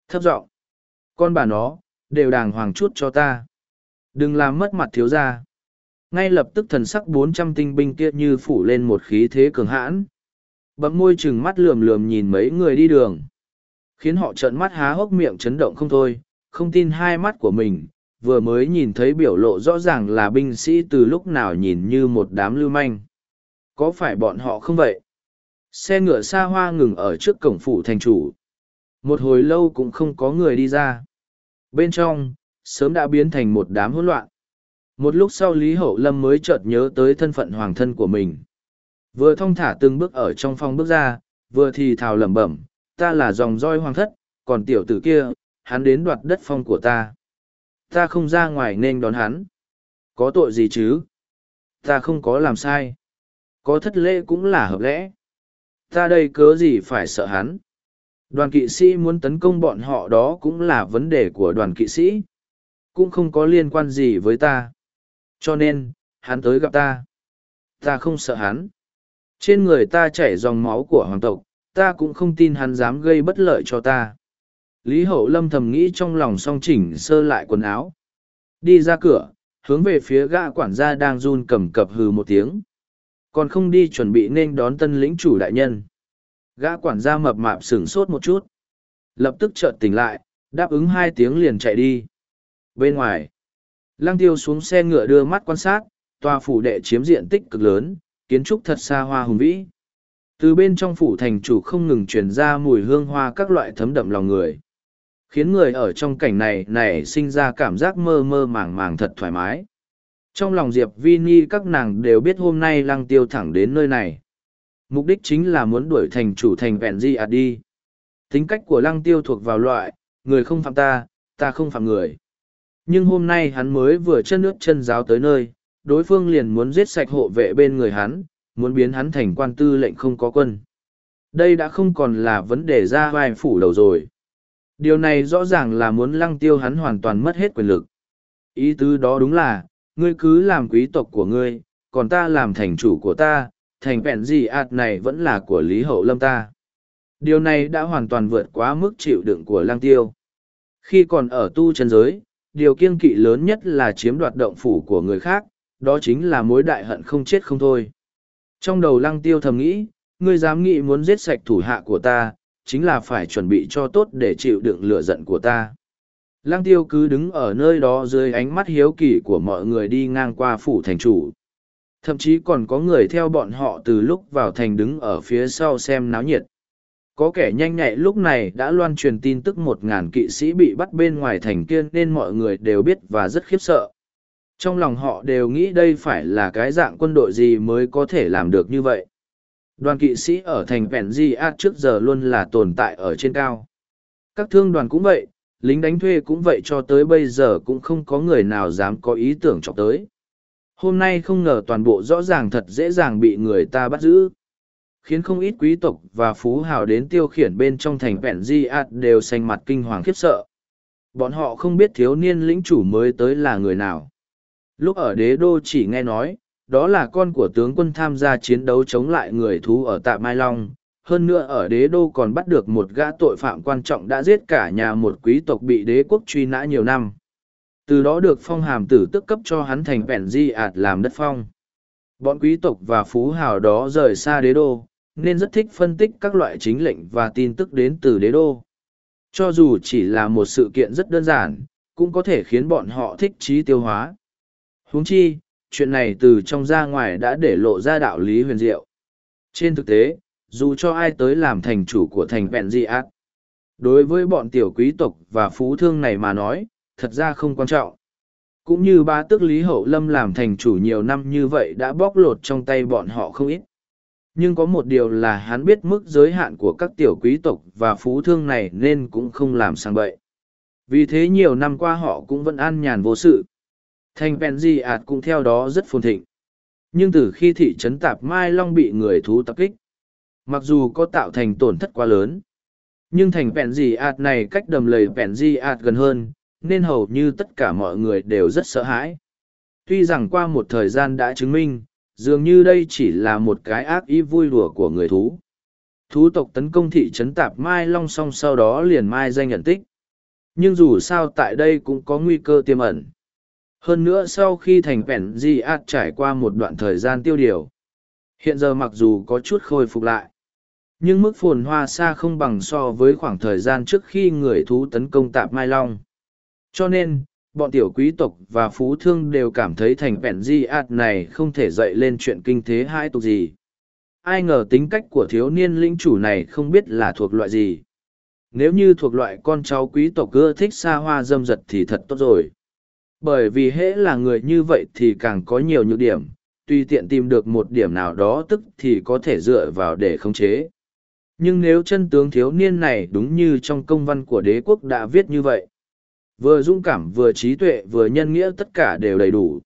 Thấp giọng Con bà nó, đều đàng hoàng chút cho ta. Đừng làm mất mặt thiếu gia. Ngay lập tức thần sắc bốn trăm tinh binh kia như phủ lên một khí thế cường hãn. Bấm môi chừng mắt lườm lườm nhìn mấy người đi đường. Khiến họ trợn mắt há hốc miệng chấn động không thôi, không tin hai mắt của mình, vừa mới nhìn thấy biểu lộ rõ ràng là binh sĩ từ lúc nào nhìn như một đám lưu manh. Có phải bọn họ không vậy? Xe ngựa xa hoa ngừng ở trước cổng phủ thành chủ. Một hồi lâu cũng không có người đi ra. Bên trong, sớm đã biến thành một đám hỗn loạn. Một lúc sau Lý Hậu Lâm mới chợt nhớ tới thân phận hoàng thân của mình. Vừa thong thả từng bước ở trong phòng bước ra, vừa thì thào lẩm bẩm, ta là dòng roi hoàng thất, còn tiểu tử kia, hắn đến đoạt đất phong của ta. Ta không ra ngoài nên đón hắn. Có tội gì chứ? Ta không có làm sai. Có thất lễ cũng là hợp lẽ. Ta đây cớ gì phải sợ hắn. Đoàn kỵ sĩ muốn tấn công bọn họ đó cũng là vấn đề của đoàn kỵ sĩ. Cũng không có liên quan gì với ta. Cho nên, hắn tới gặp ta. Ta không sợ hắn. Trên người ta chảy dòng máu của hoàng tộc, ta cũng không tin hắn dám gây bất lợi cho ta. Lý Hậu Lâm thầm nghĩ trong lòng song chỉnh sơ lại quần áo. Đi ra cửa, hướng về phía gã quản gia đang run cầm cập hừ một tiếng. Còn không đi chuẩn bị nên đón tân lĩnh chủ đại nhân. Gã quản gia mập mạp sửng sốt một chút. Lập tức chợt tỉnh lại, đáp ứng hai tiếng liền chạy đi. Bên ngoài, Lăng tiêu xuống xe ngựa đưa mắt quan sát, tòa phủ đệ chiếm diện tích cực lớn, kiến trúc thật xa hoa hùng vĩ. Từ bên trong phủ thành chủ không ngừng truyền ra mùi hương hoa các loại thấm đậm lòng người. Khiến người ở trong cảnh này này sinh ra cảm giác mơ mơ màng màng thật thoải mái. Trong lòng Diệp Vi Ni các nàng đều biết hôm nay lăng tiêu thẳng đến nơi này. Mục đích chính là muốn đuổi thành chủ thành vẹn di ạt à đi. Tính cách của lăng tiêu thuộc vào loại, người không phạm ta, ta không phạm người nhưng hôm nay hắn mới vừa chân nước chân giáo tới nơi, đối phương liền muốn giết sạch hộ vệ bên người hắn, muốn biến hắn thành quan tư lệnh không có quân. Đây đã không còn là vấn đề ra vai phủ đầu rồi. Điều này rõ ràng là muốn lăng tiêu hắn hoàn toàn mất hết quyền lực. Ý tứ đó đúng là, ngươi cứ làm quý tộc của ngươi, còn ta làm thành chủ của ta, thành vẹn gì ạt này vẫn là của Lý Hậu Lâm ta. Điều này đã hoàn toàn vượt quá mức chịu đựng của lăng tiêu. Khi còn ở tu chân giới, điều kiêng kỵ lớn nhất là chiếm đoạt động phủ của người khác, đó chính là mối đại hận không chết không thôi. Trong đầu lăng tiêu thầm nghĩ, ngươi dám nghĩ muốn giết sạch thủ hạ của ta, chính là phải chuẩn bị cho tốt để chịu đựng lửa giận của ta. Lăng tiêu cứ đứng ở nơi đó dưới ánh mắt hiếu kỳ của mọi người đi ngang qua phủ thành chủ. Thậm chí còn có người theo bọn họ từ lúc vào thành đứng ở phía sau xem náo nhiệt. Có kẻ nhanh nhạy lúc này đã loan truyền tin tức một ngàn kỵ sĩ bị bắt bên ngoài thành kiên nên mọi người đều biết và rất khiếp sợ. Trong lòng họ đều nghĩ đây phải là cái dạng quân đội gì mới có thể làm được như vậy. Đoàn kỵ sĩ ở thành Vẹn Di Át trước giờ luôn là tồn tại ở trên cao. Các thương đoàn cũng vậy, lính đánh thuê cũng vậy cho tới bây giờ cũng không có người nào dám có ý tưởng chọc tới. Hôm nay không ngờ toàn bộ rõ ràng thật dễ dàng bị người ta bắt giữ. Khiến không ít quý tộc và phú hào đến tiêu khiển bên trong thành Vẹn Di ạt đều xanh mặt kinh hoàng khiếp sợ. Bọn họ không biết thiếu niên lĩnh chủ mới tới là người nào. Lúc ở đế đô chỉ nghe nói, đó là con của tướng quân tham gia chiến đấu chống lại người thú ở tạ Mai Long. Hơn nữa ở đế đô còn bắt được một gã tội phạm quan trọng đã giết cả nhà một quý tộc bị đế quốc truy nã nhiều năm. Từ đó được phong hàm tử tức cấp cho hắn thành vẹn di ạt làm đất phong. Bọn quý tộc và phú hào đó rời xa đế đô, nên rất thích phân tích các loại chính lệnh và tin tức đến từ đế đô. Cho dù chỉ là một sự kiện rất đơn giản, cũng có thể khiến bọn họ thích trí tiêu hóa. huống chi, chuyện này từ trong ra ngoài đã để lộ ra đạo lý huyền diệu. Trên thực tế, dù cho ai tới làm thành chủ của thành vẹn di ác, đối với bọn tiểu quý tộc và phú thương này mà nói, thật ra không quan trọng. Cũng như ba tước Lý Hậu Lâm làm thành chủ nhiều năm như vậy đã bóc lột trong tay bọn họ không ít. Nhưng có một điều là hắn biết mức giới hạn của các tiểu quý tộc và phú thương này nên cũng không làm sang bậy. Vì thế nhiều năm qua họ cũng vẫn an nhàn vô sự. Thành Penzi ạt cũng theo đó rất phồn thịnh. Nhưng từ khi thị trấn Tạp Mai Long bị người thú tập kích, mặc dù có tạo thành tổn thất quá lớn, nhưng thành Penzi ạt này cách đầm lầy Penzi ạt gần hơn, nên hầu như tất cả mọi người đều rất sợ hãi. Tuy rằng qua một thời gian đã chứng minh, dường như đây chỉ là một cái ác ý vui đùa của người thú. Thú tộc tấn công thị trấn Tạp Mai Long song sau đó liền mai danh nhận tích. Nhưng dù sao tại đây cũng có nguy cơ tiềm ẩn. Hơn nữa sau khi thành vẹn di át trải qua một đoạn thời gian tiêu điều. Hiện giờ mặc dù có chút khôi phục lại. Nhưng mức phồn hoa xa không bằng so với khoảng thời gian trước khi người thú tấn công tạp Mai Long. Cho nên, bọn tiểu quý tộc và phú thương đều cảm thấy thành vẹn di ạt này không thể dậy lên chuyện kinh thế hai tục gì. Ai ngờ tính cách của thiếu niên lĩnh chủ này không biết là thuộc loại gì. Nếu như thuộc loại con cháu quý tộc ưa thích xa hoa dâm dật thì thật tốt rồi. Bởi vì hễ là người như vậy thì càng có nhiều nhược điểm, tuy tiện tìm được một điểm nào đó tức thì có thể dựa vào để khống chế. Nhưng nếu chân tướng thiếu niên này đúng như trong công văn của đế quốc đã viết như vậy, vừa dũng cảm vừa trí tuệ vừa nhân nghĩa tất cả đều đầy đủ.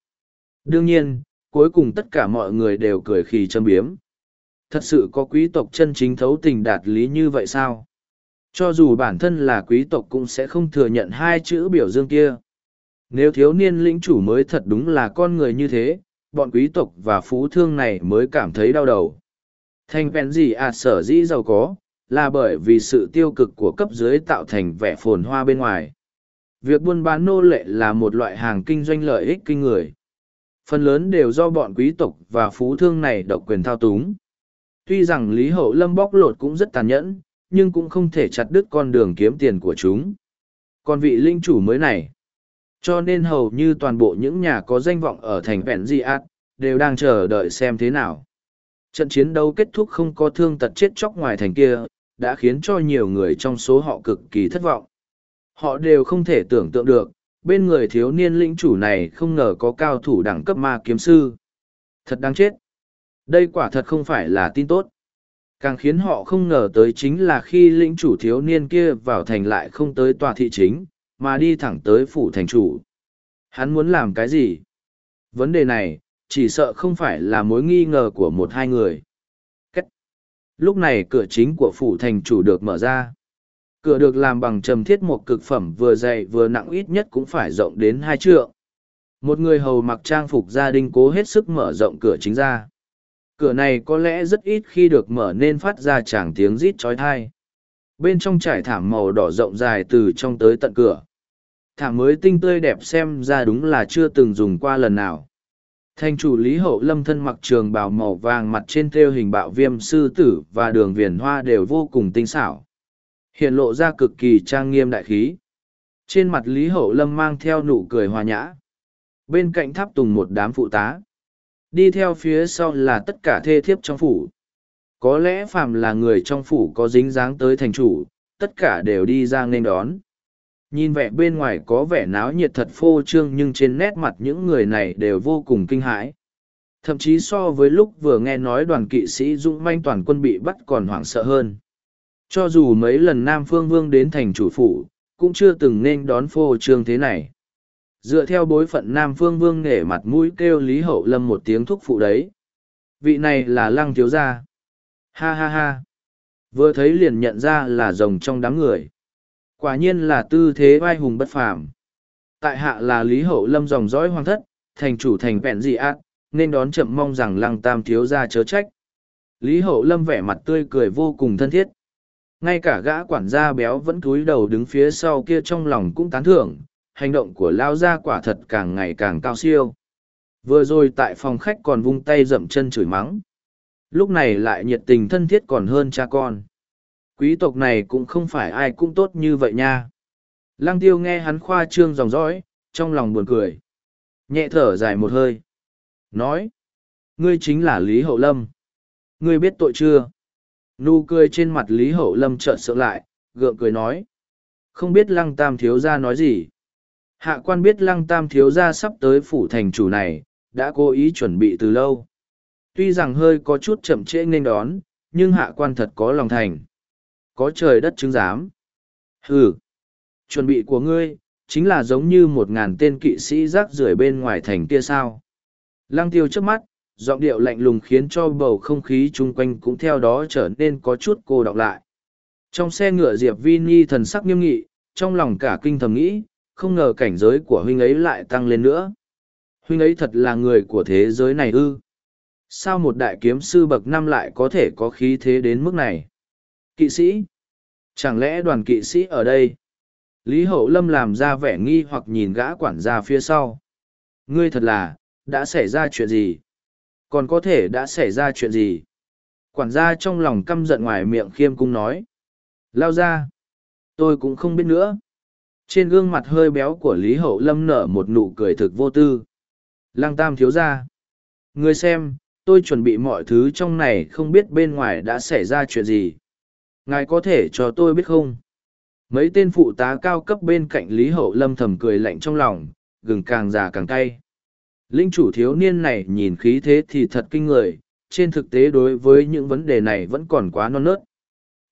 Đương nhiên, cuối cùng tất cả mọi người đều cười khì châm biếm. Thật sự có quý tộc chân chính thấu tình đạt lý như vậy sao? Cho dù bản thân là quý tộc cũng sẽ không thừa nhận hai chữ biểu dương kia. Nếu thiếu niên lĩnh chủ mới thật đúng là con người như thế, bọn quý tộc và phú thương này mới cảm thấy đau đầu. Thành vẹn gì à sở dĩ giàu có, là bởi vì sự tiêu cực của cấp dưới tạo thành vẻ phồn hoa bên ngoài. Việc buôn bán nô lệ là một loại hàng kinh doanh lợi ích kinh người. Phần lớn đều do bọn quý tộc và phú thương này độc quyền thao túng. Tuy rằng Lý Hậu Lâm bóc lột cũng rất tàn nhẫn, nhưng cũng không thể chặt đứt con đường kiếm tiền của chúng. Còn vị linh chủ mới này, cho nên hầu như toàn bộ những nhà có danh vọng ở thành vẹn di át đều đang chờ đợi xem thế nào trận chiến đấu kết thúc không có thương tật chết chóc ngoài thành kia đã khiến cho nhiều người trong số họ cực kỳ thất vọng họ đều không thể tưởng tượng được bên người thiếu niên lĩnh chủ này không ngờ có cao thủ đẳng cấp ma kiếm sư thật đáng chết đây quả thật không phải là tin tốt càng khiến họ không ngờ tới chính là khi lĩnh chủ thiếu niên kia vào thành lại không tới tòa thị chính mà đi thẳng tới phủ thành chủ. Hắn muốn làm cái gì? Vấn đề này, Chỉ sợ không phải là mối nghi ngờ của một hai người. Cách. Lúc này cửa chính của phủ thành chủ được mở ra. Cửa được làm bằng trầm thiết một cực phẩm vừa dày vừa nặng ít nhất cũng phải rộng đến hai trượng. Một người hầu mặc trang phục gia đình cố hết sức mở rộng cửa chính ra. Cửa này có lẽ rất ít khi được mở nên phát ra chàng tiếng rít trói thai. Bên trong trải thảm màu đỏ rộng dài từ trong tới tận cửa. Thảm mới tinh tươi đẹp xem ra đúng là chưa từng dùng qua lần nào. Thành chủ Lý Hậu Lâm thân mặc trường bào màu vàng mặt trên thêu hình bạo viêm sư tử và đường viền hoa đều vô cùng tinh xảo. Hiện lộ ra cực kỳ trang nghiêm đại khí. Trên mặt Lý Hậu Lâm mang theo nụ cười hòa nhã. Bên cạnh tháp tùng một đám phụ tá. Đi theo phía sau là tất cả thê thiếp trong phủ. Có lẽ phàm là người trong phủ có dính dáng tới thành chủ, tất cả đều đi ra nên đón. Nhìn vẻ bên ngoài có vẻ náo nhiệt thật phô trương nhưng trên nét mặt những người này đều vô cùng kinh hãi. Thậm chí so với lúc vừa nghe nói đoàn kỵ sĩ dũng manh toàn quân bị bắt còn hoảng sợ hơn. Cho dù mấy lần Nam Phương Vương đến thành chủ phủ, cũng chưa từng nên đón phô trương thế này. Dựa theo bối phận Nam Phương Vương nghề mặt mũi kêu Lý Hậu Lâm một tiếng thúc phụ đấy. Vị này là lăng thiếu gia. Ha ha ha. Vừa thấy liền nhận ra là rồng trong đám người. Quả nhiên là tư thế vai hùng bất phàm. Tại hạ là Lý Hậu Lâm dòng dõi hoàng thất, thành chủ thành vẹn dị ác, nên đón chậm mong rằng lăng tam thiếu gia chớ trách. Lý Hậu Lâm vẻ mặt tươi cười vô cùng thân thiết. Ngay cả gã quản gia béo vẫn cúi đầu đứng phía sau kia trong lòng cũng tán thưởng, hành động của Lao gia quả thật càng ngày càng cao siêu. Vừa rồi tại phòng khách còn vung tay dậm chân chửi mắng. Lúc này lại nhiệt tình thân thiết còn hơn cha con. Quý tộc này cũng không phải ai cũng tốt như vậy nha. Lăng tiêu nghe hắn khoa trương dòng dõi trong lòng buồn cười. Nhẹ thở dài một hơi. Nói ngươi chính là lý hậu lâm. Ngươi biết tội chưa? Nụ cười trên mặt lý hậu lâm trợn sợ lại gượng cười nói. Không biết lăng tam thiếu gia nói gì? Hạ quan biết lăng tam thiếu gia sắp tới phủ thành chủ này đã cố ý chuẩn bị từ lâu. Tuy rằng hơi có chút chậm trễ nên đón nhưng hạ quan thật có lòng thành. Có trời đất chứng giám. Hừ, chuẩn bị của ngươi, chính là giống như một ngàn tên kỵ sĩ rác rưởi bên ngoài thành kia sao. Lăng tiêu trước mắt, giọng điệu lạnh lùng khiến cho bầu không khí chung quanh cũng theo đó trở nên có chút cô đọng lại. Trong xe ngựa Diệp Vi Ni thần sắc nghiêm nghị, trong lòng cả kinh thầm nghĩ, không ngờ cảnh giới của huynh ấy lại tăng lên nữa. Huynh ấy thật là người của thế giới này ư. Sao một đại kiếm sư bậc năm lại có thể có khí thế đến mức này? Kỵ sĩ? Chẳng lẽ đoàn kỵ sĩ ở đây? Lý Hậu Lâm làm ra vẻ nghi hoặc nhìn gã quản gia phía sau. Ngươi thật là, đã xảy ra chuyện gì? Còn có thể đã xảy ra chuyện gì? Quản gia trong lòng căm giận ngoài miệng khiêm cung nói. Lao ra. Tôi cũng không biết nữa. Trên gương mặt hơi béo của Lý Hậu Lâm nở một nụ cười thực vô tư. Lăng tam thiếu ra. người xem, tôi chuẩn bị mọi thứ trong này không biết bên ngoài đã xảy ra chuyện gì ngài có thể cho tôi biết không mấy tên phụ tá cao cấp bên cạnh lý hậu lâm thầm cười lạnh trong lòng gừng càng già càng cay linh chủ thiếu niên này nhìn khí thế thì thật kinh người trên thực tế đối với những vấn đề này vẫn còn quá non nớt.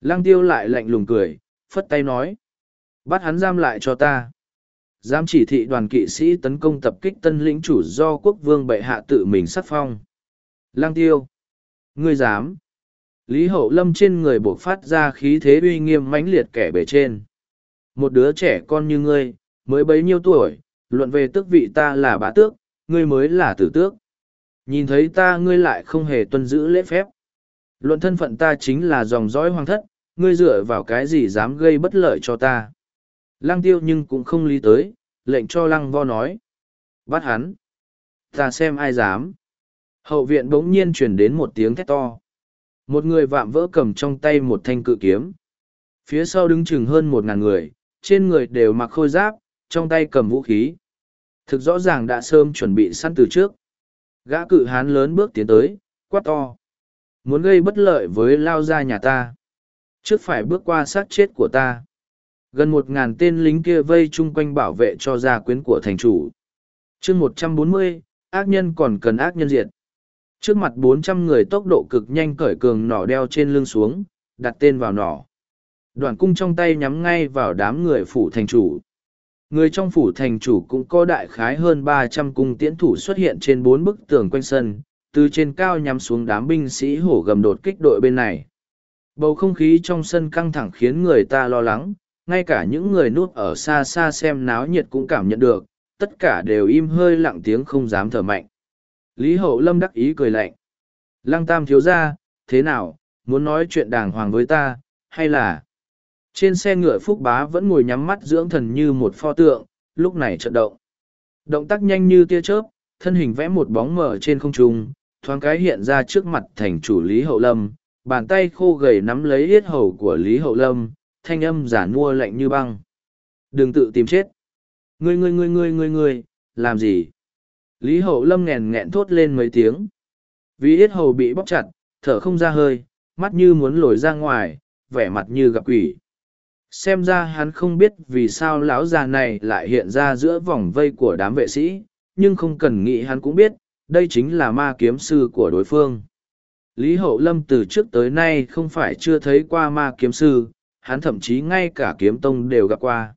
Lăng tiêu lại lạnh lùng cười phất tay nói bắt hắn giam lại cho ta. Giam chỉ thị đoàn kỵ sĩ tấn công tập kích tân lĩnh chủ do quốc vương bệ hạ tự mình sắc phong. Lang tiêu ngươi dám? Lý Hậu Lâm trên người buộc phát ra khí thế uy nghiêm mãnh liệt kẻ bề trên. Một đứa trẻ con như ngươi, mới bấy nhiêu tuổi, luận về tước vị ta là bá tước, ngươi mới là tử tước. Nhìn thấy ta ngươi lại không hề tuân giữ lễ phép. Luận thân phận ta chính là dòng dõi hoàng thất, ngươi dựa vào cái gì dám gây bất lợi cho ta. Lăng tiêu nhưng cũng không lý tới, lệnh cho lăng vo nói. Bắt hắn. Ta xem ai dám. Hậu viện bỗng nhiên truyền đến một tiếng thét to. Một người vạm vỡ cầm trong tay một thanh cự kiếm. Phía sau đứng chừng hơn một ngàn người, trên người đều mặc khôi giáp, trong tay cầm vũ khí. Thực rõ ràng đã sớm chuẩn bị săn từ trước. Gã cự hán lớn bước tiến tới, quát to. Muốn gây bất lợi với lao ra nhà ta. Trước phải bước qua sát chết của ta. Gần một ngàn tên lính kia vây chung quanh bảo vệ cho gia quyến của thành chủ. chương một trăm bốn mươi, ác nhân còn cần ác nhân diệt. Trước mặt bốn trăm người tốc độ cực nhanh cởi cường nỏ đeo trên lưng xuống, đặt tên vào nỏ. Đoạn cung trong tay nhắm ngay vào đám người phủ thành chủ. Người trong phủ thành chủ cũng có đại khái hơn ba trăm cung tiễn thủ xuất hiện trên bốn bức tường quanh sân, từ trên cao nhắm xuống đám binh sĩ hổ gầm đột kích đội bên này. Bầu không khí trong sân căng thẳng khiến người ta lo lắng, ngay cả những người núp ở xa xa xem náo nhiệt cũng cảm nhận được, tất cả đều im hơi lặng tiếng không dám thở mạnh. Lý Hậu Lâm đắc ý cười lạnh. Lăng Tam thiếu ra, thế nào, muốn nói chuyện đàng hoàng với ta, hay là... Trên xe ngựa Phúc Bá vẫn ngồi nhắm mắt dưỡng thần như một pho tượng, lúc này trận động. Động tác nhanh như tia chớp, thân hình vẽ một bóng mờ trên không trung, thoáng cái hiện ra trước mặt thành chủ Lý Hậu Lâm, bàn tay khô gầy nắm lấy yết hầu của Lý Hậu Lâm, thanh âm giả mua lạnh như băng. Đừng tự tìm chết. Ngươi ngươi ngươi ngươi ngươi ngươi, làm gì? Lý Hậu Lâm nghèn nghẹn thốt lên mấy tiếng. Vì yết hầu bị bóc chặt, thở không ra hơi, mắt như muốn lồi ra ngoài, vẻ mặt như gặp quỷ. Xem ra hắn không biết vì sao lão già này lại hiện ra giữa vòng vây của đám vệ sĩ, nhưng không cần nghĩ hắn cũng biết, đây chính là ma kiếm sư của đối phương. Lý Hậu Lâm từ trước tới nay không phải chưa thấy qua ma kiếm sư, hắn thậm chí ngay cả kiếm tông đều gặp qua.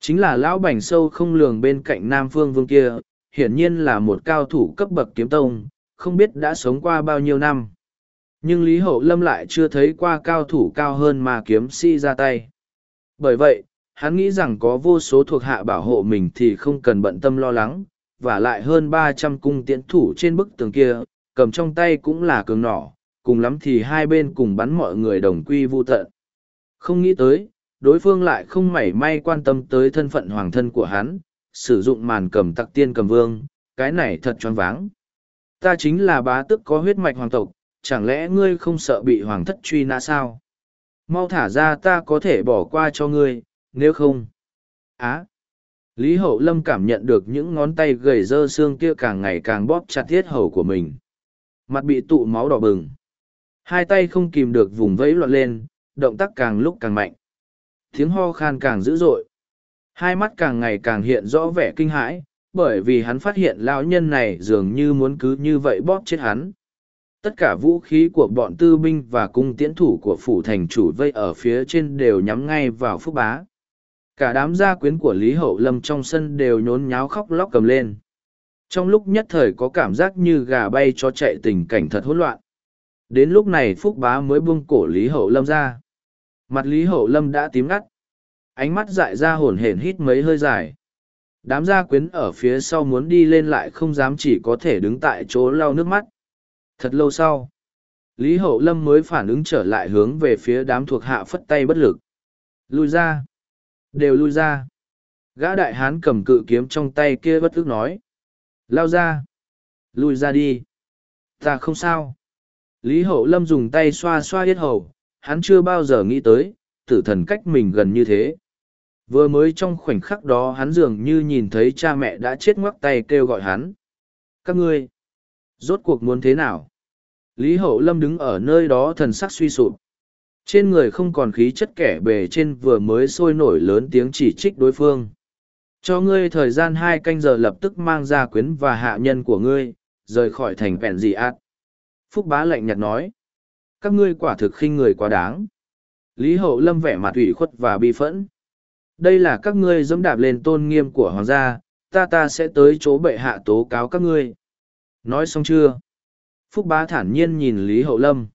Chính là lão bảnh sâu không lường bên cạnh Nam Phương Vương kia, hiển nhiên là một cao thủ cấp bậc kiếm tông, không biết đã sống qua bao nhiêu năm. Nhưng Lý Hậu Lâm lại chưa thấy qua cao thủ cao hơn ma kiếm si ra tay. Bởi vậy, hắn nghĩ rằng có vô số thuộc hạ bảo hộ mình thì không cần bận tâm lo lắng, và lại hơn ba trăm cung tiễn thủ trên bức tường kia, cầm trong tay cũng là cường nỏ, cùng lắm thì hai bên cùng bắn mọi người đồng quy vu tận. Không nghĩ tới, đối phương lại không mảy may quan tâm tới thân phận hoàng thân của hắn, sử dụng màn cầm tặc tiên cầm vương, cái này thật choáng váng. Ta chính là bá tức có huyết mạch hoàng tộc, chẳng lẽ ngươi không sợ bị hoàng thất truy nã sao? Mau thả ra ta có thể bỏ qua cho ngươi, nếu không. Á! Lý Hậu Lâm cảm nhận được những ngón tay gầy dơ xương kia càng ngày càng bóp chặt thiết hầu của mình. Mặt bị tụ máu đỏ bừng. Hai tay không kìm được vùng vẫy loạn lên, động tác càng lúc càng mạnh. Tiếng ho khan càng dữ dội. Hai mắt càng ngày càng hiện rõ vẻ kinh hãi, bởi vì hắn phát hiện lão nhân này dường như muốn cứ như vậy bóp chết hắn. Tất cả vũ khí của bọn tư binh và cung tiễn thủ của phủ thành chủ vây ở phía trên đều nhắm ngay vào phúc bá. Cả đám gia quyến của Lý Hậu Lâm trong sân đều nhốn nháo khóc lóc cầm lên. Trong lúc nhất thời có cảm giác như gà bay cho chạy tình cảnh thật hỗn loạn. Đến lúc này Phúc Bá mới buông cổ Lý Hậu Lâm ra. Mặt Lý Hậu Lâm đã tím ngắt. Ánh mắt dại ra hồn hển hít mấy hơi dài. Đám gia quyến ở phía sau muốn đi lên lại không dám chỉ có thể đứng tại chỗ lau nước mắt. Thật lâu sau, Lý Hậu Lâm mới phản ứng trở lại hướng về phía đám thuộc hạ phất tay bất lực. Lui ra. Đều lui ra. Gã đại hán cầm cự kiếm trong tay kia bất ức nói. Lao ra. Lui ra đi. Ta không sao. Lý Hậu Lâm dùng tay xoa xoa yết hầu, hắn chưa bao giờ nghĩ tới, tử thần cách mình gần như thế. Vừa mới trong khoảnh khắc đó hắn dường như nhìn thấy cha mẹ đã chết ngoắc tay kêu gọi hắn. Các ngươi, rốt cuộc muốn thế nào? Lý Hậu Lâm đứng ở nơi đó thần sắc suy sụp. Trên người không còn khí chất kẻ bề trên vừa mới sôi nổi lớn tiếng chỉ trích đối phương. Cho ngươi thời gian hai canh giờ lập tức mang ra quyến và hạ nhân của ngươi, rời khỏi thành vẹn dị ạt. Phúc bá lạnh nhạt nói. Các ngươi quả thực khinh người quá đáng. Lý Hậu Lâm vẻ mặt ủy khuất và bi phẫn. Đây là các ngươi dẫm đạp lên tôn nghiêm của hoàng gia, ta ta sẽ tới chỗ bệ hạ tố cáo các ngươi. Nói xong chưa? Phúc bá thản nhiên nhìn Lý Hậu Lâm.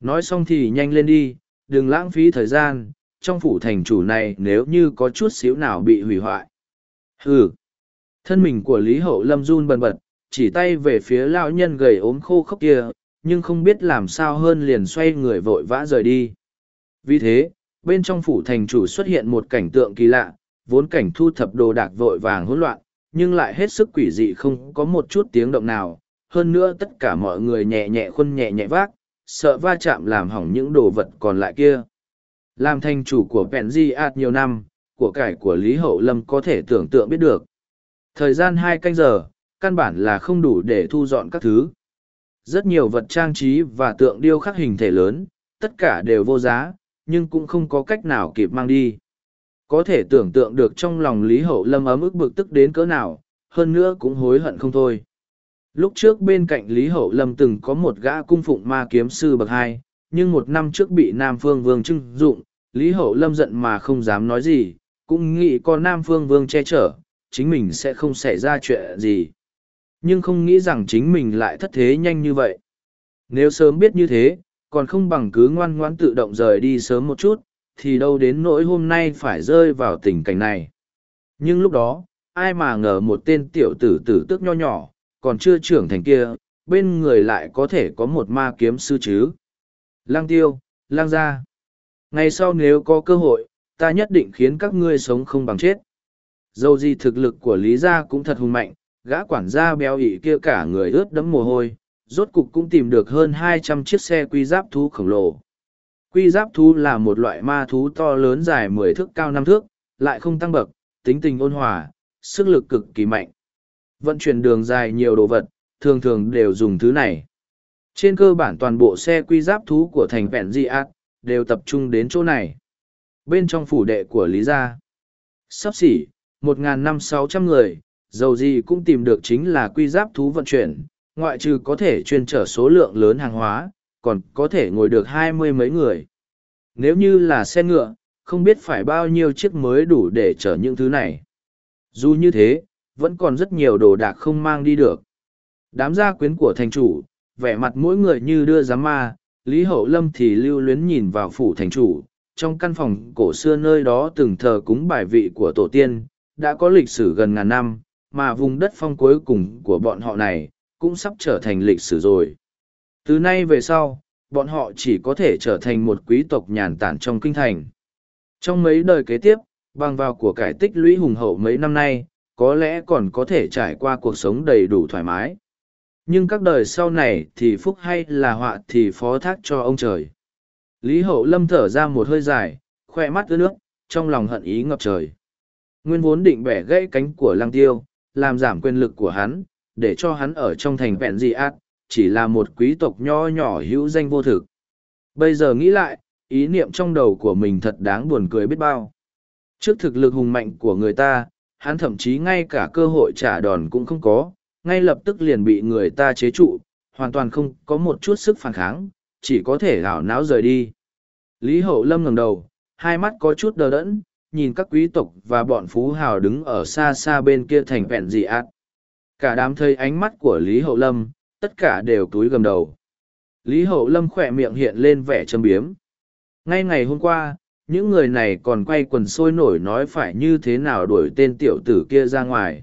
Nói xong thì nhanh lên đi, đừng lãng phí thời gian, trong phủ thành chủ này nếu như có chút xíu nào bị hủy hoại. Hừ! Thân mình của Lý Hậu Lâm run bần bật, chỉ tay về phía lão nhân gầy ốm khô khốc kia, nhưng không biết làm sao hơn liền xoay người vội vã rời đi. Vì thế, bên trong phủ thành chủ xuất hiện một cảnh tượng kỳ lạ, vốn cảnh thu thập đồ đạc vội vàng hỗn loạn, nhưng lại hết sức quỷ dị không có một chút tiếng động nào. Hơn nữa tất cả mọi người nhẹ nhẹ khuân nhẹ nhẹ vác, sợ va chạm làm hỏng những đồ vật còn lại kia. Làm thành chủ của Penzi Art nhiều năm, của cải của Lý Hậu Lâm có thể tưởng tượng biết được. Thời gian hai canh giờ, căn bản là không đủ để thu dọn các thứ. Rất nhiều vật trang trí và tượng điêu khắc hình thể lớn, tất cả đều vô giá, nhưng cũng không có cách nào kịp mang đi. Có thể tưởng tượng được trong lòng Lý Hậu Lâm ấm ức bực tức đến cỡ nào, hơn nữa cũng hối hận không thôi. Lúc trước bên cạnh Lý Hậu Lâm từng có một gã cung phụng ma kiếm sư bậc hai, nhưng một năm trước bị Nam Phương Vương trưng dụng, Lý Hậu Lâm giận mà không dám nói gì, cũng nghĩ có Nam Phương Vương che chở, chính mình sẽ không xảy ra chuyện gì. Nhưng không nghĩ rằng chính mình lại thất thế nhanh như vậy. Nếu sớm biết như thế, còn không bằng cứ ngoan ngoãn tự động rời đi sớm một chút, thì đâu đến nỗi hôm nay phải rơi vào tình cảnh này. Nhưng lúc đó, ai mà ngờ một tên tiểu tử tử tước nho nhỏ, còn chưa trưởng thành kia, bên người lại có thể có một ma kiếm sư chứ. Lang tiêu, lang gia. Ngày sau nếu có cơ hội, ta nhất định khiến các ngươi sống không bằng chết. Dầu gì thực lực của Lý Gia cũng thật hùng mạnh, gã quản gia béo ị kia cả người ướt đẫm mồ hôi, rốt cục cũng tìm được hơn hai trăm chiếc xe quy giáp thú khổng lồ. Quy giáp thú là một loại ma thú to lớn dài mười thước cao năm thước, lại không tăng bậc, tính tình ôn hòa, sức lực cực kỳ mạnh. Vận chuyển đường dài nhiều đồ vật, thường thường đều dùng thứ này. Trên cơ bản toàn bộ xe quy giáp thú của thành vẹn di ác, đều tập trung đến chỗ này. Bên trong phủ đệ của Lý Gia, sắp xỉ, một năm sáu trăm người, dầu gì cũng tìm được chính là quy giáp thú vận chuyển, ngoại trừ có thể chuyên trở số lượng lớn hàng hóa, còn có thể ngồi được hai mươi mấy người. Nếu như là xe ngựa, không biết phải bao nhiêu chiếc mới đủ để chở những thứ này. Dù như thế, vẫn còn rất nhiều đồ đạc không mang đi được. Đám gia quyến của thành chủ, vẻ mặt mỗi người như đưa giám ma, Lý Hậu Lâm thì lưu luyến nhìn vào phủ thành chủ, trong căn phòng cổ xưa nơi đó từng thờ cúng bài vị của tổ tiên, đã có lịch sử gần ngàn năm, mà vùng đất phong cuối cùng của bọn họ này, cũng sắp trở thành lịch sử rồi. Từ nay về sau, bọn họ chỉ có thể trở thành một quý tộc nhàn tản trong kinh thành. Trong mấy đời kế tiếp, bằng vào của cải tích lũy hùng hậu mấy năm nay, có lẽ còn có thể trải qua cuộc sống đầy đủ thoải mái. Nhưng các đời sau này thì phúc hay là họa thì phó thác cho ông trời. Lý Hậu Lâm thở ra một hơi dài, khoe mắt ướt nước, trong lòng hận ý ngập trời. Nguyên vốn định bẻ gãy cánh của Lăng Tiêu, làm giảm quyền lực của hắn, để cho hắn ở trong thành vẹn dị ác, chỉ là một quý tộc nho nhỏ hữu danh vô thực. Bây giờ nghĩ lại, ý niệm trong đầu của mình thật đáng buồn cười biết bao. Trước thực lực hùng mạnh của người ta, hắn thậm chí ngay cả cơ hội trả đòn cũng không có, ngay lập tức liền bị người ta chế trụ, hoàn toàn không có một chút sức phản kháng, chỉ có thể gào náo rời đi. Lý Hậu Lâm ngẩng đầu, hai mắt có chút đờ đẫn, nhìn các quý tộc và bọn phú hào đứng ở xa xa bên kia thành vẹn dị ạt. Cả đám thấy ánh mắt của Lý Hậu Lâm, tất cả đều túi gầm đầu. Lý Hậu Lâm khỏe miệng hiện lên vẻ châm biếm. Ngay ngày hôm qua, những người này còn quay quần sôi nổi nói phải như thế nào đuổi tên tiểu tử kia ra ngoài.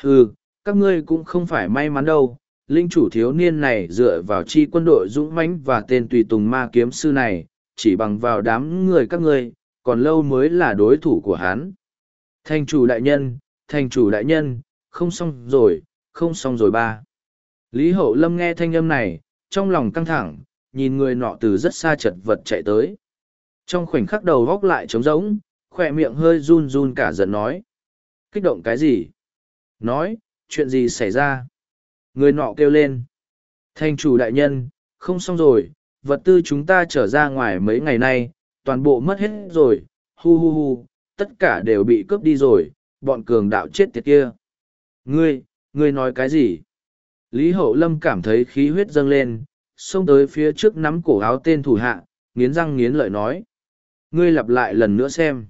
Hừ, các ngươi cũng không phải may mắn đâu. Linh chủ thiếu niên này dựa vào chi quân đội dũng mãnh và tên tùy tùng ma kiếm sư này, chỉ bằng vào đám người các ngươi, còn lâu mới là đối thủ của hắn. Thành chủ đại nhân, thành chủ đại nhân, không xong rồi, không xong rồi ba. Lý Hậu Lâm nghe thanh âm này, trong lòng căng thẳng, nhìn người nọ từ rất xa chật vật chạy tới. Trong khoảnh khắc đầu góc lại trống rỗng, khỏe miệng hơi run run cả giận nói. Kích động cái gì? Nói, chuyện gì xảy ra? Người nọ kêu lên. Thành chủ đại nhân, không xong rồi, vật tư chúng ta trở ra ngoài mấy ngày nay, toàn bộ mất hết rồi, hu hu hu, tất cả đều bị cướp đi rồi, bọn cường đạo chết tiệt kia. Ngươi, ngươi nói cái gì? Lý Hậu Lâm cảm thấy khí huyết dâng lên, xông tới phía trước nắm cổ áo tên thủ hạ, nghiến răng nghiến lợi nói. Ngươi lặp lại lần nữa xem.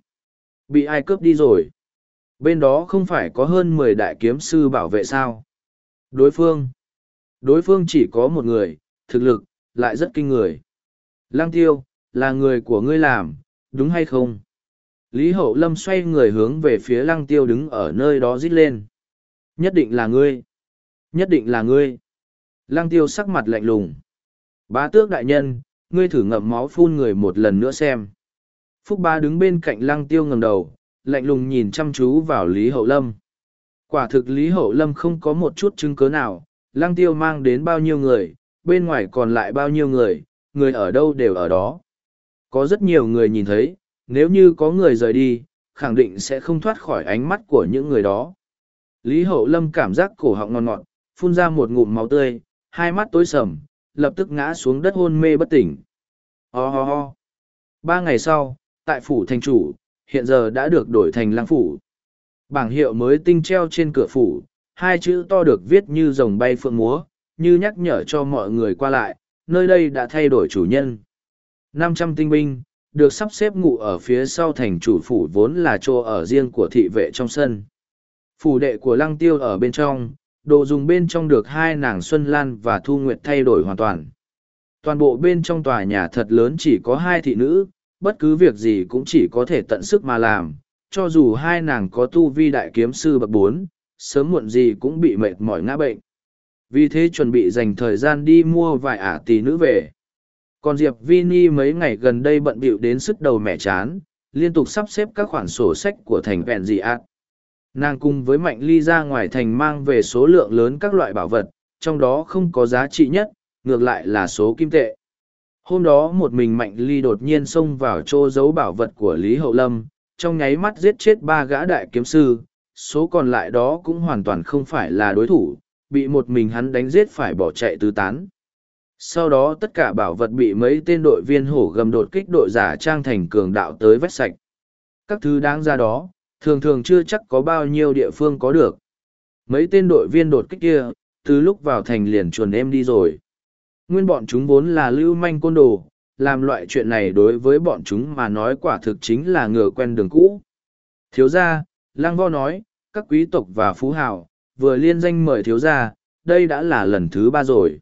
Bị ai cướp đi rồi? Bên đó không phải có hơn mười đại kiếm sư bảo vệ sao? Đối phương. Đối phương chỉ có một người, thực lực, lại rất kinh người. Lăng tiêu, là người của ngươi làm, đúng hay không? Lý Hậu Lâm xoay người hướng về phía lăng tiêu đứng ở nơi đó rít lên. Nhất định là ngươi. Nhất định là ngươi. Lăng tiêu sắc mặt lạnh lùng. Bá tước đại nhân, ngươi thử ngậm máu phun người một lần nữa xem. Phúc ba đứng bên cạnh lăng tiêu ngầm đầu, lạnh lùng nhìn chăm chú vào Lý Hậu Lâm. Quả thực Lý Hậu Lâm không có một chút chứng cớ nào, lăng tiêu mang đến bao nhiêu người, bên ngoài còn lại bao nhiêu người, người ở đâu đều ở đó. Có rất nhiều người nhìn thấy, nếu như có người rời đi, khẳng định sẽ không thoát khỏi ánh mắt của những người đó. Lý Hậu Lâm cảm giác cổ họng ngon ngọt, phun ra một ngụm máu tươi, hai mắt tối sầm, lập tức ngã xuống đất hôn mê bất tỉnh. Ho ho ho. Ba ngày sau, tại phủ thành chủ, hiện giờ đã được đổi thành lang phủ. Bảng hiệu mới tinh treo trên cửa phủ, hai chữ to được viết như rồng bay phượng múa, như nhắc nhở cho mọi người qua lại, nơi đây đã thay đổi chủ nhân. năm trăm tinh binh, được sắp xếp ngụ ở phía sau thành chủ phủ vốn là chỗ ở riêng của thị vệ trong sân. Phủ đệ của lăng tiêu ở bên trong, đồ dùng bên trong được hai nàng Xuân Lan và Thu Nguyệt thay đổi hoàn toàn. Toàn bộ bên trong tòa nhà thật lớn chỉ có hai thị nữ, bất cứ việc gì cũng chỉ có thể tận sức mà làm, cho dù hai nàng có tu vi đại kiếm sư bậc bốn, sớm muộn gì cũng bị mệt mỏi ngã bệnh. Vì thế chuẩn bị dành thời gian đi mua vài ả tỷ nữ về. Còn Diệp Vini mấy ngày gần đây bận bịu đến sức đầu mẹ chán, liên tục sắp xếp các khoản sổ sách của thành vẹn dị ạt. Nàng cùng với Mạnh Ly ra ngoài thành mang về số lượng lớn các loại bảo vật, trong đó không có giá trị nhất, ngược lại là số kim tệ. Hôm đó một mình Mạnh Ly đột nhiên xông vào chỗ giấu bảo vật của Lý Hậu Lâm, trong nháy mắt giết chết ba gã đại kiếm sư, số còn lại đó cũng hoàn toàn không phải là đối thủ, bị một mình hắn đánh giết phải bỏ chạy tứ tán. Sau đó tất cả bảo vật bị mấy tên đội viên hổ gầm đột kích đội giả trang thành cường đạo tới vét sạch. Các thứ đáng ra đó, thường thường chưa chắc có bao nhiêu địa phương có được. Mấy tên đội viên đột kích kia, từ lúc vào thành liền chuồn em đi rồi. Nguyên bọn chúng vốn là lưu manh côn đồ, làm loại chuyện này đối với bọn chúng mà nói quả thực chính là ngựa quen đường cũ. Thiếu gia, lang vo nói, các quý tộc và phú hào, vừa liên danh mời thiếu gia, đây đã là lần thứ ba rồi.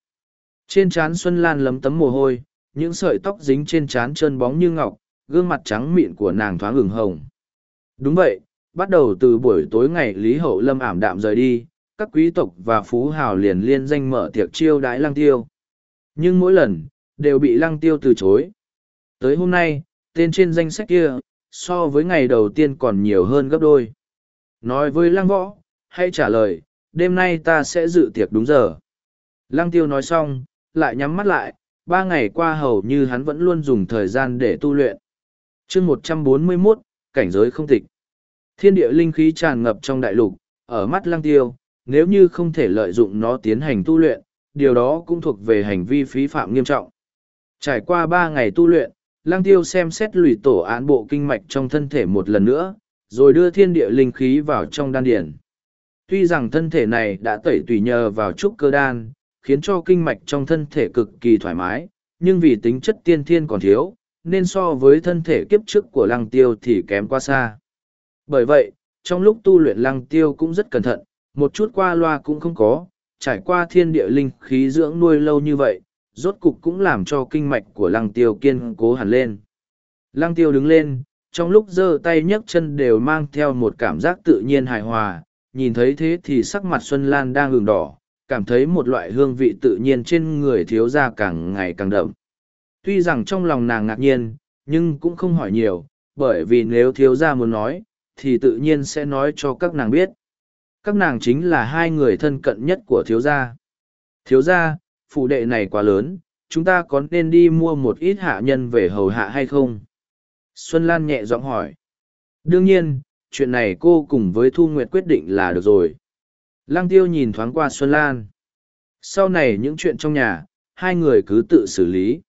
Trên trán Xuân Lan lấm tấm mồ hôi, những sợi tóc dính trên trán trơn bóng như ngọc, gương mặt trắng mịn của nàng thoáng ửng hồng. Đúng vậy, bắt đầu từ buổi tối ngày Lý Hậu Lâm ảm đạm rời đi, các quý tộc và phú hào liền liên danh mở tiệc chiêu đãi lăng tiêu. Nhưng mỗi lần, đều bị lăng tiêu từ chối. Tới hôm nay, tên trên danh sách kia, so với ngày đầu tiên còn nhiều hơn gấp đôi. Nói với lăng võ, hay trả lời, đêm nay ta sẽ dự tiệc đúng giờ. Lăng tiêu nói xong, lại nhắm mắt lại, ba ngày qua hầu như hắn vẫn luôn dùng thời gian để tu luyện. chương một trăm bốn mươi 141, cảnh giới không tịch. Thiên địa linh khí tràn ngập trong đại lục, ở mắt lăng tiêu, nếu như không thể lợi dụng nó tiến hành tu luyện, điều đó cũng thuộc về hành vi phí phạm nghiêm trọng. Trải qua ba ngày tu luyện, lăng tiêu xem xét lùi tổ án bộ kinh mạch trong thân thể một lần nữa, rồi đưa thiên địa linh khí vào trong đan điển. Tuy rằng thân thể này đã tẩy tùy nhờ vào trúc cơ đan, khiến cho kinh mạch trong thân thể cực kỳ thoải mái, nhưng vì tính chất tiên thiên còn thiếu, nên so với thân thể kiếp trước của lăng tiêu thì kém quá xa. Bởi vậy, trong lúc tu luyện lăng tiêu cũng rất cẩn thận, một chút qua loa cũng không có, trải qua thiên địa linh khí dưỡng nuôi lâu như vậy, rốt cục cũng làm cho kinh mạch của lăng tiêu kiên cố hẳn lên. Lăng tiêu đứng lên, trong lúc giơ tay nhấc chân đều mang theo một cảm giác tự nhiên hài hòa, nhìn thấy thế thì sắc mặt Xuân Lan đang ửng đỏ, cảm thấy một loại hương vị tự nhiên trên người thiếu gia càng ngày càng đậm. Tuy rằng trong lòng nàng ngạc nhiên, nhưng cũng không hỏi nhiều, bởi vì nếu thiếu gia muốn nói, thì tự nhiên sẽ nói cho các nàng biết. Các nàng chính là hai người thân cận nhất của thiếu gia. Thiếu gia, phụ đệ này quá lớn, chúng ta có nên đi mua một ít hạ nhân về hầu hạ hay không? Xuân Lan nhẹ giọng hỏi. Đương nhiên, chuyện này cô cùng với Thu Nguyệt quyết định là được rồi. Lăng tiêu nhìn thoáng qua Xuân Lan. Sau này những chuyện trong nhà, hai người cứ tự xử lý.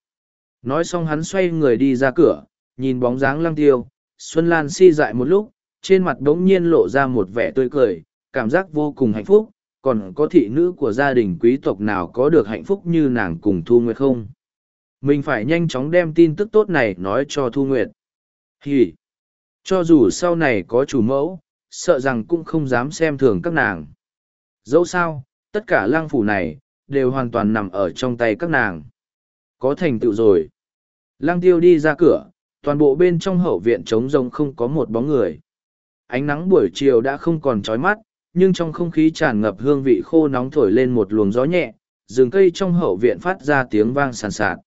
Nói xong hắn xoay người đi ra cửa, nhìn bóng dáng lăng tiêu, Xuân Lan si dại một lúc, trên mặt đống nhiên lộ ra một vẻ tươi cười, cảm giác vô cùng hạnh phúc, còn có thị nữ của gia đình quý tộc nào có được hạnh phúc như nàng cùng Thu Nguyệt không? Mình phải nhanh chóng đem tin tức tốt này nói cho Thu Nguyệt. Hì! Cho dù sau này có chủ mẫu, sợ rằng cũng không dám xem thường các nàng. Dẫu sao, tất cả lang phủ này, đều hoàn toàn nằm ở trong tay các nàng. Có thành tựu rồi. Lang tiêu đi ra cửa, toàn bộ bên trong hậu viện trống rông không có một bóng người. Ánh nắng buổi chiều đã không còn trói mắt, nhưng trong không khí tràn ngập hương vị khô nóng thổi lên một luồng gió nhẹ, rừng cây trong hậu viện phát ra tiếng vang sàn sạt.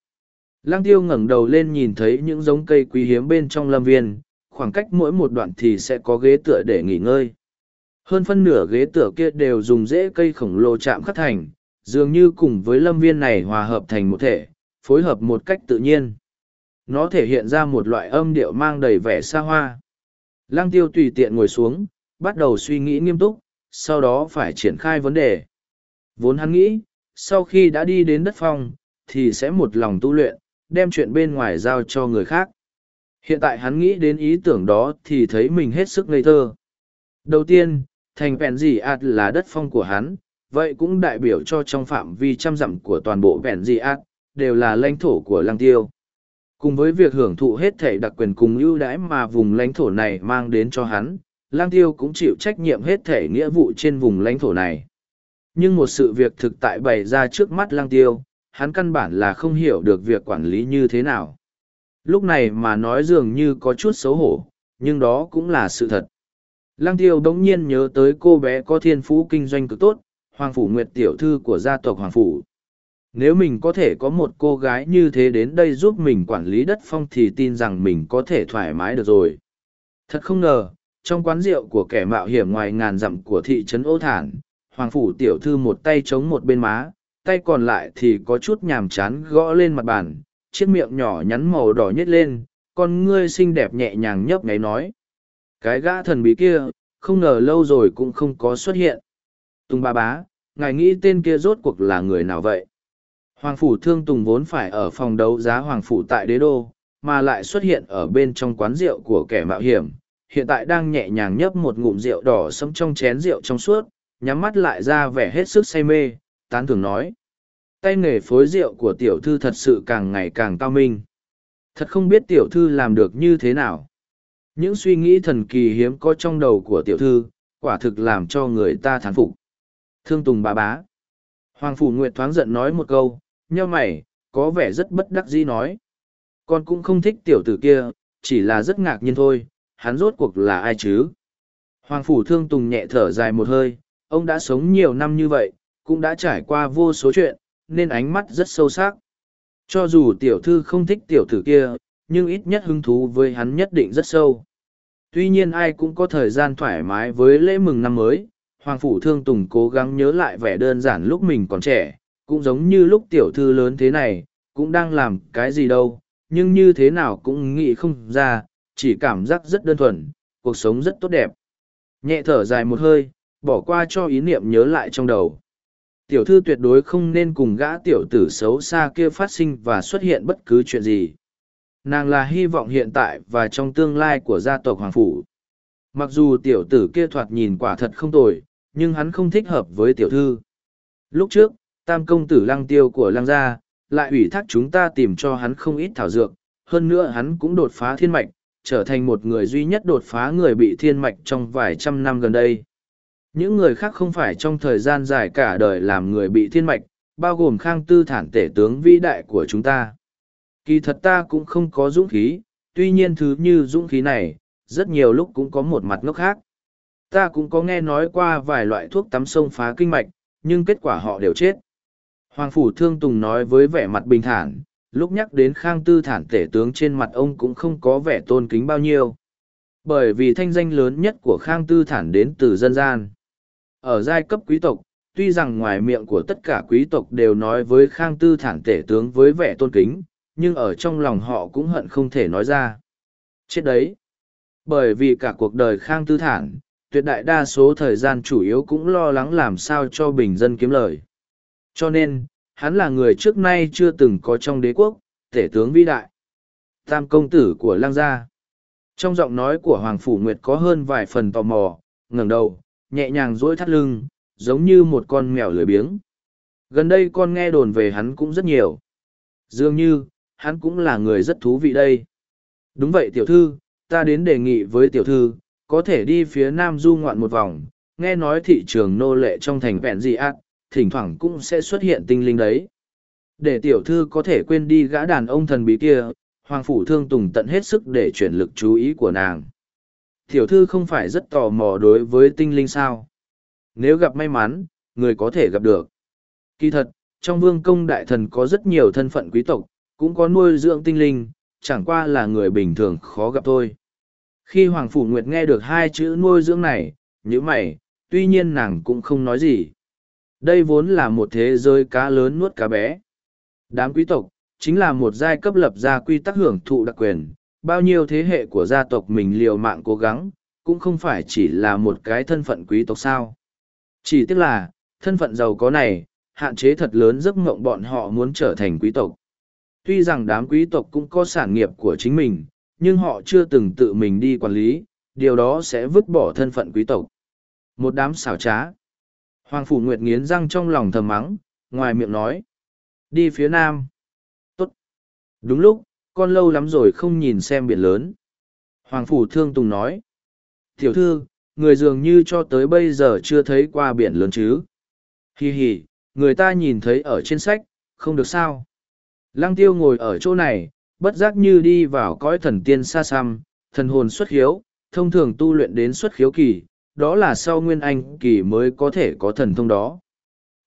Lang tiêu ngẩng đầu lên nhìn thấy những giống cây quý hiếm bên trong lâm viên, khoảng cách mỗi một đoạn thì sẽ có ghế tựa để nghỉ ngơi. Hơn phân nửa ghế tựa kia đều dùng rễ cây khổng lồ chạm khắc thành, dường như cùng với lâm viên này hòa hợp thành một thể, phối hợp một cách tự nhiên. Nó thể hiện ra một loại âm điệu mang đầy vẻ xa hoa. Lăng tiêu tùy tiện ngồi xuống, bắt đầu suy nghĩ nghiêm túc, sau đó phải triển khai vấn đề. Vốn hắn nghĩ, sau khi đã đi đến đất phong, thì sẽ một lòng tu luyện, đem chuyện bên ngoài giao cho người khác. Hiện tại hắn nghĩ đến ý tưởng đó thì thấy mình hết sức ngây thơ. Đầu tiên, thành vẹn dị ạt là đất phong của hắn, vậy cũng đại biểu cho trong phạm vi trăm dặm của toàn bộ vẹn dị ạt, đều là lãnh thổ của lăng tiêu. Cùng với việc hưởng thụ hết thể đặc quyền cùng ưu đãi mà vùng lãnh thổ này mang đến cho hắn, lang tiêu cũng chịu trách nhiệm hết thể nghĩa vụ trên vùng lãnh thổ này. Nhưng một sự việc thực tại bày ra trước mắt lang tiêu, hắn căn bản là không hiểu được việc quản lý như thế nào. Lúc này mà nói dường như có chút xấu hổ, nhưng đó cũng là sự thật. Lăng tiêu đống nhiên nhớ tới cô bé có thiên phú kinh doanh cực tốt, Hoàng Phủ Nguyệt tiểu thư của gia tộc Hoàng Phủ. Nếu mình có thể có một cô gái như thế đến đây giúp mình quản lý đất phong thì tin rằng mình có thể thoải mái được rồi. Thật không ngờ, trong quán rượu của kẻ mạo hiểm ngoài ngàn dặm của thị trấn ô thản, Hoàng Phủ tiểu thư một tay chống một bên má, tay còn lại thì có chút nhàm chán gõ lên mặt bàn, chiếc miệng nhỏ nhắn màu đỏ nhét lên, con ngươi xinh đẹp nhẹ nhàng nhấp nháy nói. Cái gã thần bí kia, không ngờ lâu rồi cũng không có xuất hiện. Tùng ba bá, ngài nghĩ tên kia rốt cuộc là người nào vậy? Hoàng Phủ Thương Tùng vốn phải ở phòng đấu giá Hoàng Phủ tại đế đô, mà lại xuất hiện ở bên trong quán rượu của kẻ mạo hiểm. Hiện tại đang nhẹ nhàng nhấp một ngụm rượu đỏ sẫm trong chén rượu trong suốt, nhắm mắt lại ra vẻ hết sức say mê, tán thường nói. Tay nghề phối rượu của tiểu thư thật sự càng ngày càng cao minh. Thật không biết tiểu thư làm được như thế nào. Những suy nghĩ thần kỳ hiếm có trong đầu của tiểu thư, quả thực làm cho người ta thán phục. Thương Tùng bà bá. Hoàng Phủ Nguyệt thoáng giận nói một câu, nheo mày, có vẻ rất bất đắc dĩ nói. Con cũng không thích tiểu tử kia, chỉ là rất ngạc nhiên thôi, hắn rốt cuộc là ai chứ? Hoàng Phủ Thương Tùng nhẹ thở dài một hơi, ông đã sống nhiều năm như vậy, cũng đã trải qua vô số chuyện, nên ánh mắt rất sâu sắc. Cho dù tiểu thư không thích tiểu tử kia, nhưng ít nhất hứng thú với hắn nhất định rất sâu. Tuy nhiên ai cũng có thời gian thoải mái với lễ mừng năm mới, Hoàng Phủ Thương Tùng cố gắng nhớ lại vẻ đơn giản lúc mình còn trẻ, cũng giống như lúc tiểu thư lớn thế này, cũng đang làm cái gì đâu, nhưng như thế nào cũng nghĩ không ra, chỉ cảm giác rất đơn thuần, cuộc sống rất tốt đẹp. Nhẹ thở dài một hơi, bỏ qua cho ý niệm nhớ lại trong đầu. Tiểu thư tuyệt đối không nên cùng gã tiểu tử xấu xa kia phát sinh và xuất hiện bất cứ chuyện gì. Nàng là hy vọng hiện tại và trong tương lai của gia tộc Hoàng Phủ. Mặc dù tiểu tử kia thoạt nhìn quả thật không tồi, nhưng hắn không thích hợp với tiểu thư. Lúc trước, tam công tử lăng tiêu của lăng gia, lại ủy thác chúng ta tìm cho hắn không ít thảo dược, hơn nữa hắn cũng đột phá thiên mạch, trở thành một người duy nhất đột phá người bị thiên mạch trong vài trăm năm gần đây. Những người khác không phải trong thời gian dài cả đời làm người bị thiên mạch, bao gồm khang tư thản tể tướng vĩ đại của chúng ta. Kỳ thật ta cũng không có dũng khí, tuy nhiên thứ như dũng khí này, rất nhiều lúc cũng có một mặt ngốc khác. Ta cũng có nghe nói qua vài loại thuốc tắm sông phá kinh mạch, nhưng kết quả họ đều chết. Hoàng Phủ Thương Tùng nói với vẻ mặt bình thản, lúc nhắc đến khang tư thản tể tướng trên mặt ông cũng không có vẻ tôn kính bao nhiêu. Bởi vì thanh danh lớn nhất của khang tư thản đến từ dân gian. Ở giai cấp quý tộc, tuy rằng ngoài miệng của tất cả quý tộc đều nói với khang tư thản tể tướng với vẻ tôn kính, nhưng ở trong lòng họ cũng hận không thể nói ra. Chết đấy! Bởi vì cả cuộc đời khang tư thản, tuyệt đại đa số thời gian chủ yếu cũng lo lắng làm sao cho bình dân kiếm lời. Cho nên, hắn là người trước nay chưa từng có trong đế quốc, tể tướng vĩ đại. Tam công tử của lang gia. Trong giọng nói của Hoàng Phủ Nguyệt có hơn vài phần tò mò, ngẩng đầu, nhẹ nhàng dỗi thắt lưng, giống như một con mèo lười biếng. Gần đây con nghe đồn về hắn cũng rất nhiều. Dường như, hắn cũng là người rất thú vị đây. Đúng vậy tiểu thư, ta đến đề nghị với tiểu thư, có thể đi phía nam du ngoạn một vòng, nghe nói thị trường nô lệ trong thành vẹn dị ác, thỉnh thoảng cũng sẽ xuất hiện tinh linh đấy. Để tiểu thư có thể quên đi gã đàn ông thần bí kia, Hoàng Phủ Thương Tùng tận hết sức để chuyển lực chú ý của nàng. Tiểu thư không phải rất tò mò đối với tinh linh sao. Nếu gặp may mắn, người có thể gặp được. Kỳ thật, trong vương công đại thần có rất nhiều thân phận quý tộc, cũng có nuôi dưỡng tinh linh, chẳng qua là người bình thường khó gặp thôi. Khi Hoàng Phủ Nguyệt nghe được hai chữ nuôi dưỡng này, như mày, tuy nhiên nàng cũng không nói gì. Đây vốn là một thế giới cá lớn nuốt cá bé. Đám quý tộc, chính là một giai cấp lập ra quy tắc hưởng thụ đặc quyền, bao nhiêu thế hệ của gia tộc mình liều mạng cố gắng, cũng không phải chỉ là một cái thân phận quý tộc sao. Chỉ tiếc là, thân phận giàu có này, hạn chế thật lớn giấc mộng bọn họ muốn trở thành quý tộc. Tuy rằng đám quý tộc cũng có sản nghiệp của chính mình, nhưng họ chưa từng tự mình đi quản lý, điều đó sẽ vứt bỏ thân phận quý tộc. Một đám xảo trá. Hoàng Phủ Nguyệt nghiến răng trong lòng thầm mắng, ngoài miệng nói. Đi phía nam. Tốt. Đúng lúc, con lâu lắm rồi không nhìn xem biển lớn. Hoàng Phủ Thương Tùng nói. Tiểu thư, người dường như cho tới bây giờ chưa thấy qua biển lớn chứ. Hi hi, người ta nhìn thấy ở trên sách, không được sao. Lăng tiêu ngồi ở chỗ này, bất giác như đi vào cõi thần tiên xa xăm, thần hồn xuất khiếu, thông thường tu luyện đến xuất khiếu kỳ, đó là sau nguyên anh kỳ mới có thể có thần thông đó.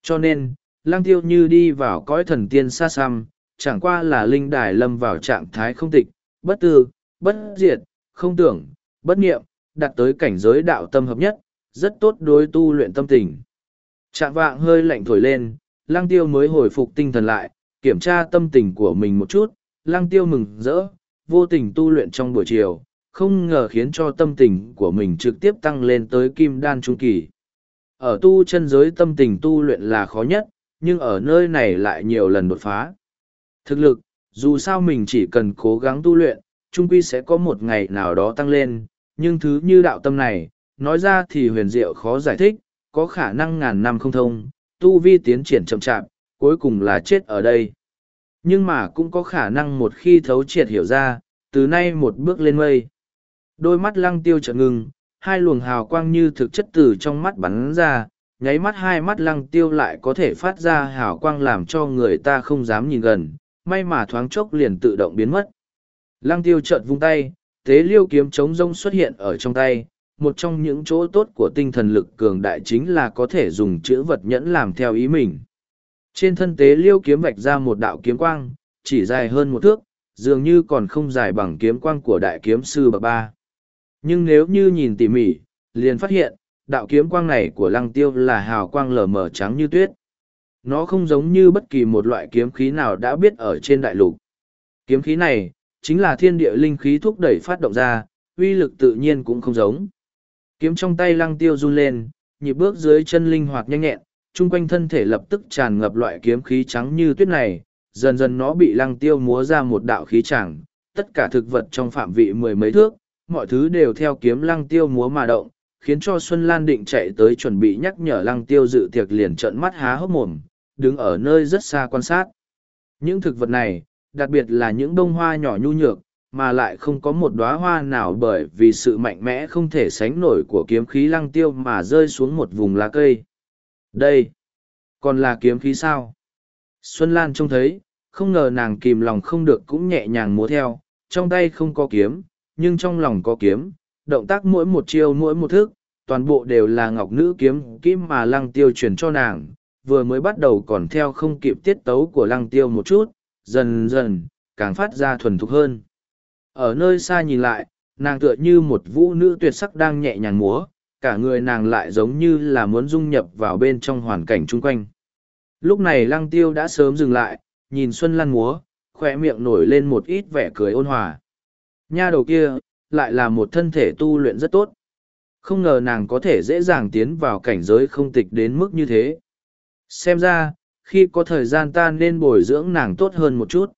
Cho nên, lăng tiêu như đi vào cõi thần tiên xa xăm, chẳng qua là linh đài lâm vào trạng thái không tịch, bất tư, bất diệt, không tưởng, bất nghiệm, đạt tới cảnh giới đạo tâm hợp nhất, rất tốt đối tu luyện tâm tình. Trạng vạng hơi lạnh thổi lên, lăng tiêu mới hồi phục tinh thần lại, kiểm tra tâm tình của mình một chút, lăng tiêu mừng rỡ, vô tình tu luyện trong buổi chiều, không ngờ khiến cho tâm tình của mình trực tiếp tăng lên tới kim đan trung kỳ. Ở tu chân giới tâm tình tu luyện là khó nhất, nhưng ở nơi này lại nhiều lần đột phá. Thực lực, dù sao mình chỉ cần cố gắng tu luyện, trung quy sẽ có một ngày nào đó tăng lên, nhưng thứ như đạo tâm này, nói ra thì huyền diệu khó giải thích, có khả năng ngàn năm không thông, tu vi tiến triển chậm chạp, cuối cùng là chết ở đây. Nhưng mà cũng có khả năng một khi thấu triệt hiểu ra, từ nay một bước lên mây. Đôi mắt lăng tiêu chợt ngừng, hai luồng hào quang như thực chất từ trong mắt bắn ra, nháy mắt hai mắt lăng tiêu lại có thể phát ra hào quang làm cho người ta không dám nhìn gần, may mà thoáng chốc liền tự động biến mất. Lăng tiêu chợt vung tay, tế liêu kiếm chống rông xuất hiện ở trong tay, một trong những chỗ tốt của tinh thần lực cường đại chính là có thể dùng chữ vật nhẫn làm theo ý mình. Trên thân tế liêu kiếm vạch ra một đạo kiếm quang, chỉ dài hơn một thước, dường như còn không dài bằng kiếm quang của đại kiếm sư bậc ba. Nhưng nếu như nhìn tỉ mỉ, liền phát hiện, đạo kiếm quang này của lăng tiêu là hào quang lờ mờ trắng như tuyết. Nó không giống như bất kỳ một loại kiếm khí nào đã biết ở trên đại lục. Kiếm khí này, chính là thiên địa linh khí thúc đẩy phát động ra, uy lực tự nhiên cũng không giống. Kiếm trong tay lăng tiêu run lên, nhịp bước dưới chân linh hoạt nhanh nhẹn, chung quanh thân thể lập tức tràn ngập loại kiếm khí trắng như tuyết này, dần dần nó bị lăng tiêu múa ra một đạo khí chẳng, tất cả thực vật trong phạm vị mười mấy thước, mọi thứ đều theo kiếm lăng tiêu múa mà động, khiến cho Xuân Lan định chạy tới chuẩn bị nhắc nhở lăng tiêu dự tiệc liền trợn mắt há hốc mồm, đứng ở nơi rất xa quan sát. Những thực vật này, đặc biệt là những bông hoa nhỏ nhu nhược, mà lại không có một đóa hoa nào bởi vì sự mạnh mẽ không thể sánh nổi của kiếm khí lăng tiêu mà rơi xuống một vùng lá cây. Đây, còn là kiếm khí sao? Xuân Lan trông thấy, không ngờ nàng kìm lòng không được cũng nhẹ nhàng múa theo, trong tay không có kiếm, nhưng trong lòng có kiếm, động tác mỗi một chiêu mỗi một thức, toàn bộ đều là ngọc nữ kiếm kim mà lăng tiêu truyền cho nàng, vừa mới bắt đầu còn theo không kịp tiết tấu của lăng tiêu một chút, dần dần, càng phát ra thuần thục hơn. Ở nơi xa nhìn lại, nàng tựa như một vũ nữ tuyệt sắc đang nhẹ nhàng múa, cả người nàng lại giống như là muốn dung nhập vào bên trong hoàn cảnh chung quanh. Lúc này lăng tiêu đã sớm dừng lại, nhìn Xuân Lan múa, khỏe miệng nổi lên một ít vẻ cười ôn hòa. Nha đầu kia, lại là một thân thể tu luyện rất tốt. Không ngờ nàng có thể dễ dàng tiến vào cảnh giới không tịch đến mức như thế. Xem ra, khi có thời gian ta nên bồi dưỡng nàng tốt hơn một chút.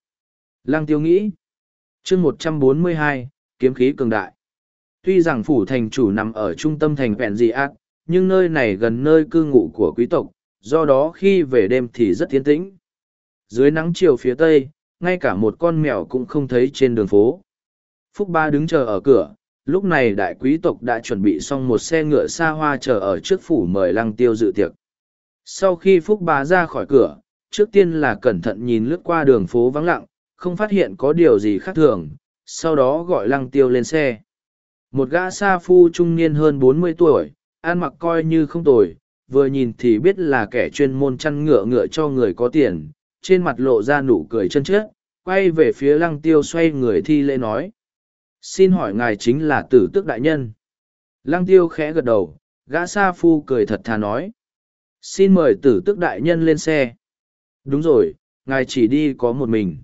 Lăng tiêu nghĩ. chương một trăm bốn mươi hai kiếm khí cường đại. Tuy rằng phủ thành chủ nằm ở trung tâm thành vẹn dị ác, nhưng nơi này gần nơi cư ngụ của quý tộc, do đó khi về đêm thì rất tiến tĩnh. Dưới nắng chiều phía tây, ngay cả một con mèo cũng không thấy trên đường phố. Phúc Ba đứng chờ ở cửa, lúc này đại quý tộc đã chuẩn bị xong một xe ngựa xa hoa chờ ở trước phủ mời lăng tiêu dự tiệc. Sau khi Phúc Ba ra khỏi cửa, trước tiên là cẩn thận nhìn lướt qua đường phố vắng lặng, không phát hiện có điều gì khác thường, sau đó gọi lăng tiêu lên xe. Một gã sa phu trung niên hơn bốn mươi tuổi, ăn mặc coi như không tồi, vừa nhìn thì biết là kẻ chuyên môn chăn ngựa ngựa cho người có tiền, trên mặt lộ ra nụ cười chân chết, quay về phía lăng tiêu xoay người thi lễ nói. Xin hỏi ngài chính là tử tước đại nhân. Lăng tiêu khẽ gật đầu, gã sa phu cười thật thà nói. Xin mời tử tước đại nhân lên xe. Đúng rồi, ngài chỉ đi có một mình.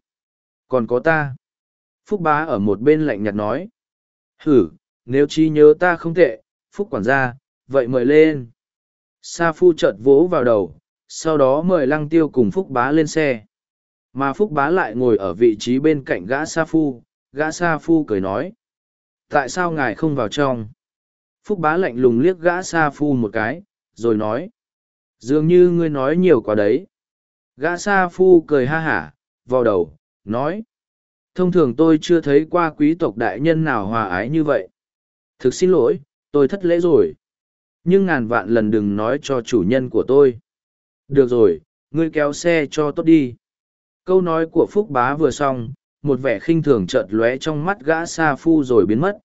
Còn có ta. Phúc bá ở một bên lạnh nhạt nói. Hử, nếu trí nhớ ta không tệ, Phúc quản gia, vậy mời lên. Sa phu chợt vỗ vào đầu, sau đó mời lăng tiêu cùng Phúc bá lên xe. Mà Phúc bá lại ngồi ở vị trí bên cạnh gã Sa phu, gã Sa phu cười nói. Tại sao ngài không vào trong? Phúc bá lạnh lùng liếc gã Sa phu một cái, rồi nói. Dường như ngươi nói nhiều quá đấy. Gã Sa phu cười ha hả, vào đầu, nói. Thông thường tôi chưa thấy qua quý tộc đại nhân nào hòa ái như vậy. Thực xin lỗi, tôi thất lễ rồi. Nhưng ngàn vạn lần đừng nói cho chủ nhân của tôi. Được rồi, ngươi kéo xe cho tốt đi. Câu nói của Phúc Bá vừa xong, một vẻ khinh thường chợt lóe trong mắt gã sa phu rồi biến mất.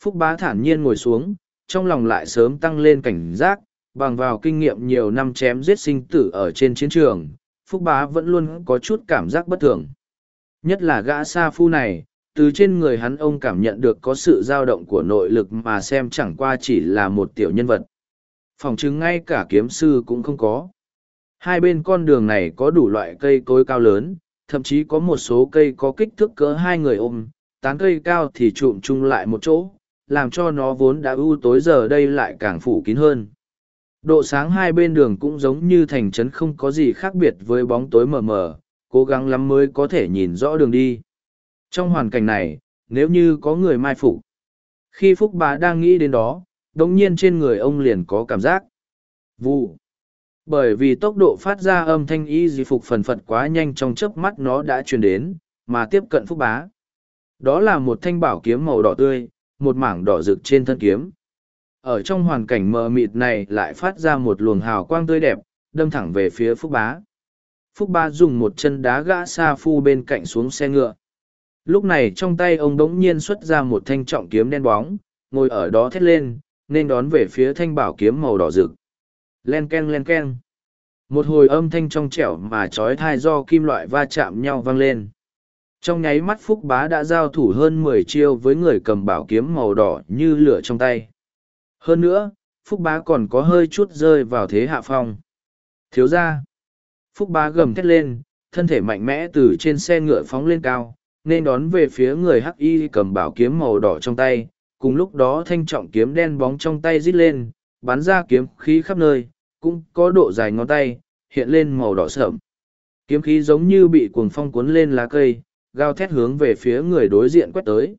Phúc Bá thản nhiên ngồi xuống, trong lòng lại sớm tăng lên cảnh giác, bằng vào kinh nghiệm nhiều năm chém giết sinh tử ở trên chiến trường, Phúc Bá vẫn luôn có chút cảm giác bất thường. Nhất là gã sa phu này, từ trên người hắn ông cảm nhận được có sự dao động của nội lực mà xem chẳng qua chỉ là một tiểu nhân vật. Phòng chứng ngay cả kiếm sư cũng không có. Hai bên con đường này có đủ loại cây cối cao lớn, thậm chí có một số cây có kích thước cỡ hai người ôm, tán cây cao thì trụm chung lại một chỗ, làm cho nó vốn đã ưu tối giờ đây lại càng phủ kín hơn. Độ sáng hai bên đường cũng giống như thành trấn không có gì khác biệt với bóng tối mờ mờ, cố gắng lắm mới có thể nhìn rõ đường đi. Trong hoàn cảnh này, nếu như có người mai phục, khi Phúc Bá đang nghĩ đến đó, đồng nhiên trên người ông liền có cảm giác. Vụ. Bởi vì tốc độ phát ra âm thanh y di phục phần phật quá nhanh trong chớp mắt nó đã truyền đến, mà tiếp cận Phúc Bá. Đó là một thanh bảo kiếm màu đỏ tươi, một mảng đỏ rực trên thân kiếm. Ở trong hoàn cảnh mờ mịt này lại phát ra một luồng hào quang tươi đẹp, đâm thẳng về phía Phúc Bá. Phúc Bá dùng một chân đá gã xa phu bên cạnh xuống xe ngựa. Lúc này trong tay ông đống nhiên xuất ra một thanh trọng kiếm đen bóng, ngồi ở đó thét lên, nên đón về phía thanh bảo kiếm màu đỏ rực. Len ken len ken. Một hồi âm thanh trong trẻo mà trói thai do kim loại va chạm nhau vang lên. Trong nháy mắt Phúc Bá đã giao thủ hơn mười chiêu với người cầm bảo kiếm màu đỏ như lửa trong tay. Hơn nữa, Phúc Bá còn có hơi chút rơi vào thế hạ phong. Thiếu ra. Phúc Bá gầm thét lên, thân thể mạnh mẽ từ trên xe ngựa phóng lên cao, nên đón về phía người hắc y cầm bảo kiếm màu đỏ trong tay. Cùng lúc đó thanh trọng kiếm đen bóng trong tay rít lên, bắn ra kiếm khí khắp nơi, cũng có độ dài ngón tay, hiện lên màu đỏ sợm. Kiếm khí giống như bị cuồng phong cuốn lên lá cây, gao thét hướng về phía người đối diện quét tới.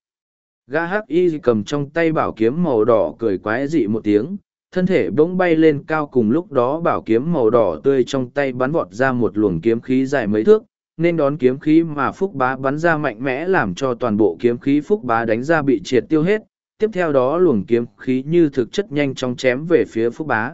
Gã hắc y cầm trong tay bảo kiếm màu đỏ cười quái dị một tiếng, thân thể bỗng bay lên cao cùng lúc đó bảo kiếm màu đỏ tươi trong tay bắn vọt ra một luồng kiếm khí dài mấy thước, nên đón kiếm khí mà Phúc Bá bắn ra mạnh mẽ làm cho toàn bộ kiếm khí Phúc Bá đánh ra bị triệt tiêu hết, tiếp theo đó luồng kiếm khí như thực chất nhanh chóng chém về phía Phúc Bá.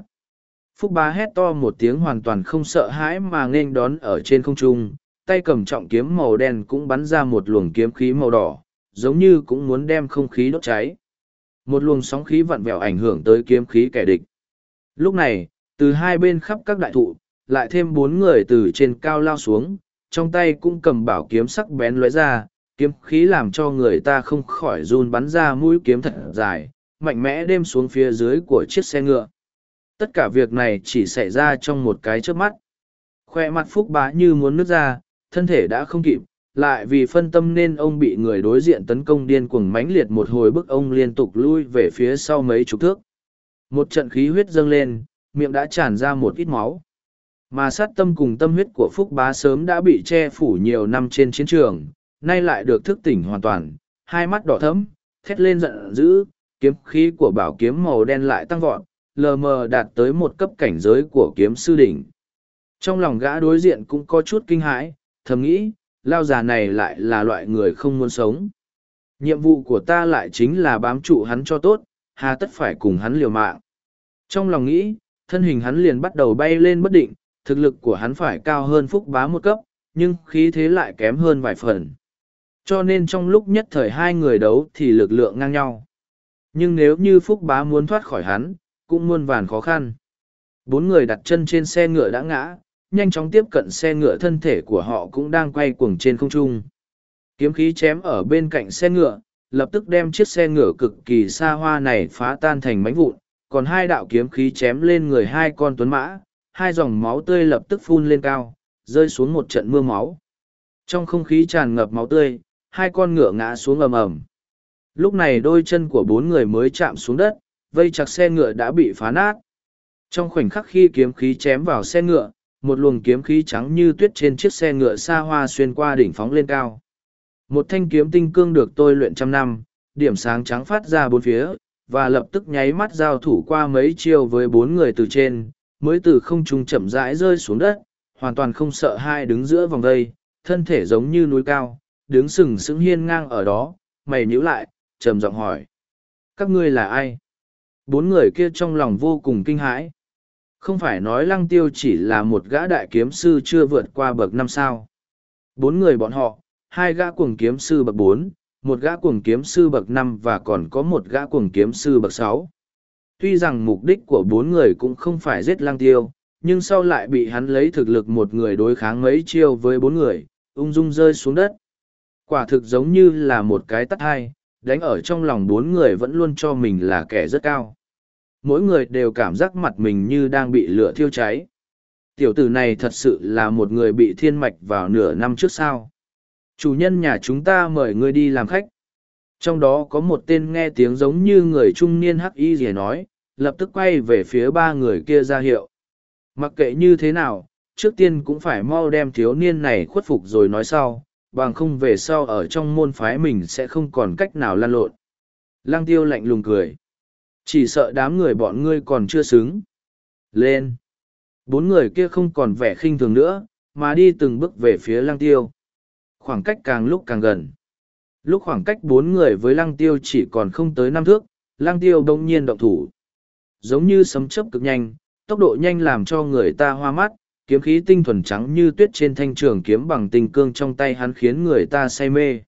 Phúc Bá hét to một tiếng hoàn toàn không sợ hãi mà nghênh đón ở trên không trung, tay cầm trọng kiếm màu đen cũng bắn ra một luồng kiếm khí màu đỏ, giống như cũng muốn đem không khí đốt cháy. Một luồng sóng khí vặn vẹo ảnh hưởng tới kiếm khí kẻ địch. Lúc này, từ hai bên khắp các đại thụ, lại thêm bốn người từ trên cao lao xuống, trong tay cũng cầm bảo kiếm sắc bén lóe ra, kiếm khí làm cho người ta không khỏi run bắn ra mũi kiếm thật dài, mạnh mẽ đêm xuống phía dưới của chiếc xe ngựa. Tất cả việc này chỉ xảy ra trong một cái chớp mắt. Khoe mặt phúc bá như muốn nứt ra, thân thể đã không kịp, lại vì phân tâm nên ông bị người đối diện tấn công điên cuồng mãnh liệt một hồi bức ông liên tục lui về phía sau mấy chục thước. Một trận khí huyết dâng lên, miệng đã tràn ra một ít máu. Mà sát tâm cùng tâm huyết của Phúc Bá sớm đã bị che phủ nhiều năm trên chiến trường, nay lại được thức tỉnh hoàn toàn, hai mắt đỏ thẫm, thét lên giận dữ, kiếm khí của bảo kiếm màu đen lại tăng vọt, lờ mờ đạt tới một cấp cảnh giới của kiếm sư đỉnh. Trong lòng gã đối diện cũng có chút kinh hãi, thầm nghĩ, lao già này lại là loại người không muốn sống. Nhiệm vụ của ta lại chính là bám trụ hắn cho tốt, hà tất phải cùng hắn liều mạng. Trong lòng nghĩ, thân hình hắn liền bắt đầu bay lên bất định, thực lực của hắn phải cao hơn phúc bá một cấp, nhưng khí thế lại kém hơn vài phần. Cho nên trong lúc nhất thời hai người đấu thì lực lượng ngang nhau. Nhưng nếu như phúc bá muốn thoát khỏi hắn, cũng muôn vàn khó khăn. Bốn người đặt chân trên xe ngựa đã ngã, nhanh chóng tiếp cận xe ngựa thân thể của họ cũng đang quay cuồng trên không trung. Kiếm khí chém ở bên cạnh xe ngựa, lập tức đem chiếc xe ngựa cực kỳ xa hoa này phá tan thành mảnh vụn, còn hai đạo kiếm khí chém lên người hai con tuấn mã, hai dòng máu tươi lập tức phun lên cao, rơi xuống một trận mưa máu. Trong không khí tràn ngập máu tươi, hai con ngựa ngã xuống ầm ầm. Lúc này đôi chân của bốn người mới chạm xuống đất, vây chặt xe ngựa đã bị phá nát. Trong khoảnh khắc khi kiếm khí chém vào xe ngựa, một luồng kiếm khí trắng như tuyết trên chiếc xe ngựa xa hoa xuyên qua đỉnh phóng lên cao. Một thanh kiếm tinh cương được tôi luyện trăm năm, điểm sáng trắng phát ra bốn phía, và lập tức nháy mắt giao thủ qua mấy chiêu với bốn người từ trên, mới từ không trung chậm rãi rơi xuống đất, hoàn toàn không sợ hai đứng giữa vòng đây, thân thể giống như núi cao, đứng sừng sững hiên ngang ở đó, mày nhíu lại, trầm giọng hỏi. Các ngươi là ai? Bốn người kia trong lòng vô cùng kinh hãi. Không phải nói lăng tiêu chỉ là một gã đại kiếm sư chưa vượt qua bậc năm sao. Bốn người bọn họ, hai gã cuồng kiếm sư bậc bốn, một gã cuồng kiếm sư bậc năm và còn có một gã cuồng kiếm sư bậc sáu. Tuy rằng mục đích của bốn người cũng không phải giết lăng tiêu, nhưng sau lại bị hắn lấy thực lực một người đối kháng mấy chiêu với bốn người, ung dung rơi xuống đất. Quả thực giống như là một cái tắt hai, đánh ở trong lòng bốn người vẫn luôn cho mình là kẻ rất cao. Mỗi người đều cảm giác mặt mình như đang bị lửa thiêu cháy. Tiểu tử này thật sự là một người bị thiên mạch vào nửa năm trước sao. Chủ nhân nhà chúng ta mời ngươi đi làm khách. Trong đó có một tên nghe tiếng giống như người trung niên hắc y gì nói, lập tức quay về phía ba người kia ra hiệu. Mặc kệ như thế nào, trước tiên cũng phải mau đem thiếu niên này khuất phục rồi nói sau, bằng không về sau ở trong môn phái mình sẽ không còn cách nào lan lộn. Lăng tiêu lạnh lùng cười. Chỉ sợ đám người bọn ngươi còn chưa xứng. Lên. Bốn người kia không còn vẻ khinh thường nữa, mà đi từng bước về phía lăng tiêu. Khoảng cách càng lúc càng gần. Lúc khoảng cách bốn người với lăng tiêu chỉ còn không tới năm thước, lăng tiêu đông nhiên động thủ. Giống như sấm chớp cực nhanh, tốc độ nhanh làm cho người ta hoa mắt, kiếm khí tinh thuần trắng như tuyết trên thanh trường kiếm bằng tinh cương trong tay hắn khiến người ta say mê.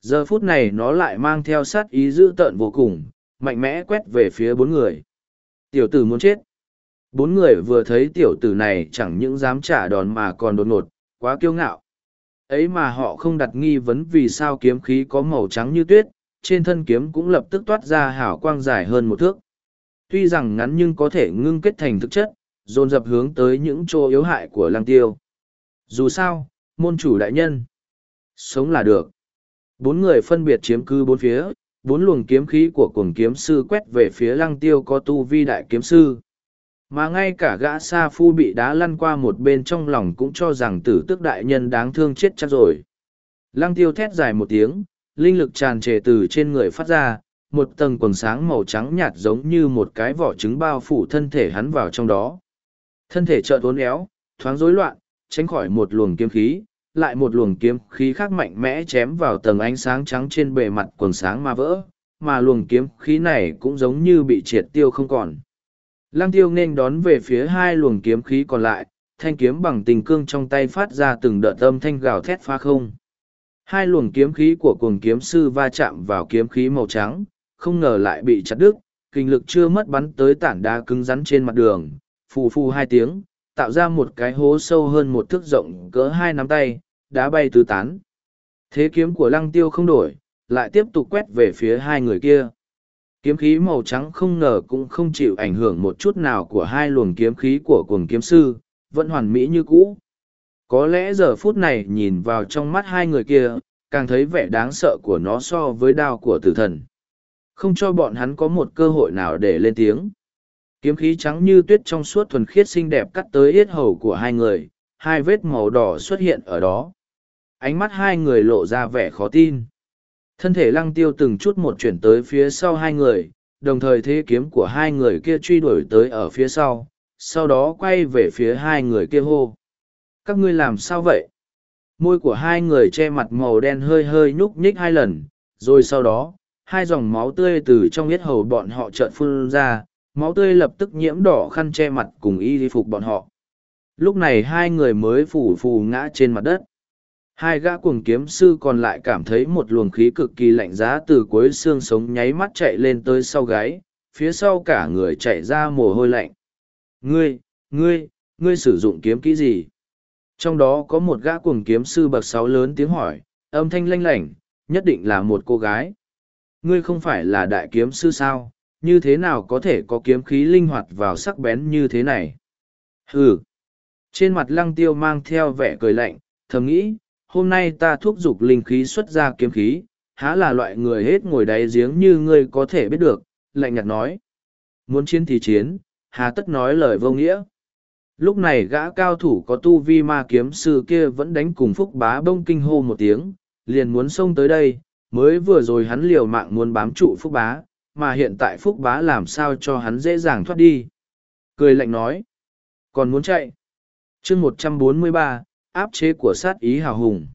Giờ phút này nó lại mang theo sát ý dữ tợn vô cùng, mạnh mẽ quét về phía bốn người. Tiểu tử muốn chết. Bốn người vừa thấy tiểu tử này chẳng những dám trả đòn mà còn đột ngột, quá kiêu ngạo. Ấy mà họ không đặt nghi vấn vì sao kiếm khí có màu trắng như tuyết, trên thân kiếm cũng lập tức toát ra hào quang dài hơn một thước. Tuy rằng ngắn nhưng có thể ngưng kết thành thực chất, dồn dập hướng tới những chỗ yếu hại của lăng tiêu. Dù sao, môn chủ đại nhân, sống là được. Bốn người phân biệt chiếm cư bốn phía, bốn luồng kiếm khí của cuồng kiếm sư quét về phía lăng tiêu có tu vi đại kiếm sư. Mà ngay cả gã sa phu bị đá lăn qua một bên trong lòng cũng cho rằng tử tức đại nhân đáng thương chết chắc rồi. Lăng tiêu thét dài một tiếng, linh lực tràn trề từ trên người phát ra, một tầng quần sáng màu trắng nhạt giống như một cái vỏ trứng bao phủ thân thể hắn vào trong đó. Thân thể chợt uốn éo, thoáng rối loạn, tránh khỏi một luồng kiếm khí, lại một luồng kiếm khí khác mạnh mẽ chém vào tầng ánh sáng trắng trên bề mặt quần sáng mà vỡ, mà luồng kiếm khí này cũng giống như bị triệt tiêu không còn. Lăng tiêu nên đón về phía hai luồng kiếm khí còn lại, thanh kiếm bằng tình cương trong tay phát ra từng đợt âm thanh gào thét pha không. Hai luồng kiếm khí của cuồng kiếm sư va chạm vào kiếm khí màu trắng, không ngờ lại bị chặt đứt, kinh lực chưa mất bắn tới tảng đá cứng rắn trên mặt đường, phù phù hai tiếng, tạo ra một cái hố sâu hơn một thước rộng cỡ hai nắm tay, đá bay tứ tán. Thế kiếm của lăng tiêu không đổi, lại tiếp tục quét về phía hai người kia. Kiếm khí màu trắng không ngờ cũng không chịu ảnh hưởng một chút nào của hai luồng kiếm khí của cuồng kiếm sư, vẫn hoàn mỹ như cũ. Có lẽ giờ phút này nhìn vào trong mắt hai người kia, càng thấy vẻ đáng sợ của nó so với đao của tử thần. Không cho bọn hắn có một cơ hội nào để lên tiếng. Kiếm khí trắng như tuyết trong suốt thuần khiết xinh đẹp cắt tới yết hầu của hai người, hai vết màu đỏ xuất hiện ở đó. Ánh mắt hai người lộ ra vẻ khó tin. Thân thể lăng tiêu từng chút một chuyển tới phía sau hai người, đồng thời thế kiếm của hai người kia truy đuổi tới ở phía sau, sau đó quay về phía hai người kia hô. Các ngươi làm sao vậy? Môi của hai người che mặt màu đen hơi hơi nhúc nhích hai lần, rồi sau đó, hai dòng máu tươi từ trong yết hầu bọn họ trợn phun ra, máu tươi lập tức nhiễm đỏ khăn che mặt cùng y phục bọn họ. Lúc này hai người mới phủ phù ngã trên mặt đất. Hai gã cuồng kiếm sư còn lại cảm thấy một luồng khí cực kỳ lạnh giá từ cuối xương sống nháy mắt chạy lên tới sau gáy, phía sau cả người chạy ra mồ hôi lạnh. Ngươi, ngươi, ngươi sử dụng kiếm kỹ gì? Trong đó có một gã cuồng kiếm sư bậc sáu lớn tiếng hỏi, âm thanh lanh lảnh, nhất định là một cô gái. Ngươi không phải là đại kiếm sư sao, như thế nào có thể có kiếm khí linh hoạt vào sắc bén như thế này? Hừ! Trên mặt lăng tiêu mang theo vẻ cười lạnh, thầm nghĩ, hôm nay ta thúc giục linh khí xuất ra kiếm khí, há là loại người hết ngồi đáy giếng như ngươi có thể biết được, lạnh nhạt nói. Muốn chiến thì chiến, hà tất nói lời vô nghĩa. Lúc này gã cao thủ có tu vi ma kiếm sư kia vẫn đánh cùng phúc bá bông kinh hô một tiếng, liền muốn xông tới đây, mới vừa rồi hắn liều mạng muốn bám trụ phúc bá, mà hiện tại phúc bá làm sao cho hắn dễ dàng thoát đi. Cười lạnh nói, còn muốn chạy. chương một trăm bốn mươi ba áp chế của sát ý hào hùng.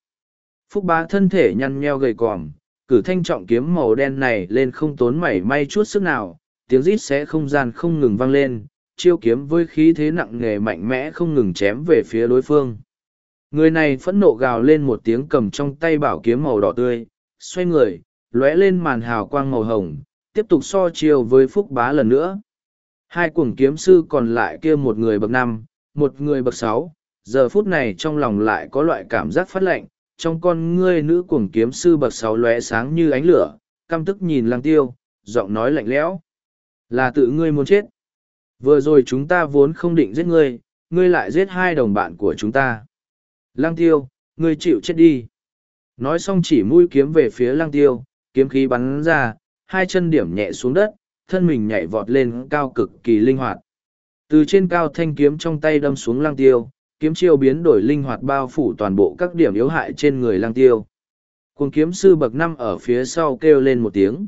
Phúc bá thân thể nhăn nheo gầy còm, cử thanh trọng kiếm màu đen này lên không tốn mảy may chút sức nào, tiếng rít sẽ không gian không ngừng vang lên, chiêu kiếm với khí thế nặng nề mạnh mẽ không ngừng chém về phía đối phương. Người này phẫn nộ gào lên một tiếng cầm trong tay bảo kiếm màu đỏ tươi, xoay người, lóe lên màn hào quang màu hồng, tiếp tục so chiêu với Phúc Bá lần nữa. Hai cuồng kiếm sư còn lại kia một người bậc năm, một người bậc sáu, giờ phút này trong lòng lại có loại cảm giác phát lạnh, trong con ngươi nữ cuồng kiếm sư bậc sáu lóe sáng như ánh lửa, căm tức nhìn lăng tiêu, giọng nói lạnh lẽo. Là tự ngươi muốn chết. Vừa rồi chúng ta vốn không định giết ngươi, ngươi lại giết hai đồng bạn của chúng ta. Lăng tiêu, ngươi chịu chết đi. Nói xong chỉ mũi kiếm về phía lăng tiêu, kiếm khí bắn ra, hai chân điểm nhẹ xuống đất, thân mình nhảy vọt lên cao cực kỳ linh hoạt. Từ trên cao thanh kiếm trong tay đâm xuống lăng tiêu, kiếm chiêu biến đổi linh hoạt bao phủ toàn bộ các điểm yếu hại trên người lăng tiêu. Cuồng kiếm sư bậc năm ở phía sau kêu lên một tiếng.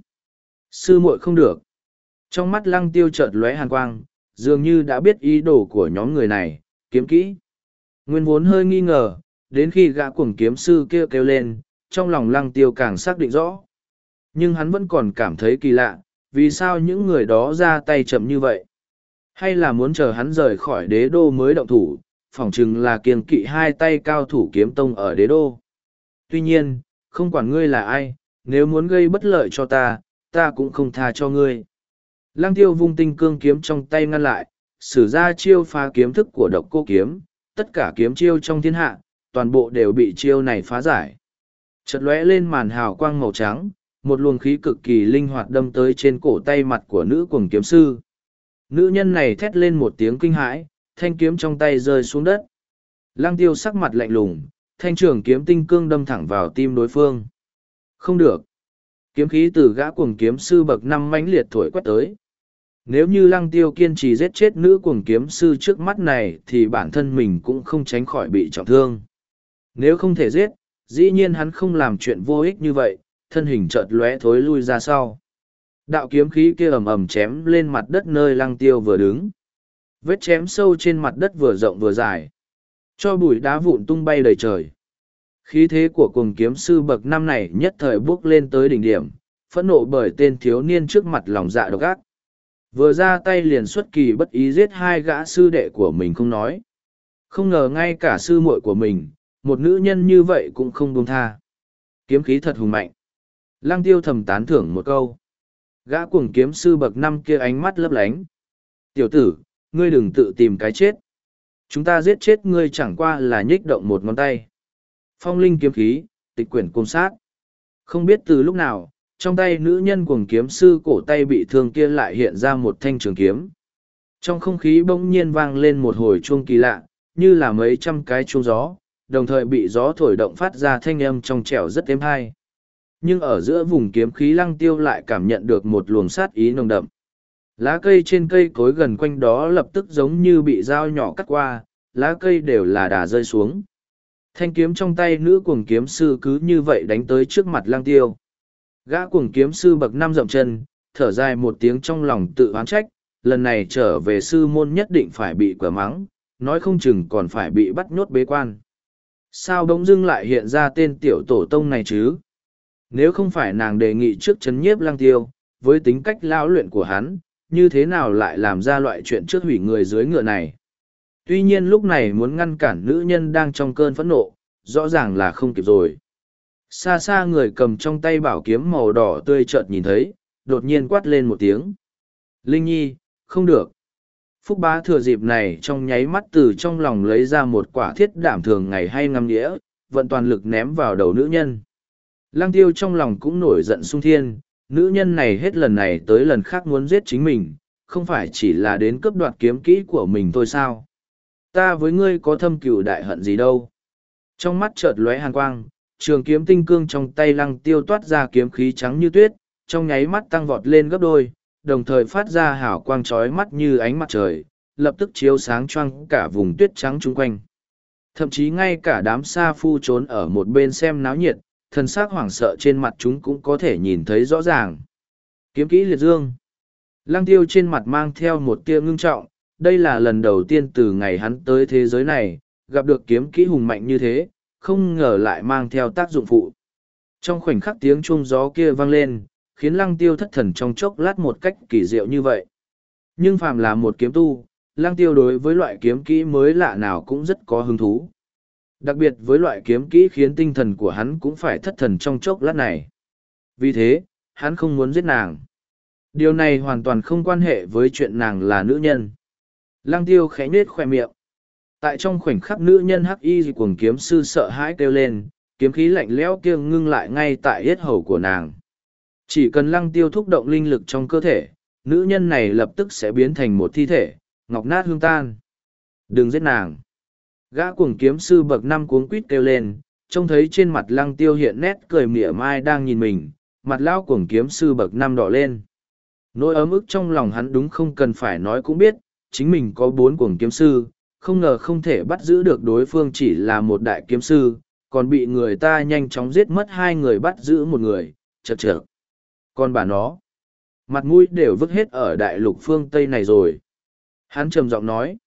Sư muội không được. Trong mắt lăng tiêu chợt lóe hàn quang, dường như đã biết ý đồ của nhóm người này, kiếm kỹ. Nguyên vốn hơi nghi ngờ, đến khi gã cuồng kiếm sư kêu kêu lên, trong lòng lăng tiêu càng xác định rõ. Nhưng hắn vẫn còn cảm thấy kỳ lạ, vì sao những người đó ra tay chậm như vậy? Hay là muốn chờ hắn rời khỏi đế đô mới động thủ, phỏng chừng là kiêng kỵ hai tay cao thủ kiếm tông ở đế đô. Tuy nhiên, không quản ngươi là ai, nếu muốn gây bất lợi cho ta, ta cũng không tha cho ngươi. Lăng tiêu vung tinh cương kiếm trong tay ngăn lại, sử ra chiêu phá kiếm thức của độc cô kiếm, tất cả kiếm chiêu trong thiên hạ, toàn bộ đều bị chiêu này phá giải. Chợt lóe lên màn hào quang màu trắng, một luồng khí cực kỳ linh hoạt đâm tới trên cổ tay mặt của nữ cuồng kiếm sư. Nữ nhân này thét lên một tiếng kinh hãi, thanh kiếm trong tay rơi xuống đất. Lăng tiêu sắc mặt lạnh lùng, thanh trường kiếm tinh cương đâm thẳng vào tim đối phương. Không được. Kiếm khí từ gã cuồng kiếm sư bậc năm mãnh liệt thổi quét tới. Nếu như lăng tiêu kiên trì giết chết nữ cuồng kiếm sư trước mắt này thì bản thân mình cũng không tránh khỏi bị trọng thương. Nếu không thể giết, dĩ nhiên hắn không làm chuyện vô ích như vậy, thân hình chợt lóe thối lui ra sau. Đạo kiếm khí kia ầm ầm chém lên mặt đất nơi lăng tiêu vừa đứng. Vết chém sâu trên mặt đất vừa rộng vừa dài. Cho bụi đá vụn tung bay đầy trời. Khí thế của cùng kiếm sư bậc năm này nhất thời bước lên tới đỉnh điểm, phẫn nộ bởi tên thiếu niên trước mặt lòng dạ độc ác. Vừa ra tay liền xuất kỳ bất ý giết hai gã sư đệ của mình không nói. Không ngờ ngay cả sư muội của mình, một nữ nhân như vậy cũng không buông tha. Kiếm khí thật hùng mạnh. Lăng tiêu thầm tán thưởng một câu. Gã cuồng kiếm sư bậc năm kia ánh mắt lấp lánh. Tiểu tử, ngươi đừng tự tìm cái chết. Chúng ta giết chết ngươi chẳng qua là nhích động một ngón tay. Phong linh kiếm khí, tịch quyển cung sát. Không biết từ lúc nào, trong tay nữ nhân cuồng kiếm sư cổ tay bị thương kia lại hiện ra một thanh trường kiếm. Trong không khí bỗng nhiên vang lên một hồi chuông kỳ lạ, như là mấy trăm cái chuông gió, đồng thời bị gió thổi động phát ra thanh âm trong trẻo rất êm hay nhưng ở giữa vùng kiếm khí lăng tiêu lại cảm nhận được một luồng sát ý nồng đậm. Lá cây trên cây cối gần quanh đó lập tức giống như bị dao nhỏ cắt qua, lá cây đều là đà rơi xuống. Thanh kiếm trong tay nữ cuồng kiếm sư cứ như vậy đánh tới trước mặt lăng tiêu. Gã cuồng kiếm sư bậc năm dậm chân, thở dài một tiếng trong lòng tự oán trách, lần này trở về sư môn nhất định phải bị quả mắng, nói không chừng còn phải bị bắt nhốt bế quan. Sao bỗng dưng lại hiện ra tên tiểu tổ tông này chứ? Nếu không phải nàng đề nghị trước chấn nhiếp lăng tiêu, với tính cách lão luyện của hắn, như thế nào lại làm ra loại chuyện trước hủy người dưới ngựa này. Tuy nhiên lúc này muốn ngăn cản nữ nhân đang trong cơn phẫn nộ, rõ ràng là không kịp rồi. Xa xa người cầm trong tay bảo kiếm màu đỏ tươi chợt nhìn thấy, đột nhiên quát lên một tiếng. Linh Nhi, không được. Phúc bá thừa dịp này trong nháy mắt từ trong lòng lấy ra một quả thiết đảm thường ngày hay ngâm đĩa, vận toàn lực ném vào đầu nữ nhân. Lăng tiêu trong lòng cũng nổi giận sung thiên, nữ nhân này hết lần này tới lần khác muốn giết chính mình, không phải chỉ là đến cướp đoạt kiếm kỹ của mình thôi sao. Ta với ngươi có thâm cừu đại hận gì đâu. Trong mắt chợt lóe hàn quang, trường kiếm tinh cương trong tay lăng tiêu toát ra kiếm khí trắng như tuyết, trong nháy mắt tăng vọt lên gấp đôi, đồng thời phát ra hào quang trói mắt như ánh mặt trời, lập tức chiếu sáng choang cả vùng tuyết trắng chung quanh. Thậm chí ngay cả đám sa phu trốn ở một bên xem náo nhiệt, thân xác hoảng sợ trên mặt chúng cũng có thể nhìn thấy rõ ràng. Kiếm kỹ liệt dương. Lăng tiêu trên mặt mang theo một tia ngưng trọng, đây là lần đầu tiên từ ngày hắn tới thế giới này, gặp được kiếm kỹ hùng mạnh như thế, không ngờ lại mang theo tác dụng phụ. Trong khoảnh khắc tiếng chuông gió kia vang lên, khiến lăng tiêu thất thần trong chốc lát một cách kỳ diệu như vậy. Nhưng phàm là một kiếm tu, lăng tiêu đối với loại kiếm kỹ mới lạ nào cũng rất có hứng thú. Đặc biệt với loại kiếm kỹ khiến tinh thần của hắn cũng phải thất thần trong chốc lát này. Vì thế, hắn không muốn giết nàng. Điều này hoàn toàn không quan hệ với chuyện nàng là nữ nhân. Lăng tiêu khẽ nết khoe miệng. Tại trong khoảnh khắc nữ nhân hắc y cuồng kiếm sư sợ hãi kêu lên, kiếm khí lạnh lẽo kia ngưng lại ngay tại yết hầu của nàng. Chỉ cần lăng tiêu thúc động linh lực trong cơ thể, nữ nhân này lập tức sẽ biến thành một thi thể, ngọc nát hương tan. Đừng giết nàng. Gã cuồng kiếm sư bậc năm cuống quýt kêu lên, trông thấy trên mặt lăng tiêu hiện nét cười mỉa mai đang nhìn mình, mặt lao cuồng kiếm sư bậc năm đỏ lên. Nỗi ấm ức trong lòng hắn đúng không cần phải nói cũng biết, chính mình có bốn cuồng kiếm sư, không ngờ không thể bắt giữ được đối phương chỉ là một đại kiếm sư, còn bị người ta nhanh chóng giết mất hai người bắt giữ một người, chật chật. Còn bà nó, mặt mũi đều vứt hết ở đại lục phương Tây này rồi. Hắn trầm giọng nói,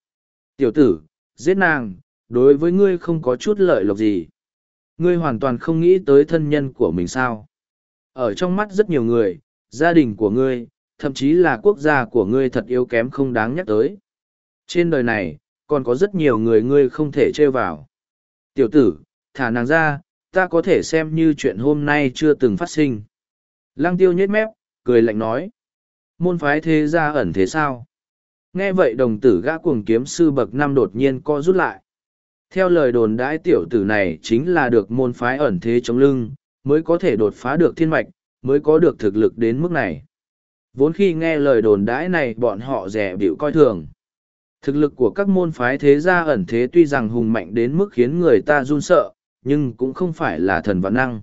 tiểu tử, giết nàng, đối với ngươi không có chút lợi lộc gì. Ngươi hoàn toàn không nghĩ tới thân nhân của mình sao. Ở trong mắt rất nhiều người, gia đình của ngươi, thậm chí là quốc gia của ngươi thật yếu kém không đáng nhắc tới. Trên đời này, còn có rất nhiều người ngươi không thể trêu vào. Tiểu tử, thả nàng ra, ta có thể xem như chuyện hôm nay chưa từng phát sinh. Lăng tiêu nhếch mép, cười lạnh nói. Môn phái thế gia ẩn thế sao? Nghe vậy đồng tử gã cuồng kiếm sư bậc năm đột nhiên co rút lại. Theo lời đồn đãi tiểu tử này chính là được môn phái ẩn thế chống lưng, mới có thể đột phá được thiên mạch, mới có được thực lực đến mức này. Vốn khi nghe lời đồn đãi này bọn họ rẻ biểu coi thường. Thực lực của các môn phái thế gia ẩn thế tuy rằng hùng mạnh đến mức khiến người ta run sợ, nhưng cũng không phải là thần vạn năng.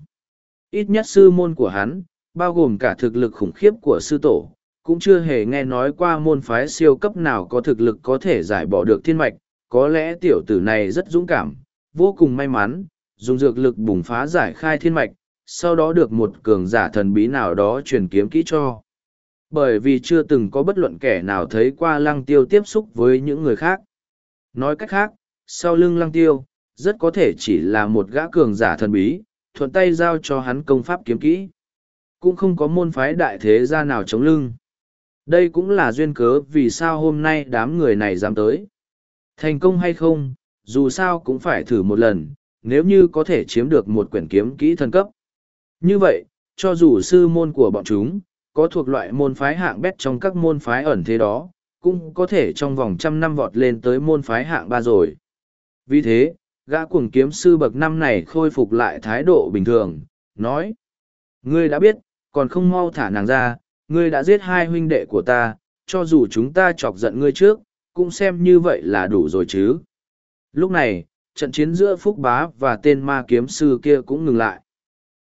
Ít nhất sư môn của hắn, bao gồm cả thực lực khủng khiếp của sư tổ, cũng chưa hề nghe nói qua môn phái siêu cấp nào có thực lực có thể giải bỏ được thiên mạch, có lẽ tiểu tử này rất dũng cảm, vô cùng may mắn, dùng dược lực bùng phá giải khai thiên mạch, sau đó được một cường giả thần bí nào đó truyền kiếm kỹ cho. Bởi vì chưa từng có bất luận kẻ nào thấy qua lăng tiêu tiếp xúc với những người khác. Nói cách khác, sau lưng lăng tiêu, rất có thể chỉ là một gã cường giả thần bí, thuận tay giao cho hắn công pháp kiếm kỹ. Cũng không có môn phái đại thế gia nào chống lưng. Đây cũng là duyên cớ vì sao hôm nay đám người này dám tới. Thành công hay không, dù sao cũng phải thử một lần, nếu như có thể chiếm được một quyển kiếm kỹ thần cấp. Như vậy, cho dù sư môn của bọn chúng, có thuộc loại môn phái hạng bét trong các môn phái ẩn thế đó, cũng có thể trong vòng trăm năm vọt lên tới môn phái hạng ba rồi. Vì thế, gã cuồng kiếm sư bậc năm này khôi phục lại thái độ bình thường, nói. Ngươi đã biết, còn không mau thả nàng ra, ngươi đã giết hai huynh đệ của ta, cho dù chúng ta chọc giận ngươi trước, cũng xem như vậy là đủ rồi chứ. Lúc này, trận chiến giữa Phúc Bá và tên ma kiếm sư kia cũng ngừng lại.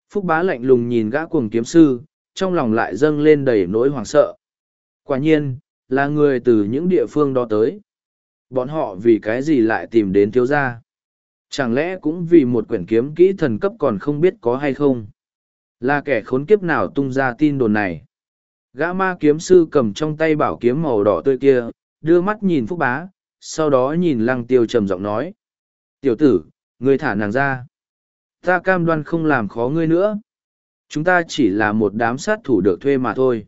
Phúc Bá lạnh lùng nhìn gã cuồng kiếm sư, trong lòng lại dâng lên đầy nỗi hoảng sợ. Quả nhiên, là người từ những địa phương đó tới. Bọn họ vì cái gì lại tìm đến thiếu gia? Chẳng lẽ cũng vì một quyển kiếm kỹ thần cấp còn không biết có hay không? Là kẻ khốn kiếp nào tung ra tin đồn này? Gã ma kiếm sư cầm trong tay bảo kiếm màu đỏ tươi kia, đưa mắt nhìn Phúc Bá, sau đó nhìn lăng tiêu trầm giọng nói. Tiểu tử, ngươi thả nàng ra. Ta cam đoan không làm khó ngươi nữa. Chúng ta chỉ là một đám sát thủ được thuê mà thôi.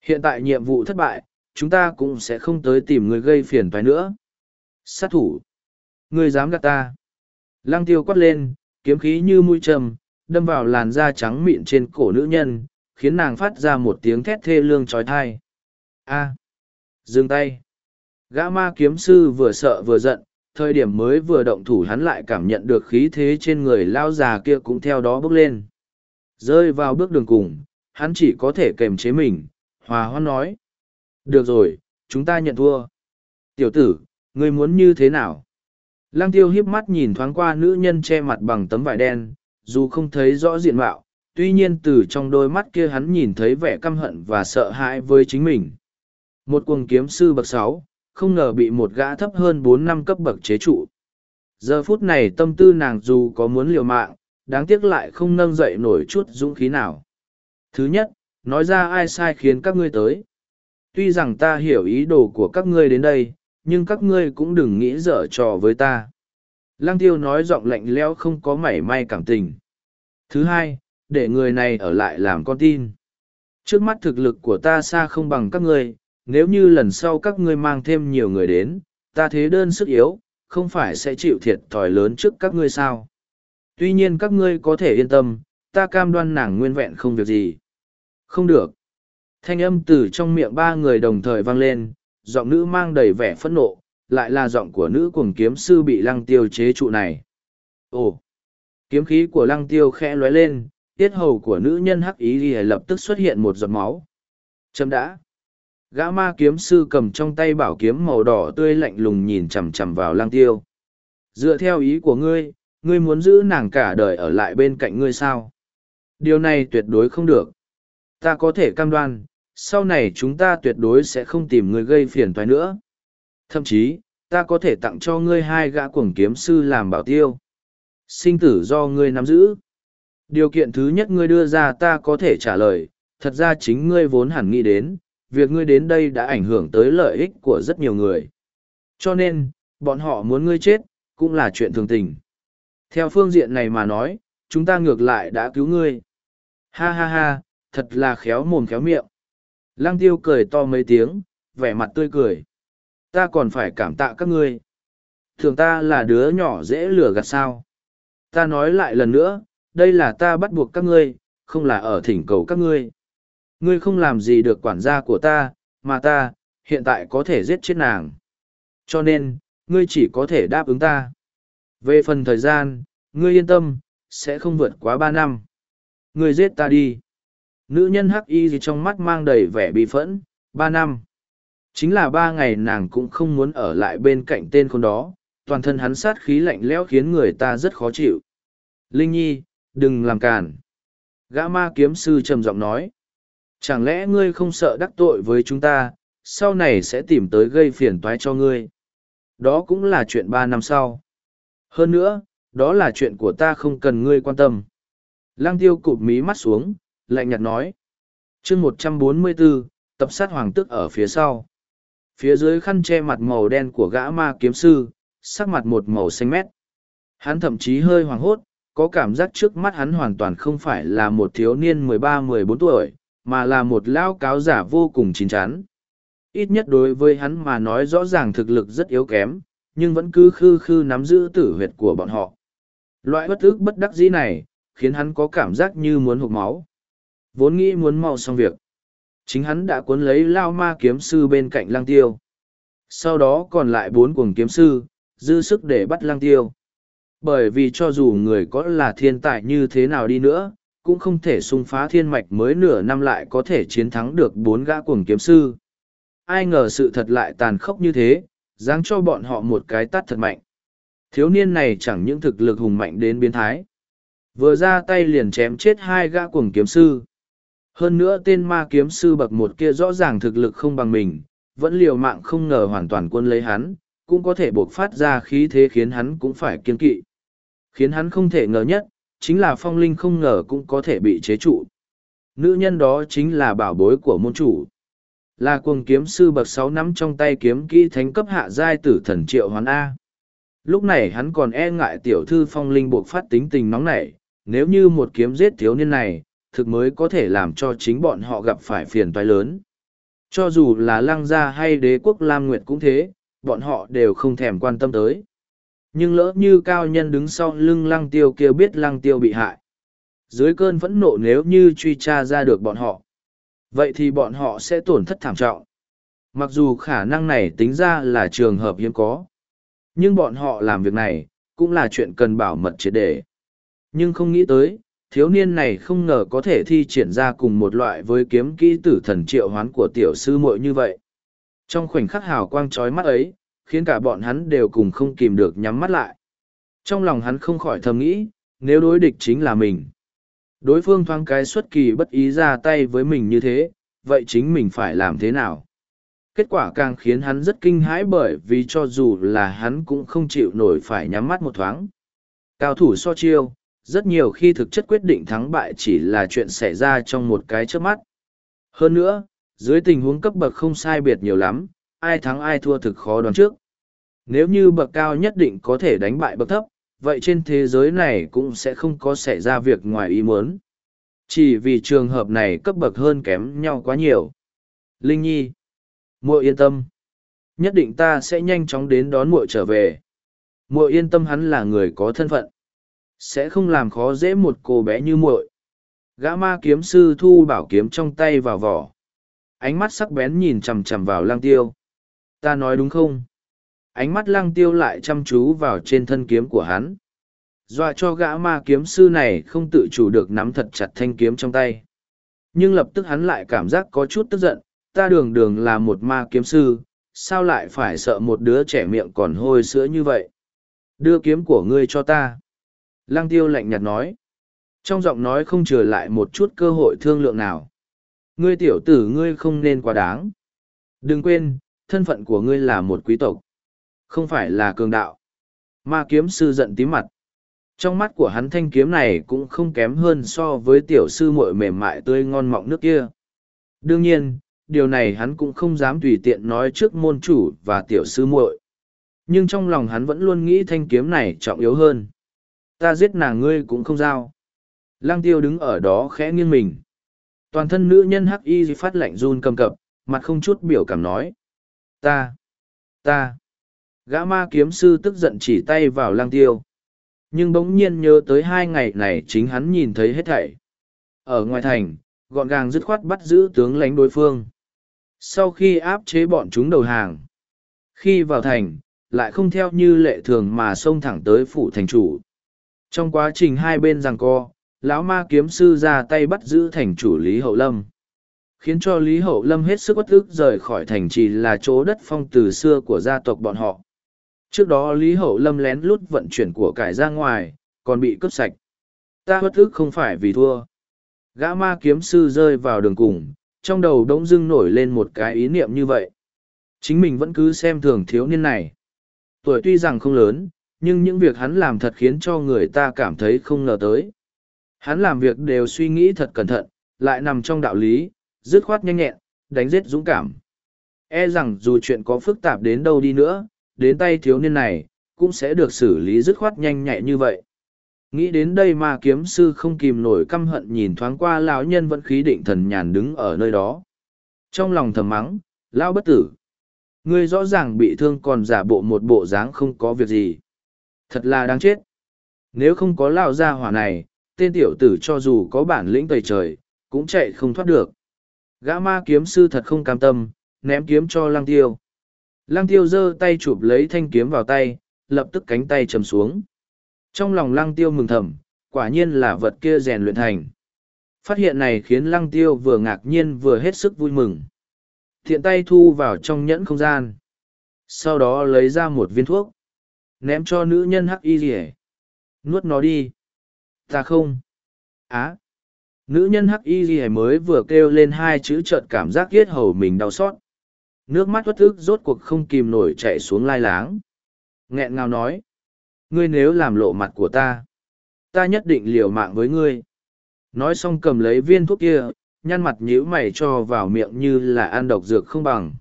Hiện tại nhiệm vụ thất bại, chúng ta cũng sẽ không tới tìm người gây phiền toái nữa. Sát thủ. Ngươi dám gạt ta. Lăng tiêu quát lên, kiếm khí như mũi trầm, đâm vào làn da trắng mịn trên cổ nữ nhân, khiến nàng phát ra một tiếng thét thê lương trói thai. A. Dừng tay. Gã ma kiếm sư vừa sợ vừa giận, thời điểm mới vừa động thủ hắn lại cảm nhận được khí thế trên người lao già kia cũng theo đó bước lên. Rơi vào bước đường cùng, hắn chỉ có thể kềm chế mình, hòa hoan nói. Được rồi, chúng ta nhận thua. Tiểu tử, ngươi muốn như thế nào? Lăng tiêu hiếp mắt nhìn thoáng qua nữ nhân che mặt bằng tấm vải đen, dù không thấy rõ diện mạo, tuy nhiên từ trong đôi mắt kia hắn nhìn thấy vẻ căm hận và sợ hãi với chính mình. Một cuồng kiếm sư bậc sáu, không ngờ bị một gã thấp hơn bốn năm cấp bậc chế trụ. Giờ phút này tâm tư nàng dù có muốn liều mạng, đáng tiếc lại không nâng dậy nổi chút dũng khí nào. Thứ nhất, nói ra ai sai khiến các ngươi tới. Tuy rằng ta hiểu ý đồ của các ngươi đến đây, nhưng các ngươi cũng đừng nghĩ dở trò với ta. Lăng tiêu nói giọng lạnh lẽo không có mảy may cảm tình. Thứ hai, để người này ở lại làm con tin. Trước mắt thực lực của ta xa không bằng các ngươi, nếu như lần sau các ngươi mang thêm nhiều người đến, ta thế đơn sức yếu, không phải sẽ chịu thiệt thòi lớn trước các ngươi sao. Tuy nhiên các ngươi có thể yên tâm, ta cam đoan nàng nguyên vẹn không việc gì. Không được. Thanh âm từ trong miệng ba người đồng thời vang lên, giọng nữ mang đầy vẻ phẫn nộ, lại là giọng của nữ cuồng kiếm sư bị lăng tiêu chế trụ này. Ồ! Kiếm khí của lăng tiêu khẽ lóe lên, tiết hầu của nữ nhân hắc ý ghi lập tức xuất hiện một giọt máu. Chấm đã! Gã ma kiếm sư cầm trong tay bảo kiếm màu đỏ tươi lạnh lùng nhìn chằm chằm vào Lang tiêu. Dựa theo ý của ngươi, ngươi muốn giữ nàng cả đời ở lại bên cạnh ngươi sao? Điều này tuyệt đối không được. Ta có thể cam đoan, sau này chúng ta tuyệt đối sẽ không tìm người gây phiền toái nữa. Thậm chí, ta có thể tặng cho ngươi hai gã cuồng kiếm sư làm bảo tiêu. Sinh tử do ngươi nắm giữ. Điều kiện thứ nhất ngươi đưa ra ta có thể trả lời, thật ra chính ngươi vốn hẳn nghĩ đến, việc ngươi đến đây đã ảnh hưởng tới lợi ích của rất nhiều người. Cho nên, bọn họ muốn ngươi chết, cũng là chuyện thường tình. Theo phương diện này mà nói, chúng ta ngược lại đã cứu ngươi. Ha ha ha, thật là khéo mồm khéo miệng. Lăng tiêu cười to mấy tiếng, vẻ mặt tươi cười. Ta còn phải cảm tạ các ngươi. Thường ta là đứa nhỏ dễ lừa gạt sao. Ta nói lại lần nữa, đây là ta bắt buộc các ngươi, không là ở thỉnh cầu các ngươi. Ngươi không làm gì được quản gia của ta, mà ta, hiện tại có thể giết chết nàng. Cho nên, ngươi chỉ có thể đáp ứng ta. Về phần thời gian, ngươi yên tâm, sẽ không vượt quá ba năm. Ngươi giết ta đi. Nữ nhân hắc y gì trong mắt mang đầy vẻ bị phẫn, ba năm. Chính là ba ngày nàng cũng không muốn ở lại bên cạnh tên con đó, toàn thân hắn sát khí lạnh lẽo khiến người ta rất khó chịu. Linh Nhi, đừng làm cản. Gã ma kiếm sư trầm giọng nói. Chẳng lẽ ngươi không sợ đắc tội với chúng ta, sau này sẽ tìm tới gây phiền toái cho ngươi. Đó cũng là chuyện ba năm sau. Hơn nữa, đó là chuyện của ta không cần ngươi quan tâm. lang tiêu cụp mí mắt xuống, lạnh nhạt nói. chương một trăm bốn mươi 144, tập sát hoàng tức ở phía sau. Phía dưới khăn che mặt màu đen của gã ma kiếm sư, sắc mặt một màu xanh mét. Hắn thậm chí hơi hoảng hốt, có cảm giác trước mắt hắn hoàn toàn không phải là một thiếu niên mười ba mười bốn tuổi, mà là một lao cáo giả vô cùng chín chắn. Ít nhất đối với hắn mà nói rõ ràng thực lực rất yếu kém, nhưng vẫn cứ khư khư nắm giữ tử huyệt của bọn họ. Loại bất ức bất đắc dĩ này, khiến hắn có cảm giác như muốn hụt máu. Vốn nghĩ muốn mau xong việc. Chính hắn đã cuốn lấy lao ma kiếm sư bên cạnh lang tiêu. Sau đó còn lại bốn cuồng kiếm sư, dư sức để bắt lang tiêu. Bởi vì cho dù người có là thiên tài như thế nào đi nữa, cũng không thể xung phá thiên mạch mới nửa năm lại có thể chiến thắng được bốn gã cuồng kiếm sư. Ai ngờ sự thật lại tàn khốc như thế, dáng cho bọn họ một cái tắt thật mạnh. Thiếu niên này chẳng những thực lực hùng mạnh đến biến thái. Vừa ra tay liền chém chết hai gã cuồng kiếm sư. Hơn nữa tên ma kiếm sư bậc một kia rõ ràng thực lực không bằng mình, vẫn liều mạng không ngờ hoàn toàn quân lấy hắn, cũng có thể buộc phát ra khí thế khiến hắn cũng phải kiên kỵ. Khiến hắn không thể ngờ nhất, chính là phong linh không ngờ cũng có thể bị chế trụ. Nữ nhân đó chính là bảo bối của môn chủ. Là cuồng kiếm sư bậc sáu nắm trong tay kiếm kỹ thánh cấp hạ giai tử thần triệu hoán A. Lúc này hắn còn e ngại tiểu thư phong linh buộc phát tính tình nóng nảy, nếu như một kiếm giết thiếu niên này, thực mới có thể làm cho chính bọn họ gặp phải phiền toái lớn. Cho dù là lăng gia hay đế quốc Lam Nguyệt cũng thế, bọn họ đều không thèm quan tâm tới. Nhưng lỡ như cao nhân đứng sau lưng lăng tiêu kia biết lăng tiêu bị hại. Dưới cơn phẫn nộ nếu như truy tra ra được bọn họ. Vậy thì bọn họ sẽ tổn thất thảm trọng. Mặc dù khả năng này tính ra là trường hợp hiếm có. Nhưng bọn họ làm việc này, cũng là chuyện cần bảo mật triệt đề Nhưng không nghĩ tới, thiếu niên này không ngờ có thể thi triển ra cùng một loại với kiếm kỹ tử thần triệu hoán của tiểu sư muội như vậy. Trong khoảnh khắc hào quang trói mắt ấy, khiến cả bọn hắn đều cùng không kìm được nhắm mắt lại. Trong lòng hắn không khỏi thầm nghĩ, nếu đối địch chính là mình. Đối phương thoáng cái xuất kỳ bất ý ra tay với mình như thế, vậy chính mình phải làm thế nào? Kết quả càng khiến hắn rất kinh hãi bởi vì cho dù là hắn cũng không chịu nổi phải nhắm mắt một thoáng. Cao thủ so chiêu, rất nhiều khi thực chất quyết định thắng bại chỉ là chuyện xảy ra trong một cái trước mắt. Hơn nữa, dưới tình huống cấp bậc không sai biệt nhiều lắm, ai thắng ai thua thực khó đoán trước. Nếu như bậc cao nhất định có thể đánh bại bậc thấp, vậy trên thế giới này cũng sẽ không có xảy ra việc ngoài ý muốn. Chỉ vì trường hợp này cấp bậc hơn kém nhau quá nhiều. Linh Nhi, muội yên tâm. Nhất định ta sẽ nhanh chóng đến đón muội trở về. Muội yên tâm hắn là người có thân phận. Sẽ không làm khó dễ một cô bé như muội. Gã ma kiếm sư thu bảo kiếm trong tay vào vỏ. Ánh mắt sắc bén nhìn chằm chằm vào lang tiêu. Ta nói đúng không? Ánh mắt lang tiêu lại chăm chú vào trên thân kiếm của hắn. Dọa cho gã ma kiếm sư này không tự chủ được nắm thật chặt thanh kiếm trong tay. Nhưng lập tức hắn lại cảm giác có chút tức giận, ta đường đường là một ma kiếm sư, sao lại phải sợ một đứa trẻ miệng còn hôi sữa như vậy? Đưa kiếm của ngươi cho ta. Lăng tiêu lạnh nhạt nói. Trong giọng nói không trừ lại một chút cơ hội thương lượng nào. Ngươi tiểu tử ngươi không nên quá đáng. Đừng quên, thân phận của ngươi là một quý tộc. Không phải là cường đạo. Ma kiếm sư giận tím mặt. Trong mắt của hắn thanh kiếm này cũng không kém hơn so với tiểu sư muội mềm mại tươi ngon mọng nước kia. Đương nhiên, điều này hắn cũng không dám tùy tiện nói trước môn chủ và tiểu sư muội. Nhưng trong lòng hắn vẫn luôn nghĩ thanh kiếm này trọng yếu hơn. Ta giết nàng ngươi cũng không giao. Lăng tiêu đứng ở đó khẽ nghiêng mình. Toàn thân nữ nhân hắc y phát lạnh run cầm cập, mặt không chút biểu cảm nói. Ta, ta. Gã ma kiếm sư tức giận chỉ tay vào lang tiêu. Nhưng bỗng nhiên nhớ tới hai ngày này chính hắn nhìn thấy hết thảy. Ở ngoài thành, gọn gàng dứt khoát bắt giữ tướng lãnh đối phương. Sau khi áp chế bọn chúng đầu hàng, khi vào thành, lại không theo như lệ thường mà xông thẳng tới phủ thành chủ. Trong quá trình hai bên giằng co, lão ma kiếm sư ra tay bắt giữ thành chủ Lý Hậu Lâm. Khiến cho Lý Hậu Lâm hết sức bất ức rời khỏi thành trì là chỗ đất phong từ xưa của gia tộc bọn họ. Trước đó Lý Hậu Lâm lén lút vận chuyển của cải ra ngoài, còn bị cướp sạch. Ta bất ức không phải vì thua. Gã ma kiếm sư rơi vào đường cùng, trong đầu đống dưng nổi lên một cái ý niệm như vậy. Chính mình vẫn cứ xem thường thiếu niên này. Tuổi tuy rằng không lớn, nhưng những việc hắn làm thật khiến cho người ta cảm thấy không ngờ tới. Hắn làm việc đều suy nghĩ thật cẩn thận, lại nằm trong đạo lý, dứt khoát nhanh nhẹn, đánh giết dũng cảm. E rằng dù chuyện có phức tạp đến đâu đi nữa, đến tay thiếu niên này, cũng sẽ được xử lý dứt khoát nhanh nhạy như vậy. Nghĩ đến đây mà kiếm sư không kìm nổi căm hận nhìn thoáng qua lão nhân vẫn khí định thần nhàn đứng ở nơi đó. Trong lòng thầm mắng, lão bất tử. Ngươi rõ ràng bị thương còn giả bộ một bộ dáng không có việc gì. Thật là đáng chết. Nếu không có lão gia hỏa này, tên tiểu tử cho dù có bản lĩnh tẩy trời, cũng chạy không thoát được. Gã ma kiếm sư thật không cam tâm, ném kiếm cho lăng tiêu. Lăng tiêu giơ tay chụp lấy thanh kiếm vào tay, lập tức cánh tay chầm xuống. Trong lòng lăng tiêu mừng thầm, quả nhiên là vật kia rèn luyện thành. Phát hiện này khiến lăng tiêu vừa ngạc nhiên vừa hết sức vui mừng. Thiện tay thu vào trong nhẫn không gian. Sau đó lấy ra một viên thuốc. Ném cho nữ nhân hắc y rỉa. Nuốt nó đi. Ta không. Á. Nữ nhân hắc y ghi mới vừa kêu lên hai chữ trợt cảm giác yết hầu mình đau xót. Nước mắt uất ức rốt cuộc không kìm nổi chạy xuống lai láng. Nghẹn ngào nói. Ngươi nếu làm lộ mặt của ta, ta nhất định liều mạng với ngươi. Nói xong cầm lấy viên thuốc kia, nhăn mặt nhíu mày cho vào miệng như là ăn độc dược không bằng.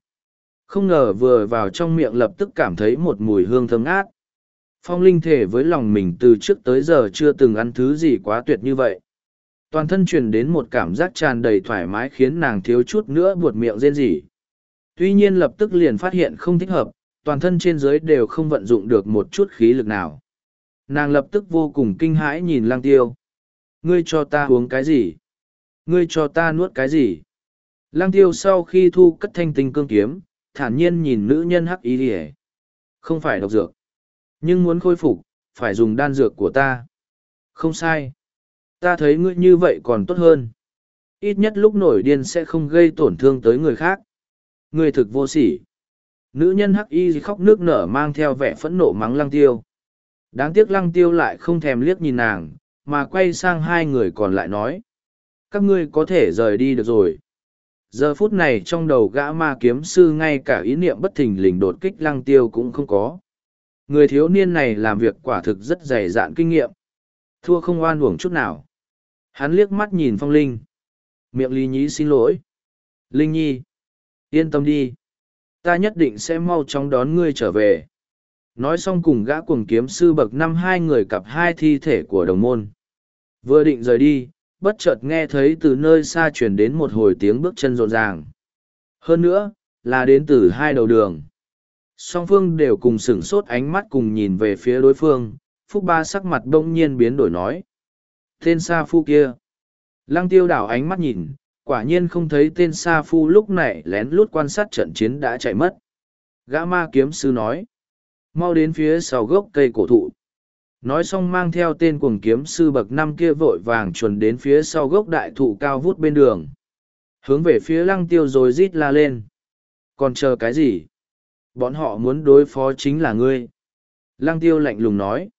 Không ngờ vừa vào trong miệng lập tức cảm thấy một mùi hương thơm ngát. Phong linh thể với lòng mình từ trước tới giờ chưa từng ăn thứ gì quá tuyệt như vậy. Toàn thân truyền đến một cảm giác tràn đầy thoải mái khiến nàng thiếu chút nữa buột miệng rên rỉ. Tuy nhiên lập tức liền phát hiện không thích hợp, toàn thân trên dưới đều không vận dụng được một chút khí lực nào. Nàng lập tức vô cùng kinh hãi nhìn lang tiêu. Ngươi cho ta uống cái gì? Ngươi cho ta nuốt cái gì? Lang tiêu sau khi thu cất thanh tinh cương kiếm, thản nhiên nhìn nữ nhân hắc ý đi Không phải độc dược. Nhưng muốn khôi phục, phải dùng đan dược của ta. Không sai. Ta thấy ngươi như vậy còn tốt hơn. Ít nhất lúc nổi điên sẽ không gây tổn thương tới người khác. Ngươi thực vô sỉ. Nữ nhân hắc y khóc nước nở mang theo vẻ phẫn nộ mắng lăng tiêu. Đáng tiếc lăng tiêu lại không thèm liếc nhìn nàng, mà quay sang hai người còn lại nói. Các ngươi có thể rời đi được rồi. Giờ phút này trong đầu gã ma kiếm sư ngay cả ý niệm bất thình lình đột kích lăng tiêu cũng không có. Người thiếu niên này làm việc quả thực rất dày dạn kinh nghiệm. Thua không oan uổng chút nào. Hắn liếc mắt nhìn phong linh. Miệng lý nhí xin lỗi. Linh nhi. Yên tâm đi. Ta nhất định sẽ mau chóng đón ngươi trở về. Nói xong cùng gã cuồng kiếm sư bậc năm hai người cặp hai thi thể của đồng môn. Vừa định rời đi, bất chợt nghe thấy từ nơi xa truyền đến một hồi tiếng bước chân rộn ràng. Hơn nữa, là đến từ hai đầu đường. Song phương đều cùng sửng sốt ánh mắt cùng nhìn về phía đối phương, Phúc Ba sắc mặt đông nhiên biến đổi nói. Tên Sa Phu kia. Lăng tiêu đảo ánh mắt nhìn, quả nhiên không thấy tên Sa Phu lúc này lén lút quan sát trận chiến đã chạy mất. Gã ma kiếm sư nói. Mau đến phía sau gốc cây cổ thụ. Nói xong mang theo tên cuồng kiếm sư bậc năm kia vội vàng chuẩn đến phía sau gốc đại thụ cao vút bên đường. Hướng về phía lăng tiêu rồi rít la lên. Còn chờ cái gì? Bọn họ muốn đối phó chính là ngươi. Lăng tiêu lạnh lùng nói.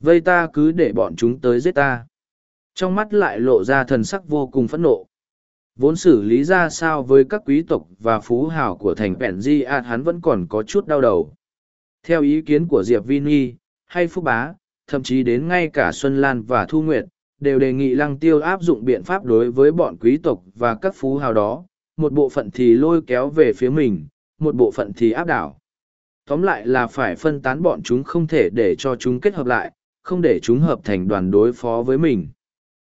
Vây ta cứ để bọn chúng tới giết ta. Trong mắt lại lộ ra thần sắc vô cùng phẫn nộ. Vốn xử lý ra sao với các quý tộc và phú hào của thành Pẹn Di Át hắn vẫn còn có chút đau đầu. Theo ý kiến của Diệp Vini, hay Phúc Bá, thậm chí đến ngay cả Xuân Lan và Thu Nguyệt, đều đề nghị lăng tiêu áp dụng biện pháp đối với bọn quý tộc và các phú hào đó, một bộ phận thì lôi kéo về phía mình, một bộ phận thì áp đảo. Tóm lại là phải phân tán bọn chúng không thể để cho chúng kết hợp lại, không để chúng hợp thành đoàn đối phó với mình.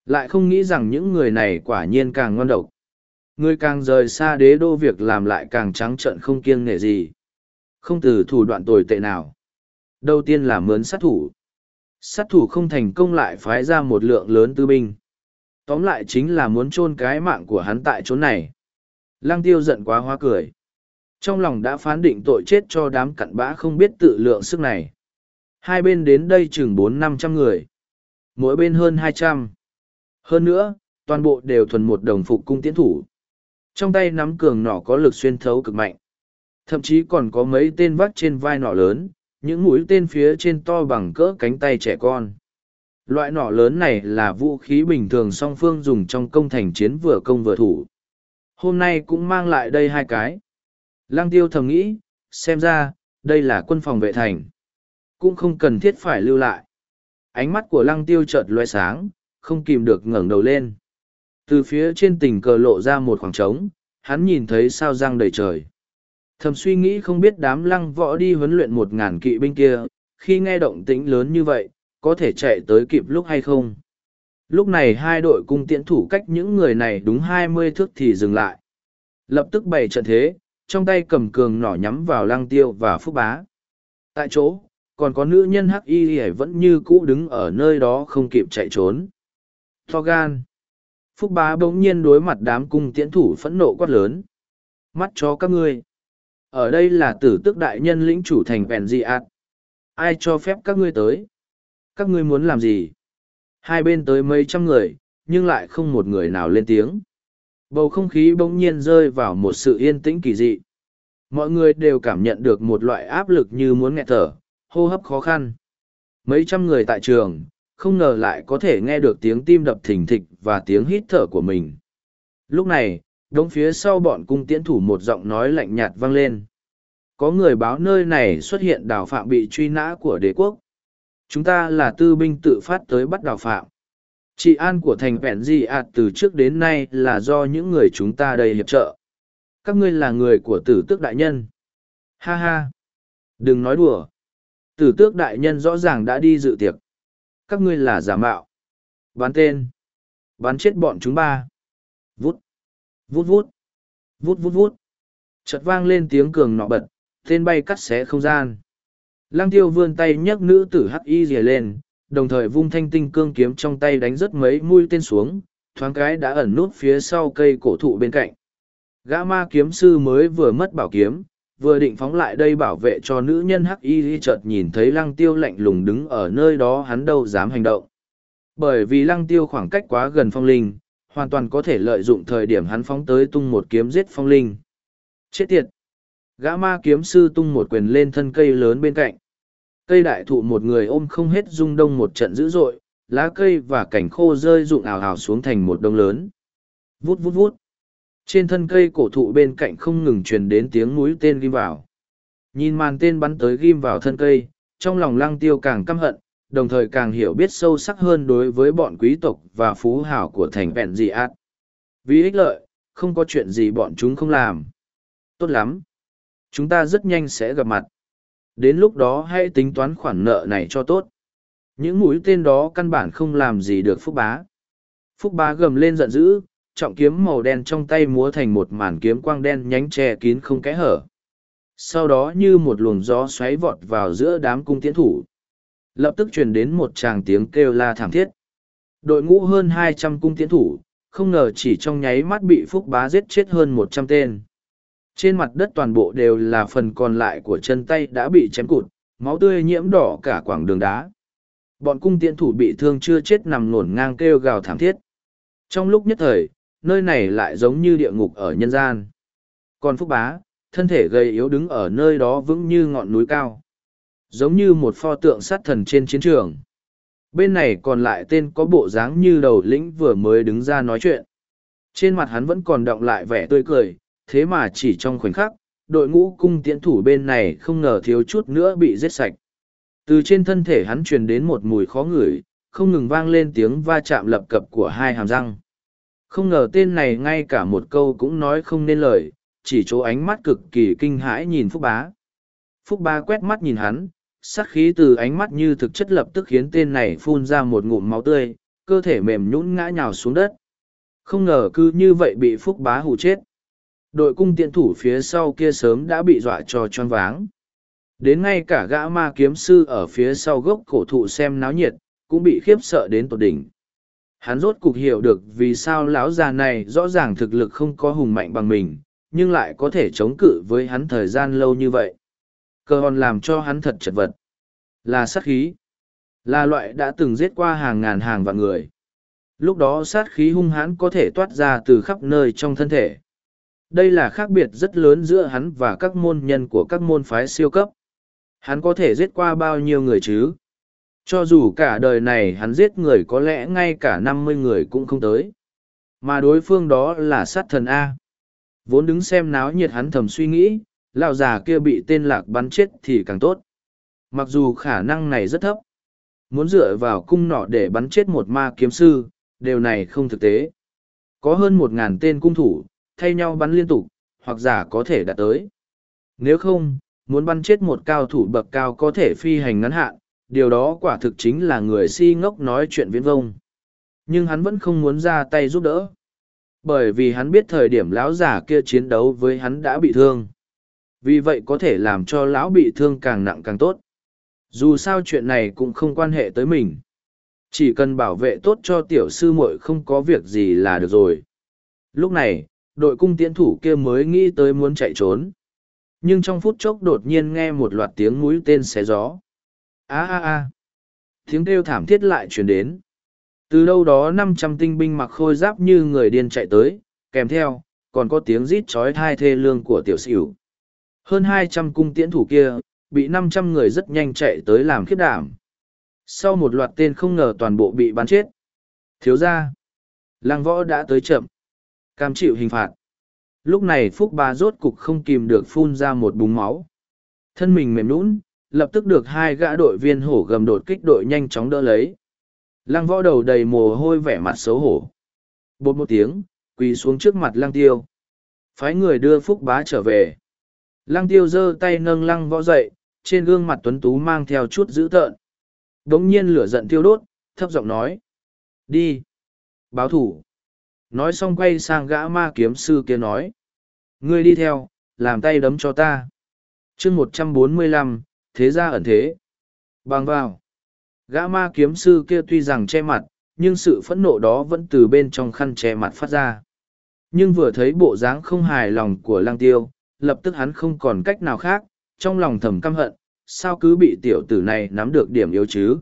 Lại không nghĩ rằng những người này quả nhiên càng ngon độc. Người càng rời xa đế đô việc làm lại càng trắng trợn không kiêng nể gì. Không từ thủ đoạn tồi tệ nào. Đầu tiên là mướn sát thủ. Sát thủ không thành công lại phái ra một lượng lớn tư binh. Tóm lại chính là muốn chôn cái mạng của hắn tại chỗ này. Lăng tiêu giận quá hoa cười. Trong lòng đã phán định tội chết cho đám cặn bã không biết tự lượng sức này. Hai bên đến đây chừng bốn năm trăm người. Mỗi bên hơn hai trăm. Hơn nữa, toàn bộ đều thuần một đồng phục cung tiến thủ. Trong tay nắm cường nỏ có lực xuyên thấu cực mạnh. Thậm chí còn có mấy tên vắt trên vai nỏ lớn, những mũi tên phía trên to bằng cỡ cánh tay trẻ con. Loại nỏ lớn này là vũ khí bình thường song phương dùng trong công thành chiến vừa công vừa thủ. Hôm nay cũng mang lại đây hai cái. Lăng tiêu thầm nghĩ, xem ra, đây là quân phòng vệ thành. Cũng không cần thiết phải lưu lại. Ánh mắt của lăng tiêu chợt loe sáng, không kìm được ngẩng đầu lên. Từ phía trên tình cờ lộ ra một khoảng trống, hắn nhìn thấy sao răng đầy trời. Thầm suy nghĩ không biết đám lăng võ đi huấn luyện một ngàn kỵ binh kia, khi nghe động tĩnh lớn như vậy, có thể chạy tới kịp lúc hay không. Lúc này hai đội cung tiễn thủ cách những người này đúng hai mươi thước thì dừng lại. Lập tức bày trận thế, trong tay cầm cường nỏ nhắm vào lăng tiêu và phúc bá. Tại chỗ, còn có nữ nhân hắc y vẫn như cũ đứng ở nơi đó không kịp chạy trốn. To gan. Phúc bá bỗng nhiên đối mặt đám cung tiễn thủ phẫn nộ quát lớn. Mắt cho các ngươi. Ở đây là tử tức đại nhân lĩnh chủ thành Vẹn dị ạt, Ai cho phép các ngươi tới? Các ngươi muốn làm gì? Hai bên tới mấy trăm người, nhưng lại không một người nào lên tiếng. Bầu không khí bỗng nhiên rơi vào một sự yên tĩnh kỳ dị. Mọi người đều cảm nhận được một loại áp lực như muốn nghẹt thở, hô hấp khó khăn. Mấy trăm người tại trường, không ngờ lại có thể nghe được tiếng tim đập thình thịch và tiếng hít thở của mình. Lúc này, đống phía sau bọn cung tiễn thủ một giọng nói lạnh nhạt vang lên. Có người báo nơi này xuất hiện đào phạm bị truy nã của đế quốc. Chúng ta là tư binh tự phát tới bắt đào phạm. Trị an của thành vẹn di ạt từ trước đến nay là do những người chúng ta đây hiệp trợ. Các ngươi là người của tử tước đại nhân. Ha ha. Đừng nói đùa. Tử tước đại nhân rõ ràng đã đi dự tiệc. Các ngươi là giả mạo. Bán tên. Bán chết bọn chúng ba. Vút. Vút vút. Vút vút vút. Chợt vang lên tiếng cường nọ bật, tên bay cắt xé không gian. Lăng tiêu vươn tay nhấc nữ tử hắc y rìa lên, đồng thời vung thanh tinh cương kiếm trong tay đánh rất mấy mũi tên xuống, thoáng cái đã ẩn nút phía sau cây cổ thụ bên cạnh. Gã ma kiếm sư mới vừa mất bảo kiếm, vừa định phóng lại đây bảo vệ cho nữ nhân hắc y chợt nhìn thấy lăng tiêu lạnh lùng đứng ở nơi đó hắn đâu dám hành động. Bởi vì lăng tiêu khoảng cách quá gần phong linh, hoàn toàn có thể lợi dụng thời điểm hắn phóng tới tung một kiếm giết phong linh. Chết tiệt! Gã ma kiếm sư tung một quyền lên thân cây lớn bên cạnh. Cây đại thụ một người ôm không hết rung đông một trận dữ dội, lá cây và cảnh khô rơi rụng ảo ảo xuống thành một đông lớn. Vút vút vút. Trên thân cây cổ thụ bên cạnh không ngừng truyền đến tiếng mũi tên ghim vào. Nhìn màn tên bắn tới ghim vào thân cây, trong lòng lăng tiêu càng căm hận, đồng thời càng hiểu biết sâu sắc hơn đối với bọn quý tộc và phú hảo của thành vẹn dị ác. Vì ích lợi, không có chuyện gì bọn chúng không làm. Tốt lắm. Chúng ta rất nhanh sẽ gặp mặt. Đến lúc đó hãy tính toán khoản nợ này cho tốt. Những mũi tên đó căn bản không làm gì được Phúc Bá. Phúc Bá gầm lên giận dữ, trọng kiếm màu đen trong tay múa thành một màn kiếm quang đen nhánh che kín không kẽ hở. Sau đó như một luồng gió xoáy vọt vào giữa đám cung tiễn thủ. Lập tức truyền đến một tràng tiếng kêu la thảm thiết. Đội ngũ hơn hai trăm cung tiễn thủ, không ngờ chỉ trong nháy mắt bị Phúc Bá giết chết hơn một trăm tên. Trên mặt đất toàn bộ đều là phần còn lại của chân tay đã bị chém cụt, máu tươi nhiễm đỏ cả quảng đường đá. Bọn cung tiễn thủ bị thương chưa chết nằm ngổn ngang kêu gào thảm thiết. Trong lúc nhất thời, nơi này lại giống như địa ngục ở nhân gian. Còn Phúc Bá, thân thể gầy yếu đứng ở nơi đó vững như ngọn núi cao. Giống như một pho tượng sát thần trên chiến trường. Bên này còn lại tên có bộ dáng như đầu lĩnh vừa mới đứng ra nói chuyện. Trên mặt hắn vẫn còn động lại vẻ tươi cười, thế mà chỉ trong khoảnh khắc, đội ngũ cung tiễn thủ bên này không ngờ thiếu chút nữa bị giết sạch. Từ trên thân thể hắn truyền đến một mùi khó ngửi, không ngừng vang lên tiếng va chạm lập cập của hai hàm răng. Không ngờ tên này ngay cả một câu cũng nói không nên lời, chỉ chỗ ánh mắt cực kỳ kinh hãi nhìn Phúc Bá. Phúc Bá quét mắt nhìn hắn, sát khí từ ánh mắt như thực chất lập tức khiến tên này phun ra một ngụm máu tươi, cơ thể mềm nhũn ngã nhào xuống đất. Không ngờ cứ như vậy bị Phúc Bá hù chết. Đội cung tiện thủ phía sau kia sớm đã bị dọa cho choáng váng. Đến ngay cả gã ma kiếm sư ở phía sau gốc cổ thụ xem náo nhiệt, cũng bị khiếp sợ đến tột đỉnh. Hắn rốt cục hiểu được vì sao lão già này rõ ràng thực lực không có hùng mạnh bằng mình, nhưng lại có thể chống cự với hắn thời gian lâu như vậy. Cơ hòn làm cho hắn thật chật vật. Là sát khí. Là loại đã từng giết qua hàng ngàn hàng vạn người. Lúc đó sát khí hung hãn có thể toát ra từ khắp nơi trong thân thể. Đây là khác biệt rất lớn giữa hắn và các môn nhân của các môn phái siêu cấp. Hắn có thể giết qua bao nhiêu người chứ? Cho dù cả đời này hắn giết người có lẽ ngay cả năm mươi người cũng không tới. Mà đối phương đó là sát thần A. Vốn đứng xem náo nhiệt hắn thầm suy nghĩ, lão già kia bị tên lạc bắn chết thì càng tốt. Mặc dù khả năng này rất thấp. Muốn dựa vào cung nọ để bắn chết một ma kiếm sư, điều này không thực tế. Có hơn một ngàn tên cung thủ, thay nhau bắn liên tục, hoặc giả có thể đạt tới. Nếu không, muốn bắn chết một cao thủ bậc cao có thể phi hành ngắn hạn, điều đó quả thực chính là người si ngốc nói chuyện viễn vông. Nhưng hắn vẫn không muốn ra tay giúp đỡ. Bởi vì hắn biết thời điểm lão già kia chiến đấu với hắn đã bị thương. Vì vậy có thể làm cho lão bị thương càng nặng càng tốt. Dù sao chuyện này cũng không quan hệ tới mình. Chỉ cần bảo vệ tốt cho tiểu sư muội không có việc gì là được rồi. Lúc này, đội cung tiễn thủ kia mới nghĩ tới muốn chạy trốn. Nhưng trong phút chốc đột nhiên nghe một loạt tiếng mũi tên xé gió a a a Tiếng kêu thảm thiết lại chuyển đến. Từ đâu đó năm trăm tinh binh mặc khôi giáp như người điên chạy tới, kèm theo, còn có tiếng rít chói thai thê lương của tiểu xỉu. Hơn hai trăm cung tiễn thủ kia, bị năm trăm người rất nhanh chạy tới làm khiếp đảm. Sau một loạt tên không ngờ toàn bộ bị bắn chết. Thiếu ra, làng võ đã tới chậm. Cam chịu hình phạt. Lúc này Phúc Ba rốt cục không kìm được phun ra một búng máu. Thân mình mềm lún lập tức được hai gã đội viên hổ gầm đột kích đội nhanh chóng đỡ lấy. Lăng võ đầu đầy mồ hôi vẻ mặt xấu hổ. Bột một tiếng, quỳ xuống trước mặt lăng tiêu. Phái người đưa Phúc Bá trở về. Lăng tiêu giơ tay nâng lăng võ dậy, trên gương mặt tuấn tú mang theo chút dữ tợn. Đống nhiên lửa giận tiêu đốt, thấp giọng nói. Đi. Báo thủ. Nói xong quay sang gã ma kiếm sư kia nói. Ngươi đi theo, làm tay đấm cho ta. chương một trăm bốn mươi lăm, thế ra ẩn thế. Bằng vào. Gã ma kiếm sư kia tuy rằng che mặt, nhưng sự phẫn nộ đó vẫn từ bên trong khăn che mặt phát ra. Nhưng vừa thấy bộ dáng không hài lòng của lang tiêu, lập tức hắn không còn cách nào khác, trong lòng thầm căm hận, sao cứ bị tiểu tử này nắm được điểm yếu chứ.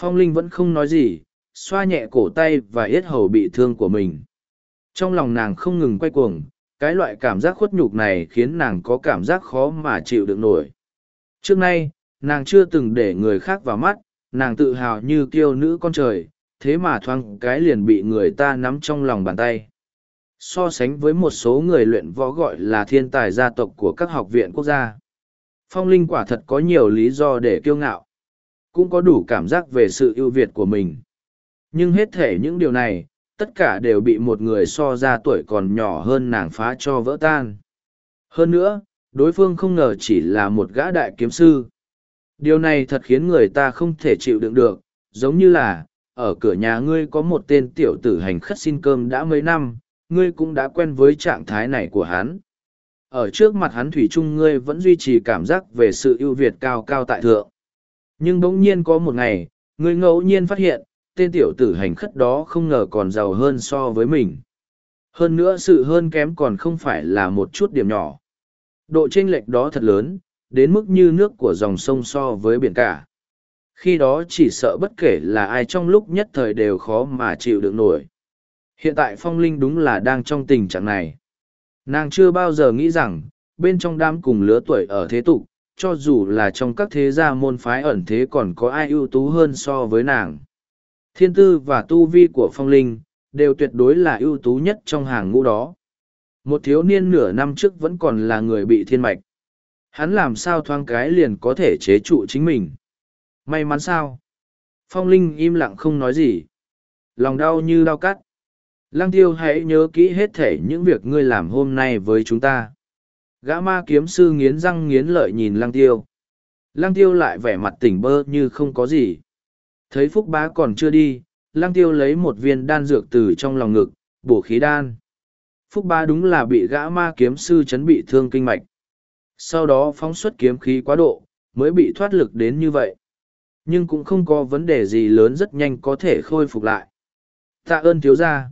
Phong Linh vẫn không nói gì, xoa nhẹ cổ tay và yết hầu bị thương của mình. Trong lòng nàng không ngừng quay cuồng, cái loại cảm giác khuất nhục này khiến nàng có cảm giác khó mà chịu được nổi. Trước nay, nàng chưa từng để người khác vào mắt, nàng tự hào như kiêu nữ con trời, thế mà thoáng cái liền bị người ta nắm trong lòng bàn tay. So sánh với một số người luyện võ gọi là thiên tài gia tộc của các học viện quốc gia. Phong Linh quả thật có nhiều lý do để kiêu ngạo. Cũng có đủ cảm giác về sự ưu việt của mình. Nhưng hết thể những điều này, tất cả đều bị một người so ra tuổi còn nhỏ hơn nàng phá cho vỡ tan. Hơn nữa, đối phương không ngờ chỉ là một gã đại kiếm sư. Điều này thật khiến người ta không thể chịu đựng được, giống như là, ở cửa nhà ngươi có một tên tiểu tử hành khất xin cơm đã mấy năm, ngươi cũng đã quen với trạng thái này của hắn. Ở trước mặt hắn Thủy Trung ngươi vẫn duy trì cảm giác về sự ưu việt cao cao tại thượng. Nhưng bỗng nhiên có một ngày, ngươi ngẫu nhiên phát hiện, tên tiểu tử hành khất đó không ngờ còn giàu hơn so với mình. Hơn nữa sự hơn kém còn không phải là một chút điểm nhỏ. Độ chênh lệch đó thật lớn, đến mức như nước của dòng sông so với biển cả. Khi đó chỉ sợ bất kể là ai trong lúc nhất thời đều khó mà chịu được nổi. Hiện tại Phong Linh đúng là đang trong tình trạng này. Nàng chưa bao giờ nghĩ rằng, bên trong đám cùng lứa tuổi ở thế tục, cho dù là trong các thế gia môn phái ẩn thế còn có ai ưu tú hơn so với nàng. Thiên tư và tu vi của Phong Linh, đều tuyệt đối là ưu tú nhất trong hàng ngũ đó. Một thiếu niên nửa năm trước vẫn còn là người bị thiên mạch. Hắn làm sao thoáng cái liền có thể chế trụ chính mình. May mắn sao? Phong Linh im lặng không nói gì. Lòng đau như đau cắt. Lăng tiêu hãy nhớ kỹ hết thể những việc ngươi làm hôm nay với chúng ta. Gã ma kiếm sư nghiến răng nghiến lợi nhìn lăng tiêu. Lăng tiêu lại vẻ mặt tỉnh bơ như không có gì. Thấy phúc bá còn chưa đi, lăng tiêu lấy một viên đan dược từ trong lòng ngực, bổ khí đan. Phúc Ba đúng là bị gã ma kiếm sư chấn bị thương kinh mạch. Sau đó phóng xuất kiếm khí quá độ, mới bị thoát lực đến như vậy. Nhưng cũng không có vấn đề gì lớn rất nhanh có thể khôi phục lại. Tạ ơn thiếu gia.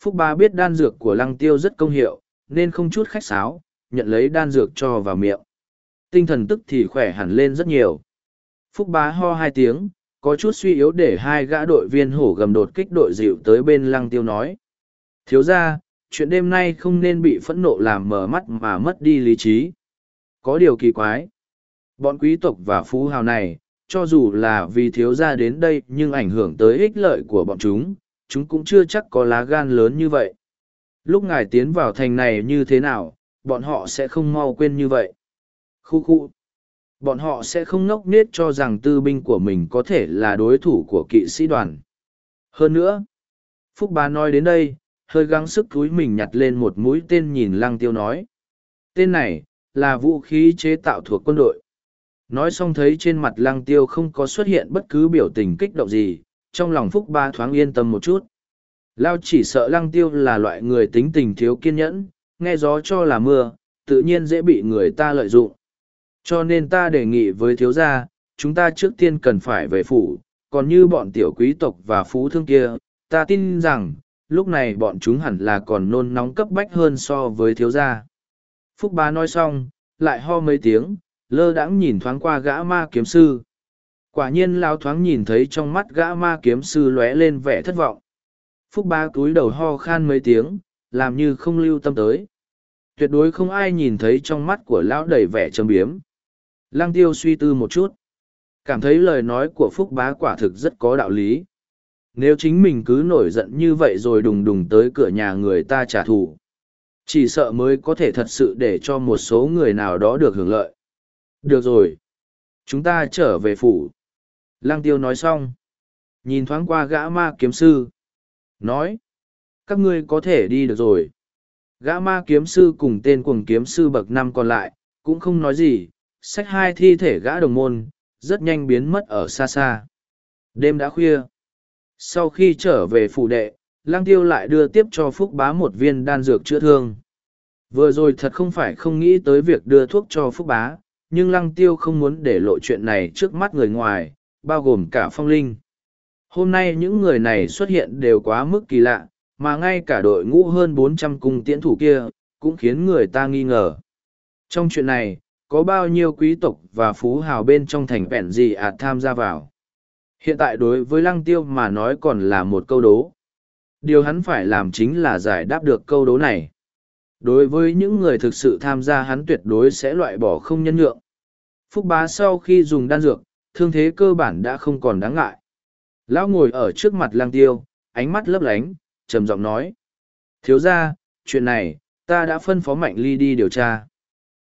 Phúc Ba biết đan dược của lăng tiêu rất công hiệu, nên không chút khách sáo, nhận lấy đan dược cho vào miệng. Tinh thần tức thì khỏe hẳn lên rất nhiều. Phúc Ba ho hai tiếng, có chút suy yếu để hai gã đội viên hổ gầm đột kích đội dịu tới bên lăng tiêu nói. Thiếu ra, chuyện đêm nay không nên bị phẫn nộ làm mở mắt mà mất đi lý trí. Có điều kỳ quái. Bọn quý tộc và phú hào này, cho dù là vì thiếu gia đến đây nhưng ảnh hưởng tới ích lợi của bọn chúng, chúng cũng chưa chắc có lá gan lớn như vậy. Lúc ngài tiến vào thành này như thế nào, bọn họ sẽ không mau quên như vậy. Khu khu. Bọn họ sẽ không ngốc nết cho rằng tư binh của mình có thể là đối thủ của kỵ sĩ đoàn. Hơn nữa, Phúc bá nói đến đây, hơi gắng sức túi mình nhặt lên một mũi tên nhìn lăng tiêu nói. Tên này, là vũ khí chế tạo thuộc quân đội. Nói xong thấy trên mặt lăng tiêu không có xuất hiện bất cứ biểu tình kích động gì, trong lòng Phúc ba thoáng yên tâm một chút. Lao chỉ sợ lăng tiêu là loại người tính tình thiếu kiên nhẫn, nghe gió cho là mưa, tự nhiên dễ bị người ta lợi dụng. Cho nên ta đề nghị với thiếu gia, chúng ta trước tiên cần phải về phủ, còn như bọn tiểu quý tộc và phú thương kia, ta tin rằng, lúc này bọn chúng hẳn là còn nôn nóng cấp bách hơn so với thiếu gia. Phúc bá nói xong, lại ho mấy tiếng, lơ đãng nhìn thoáng qua gã ma kiếm sư. Quả nhiên lao thoáng nhìn thấy trong mắt gã ma kiếm sư lóe lên vẻ thất vọng. Phúc bá cúi đầu ho khan mấy tiếng, làm như không lưu tâm tới. Tuyệt đối không ai nhìn thấy trong mắt của lão đầy vẻ trầm biếm. Lăng tiêu suy tư một chút. Cảm thấy lời nói của Phúc bá quả thực rất có đạo lý. Nếu chính mình cứ nổi giận như vậy rồi đùng đùng tới cửa nhà người ta trả thù. Chỉ sợ mới có thể thật sự để cho một số người nào đó được hưởng lợi. Được rồi. Chúng ta trở về phủ. Lăng tiêu nói xong. Nhìn thoáng qua gã ma kiếm sư. Nói. Các ngươi có thể đi được rồi. Gã ma kiếm sư cùng tên cuồng kiếm sư bậc năm còn lại, cũng không nói gì, xách hai thi thể gã đồng môn, rất nhanh biến mất ở xa xa. Đêm đã khuya. Sau khi trở về phủ đệ, Lăng Tiêu lại đưa tiếp cho Phúc Bá một viên đan dược chữa thương. Vừa rồi thật không phải không nghĩ tới việc đưa thuốc cho Phúc Bá, nhưng Lăng Tiêu không muốn để lộ chuyện này trước mắt người ngoài, bao gồm cả phong linh. Hôm nay những người này xuất hiện đều quá mức kỳ lạ, mà ngay cả đội ngũ hơn bốn trăm cung tiễn thủ kia, cũng khiến người ta nghi ngờ. Trong chuyện này, có bao nhiêu quý tộc và phú hào bên trong thành vẹn gì ạt tham gia vào. Hiện tại đối với lăng tiêu mà nói còn là một câu đố. Điều hắn phải làm chính là giải đáp được câu đố này. Đối với những người thực sự tham gia hắn tuyệt đối sẽ loại bỏ không nhân nhượng. Phúc bá sau khi dùng đan dược, thương thế cơ bản đã không còn đáng ngại. Lão ngồi ở trước mặt lăng tiêu, ánh mắt lấp lánh, trầm giọng nói. Thiếu ra, chuyện này, ta đã phân phó mạnh ly đi điều tra.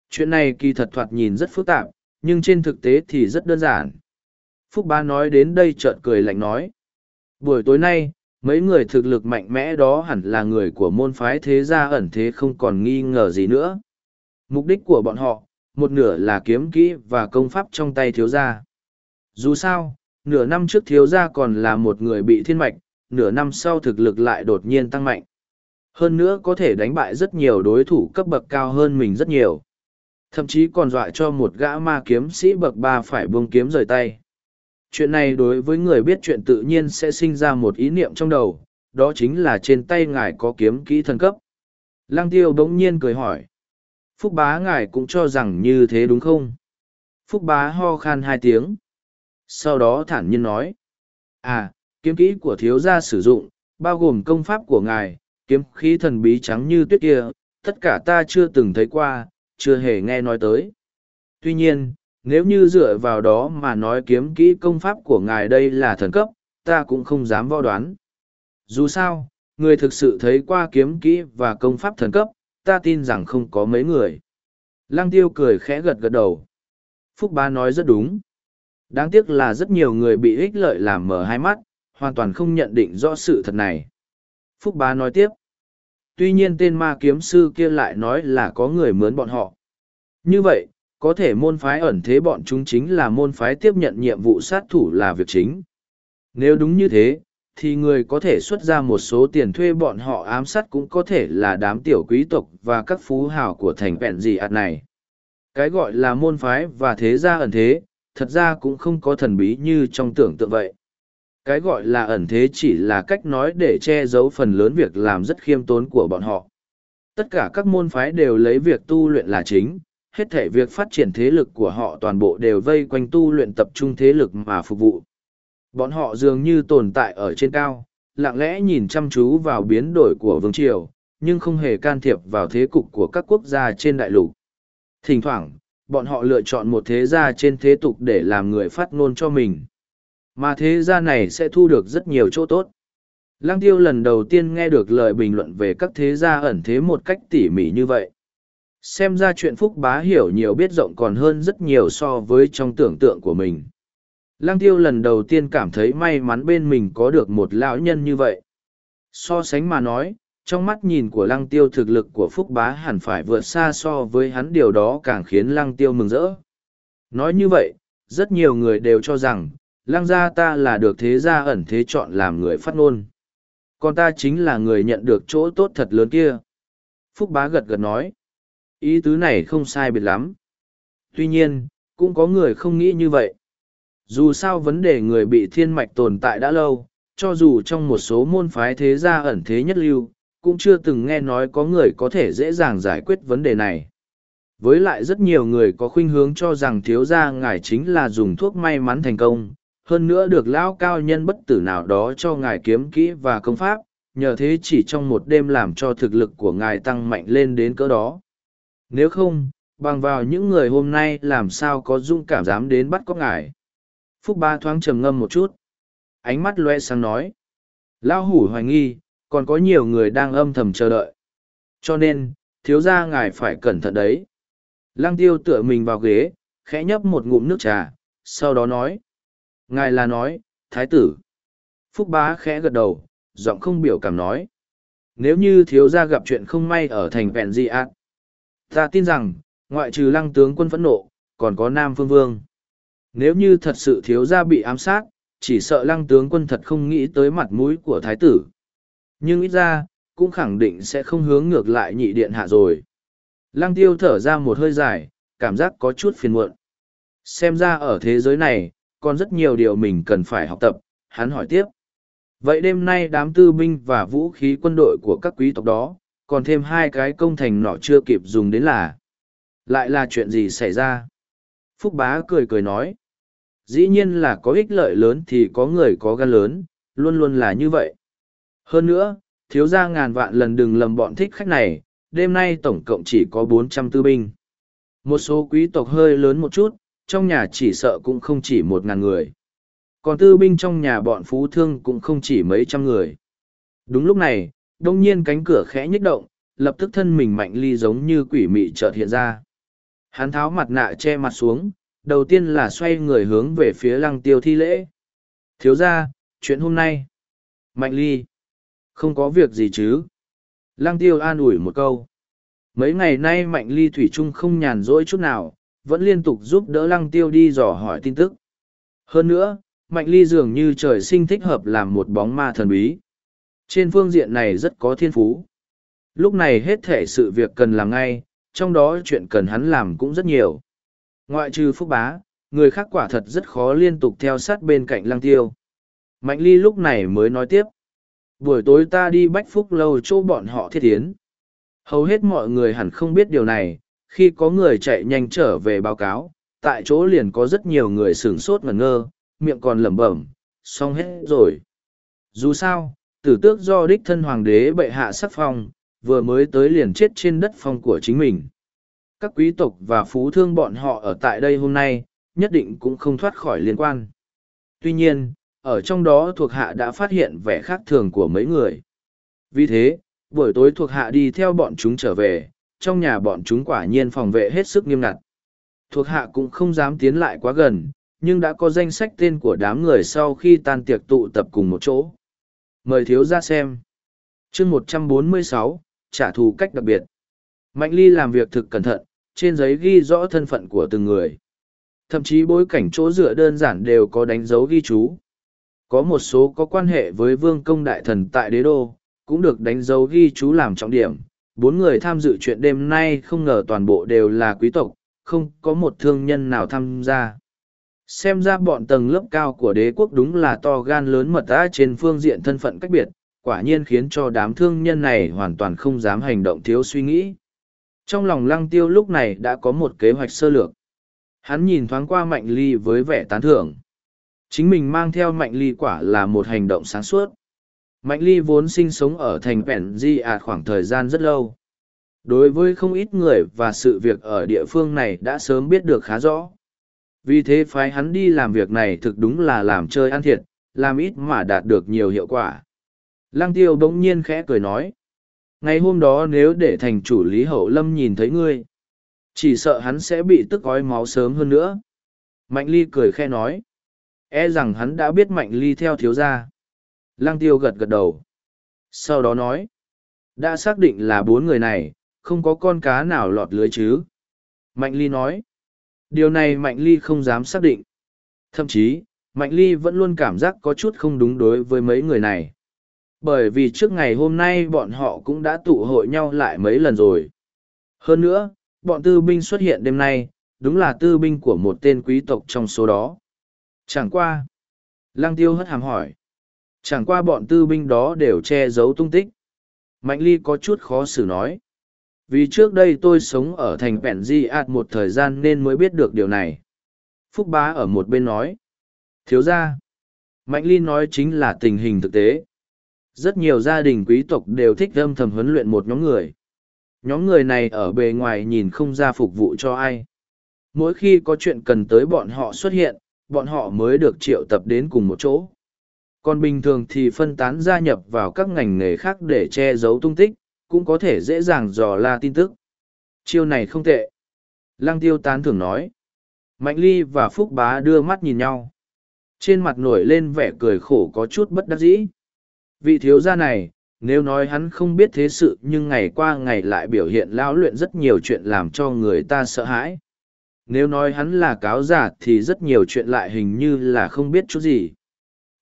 Chuyện này kỳ thật thoạt nhìn rất phức tạp, nhưng trên thực tế thì rất đơn giản. Phúc Ba nói đến đây chợt cười lạnh nói. Buổi tối nay, mấy người thực lực mạnh mẽ đó hẳn là người của môn phái thế gia ẩn thế không còn nghi ngờ gì nữa. Mục đích của bọn họ, một nửa là kiếm kỹ và công pháp trong tay thiếu gia. Dù sao, nửa năm trước thiếu gia còn là một người bị thiên mạch, nửa năm sau thực lực lại đột nhiên tăng mạnh. Hơn nữa có thể đánh bại rất nhiều đối thủ cấp bậc cao hơn mình rất nhiều. Thậm chí còn dọa cho một gã ma kiếm sĩ bậc ba phải buông kiếm rời tay. Chuyện này đối với người biết chuyện tự nhiên sẽ sinh ra một ý niệm trong đầu, đó chính là trên tay ngài có kiếm kỹ thần cấp. Lăng tiêu bỗng nhiên cười hỏi. Phúc bá ngài cũng cho rằng như thế đúng không? Phúc bá ho khan hai tiếng. Sau đó thản nhiên nói. À, kiếm kỹ của thiếu gia sử dụng, bao gồm công pháp của ngài, kiếm khí thần bí trắng như tuyết kia, tất cả ta chưa từng thấy qua, chưa hề nghe nói tới. Tuy nhiên, nếu như dựa vào đó mà nói kiếm kỹ công pháp của ngài đây là thần cấp, ta cũng không dám võ đoán. Dù sao, người thực sự thấy qua kiếm kỹ và công pháp thần cấp, ta tin rằng không có mấy người. Lăng tiêu cười khẽ gật gật đầu. Phúc bá nói rất đúng. Đáng tiếc là rất nhiều người bị ích lợi làm mở hai mắt, hoàn toàn không nhận định rõ sự thật này. Phúc bá nói tiếp. Tuy nhiên tên ma kiếm sư kia lại nói là có người mướn bọn họ. Như vậy, có thể môn phái ẩn thế bọn chúng chính là môn phái tiếp nhận nhiệm vụ sát thủ là việc chính. Nếu đúng như thế, thì người có thể xuất ra một số tiền thuê bọn họ ám sát cũng có thể là đám tiểu quý tộc và các phú hào của thành vẹn gì ạt này. Cái gọi là môn phái và thế gia ẩn thế, thật ra cũng không có thần bí như trong tưởng tượng vậy. Cái gọi là ẩn thế chỉ là cách nói để che giấu phần lớn việc làm rất khiêm tốn của bọn họ. Tất cả các môn phái đều lấy việc tu luyện là chính, hết thể việc phát triển thế lực của họ toàn bộ đều vây quanh tu luyện tập trung thế lực mà phục vụ. Bọn họ dường như tồn tại ở trên cao, lặng lẽ nhìn chăm chú vào biến đổi của vương triều, nhưng không hề can thiệp vào thế cục của các quốc gia trên đại lục. Thỉnh thoảng, bọn họ lựa chọn một thế gia trên thế tục để làm người phát ngôn cho mình. Mà thế gia này sẽ thu được rất nhiều chỗ tốt. Lăng tiêu lần đầu tiên nghe được lời bình luận về các thế gia ẩn thế một cách tỉ mỉ như vậy. Xem ra chuyện Phúc Bá hiểu nhiều biết rộng còn hơn rất nhiều so với trong tưởng tượng của mình. Lang tiêu lần đầu tiên cảm thấy may mắn bên mình có được một lão nhân như vậy. So sánh mà nói, trong mắt nhìn của lăng tiêu thực lực của Phúc Bá hẳn phải vượt xa so với hắn điều đó càng khiến lăng tiêu mừng rỡ. Nói như vậy, rất nhiều người đều cho rằng, lăng gia ta là được thế gia ẩn thế chọn làm người phát ngôn. Còn ta chính là người nhận được chỗ tốt thật lớn kia. Phúc Bá gật gật nói. Ý tứ này không sai biệt lắm. Tuy nhiên, cũng có người không nghĩ như vậy. Dù sao vấn đề người bị thiên mạch tồn tại đã lâu, cho dù trong một số môn phái thế gia ẩn thế nhất lưu, cũng chưa từng nghe nói có người có thể dễ dàng giải quyết vấn đề này. Với lại rất nhiều người có khuynh hướng cho rằng thiếu gia ngài chính là dùng thuốc may mắn thành công, hơn nữa được lão cao nhân bất tử nào đó cho ngài kiếm kỹ và công pháp, nhờ thế chỉ trong một đêm làm cho thực lực của ngài tăng mạnh lên đến cỡ đó. Nếu không, bằng vào những người hôm nay làm sao có dung cảm dám đến bắt có ngài. Phúc ba thoáng trầm ngâm một chút. Ánh mắt loe sang nói. Lao hủ hoài nghi, còn có nhiều người đang âm thầm chờ đợi. Cho nên, thiếu gia ngài phải cẩn thận đấy. Lăng tiêu tựa mình vào ghế, khẽ nhấp một ngụm nước trà, sau đó nói. Ngài là nói, thái tử. Phúc bá khẽ gật đầu, giọng không biểu cảm nói. Nếu như thiếu gia gặp chuyện không may ở thành vẹn di ác, ta tin rằng, ngoại trừ lăng tướng quân phẫn nộ, còn có Nam Phương Vương. Nếu như thật sự thiếu gia bị ám sát, chỉ sợ lăng tướng quân thật không nghĩ tới mặt mũi của thái tử. Nhưng ít ra, cũng khẳng định sẽ không hướng ngược lại nhị điện hạ rồi. Lăng tiêu thở ra một hơi dài, cảm giác có chút phiền muộn. Xem ra ở thế giới này, còn rất nhiều điều mình cần phải học tập, hắn hỏi tiếp. Vậy đêm nay đám tư binh và vũ khí quân đội của các quý tộc đó, còn thêm hai cái công thành nọ chưa kịp dùng đến là. Lại là chuyện gì xảy ra? Phúc bá cười cười nói. Dĩ nhiên là có ích lợi lớn thì có người có gan lớn, luôn luôn là như vậy. Hơn nữa, thiếu gia ngàn vạn lần đừng lầm bọn thích khách này, đêm nay tổng cộng chỉ có bốn trăm tư binh. Một số quý tộc hơi lớn một chút, trong nhà chỉ sợ cũng không chỉ một ngàn người. Còn tư binh trong nhà bọn phú thương cũng không chỉ mấy trăm người. Đúng lúc này, đông nhiên cánh cửa khẽ nhích động, lập tức thân mình mạnh ly giống như quỷ mị chợt hiện ra. Hắn tháo mặt nạ che mặt xuống, đầu tiên là xoay người hướng về phía lăng tiêu thi lễ. Thiếu ra, chuyện hôm nay. Mạnh ly. Không có việc gì chứ. Lăng tiêu an ủi một câu. Mấy ngày nay Mạnh Ly Thủy Trung không nhàn rỗi chút nào, vẫn liên tục giúp đỡ Lăng Tiêu đi dò hỏi tin tức. Hơn nữa, Mạnh Ly dường như trời sinh thích hợp làm một bóng ma thần bí. Trên phương diện này rất có thiên phú. Lúc này hết thể sự việc cần làm ngay, trong đó chuyện cần hắn làm cũng rất nhiều. Ngoại trừ Phúc Bá, người khác quả thật rất khó liên tục theo sát bên cạnh Lăng Tiêu. Mạnh Ly lúc này mới nói tiếp. Buổi tối ta đi Bách Phúc lâu chỗ bọn họ thiết tiến. Hầu hết mọi người hẳn không biết điều này, khi có người chạy nhanh trở về báo cáo, tại chỗ liền có rất nhiều người sửng sốt ngẩn ngơ, miệng còn lẩm bẩm, xong hết rồi. Dù sao, tử tước do đích thân hoàng đế bệ hạ sắc phong, vừa mới tới liền chết trên đất phong của chính mình. Các quý tộc và phú thương bọn họ ở tại đây hôm nay, nhất định cũng không thoát khỏi liên quan. Tuy nhiên, ở trong đó thuộc hạ đã phát hiện vẻ khác thường của mấy người. Vì thế, buổi tối thuộc hạ đi theo bọn chúng trở về, trong nhà bọn chúng quả nhiên phòng vệ hết sức nghiêm ngặt. Thuộc hạ cũng không dám tiến lại quá gần, nhưng đã có danh sách tên của đám người sau khi tan tiệc tụ tập cùng một chỗ. Mời thiếu ra xem. chương một trăm bốn mươi sáu trả thù cách đặc biệt. Mạnh ly làm việc thực cẩn thận, trên giấy ghi rõ thân phận của từng người. Thậm chí bối cảnh chỗ dựa đơn giản đều có đánh dấu ghi chú. Có một số có quan hệ với vương công đại thần tại đế đô, cũng được đánh dấu ghi chú làm trọng điểm. Bốn người tham dự chuyện đêm nay không ngờ toàn bộ đều là quý tộc, không có một thương nhân nào tham gia. Xem ra bọn tầng lớp cao của đế quốc đúng là to gan lớn mật ta trên phương diện thân phận cách biệt, quả nhiên khiến cho đám thương nhân này hoàn toàn không dám hành động thiếu suy nghĩ. Trong lòng lăng tiêu lúc này đã có một kế hoạch sơ lược. Hắn nhìn thoáng qua mạnh ly với vẻ tán thưởng. Chính mình mang theo mạnh ly quả là một hành động sáng suốt. Mạnh ly vốn sinh sống ở thành Pẻn Di ạt khoảng thời gian rất lâu. Đối với không ít người và sự việc ở địa phương này đã sớm biết được khá rõ. Vì thế phái hắn đi làm việc này thực đúng là làm chơi ăn thiệt, làm ít mà đạt được nhiều hiệu quả. Lăng tiêu bỗng nhiên khẽ cười nói. Ngày hôm đó nếu để thành chủ Lý Hậu Lâm nhìn thấy ngươi, chỉ sợ hắn sẽ bị tức ói máu sớm hơn nữa. Mạnh ly cười khe nói. E rằng hắn đã biết mạnh ly theo thiếu gia. Lăng tiêu gật gật đầu. Sau đó nói. Đã xác định là bốn người này, không có con cá nào lọt lưới chứ. Mạnh ly nói. Điều này Mạnh ly không dám xác định. Thậm chí, Mạnh ly vẫn luôn cảm giác có chút không đúng đối với mấy người này. Bởi vì trước ngày hôm nay bọn họ cũng đã tụ hội nhau lại mấy lần rồi. Hơn nữa, bọn tư binh xuất hiện đêm nay, đúng là tư binh của một tên quý tộc trong số đó. Chẳng qua. Lăng tiêu hất hàm hỏi. Chẳng qua bọn tư binh đó đều che giấu tung tích. Mạnh ly có chút khó xử nói. Vì trước đây tôi sống ở thành Pẹn Di ạt một thời gian nên mới biết được điều này. Phúc bá ở một bên nói. Thiếu gia, Mạnh ly nói chính là tình hình thực tế. Rất nhiều gia đình quý tộc đều thích âm thầm huấn luyện một nhóm người. Nhóm người này ở bề ngoài nhìn không ra phục vụ cho ai. Mỗi khi có chuyện cần tới bọn họ xuất hiện, bọn họ mới được triệu tập đến cùng một chỗ. Còn bình thường thì phân tán gia nhập vào các ngành nghề khác để che giấu tung tích, cũng có thể dễ dàng dò la tin tức. Chiêu này không tệ. Lăng tiêu tán thường nói. Mạnh ly và Phúc Bá đưa mắt nhìn nhau. Trên mặt nổi lên vẻ cười khổ có chút bất đắc dĩ. Vị thiếu gia này, nếu nói hắn không biết thế sự nhưng ngày qua ngày lại biểu hiện lão luyện rất nhiều chuyện làm cho người ta sợ hãi. Nếu nói hắn là cáo giả thì rất nhiều chuyện lại hình như là không biết chút gì.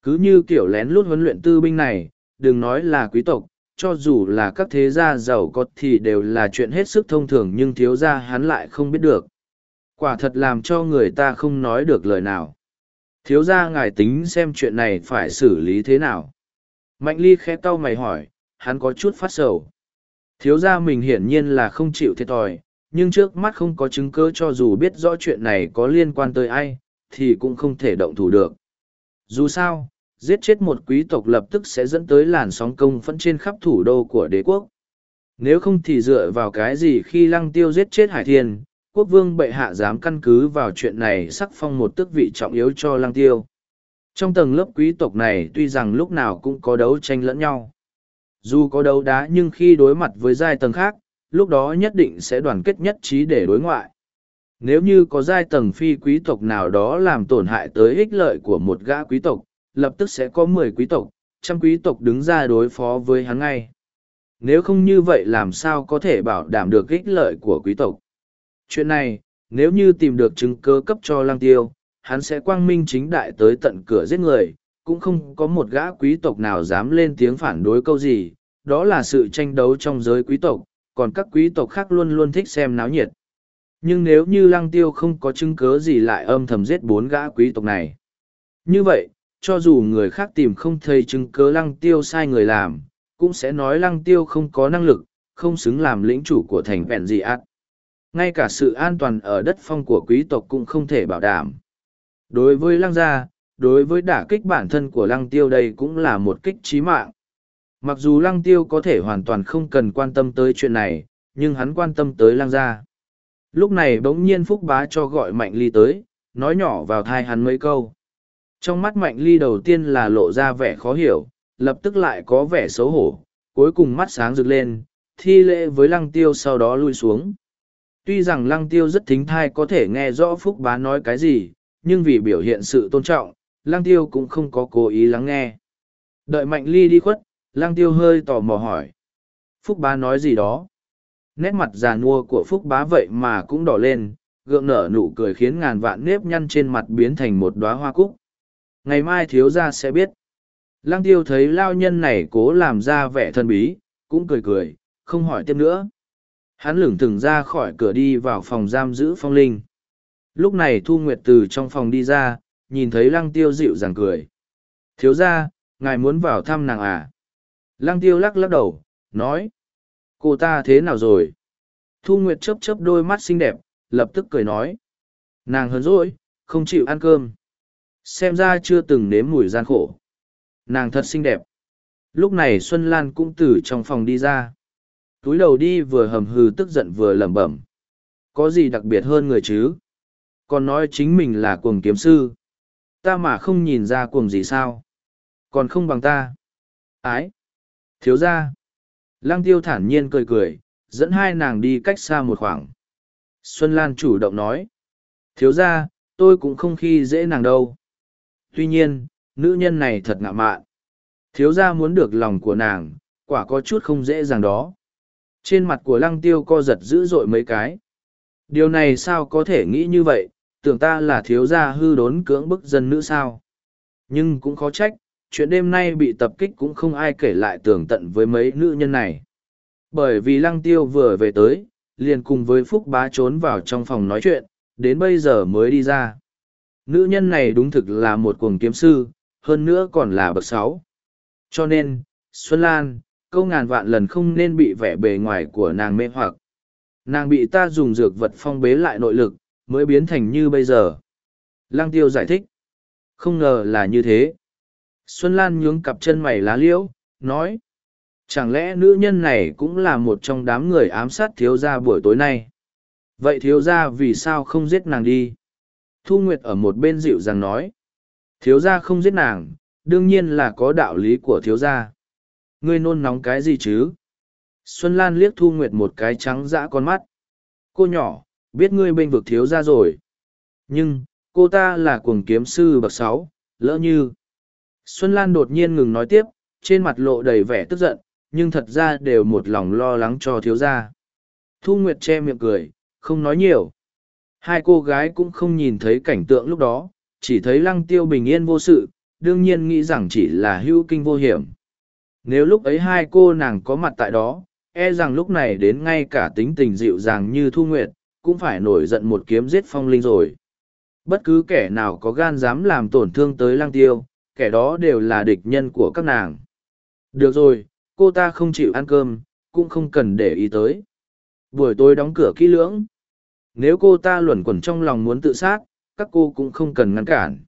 Cứ như kiểu lén lút huấn luyện tư binh này, đừng nói là quý tộc, cho dù là các thế gia giàu có thì đều là chuyện hết sức thông thường nhưng thiếu gia hắn lại không biết được. Quả thật làm cho người ta không nói được lời nào. Thiếu gia ngài tính xem chuyện này phải xử lý thế nào. Mạnh ly khẽ cau mày hỏi, hắn có chút phát sầu. Thiếu gia mình hiển nhiên là không chịu thiệt thòi, nhưng trước mắt không có chứng cứ cho dù biết rõ chuyện này có liên quan tới ai, thì cũng không thể động thủ được. Dù sao, giết chết một quý tộc lập tức sẽ dẫn tới làn sóng công phẫn trên khắp thủ đô của đế quốc. Nếu không thì dựa vào cái gì khi lăng tiêu giết chết hải thiên, quốc vương bệ hạ dám căn cứ vào chuyện này sắc phong một tước vị trọng yếu cho lăng tiêu. Trong tầng lớp quý tộc này tuy rằng lúc nào cũng có đấu tranh lẫn nhau. Dù có đấu đá nhưng khi đối mặt với giai tầng khác, lúc đó nhất định sẽ đoàn kết nhất trí để đối ngoại. Nếu như có giai tầng phi quý tộc nào đó làm tổn hại tới ích lợi của một gã quý tộc, lập tức sẽ có mười quý tộc, trăm quý tộc đứng ra đối phó với hắn ngay. Nếu không như vậy làm sao có thể bảo đảm được ích lợi của quý tộc. Chuyện này, nếu như tìm được chứng cơ cấp cho lang tiêu, hắn sẽ quang minh chính đại tới tận cửa giết người, cũng không có một gã quý tộc nào dám lên tiếng phản đối câu gì, đó là sự tranh đấu trong giới quý tộc, còn các quý tộc khác luôn luôn thích xem náo nhiệt. Nhưng nếu như lăng tiêu không có chứng cớ gì lại âm thầm giết bốn gã quý tộc này. Như vậy, cho dù người khác tìm không thấy chứng cớ lăng tiêu sai người làm, cũng sẽ nói lăng tiêu không có năng lực, không xứng làm lĩnh chủ của thành vẹn gì ác. Ngay cả sự an toàn ở đất phong của quý tộc cũng không thể bảo đảm. Đối với lăng gia, đối với đả kích bản thân của lăng tiêu đây cũng là một kích trí mạng. Mặc dù lăng tiêu có thể hoàn toàn không cần quan tâm tới chuyện này, nhưng hắn quan tâm tới lăng gia. Lúc này bỗng nhiên Phúc Bá cho gọi Mạnh Ly tới, nói nhỏ vào thai hắn mấy câu. Trong mắt Mạnh Ly đầu tiên là lộ ra vẻ khó hiểu, lập tức lại có vẻ xấu hổ, cuối cùng mắt sáng rực lên, thi lễ với lăng tiêu sau đó lui xuống. Tuy rằng lăng tiêu rất thính thai có thể nghe rõ Phúc Bá nói cái gì, nhưng vì biểu hiện sự tôn trọng, lăng tiêu cũng không có cố ý lắng nghe. Đợi Mạnh Ly đi khuất, lăng tiêu hơi tò mò hỏi. Phúc Bá nói gì đó? nét mặt già nua của phúc bá vậy mà cũng đỏ lên gượng nở nụ cười khiến ngàn vạn nếp nhăn trên mặt biến thành một đoá hoa cúc ngày mai thiếu gia sẽ biết. Lăng tiêu thấy lao nhân này cố làm ra vẻ thân bí, cũng cười cười, không hỏi tiếp nữa. Hắn lửng thừng ra khỏi cửa đi vào phòng giam giữ phong linh. Lúc này thu nguyệt từ trong phòng đi ra, nhìn thấy lăng tiêu dịu dàng cười. Thiếu gia, ngài muốn vào thăm nàng à? Lăng tiêu lắc lắc đầu, nói, cô ta thế nào rồi? Thu nguyệt chớp chớp đôi mắt xinh đẹp, lập tức cười nói, nàng hớn rỗi không chịu ăn cơm xem ra chưa từng nếm mùi gian khổ. Nàng thật xinh đẹp. Lúc này xuân lan cũng từ trong phòng đi ra. Túi đầu đi vừa hầm hừ tức giận vừa lẩm bẩm. Có gì đặc biệt hơn người chứ? Còn nói chính mình là cuồng kiếm sư. Ta mà không nhìn ra cuồng gì sao? Còn không bằng ta. Ái. Thiếu ra Lăng tiêu thản nhiên cười cười, dẫn hai nàng đi cách xa một khoảng. Xuân Lan chủ động nói. Thiếu ra, tôi cũng không khi dễ nàng đâu. Tuy nhiên, nữ nhân này thật ngạ mạn. Thiếu gia muốn được lòng của nàng, quả có chút không dễ dàng đó. Trên mặt của lăng tiêu co giật dữ dội mấy cái. Điều này sao có thể nghĩ như vậy, tưởng ta là thiếu gia hư đốn cưỡng bức dân nữ sao. Nhưng cũng khó trách, chuyện đêm nay bị tập kích cũng không ai kể lại tường tận với mấy nữ nhân này. Bởi vì lăng tiêu vừa về tới, liền cùng với Phúc bá trốn vào trong phòng nói chuyện, đến bây giờ mới đi ra. Nữ nhân này đúng thực là một cuồng kiếm sư, hơn nữa còn là bậc sáu. Cho nên, Xuân Lan, câu ngàn vạn lần không nên bị vẻ bề ngoài của nàng mê hoặc. Nàng bị ta dùng dược vật phong bế lại nội lực, mới biến thành như bây giờ. Lăng tiêu giải thích. Không ngờ là như thế. Xuân Lan nhướng cặp chân mày lá liễu, nói. Chẳng lẽ nữ nhân này cũng là một trong đám người ám sát thiếu gia buổi tối nay? Vậy thiếu gia vì sao không giết nàng đi? Thu Nguyệt ở một bên dịu dàng nói. Thiếu gia không giết nàng, đương nhiên là có đạo lý của thiếu gia. Ngươi nôn nóng cái gì chứ? Xuân Lan liếc Thu Nguyệt một cái trắng dã con mắt. Cô nhỏ, biết ngươi bên vực thiếu gia rồi. Nhưng, cô ta là cuồng kiếm sư bậc sáu, lỡ như. Xuân Lan đột nhiên ngừng nói tiếp, trên mặt lộ đầy vẻ tức giận, nhưng thật ra đều một lòng lo lắng cho thiếu gia. Thu Nguyệt che miệng cười, không nói nhiều. Hai cô gái cũng không nhìn thấy cảnh tượng lúc đó, chỉ thấy lăng tiêu bình yên vô sự, đương nhiên nghĩ rằng chỉ là hưu kinh vô hiểm. Nếu lúc ấy hai cô nàng có mặt tại đó, e rằng lúc này đến ngay cả tính tình dịu dàng như Thu Nguyệt, cũng phải nổi giận một kiếm giết phong linh rồi. Bất cứ kẻ nào có gan dám làm tổn thương tới lăng tiêu, kẻ đó đều là địch nhân của các nàng. Được rồi, cô ta không chịu ăn cơm, cũng không cần để ý tới. Buổi tối đóng cửa kỹ lưỡng. Nếu cô ta luẩn quẩn trong lòng muốn tự sát, các cô cũng không cần ngăn cản.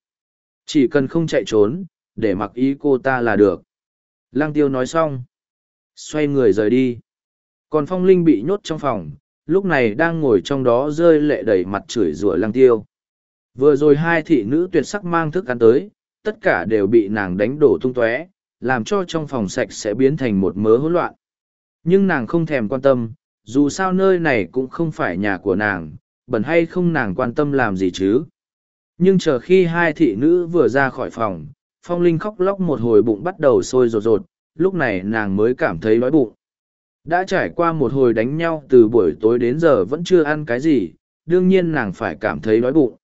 Chỉ cần không chạy trốn, để mặc ý cô ta là được. Lang tiêu nói xong. Xoay người rời đi. Còn phong linh bị nhốt trong phòng, lúc này đang ngồi trong đó rơi lệ đầy mặt chửi rủa lang tiêu. Vừa rồi hai thị nữ tuyệt sắc mang thức ăn tới, tất cả đều bị nàng đánh đổ tung tóe, làm cho trong phòng sạch sẽ biến thành một mớ hỗn loạn. Nhưng nàng không thèm quan tâm, dù sao nơi này cũng không phải nhà của nàng, bẩn hay không nàng quan tâm làm gì chứ. Nhưng chờ khi hai thị nữ vừa ra khỏi phòng, phong linh khóc lóc một hồi bụng bắt đầu sôi rột rột, lúc này nàng mới cảm thấy đói bụng. Đã trải qua một hồi đánh nhau từ buổi tối đến giờ vẫn chưa ăn cái gì, đương nhiên nàng phải cảm thấy đói bụng.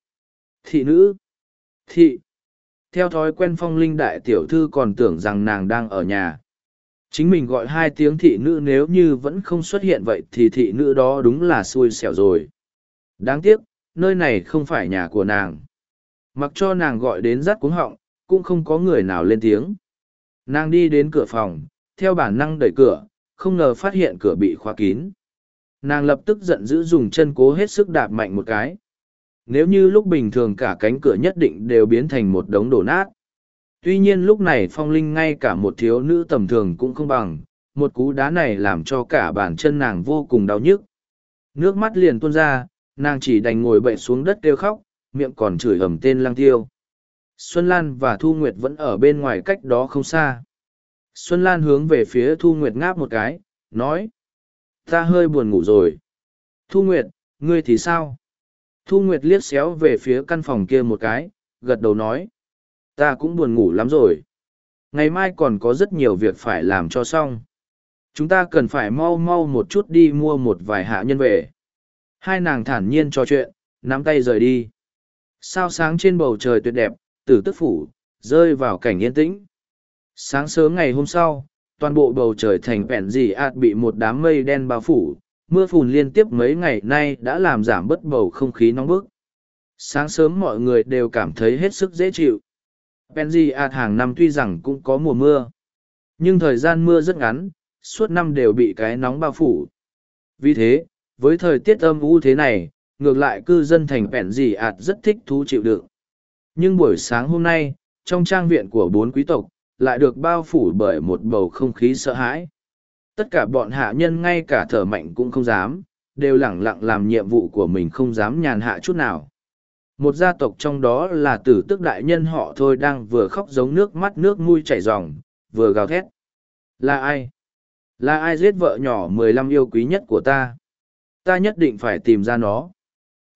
Thị nữ! Thị! Theo thói quen phong linh đại tiểu thư còn tưởng rằng nàng đang ở nhà. Chính mình gọi hai tiếng thị nữ nếu như vẫn không xuất hiện vậy thì thị nữ đó đúng là xui xẻo rồi. Đáng tiếc, nơi này không phải nhà của nàng. Mặc cho nàng gọi đến rắt cuống họng, cũng không có người nào lên tiếng. Nàng đi đến cửa phòng, theo bản năng đẩy cửa, không ngờ phát hiện cửa bị khóa kín. Nàng lập tức giận dữ dùng chân cố hết sức đạp mạnh một cái. Nếu như lúc bình thường cả cánh cửa nhất định đều biến thành một đống đổ nát. Tuy nhiên lúc này phong linh ngay cả một thiếu nữ tầm thường cũng không bằng, một cú đá này làm cho cả bàn chân nàng vô cùng đau nhức. Nước mắt liền tuôn ra, nàng chỉ đành ngồi bậy xuống đất kêu khóc, miệng còn chửi ầm tên lang tiêu. Xuân Lan và Thu Nguyệt vẫn ở bên ngoài cách đó không xa. Xuân Lan hướng về phía Thu Nguyệt ngáp một cái, nói. Ta hơi buồn ngủ rồi. Thu Nguyệt, ngươi thì sao? Thu Nguyệt liếc xéo về phía căn phòng kia một cái, gật đầu nói. Ta cũng buồn ngủ lắm rồi. Ngày mai còn có rất nhiều việc phải làm cho xong. Chúng ta cần phải mau mau một chút đi mua một vài hạ nhân về. Hai nàng thản nhiên trò chuyện, nắm tay rời đi. Sao sáng trên bầu trời tuyệt đẹp, tử tức phủ, rơi vào cảnh yên tĩnh. Sáng sớm ngày hôm sau, toàn bộ bầu trời thành vẹn dị ạt bị một đám mây đen bao phủ, mưa phùn liên tiếp mấy ngày nay đã làm giảm bớt bầu không khí nóng bức. Sáng sớm mọi người đều cảm thấy hết sức dễ chịu. Penji ạt hàng năm tuy rằng cũng có mùa mưa, nhưng thời gian mưa rất ngắn, suốt năm đều bị cái nóng bao phủ. Vì thế, với thời tiết âm u thế này, ngược lại cư dân thành Penji ạt rất thích thú chịu đựng. Nhưng buổi sáng hôm nay, trong trang viện của bốn quý tộc, lại được bao phủ bởi một bầu không khí sợ hãi. Tất cả bọn hạ nhân ngay cả thở mạnh cũng không dám, đều lẳng lặng làm nhiệm vụ của mình không dám nhàn hạ chút nào. Một gia tộc trong đó là tử tức đại nhân họ thôi đang vừa khóc giống nước mắt nước mũi chảy ròng, vừa gào thét. Là ai? Là ai giết vợ nhỏ mười lăm yêu quý nhất của ta? Ta nhất định phải tìm ra nó.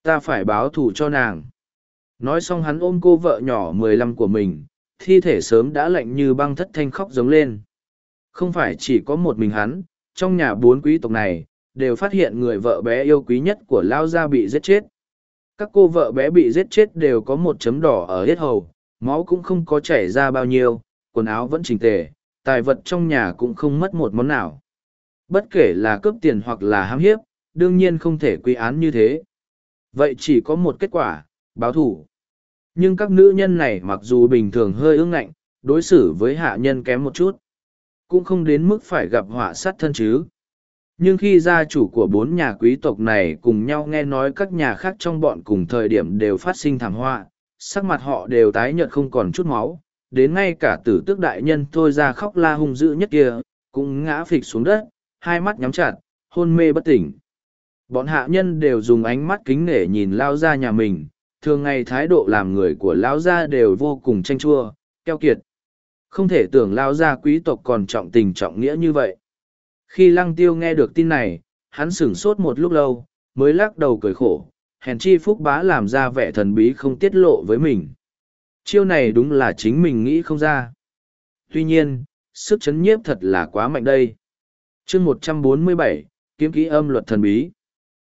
Ta phải báo thù cho nàng. Nói xong hắn ôm cô vợ nhỏ mười lăm của mình, thi thể sớm đã lạnh như băng thất thanh khóc giống lên. Không phải chỉ có một mình hắn, trong nhà bốn quý tộc này, đều phát hiện người vợ bé yêu quý nhất của Lao Gia bị giết chết. Các cô vợ bé bị giết chết đều có một chấm đỏ ở hết hầu, máu cũng không có chảy ra bao nhiêu, quần áo vẫn chỉnh tề, tài vật trong nhà cũng không mất một món nào. Bất kể là cướp tiền hoặc là hãm hiếp, đương nhiên không thể quy án như thế. Vậy chỉ có một kết quả, báo thủ nhưng các nữ nhân này mặc dù bình thường hơi ương ngạnh đối xử với hạ nhân kém một chút cũng không đến mức phải gặp họa sát thân chứ nhưng khi gia chủ của bốn nhà quý tộc này cùng nhau nghe nói các nhà khác trong bọn cùng thời điểm đều phát sinh thảm họa, sắc mặt họ đều tái nhợt không còn chút máu. Đến ngay cả tử tước đại nhân thôi ra khóc la hung dữ nhất kia, cũng ngã phịch xuống đất, hai mắt nhắm chặt, hôn mê bất tỉnh. Bọn hạ nhân đều dùng ánh mắt kính nể nhìn lao ra nhà mình, thường ngày thái độ làm người của lão gia đều vô cùng tranh chua, keo kiệt. Không thể tưởng lão gia quý tộc còn trọng tình trọng nghĩa như vậy khi lăng tiêu nghe được tin này hắn sửng sốt một lúc lâu mới lắc đầu cười khổ hèn chi phúc bá làm ra vẻ thần bí không tiết lộ với mình. Chiêu này đúng là chính mình nghĩ không ra. Tuy nhiên sức chấn nhiếp thật là quá mạnh đây. Chương một trăm bốn mươi bảy kiếm kỹ âm luật thần bí.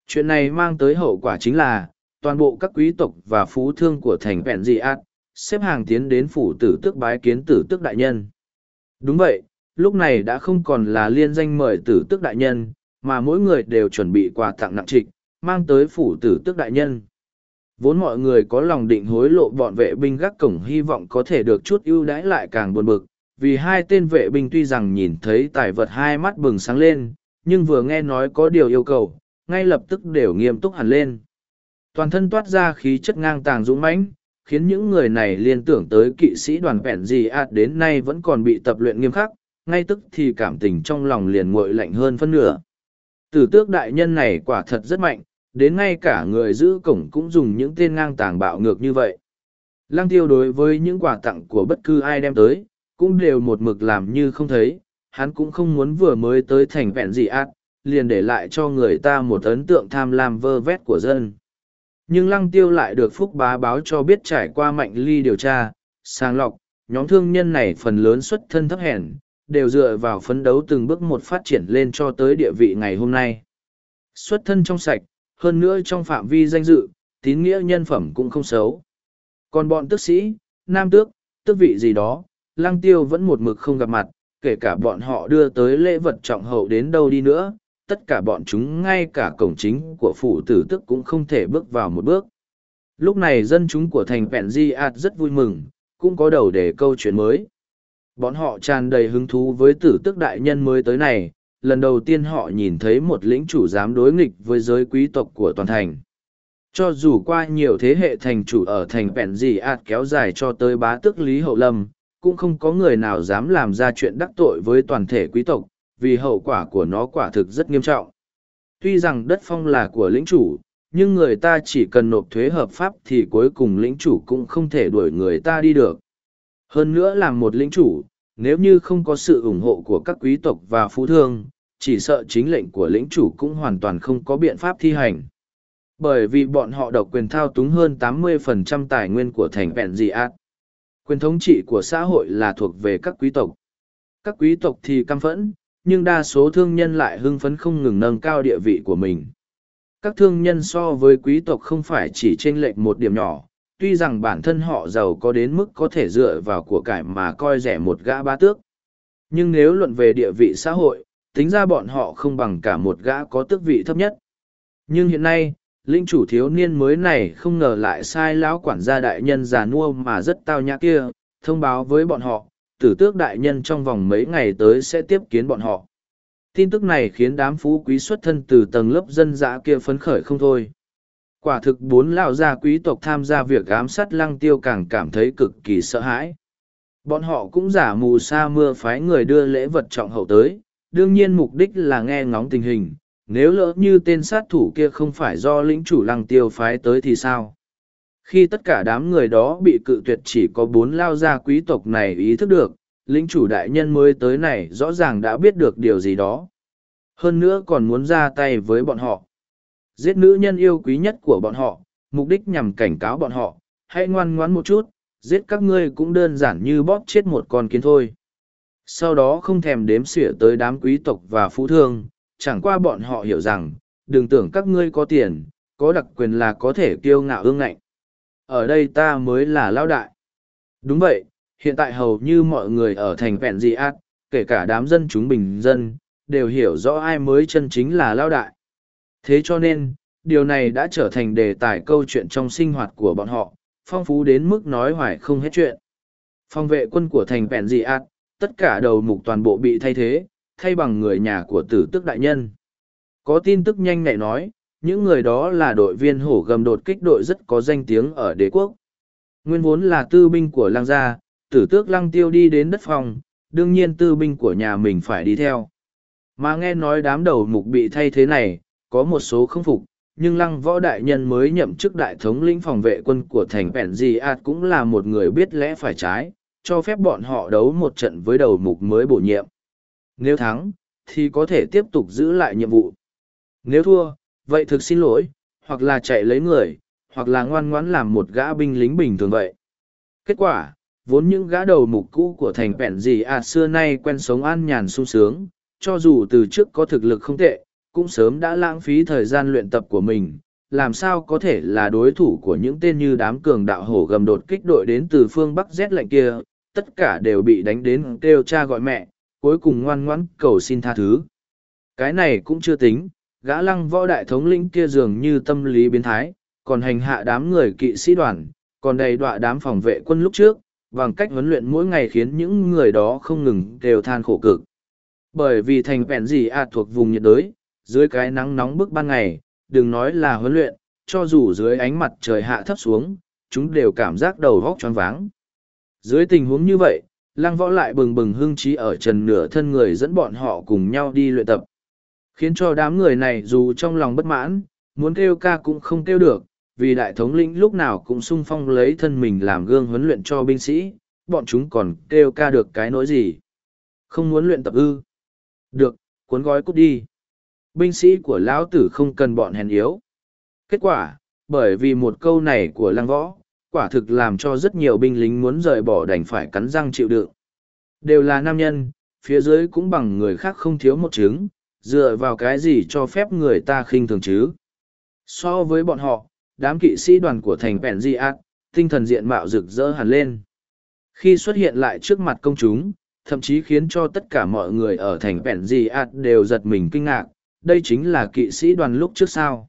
Chuyện này mang tới hậu quả chính là toàn bộ các quý tộc và phú thương của thành vẹn dị Át, xếp hàng tiến đến phủ tử tước bái kiến tử tước đại nhân. Đúng vậy lúc này đã không còn là liên danh mời tử tước đại nhân, mà mỗi người đều chuẩn bị quà tặng nặng trịch, mang tới phủ tử tước đại nhân. Vốn mọi người có lòng định hối lộ bọn vệ binh gác cổng hy vọng có thể được chút ưu đãi lại càng buồn bực, vì hai tên vệ binh tuy rằng nhìn thấy tài vật hai mắt bừng sáng lên, nhưng vừa nghe nói có điều yêu cầu, ngay lập tức đều nghiêm túc hẳn lên. Toàn thân toát ra khí chất ngang tàng dũng mãnh, khiến những người này liên tưởng tới kỵ sĩ đoàn vẹn gì ạt đến nay vẫn còn bị tập luyện nghiêm khắc ngay tức thì cảm tình trong lòng liền nguội lạnh hơn phân nửa. Tử tước đại nhân này quả thật rất mạnh đến ngay cả người giữ cổng cũng dùng những tên ngang tàng bạo ngược như vậy. Lăng tiêu đối với những quà tặng của bất cứ ai đem tới cũng đều một mực làm như không thấy hắn cũng không muốn vừa mới tới thành vẹn gì ác, liền để lại cho người ta một ấn tượng tham lam vơ vét của dân. Nhưng lăng tiêu lại được phúc bá báo cho biết trải qua mạnh ly điều tra sàng lọc nhóm thương nhân này phần lớn xuất thân thấp hèn đều dựa vào phấn đấu từng bước một phát triển lên cho tới địa vị ngày hôm nay. Xuất thân trong sạch, hơn nữa trong phạm vi danh dự, tín nghĩa nhân phẩm cũng không xấu. Còn bọn tước sĩ, nam tước, tước vị gì đó, Lang tiêu vẫn một mực không gặp mặt, kể cả bọn họ đưa tới lễ vật trọng hậu đến đâu đi nữa, tất cả bọn chúng ngay cả cổng chính của phủ tử tức cũng không thể bước vào một bước. Lúc này dân chúng của thành Pẹn Di Ad rất vui mừng, cũng có đầu để câu chuyện mới. Bọn họ tràn đầy hứng thú với tử tức đại nhân mới tới này, lần đầu tiên họ nhìn thấy một lĩnh chủ dám đối nghịch với giới quý tộc của toàn thành. Cho dù qua nhiều thế hệ thành chủ ở thành Pẹn dì ạt kéo dài cho tới bá tước Lý Hậu Lâm, cũng không có người nào dám làm ra chuyện đắc tội với toàn thể quý tộc, vì hậu quả của nó quả thực rất nghiêm trọng. Tuy rằng đất phong là của lĩnh chủ, nhưng người ta chỉ cần nộp thuế hợp pháp thì cuối cùng lĩnh chủ cũng không thể đuổi người ta đi được. Hơn nữa là một lĩnh chủ, nếu như không có sự ủng hộ của các quý tộc và phú thương, chỉ sợ chính lệnh của lĩnh chủ cũng hoàn toàn không có biện pháp thi hành. Bởi vì bọn họ độc quyền thao túng hơn 80% tài nguyên của thành vẹn dị ác. Quyền thống trị của xã hội là thuộc về các quý tộc. Các quý tộc thì căm phẫn, nhưng đa số thương nhân lại hưng phấn không ngừng nâng cao địa vị của mình. Các thương nhân so với quý tộc không phải chỉ chênh lệch một điểm nhỏ, tuy rằng bản thân họ giàu có đến mức có thể dựa vào của cải mà coi rẻ một gã ba tước. Nhưng nếu luận về địa vị xã hội, tính ra bọn họ không bằng cả một gã có tước vị thấp nhất. Nhưng hiện nay, linh chủ thiếu niên mới này không ngờ lại sai lão quản gia đại nhân già nua mà rất tao nhã kia, thông báo với bọn họ, tử tước đại nhân trong vòng mấy ngày tới sẽ tiếp kiến bọn họ. Tin tức này khiến đám phú quý xuất thân từ tầng lớp dân dã kia phấn khởi không thôi. Quả thực bốn lão gia quý tộc tham gia việc ám sát lăng tiêu càng cảm thấy cực kỳ sợ hãi. Bọn họ cũng giả mù sa mưa phái người đưa lễ vật trọng hậu tới, đương nhiên mục đích là nghe ngóng tình hình, nếu lỡ như tên sát thủ kia không phải do lĩnh chủ lăng tiêu phái tới thì sao? Khi tất cả đám người đó bị cự tuyệt chỉ có bốn lao gia quý tộc này ý thức được, lĩnh chủ đại nhân mới tới này rõ ràng đã biết được điều gì đó. Hơn nữa còn muốn ra tay với bọn họ. Giết nữ nhân yêu quý nhất của bọn họ, mục đích nhằm cảnh cáo bọn họ, hãy ngoan ngoãn một chút, giết các ngươi cũng đơn giản như bóp chết một con kiến thôi. Sau đó không thèm đếm xỉa tới đám quý tộc và phú thương, chẳng qua bọn họ hiểu rằng, đừng tưởng các ngươi có tiền, có đặc quyền là có thể kiêu ngạo ương ngạnh. Ở đây ta mới là lao đại. Đúng vậy, hiện tại hầu như mọi người ở thành vẹn dị ác, kể cả đám dân chúng bình dân, đều hiểu rõ ai mới chân chính là lao đại. Thế cho nên, điều này đã trở thành đề tài câu chuyện trong sinh hoạt của bọn họ, phong phú đến mức nói hoài không hết chuyện. Phòng vệ quân của thành Pèn dị Át, tất cả đầu mục toàn bộ bị thay thế, thay bằng người nhà của tử tức đại nhân. Có tin tức nhanh nhạy nói, những người đó là đội viên hổ gầm đột kích đội rất có danh tiếng ở đế quốc. Nguyên vốn là tư binh của lang gia, tử tước lăng tiêu đi đến đất phòng, đương nhiên tư binh của nhà mình phải đi theo. Mà nghe nói đám đầu mục bị thay thế này, có một số không phục, nhưng lăng võ đại nhân mới nhậm chức đại thống lĩnh phòng vệ quân của thành Pèn Di Át cũng là một người biết lẽ phải trái, cho phép bọn họ đấu một trận với đầu mục mới bổ nhiệm. Nếu thắng, thì có thể tiếp tục giữ lại nhiệm vụ. Nếu thua, vậy thực xin lỗi, hoặc là chạy lấy người, hoặc là ngoan ngoãn làm một gã binh lính bình thường vậy. Kết quả, vốn những gã đầu mục cũ của thành Pèn Di à xưa nay quen sống an nhàn sung sướng, cho dù từ trước có thực lực không tệ, cũng sớm đã lãng phí thời gian luyện tập của mình, làm sao có thể là đối thủ của những tên như đám cường đạo hổ gầm đột kích đội đến từ phương Bắc rét lạnh kia, tất cả đều bị đánh đến kêu cha gọi mẹ, cuối cùng ngoan ngoãn cầu xin tha thứ. Cái này cũng chưa tính, gã lăng võ đại thống lĩnh kia dường như tâm lý biến thái, còn hành hạ đám người kỵ sĩ đoàn, còn đầy đọa đám phòng vệ quân lúc trước, bằng cách huấn luyện mỗi ngày khiến những người đó không ngừng đều than khổ cực. Bởi vì thành vẹn gì à thuộc vùng nhiệt đới, dưới cái nắng nóng bức ban ngày, đừng nói là huấn luyện, cho dù dưới ánh mặt trời hạ thấp xuống, chúng đều cảm giác đầu vóc choáng váng. Dưới tình huống như vậy, lăng võ lại bừng bừng hưng trí ở trần nửa thân người dẫn bọn họ cùng nhau đi luyện tập. Khiến cho đám người này dù trong lòng bất mãn, muốn kêu ca cũng không kêu được, vì đại thống lĩnh lúc nào cũng sung phong lấy thân mình làm gương huấn luyện cho binh sĩ, bọn chúng còn kêu ca được cái nỗi gì. Không muốn luyện tập ư. Được, cuốn gói cút đi. Binh sĩ của lão tử không cần bọn hèn yếu. Kết quả, bởi vì một câu này của lăng võ, quả thực làm cho rất nhiều binh lính muốn rời bỏ đành phải cắn răng chịu đựng. Đều là nam nhân, phía dưới cũng bằng người khác không thiếu một trứng, dựa vào cái gì cho phép người ta khinh thường chứ. So với bọn họ, đám kỵ sĩ đoàn của thành Pèn Di Ác, tinh thần diện mạo rực rỡ hẳn lên. Khi xuất hiện lại trước mặt công chúng, thậm chí khiến cho tất cả mọi người ở thành Pèn Di Ác đều giật mình kinh ngạc, đây chính là kỵ sĩ đoàn lúc trước sao.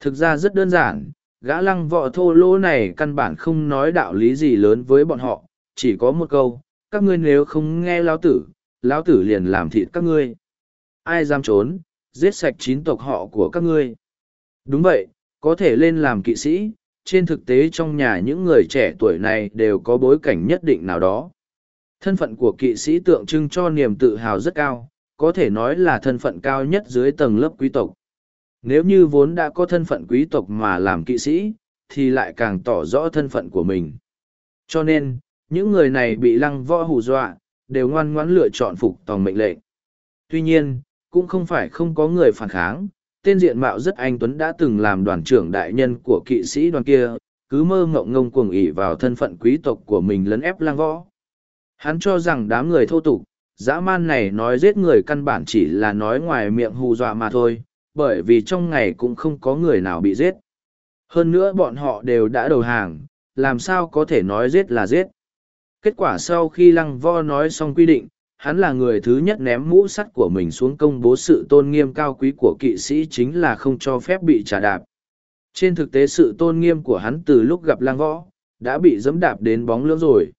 Thực ra rất đơn giản, gã lăng vọ thô lỗ này căn bản không nói đạo lý gì lớn với bọn họ, chỉ có một câu, các ngươi nếu không nghe lão tử, lão tử liền làm thịt các ngươi. Ai dám trốn, giết sạch chín tộc họ của các ngươi. Đúng vậy, có thể lên làm kỵ sĩ, trên thực tế trong nhà những người trẻ tuổi này đều có bối cảnh nhất định nào đó. Thân phận của kỵ sĩ tượng trưng cho niềm tự hào rất cao, có thể nói là thân phận cao nhất dưới tầng lớp quý tộc. Nếu như vốn đã có thân phận quý tộc mà làm kỵ sĩ, thì lại càng tỏ rõ thân phận của mình. Cho nên, những người này bị lăng võ hù dọa, đều ngoan ngoãn lựa chọn phục tòng mệnh lệnh. Tuy nhiên, cũng không phải không có người phản kháng, tên diện mạo rất anh Tuấn đã từng làm đoàn trưởng đại nhân của kỵ sĩ đoàn kia, cứ mơ ngộng ngông cuồng ỉ vào thân phận quý tộc của mình lấn ép lang võ. Hắn cho rằng đám người thô tục, dã man này nói giết người căn bản chỉ là nói ngoài miệng hù dọa mà thôi, bởi vì trong ngày cũng không có người nào bị giết. Hơn nữa bọn họ đều đã đầu hàng, làm sao có thể nói giết là giết. Kết quả sau khi lăng vo nói xong quy định, hắn là người thứ nhất ném mũ sắt của mình xuống công bố sự tôn nghiêm cao quý của kỵ sĩ chính là không cho phép bị trả đạp. Trên thực tế sự tôn nghiêm của hắn từ lúc gặp lang võ, đã bị dẫm đạp đến bóng lưỡng rồi.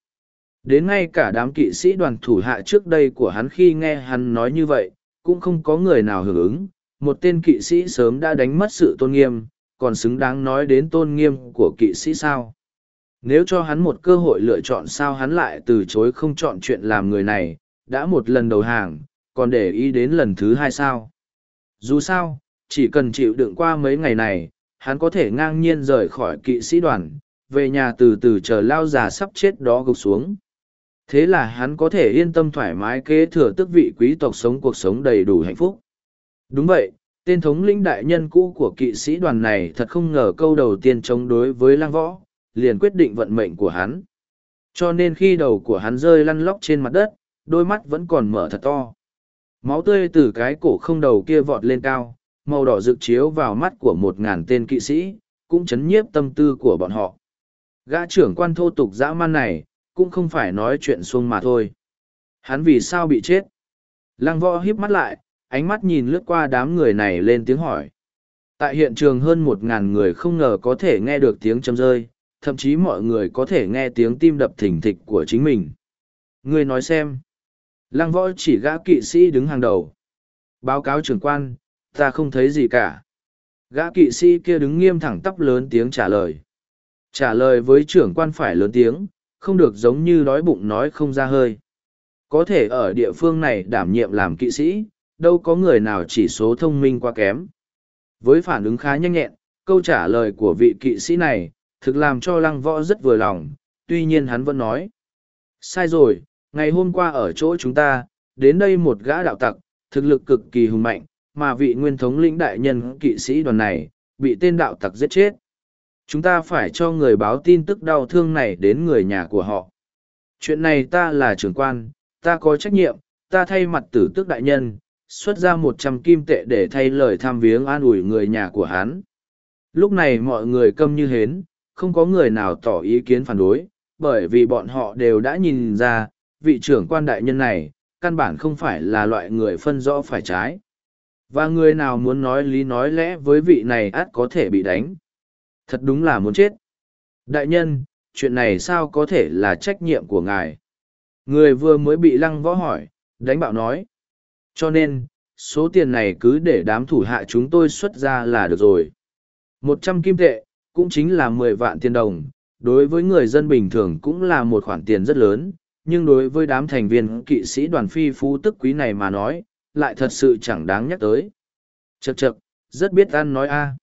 Đến ngay cả đám kỵ sĩ đoàn thủ hạ trước đây của hắn khi nghe hắn nói như vậy, cũng không có người nào hưởng ứng. Một tên kỵ sĩ sớm đã đánh mất sự tôn nghiêm, còn xứng đáng nói đến tôn nghiêm của kỵ sĩ sao. Nếu cho hắn một cơ hội lựa chọn sao hắn lại từ chối không chọn chuyện làm người này, đã một lần đầu hàng, còn để ý đến lần thứ hai sao. Dù sao, chỉ cần chịu đựng qua mấy ngày này, hắn có thể ngang nhiên rời khỏi kỵ sĩ đoàn, về nhà từ từ chờ lao già sắp chết đó gục xuống. Thế là hắn có thể yên tâm thoải mái kế thừa tước vị quý tộc sống cuộc sống đầy đủ hạnh phúc. Đúng vậy, tên thống lĩnh đại nhân cũ của kỵ sĩ đoàn này thật không ngờ câu đầu tiên chống đối với lang võ, liền quyết định vận mệnh của hắn. Cho nên khi đầu của hắn rơi lăn lóc trên mặt đất, đôi mắt vẫn còn mở thật to. Máu tươi từ cái cổ không đầu kia vọt lên cao, màu đỏ rực chiếu vào mắt của một ngàn tên kỵ sĩ, cũng chấn nhiếp tâm tư của bọn họ. Gã trưởng quan thô tục dã man này, cũng không phải nói chuyện xuông mà thôi. Hắn vì sao bị chết? Lăng võ híp mắt lại, ánh mắt nhìn lướt qua đám người này lên tiếng hỏi. Tại hiện trường hơn một ngàn người không ngờ có thể nghe được tiếng châm rơi, thậm chí mọi người có thể nghe tiếng tim đập thình thịch của chính mình. người nói xem. Lăng võ chỉ gã kỵ sĩ đứng hàng đầu. Báo cáo trưởng quan, ta không thấy gì cả. Gã kỵ sĩ kia đứng nghiêm thẳng tắp lớn tiếng trả lời. Trả lời với trưởng quan phải lớn tiếng, không được giống như đói bụng nói không ra hơi. Có thể ở địa phương này đảm nhiệm làm kỵ sĩ, đâu có người nào chỉ số thông minh quá kém. Với phản ứng khá nhanh nhẹn, câu trả lời của vị kỵ sĩ này, thực làm cho lăng võ rất vừa lòng, tuy nhiên hắn vẫn nói. Sai rồi, ngày hôm qua ở chỗ chúng ta, đến đây một gã đạo tặc, thực lực cực kỳ hùng mạnh, mà vị nguyên thống lĩnh đại nhân kỵ sĩ đoàn này, bị tên đạo tặc giết chết. Chúng ta phải cho người báo tin tức đau thương này đến người nhà của họ. Chuyện này ta là trưởng quan, ta có trách nhiệm, ta thay mặt tử tức đại nhân, xuất ra một trăm kim tệ để thay lời tham viếng an ủi người nhà của hắn. Lúc này mọi người câm như hến, không có người nào tỏ ý kiến phản đối, bởi vì bọn họ đều đã nhìn ra, vị trưởng quan đại nhân này, căn bản không phải là loại người phân rõ phải trái. Và người nào muốn nói lý nói lẽ với vị này ắt có thể bị đánh. Thật đúng là muốn chết. Đại nhân, chuyện này sao có thể là trách nhiệm của ngài? Người vừa mới bị lăng võ hỏi, đánh bạo nói. Cho nên, số tiền này cứ để đám thủ hạ chúng tôi xuất ra là được rồi. Một trăm kim tệ, cũng chính là mười vạn tiền đồng, đối với người dân bình thường cũng là một khoản tiền rất lớn, nhưng đối với đám thành viên kỵ sĩ đoàn phi phú tức quý này mà nói, lại thật sự chẳng đáng nhắc tới. Chậc chậc, rất biết ăn nói a.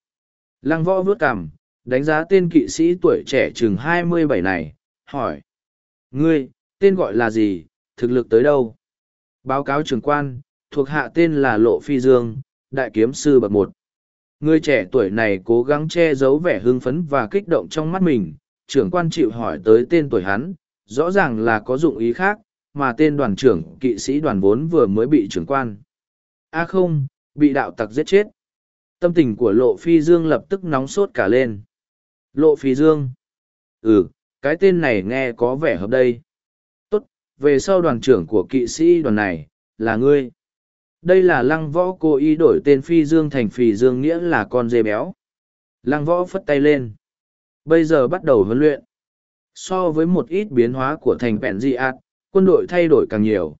Lăng võ vướt cằm, đánh giá tên kỵ sĩ tuổi trẻ chừng hai mươi bảy này, hỏi. Ngươi, tên gọi là gì, thực lực tới đâu? Báo cáo trưởng quan, thuộc hạ tên là Lộ Phi Dương, đại kiếm sư bậc một. Người trẻ tuổi này cố gắng che giấu vẻ hưng phấn và kích động trong mắt mình, trưởng quan chịu hỏi tới tên tuổi hắn, rõ ràng là có dụng ý khác, mà tên đoàn trưởng kỵ sĩ đoàn vốn vừa mới bị trưởng quan. A không, bị đạo tặc giết chết. Tâm tình của Lộ Phi Dương lập tức nóng sốt cả lên. Lộ Phí Dương. Ừ, cái tên này nghe có vẻ hợp đây. Tốt, về sau đoàn trưởng của kỵ sĩ đoàn này, là ngươi. Đây là lăng võ cố ý đổi tên Phi Dương thành Phì Dương nghĩa là con dê béo. Lăng võ phất tay lên. Bây giờ bắt đầu huấn luyện. So với một ít biến hóa của thành vẹn di ạt, quân đội thay đổi càng nhiều.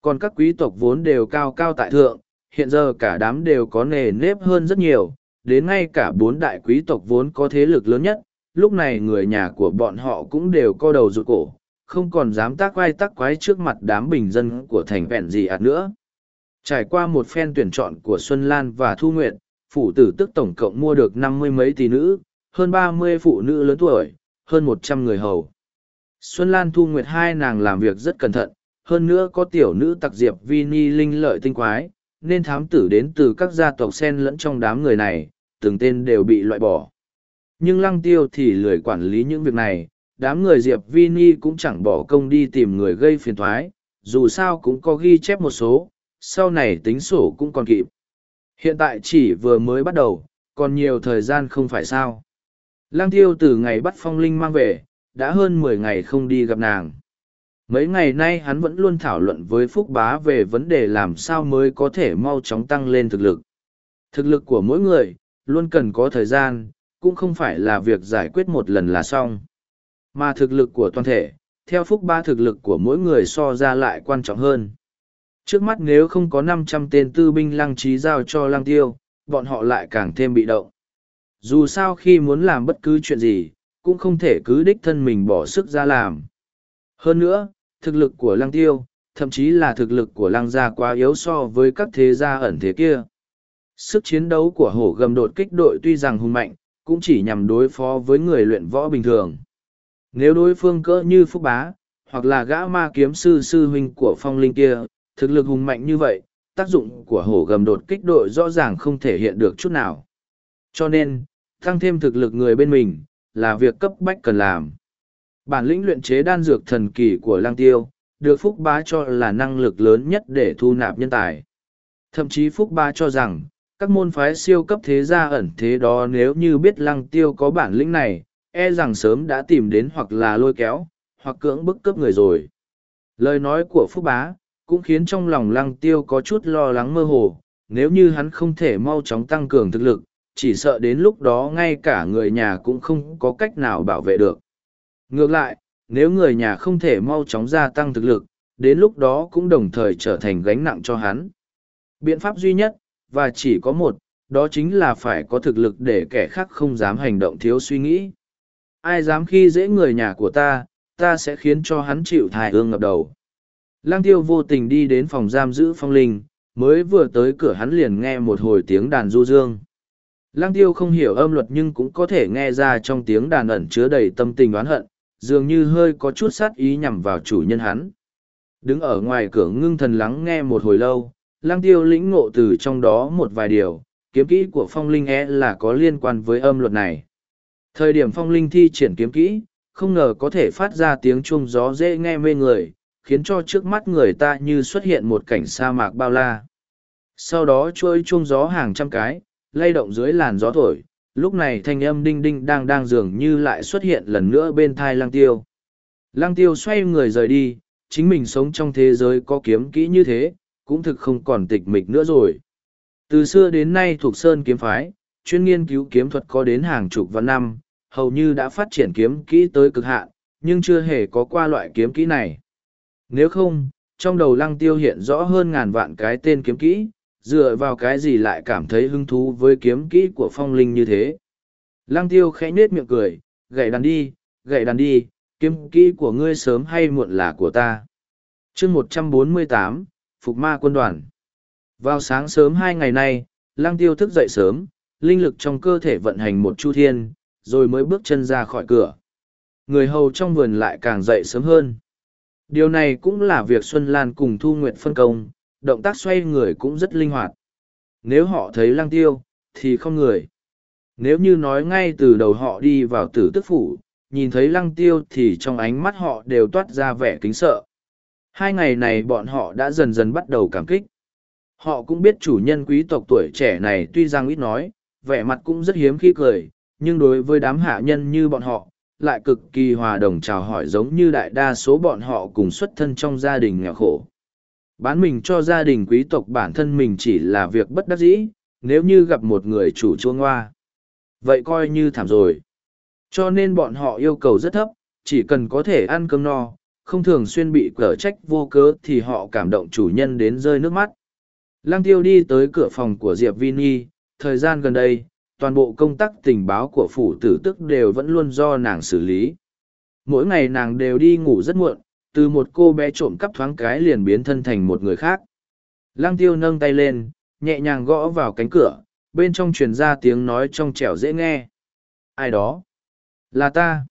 Còn các quý tộc vốn đều cao cao tại thượng, hiện giờ cả đám đều có nề nếp hơn rất nhiều, đến ngay cả bốn đại quý tộc vốn có thế lực lớn nhất, lúc này người nhà của bọn họ cũng đều co đầu rụt cổ, không còn dám tác quay tác quái trước mặt đám bình dân của thành vẹn gì ạt nữa. Trải qua một phen tuyển chọn của Xuân Lan và Thu Nguyệt, phủ tử tức tổng cộng mua được năm mươi mấy tỷ nữ, hơn ba mươi phụ nữ lớn tuổi, hơn một trăm người hầu. Xuân Lan Thu Nguyệt hai nàng làm việc rất cẩn thận, hơn nữa có tiểu nữ tặc diệp vi ni linh lợi tinh quái, nên thám tử đến từ các gia tộc sen lẫn trong đám người này, từng tên đều bị loại bỏ. Nhưng lăng tiêu thì lười quản lý những việc này, đám người diệp vi ni cũng chẳng bỏ công đi tìm người gây phiền thoái, dù sao cũng có ghi chép một số, sau này tính sổ cũng còn kịp. Hiện tại chỉ vừa mới bắt đầu, còn nhiều thời gian không phải sao. Lăng tiêu từ ngày bắt phong linh mang về, đã hơn mười ngày không đi gặp nàng. Mấy ngày nay hắn vẫn luôn thảo luận với Phúc Bá về vấn đề làm sao mới có thể mau chóng tăng lên thực lực. Thực lực của mỗi người, luôn cần có thời gian, cũng không phải là việc giải quyết một lần là xong. Mà thực lực của toàn thể, theo Phúc Bá thực lực của mỗi người so ra lại quan trọng hơn. Trước mắt nếu không có năm trăm tên tư binh lăng trí giao cho lăng tiêu, bọn họ lại càng thêm bị động. Dù sao khi muốn làm bất cứ chuyện gì, cũng không thể cứ đích thân mình bỏ sức ra làm. Hơn nữa, thực lực của lăng tiêu, thậm chí là thực lực của lăng gia quá yếu so với các thế gia ẩn thế kia. Sức chiến đấu của hổ gầm đột kích đội tuy rằng hùng mạnh, cũng chỉ nhằm đối phó với người luyện võ bình thường. Nếu đối phương cỡ như Phúc Bá, hoặc là gã ma kiếm sư sư huynh của phong linh kia, thực lực hùng mạnh như vậy, tác dụng của hổ gầm đột kích đội rõ ràng không thể hiện được chút nào. Cho nên, tăng thêm thực lực người bên mình, là việc cấp bách cần làm. Bản lĩnh luyện chế đan dược thần kỳ của lang tiêu, được Phúc Bá cho là năng lực lớn nhất để thu nạp nhân tài. Thậm chí Phúc Bá cho rằng, các môn phái siêu cấp thế gia ẩn thế đó nếu như biết lăng tiêu có bản lĩnh này, e rằng sớm đã tìm đến hoặc là lôi kéo, hoặc cưỡng bức cướp người rồi. Lời nói của Phúc Bá, cũng khiến trong lòng lăng tiêu có chút lo lắng mơ hồ, nếu như hắn không thể mau chóng tăng cường thực lực, chỉ sợ đến lúc đó ngay cả người nhà cũng không có cách nào bảo vệ được. Ngược lại, nếu người nhà không thể mau chóng gia tăng thực lực, đến lúc đó cũng đồng thời trở thành gánh nặng cho hắn. Biện pháp duy nhất, và chỉ có một, đó chính là phải có thực lực để kẻ khác không dám hành động thiếu suy nghĩ. Ai dám khi dễ người nhà của ta, ta sẽ khiến cho hắn chịu thai ương ngập đầu. Lang tiêu vô tình đi đến phòng giam giữ phong linh, mới vừa tới cửa hắn liền nghe một hồi tiếng đàn du dương. Lang tiêu không hiểu âm luật nhưng cũng có thể nghe ra trong tiếng đàn ẩn chứa đầy tâm tình oán hận, dường như hơi có chút sát ý nhằm vào chủ nhân hắn. Đứng ở ngoài cửa ngưng thần lắng nghe một hồi lâu, lang tiêu lĩnh ngộ từ trong đó một vài điều, kiếm kỹ của phong linh e là có liên quan với âm luật này. Thời điểm phong linh thi triển kiếm kỹ, không ngờ có thể phát ra tiếng chuông gió dễ nghe mê người, khiến cho trước mắt người ta như xuất hiện một cảnh sa mạc bao la. Sau đó trôi chuông gió hàng trăm cái, lay động dưới làn gió thổi, lúc này thanh âm đinh đinh đang đang dường như lại xuất hiện lần nữa bên thai lăng tiêu. Lăng tiêu xoay người rời đi, chính mình sống trong thế giới có kiếm kỹ như thế, cũng thực không còn tịch mịch nữa rồi. Từ xưa đến nay thuộc Sơn kiếm phái, chuyên nghiên cứu kiếm thuật có đến hàng chục vạn năm, hầu như đã phát triển kiếm kỹ tới cực hạn, nhưng chưa hề có qua loại kiếm kỹ này. Nếu không, trong đầu lăng tiêu hiện rõ hơn ngàn vạn cái tên kiếm kỹ, dựa vào cái gì lại cảm thấy hứng thú với kiếm kỹ của phong linh như thế. Lăng tiêu khẽ nết miệng cười, gậy đàn đi, gậy đàn đi, kiếm kỹ của ngươi sớm hay muộn là của ta. chương một trăm bốn mươi tám Phục Ma quân đoàn. Vào sáng sớm hai ngày nay, lăng tiêu thức dậy sớm, linh lực trong cơ thể vận hành một chu thiên, rồi mới bước chân ra khỏi cửa. Người hầu trong vườn lại càng dậy sớm hơn. Điều này cũng là việc Xuân Lan cùng Thu Nguyệt phân công, động tác xoay người cũng rất linh hoạt. Nếu họ thấy lăng tiêu, thì không người. Nếu như nói ngay từ đầu họ đi vào tử tức phủ, nhìn thấy lăng tiêu thì trong ánh mắt họ đều toát ra vẻ kính sợ. Hai ngày này bọn họ đã dần dần bắt đầu cảm kích. Họ cũng biết chủ nhân quý tộc tuổi trẻ này tuy rằng ít nói, vẻ mặt cũng rất hiếm khi cười, nhưng đối với đám hạ nhân như bọn họ, lại cực kỳ hòa đồng chào hỏi giống như đại đa số bọn họ cùng xuất thân trong gia đình nghèo khổ. Bán mình cho gia đình quý tộc bản thân mình chỉ là việc bất đắc dĩ, nếu như gặp một người chủ chuông hoa. Vậy coi như thảm rồi. Cho nên bọn họ yêu cầu rất thấp, chỉ cần có thể ăn cơm no, không thường xuyên bị cở trách vô cớ thì họ cảm động chủ nhân đến rơi nước mắt. Lăng tiêu đi tới cửa phòng của Diệp Vinny, thời gian gần đây, toàn bộ công tác tình báo của phủ tử tức đều vẫn luôn do nàng xử lý. Mỗi ngày nàng đều đi ngủ rất muộn, từ một cô bé trộm cắp thoáng cái liền biến thân thành một người khác. Lăng tiêu nâng tay lên, nhẹ nhàng gõ vào cánh cửa, bên trong truyền ra tiếng nói trong trẻo dễ nghe. Ai đó? Là ta.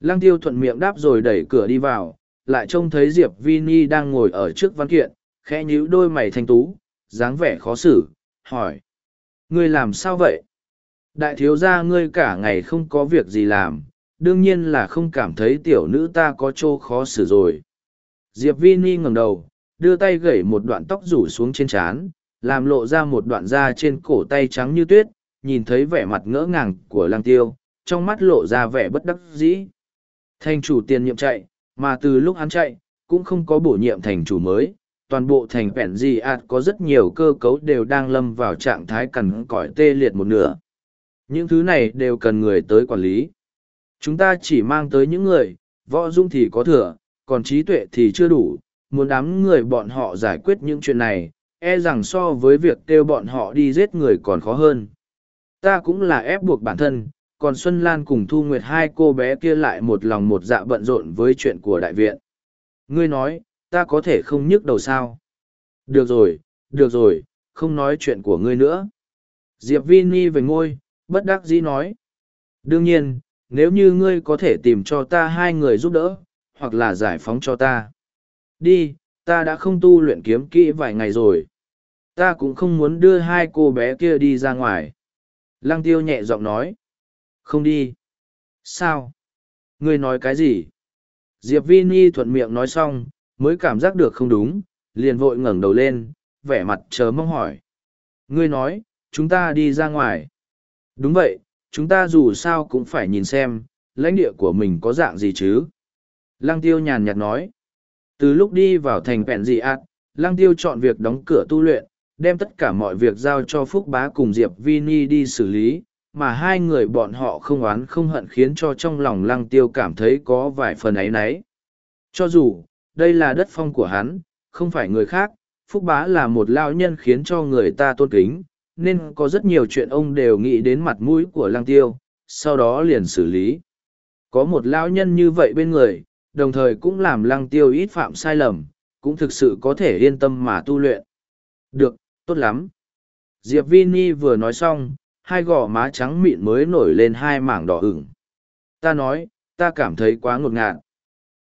Lăng tiêu thuận miệng đáp rồi đẩy cửa đi vào, lại trông thấy Diệp Vini đang ngồi ở trước văn kiện, khẽ nhíu đôi mày thanh tú, dáng vẻ khó xử, hỏi. Ngươi làm sao vậy? Đại thiếu gia ngươi cả ngày không có việc gì làm, đương nhiên là không cảm thấy tiểu nữ ta có chỗ khó xử rồi. Diệp Vi Ni ngẩng đầu, đưa tay gẩy một đoạn tóc rủ xuống trên trán, làm lộ ra một đoạn da trên cổ tay trắng như tuyết, nhìn thấy vẻ mặt ngỡ ngàng của lang tiêu, trong mắt lộ ra vẻ bất đắc dĩ. Thành chủ tiền nhiệm chạy, mà từ lúc hắn chạy, cũng không có bổ nhiệm thành chủ mới, toàn bộ thành vẹn di ạt có rất nhiều cơ cấu đều đang lâm vào trạng thái cằn cõi tê liệt một nửa. Những thứ này đều cần người tới quản lý. Chúng ta chỉ mang tới những người, võ dung thì có thừa, còn trí tuệ thì chưa đủ, muốn đám người bọn họ giải quyết những chuyện này, e rằng so với việc kêu bọn họ đi giết người còn khó hơn. Ta cũng là ép buộc bản thân, còn Xuân Lan cùng Thu Nguyệt hai cô bé kia lại một lòng một dạ bận rộn với chuyện của đại viện. Ngươi nói, ta có thể không nhức đầu sao? Được rồi, được rồi, không nói chuyện của ngươi nữa. Diệp Vini về ngôi, bất đắc dĩ nói. Đương nhiên, nếu như ngươi có thể tìm cho ta hai người giúp đỡ, hoặc là giải phóng cho ta. Đi, ta đã không tu luyện kiếm kỹ vài ngày rồi. Ta cũng không muốn đưa hai cô bé kia đi ra ngoài. Lăng tiêu nhẹ giọng nói. Không đi. Sao? Ngươi nói cái gì? Diệp Vini thuận miệng nói xong, mới cảm giác được không đúng, liền vội ngẩng đầu lên, vẻ mặt chờ mong hỏi. Ngươi nói, chúng ta đi ra ngoài. Đúng vậy, chúng ta dù sao cũng phải nhìn xem, lãnh địa của mình có dạng gì chứ. Lăng tiêu nhàn nhạt nói. Từ lúc đi vào thành vẹn dị ạt, Lăng tiêu chọn việc đóng cửa tu luyện, đem tất cả mọi việc giao cho Phúc Bá cùng Diệp Vini đi xử lý, mà hai người bọn họ không oán không hận khiến cho trong lòng Lăng tiêu cảm thấy có vài phần ấy nấy. Cho dù, đây là đất phong của hắn, không phải người khác, Phúc Bá là một lao nhân khiến cho người ta tôn kính, nên có rất nhiều chuyện ông đều nghĩ đến mặt mũi của Lăng Tiêu, sau đó liền xử lý. Có một lao nhân như vậy bên người, đồng thời cũng làm Lăng Tiêu ít phạm sai lầm, cũng thực sự có thể yên tâm mà tu luyện. Được, tốt lắm. Diệp Vini vừa nói xong, hai gò má trắng mịn mới nổi lên hai mảng đỏ ửng. Ta nói, ta cảm thấy quá ngột ngạt.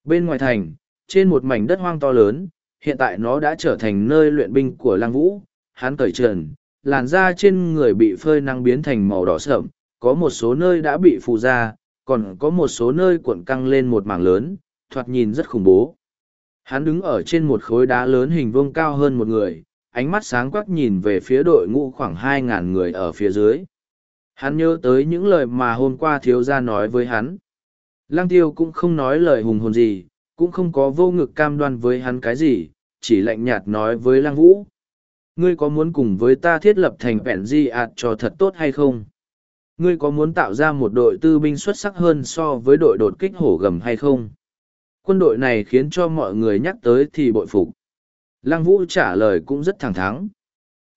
Bên ngoài thành, trên một mảnh đất hoang to lớn, hiện tại nó đã trở thành nơi luyện binh của Lăng Vũ, hắn cởi trần, làn da trên người bị phơi nắng biến thành màu đỏ sợm, có một số nơi đã bị phù ra, còn có một số nơi cuộn căng lên một mảng lớn, thoạt nhìn rất khủng bố. Hắn đứng ở trên một khối đá lớn hình vuông cao hơn một người, ánh mắt sáng quắc nhìn về phía đội ngũ khoảng hai ngàn người ở phía dưới. Hắn nhớ tới những lời mà hôm qua thiếu gia nói với hắn. Lăng tiêu cũng không nói lời hùng hồn gì, cũng không có vô ngực cam đoan với hắn cái gì, chỉ lạnh nhạt nói với Lăng Vũ. Ngươi có muốn cùng với ta thiết lập thành vẹn di ạt cho thật tốt hay không? Ngươi có muốn tạo ra một đội tư binh xuất sắc hơn so với đội đột kích hổ gầm hay không? Quân đội này khiến cho mọi người nhắc tới thì bội phục. Lăng Vũ trả lời cũng rất thẳng thắn.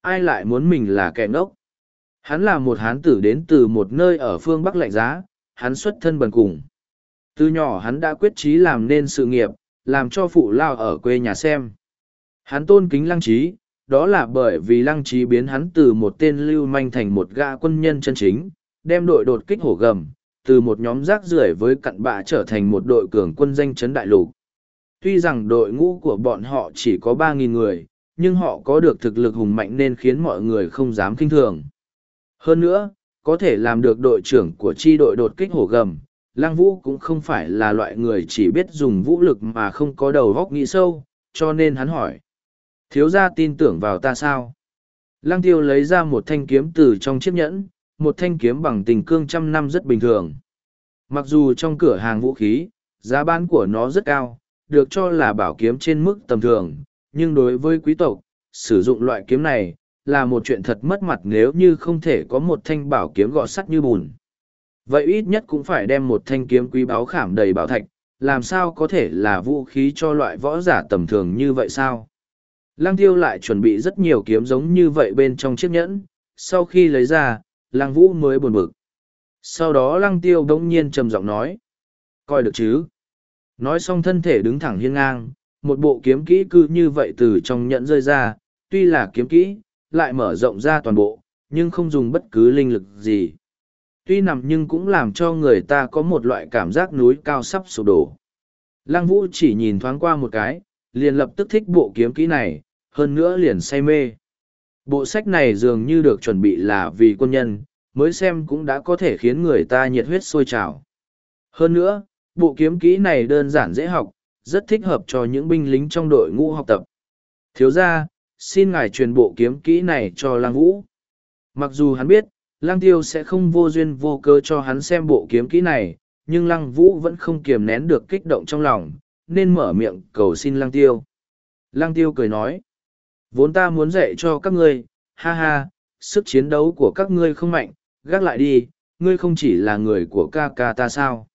Ai lại muốn mình là kẻ ngốc? Hắn là một hán tử đến từ một nơi ở phương Bắc lạnh giá, hắn xuất thân bần cùng. Từ nhỏ hắn đã quyết chí làm nên sự nghiệp, làm cho phụ lao ở quê nhà xem. Hắn tôn kính lăng trí, đó là bởi vì lăng trí biến hắn từ một tên lưu manh thành một gã quân nhân chân chính, đem đội đột kích hổ gầm, từ một nhóm rác rưởi với cặn bạ trở thành một đội cường quân danh chấn đại lục. Tuy rằng đội ngũ của bọn họ chỉ có ba nghìn người, nhưng họ có được thực lực hùng mạnh nên khiến mọi người không dám kinh thường. Hơn nữa, có thể làm được đội trưởng của chi đội đột kích hổ gầm, Lăng Vũ cũng không phải là loại người chỉ biết dùng vũ lực mà không có đầu góc nghĩ sâu, cho nên hắn hỏi. Thiếu gia tin tưởng vào ta sao? Lăng tiêu lấy ra một thanh kiếm từ trong chiếc nhẫn, một thanh kiếm bằng tình cương trăm năm rất bình thường. Mặc dù trong cửa hàng vũ khí, giá bán của nó rất cao, được cho là bảo kiếm trên mức tầm thường, nhưng đối với quý tộc, sử dụng loại kiếm này, là một chuyện thật mất mặt nếu như không thể có một thanh bảo kiếm gọt sắt như bùn. Vậy ít nhất cũng phải đem một thanh kiếm quý báu khảm đầy bảo thạch, làm sao có thể là vũ khí cho loại võ giả tầm thường như vậy sao? Lăng tiêu lại chuẩn bị rất nhiều kiếm giống như vậy bên trong chiếc nhẫn, sau khi lấy ra, lăng vũ mới buồn bực. Sau đó lăng tiêu đống nhiên trầm giọng nói. Coi được chứ? Nói xong thân thể đứng thẳng hiên ngang, một bộ kiếm kỹ cư như vậy từ trong nhẫn rơi ra, tuy là kiếm kỹ, lại mở rộng ra toàn bộ, nhưng không dùng bất cứ linh lực gì. Tuy nằm nhưng cũng làm cho người ta có một loại cảm giác núi cao sắp sụp đổ. Lăng Vũ chỉ nhìn thoáng qua một cái, liền lập tức thích bộ kiếm kỹ này, hơn nữa liền say mê. Bộ sách này dường như được chuẩn bị là vì quân nhân, mới xem cũng đã có thể khiến người ta nhiệt huyết sôi trào. Hơn nữa, bộ kiếm kỹ này đơn giản dễ học, rất thích hợp cho những binh lính trong đội ngũ học tập. Thiếu ra, xin ngài truyền bộ kiếm kỹ này cho Lang Vũ. Mặc dù hắn biết, Lang Tiêu sẽ không vô duyên vô cớ cho hắn xem bộ kiếm kỹ này, nhưng Lăng Vũ vẫn không kiềm nén được kích động trong lòng, nên mở miệng cầu xin Lăng Tiêu. Lăng Tiêu cười nói, vốn ta muốn dạy cho các ngươi, ha ha, sức chiến đấu của các ngươi không mạnh, gác lại đi, ngươi không chỉ là người của ca ca ta sao.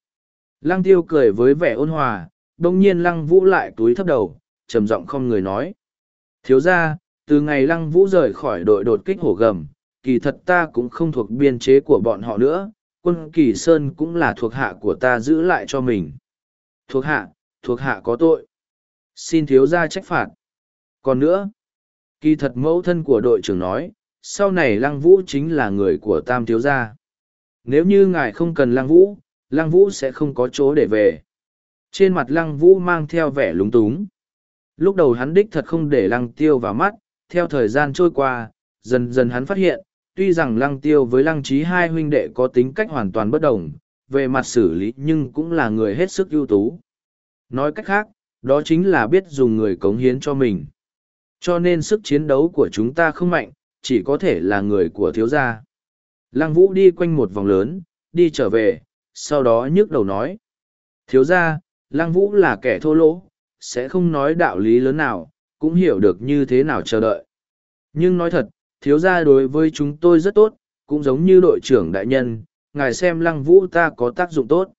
Lăng Tiêu cười với vẻ ôn hòa, đông nhiên Lăng Vũ lại túi thấp đầu, trầm giọng không người nói. Thiếu ra, từ ngày Lăng Vũ rời khỏi đội đột kích hổ gầm, kỳ thật ta cũng không thuộc biên chế của bọn họ nữa, quân kỳ sơn cũng là thuộc hạ của ta giữ lại cho mình. Thuộc hạ, thuộc hạ có tội. Xin thiếu ra trách phạt. Còn nữa, kỳ thật mẫu thân của đội trưởng nói, sau này lăng vũ chính là người của tam thiếu gia. Nếu như ngài không cần lăng vũ, lăng vũ sẽ không có chỗ để về. Trên mặt lăng vũ mang theo vẻ lúng túng. Lúc đầu hắn đích thật không để lăng tiêu vào mắt, theo thời gian trôi qua, dần dần hắn phát hiện, tuy rằng lăng tiêu với lăng trí hai huynh đệ có tính cách hoàn toàn bất đồng, về mặt xử lý nhưng cũng là người hết sức ưu tú. Nói cách khác, đó chính là biết dùng người cống hiến cho mình. Cho nên sức chiến đấu của chúng ta không mạnh, chỉ có thể là người của thiếu gia. Lăng vũ đi quanh một vòng lớn, đi trở về, sau đó nhức đầu nói. Thiếu gia, lăng vũ là kẻ thô lỗ, sẽ không nói đạo lý lớn nào, cũng hiểu được như thế nào chờ đợi. Nhưng nói thật, thiếu gia đối với chúng tôi rất tốt, cũng giống như đội trưởng đại nhân, ngài xem lăng vũ ta có tác dụng tốt.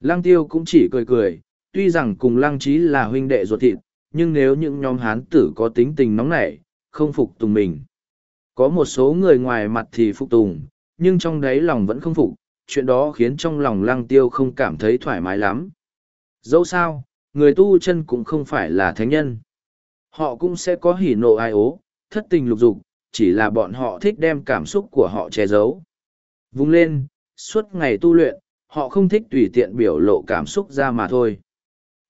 Lăng tiêu cũng chỉ cười cười, tuy rằng cùng lăng trí là huynh đệ ruột thịt, nhưng nếu những nhóm hán tử có tính tình nóng nảy, không phục tùng mình. Có một số người ngoài mặt thì phục tùng, nhưng trong đáy lòng vẫn không phục, chuyện đó khiến trong lòng lăng tiêu không cảm thấy thoải mái lắm. Dẫu sao, người tu chân cũng không phải là thánh nhân. Họ cũng sẽ có hỉ nộ ai ố, thất tình lục dục, chỉ là bọn họ thích đem cảm xúc của họ che giấu. Vung lên, suốt ngày tu luyện, họ không thích tùy tiện biểu lộ cảm xúc ra mà thôi.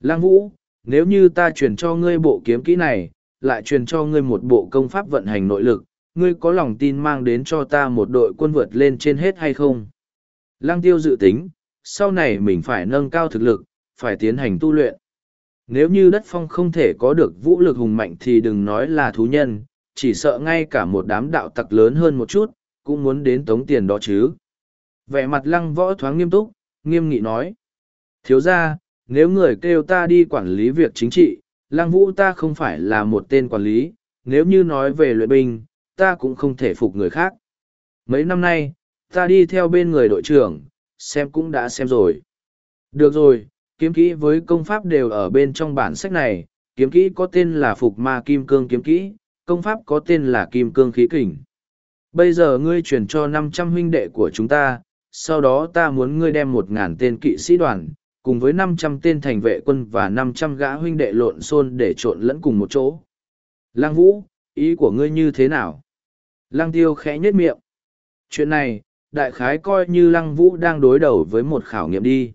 Lang Vũ, nếu như ta truyền cho ngươi bộ kiếm kỹ này, lại truyền cho ngươi một bộ công pháp vận hành nội lực, ngươi có lòng tin mang đến cho ta một đội quân vượt lên trên hết hay không? Lăng tiêu dự tính, sau này mình phải nâng cao thực lực, phải tiến hành tu luyện. Nếu như đất phong không thể có được vũ lực hùng mạnh thì đừng nói là thú nhân, chỉ sợ ngay cả một đám đạo tặc lớn hơn một chút, cũng muốn đến tống tiền đó chứ. Vẻ mặt lăng võ thoáng nghiêm túc, nghiêm nghị nói. Thiếu ra, nếu người kêu ta đi quản lý việc chính trị, lăng vũ ta không phải là một tên quản lý, nếu như nói về luyện binh, ta cũng không thể phục người khác. Mấy năm nay, ta đi theo bên người đội trưởng, xem cũng đã xem rồi. Được rồi, kiếm kỹ với công pháp đều ở bên trong bản sách này, kiếm kỹ có tên là Phục Ma Kim Cương kiếm kỹ, công pháp có tên là Kim Cương khí kình. Bây giờ ngươi chuyển cho năm trăm huynh đệ của chúng ta, sau đó ta muốn ngươi đem một ngàn tên kỵ sĩ đoàn, cùng với năm trăm tên thành vệ quân và năm trăm gã huynh đệ lộn xôn để trộn lẫn cùng một chỗ. Lăng Vũ, ý của ngươi như thế nào? Lăng Tiêu khẽ nhếch miệng. Chuyện này, đại khái coi như Lăng Vũ đang đối đầu với một khảo nghiệm đi.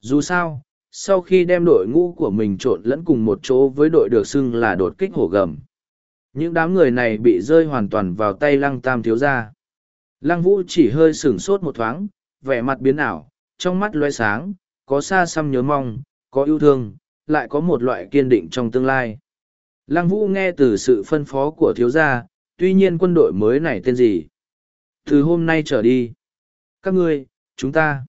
Dù sao, sau khi đem đội ngũ của mình trộn lẫn cùng một chỗ với đội được xưng là đột kích hổ gầm. Những đám người này bị rơi hoàn toàn vào tay Lăng Tam thiếu gia. Lăng Vũ chỉ hơi sửng sốt một thoáng, vẻ mặt biến ảo, trong mắt loe sáng, có xa xăm nhớ mong, có yêu thương, lại có một loại kiên định trong tương lai. Lăng Vũ nghe từ sự phân phó của thiếu gia, tuy nhiên quân đội mới này tên gì? Từ hôm nay trở đi. Các ngươi, chúng ta.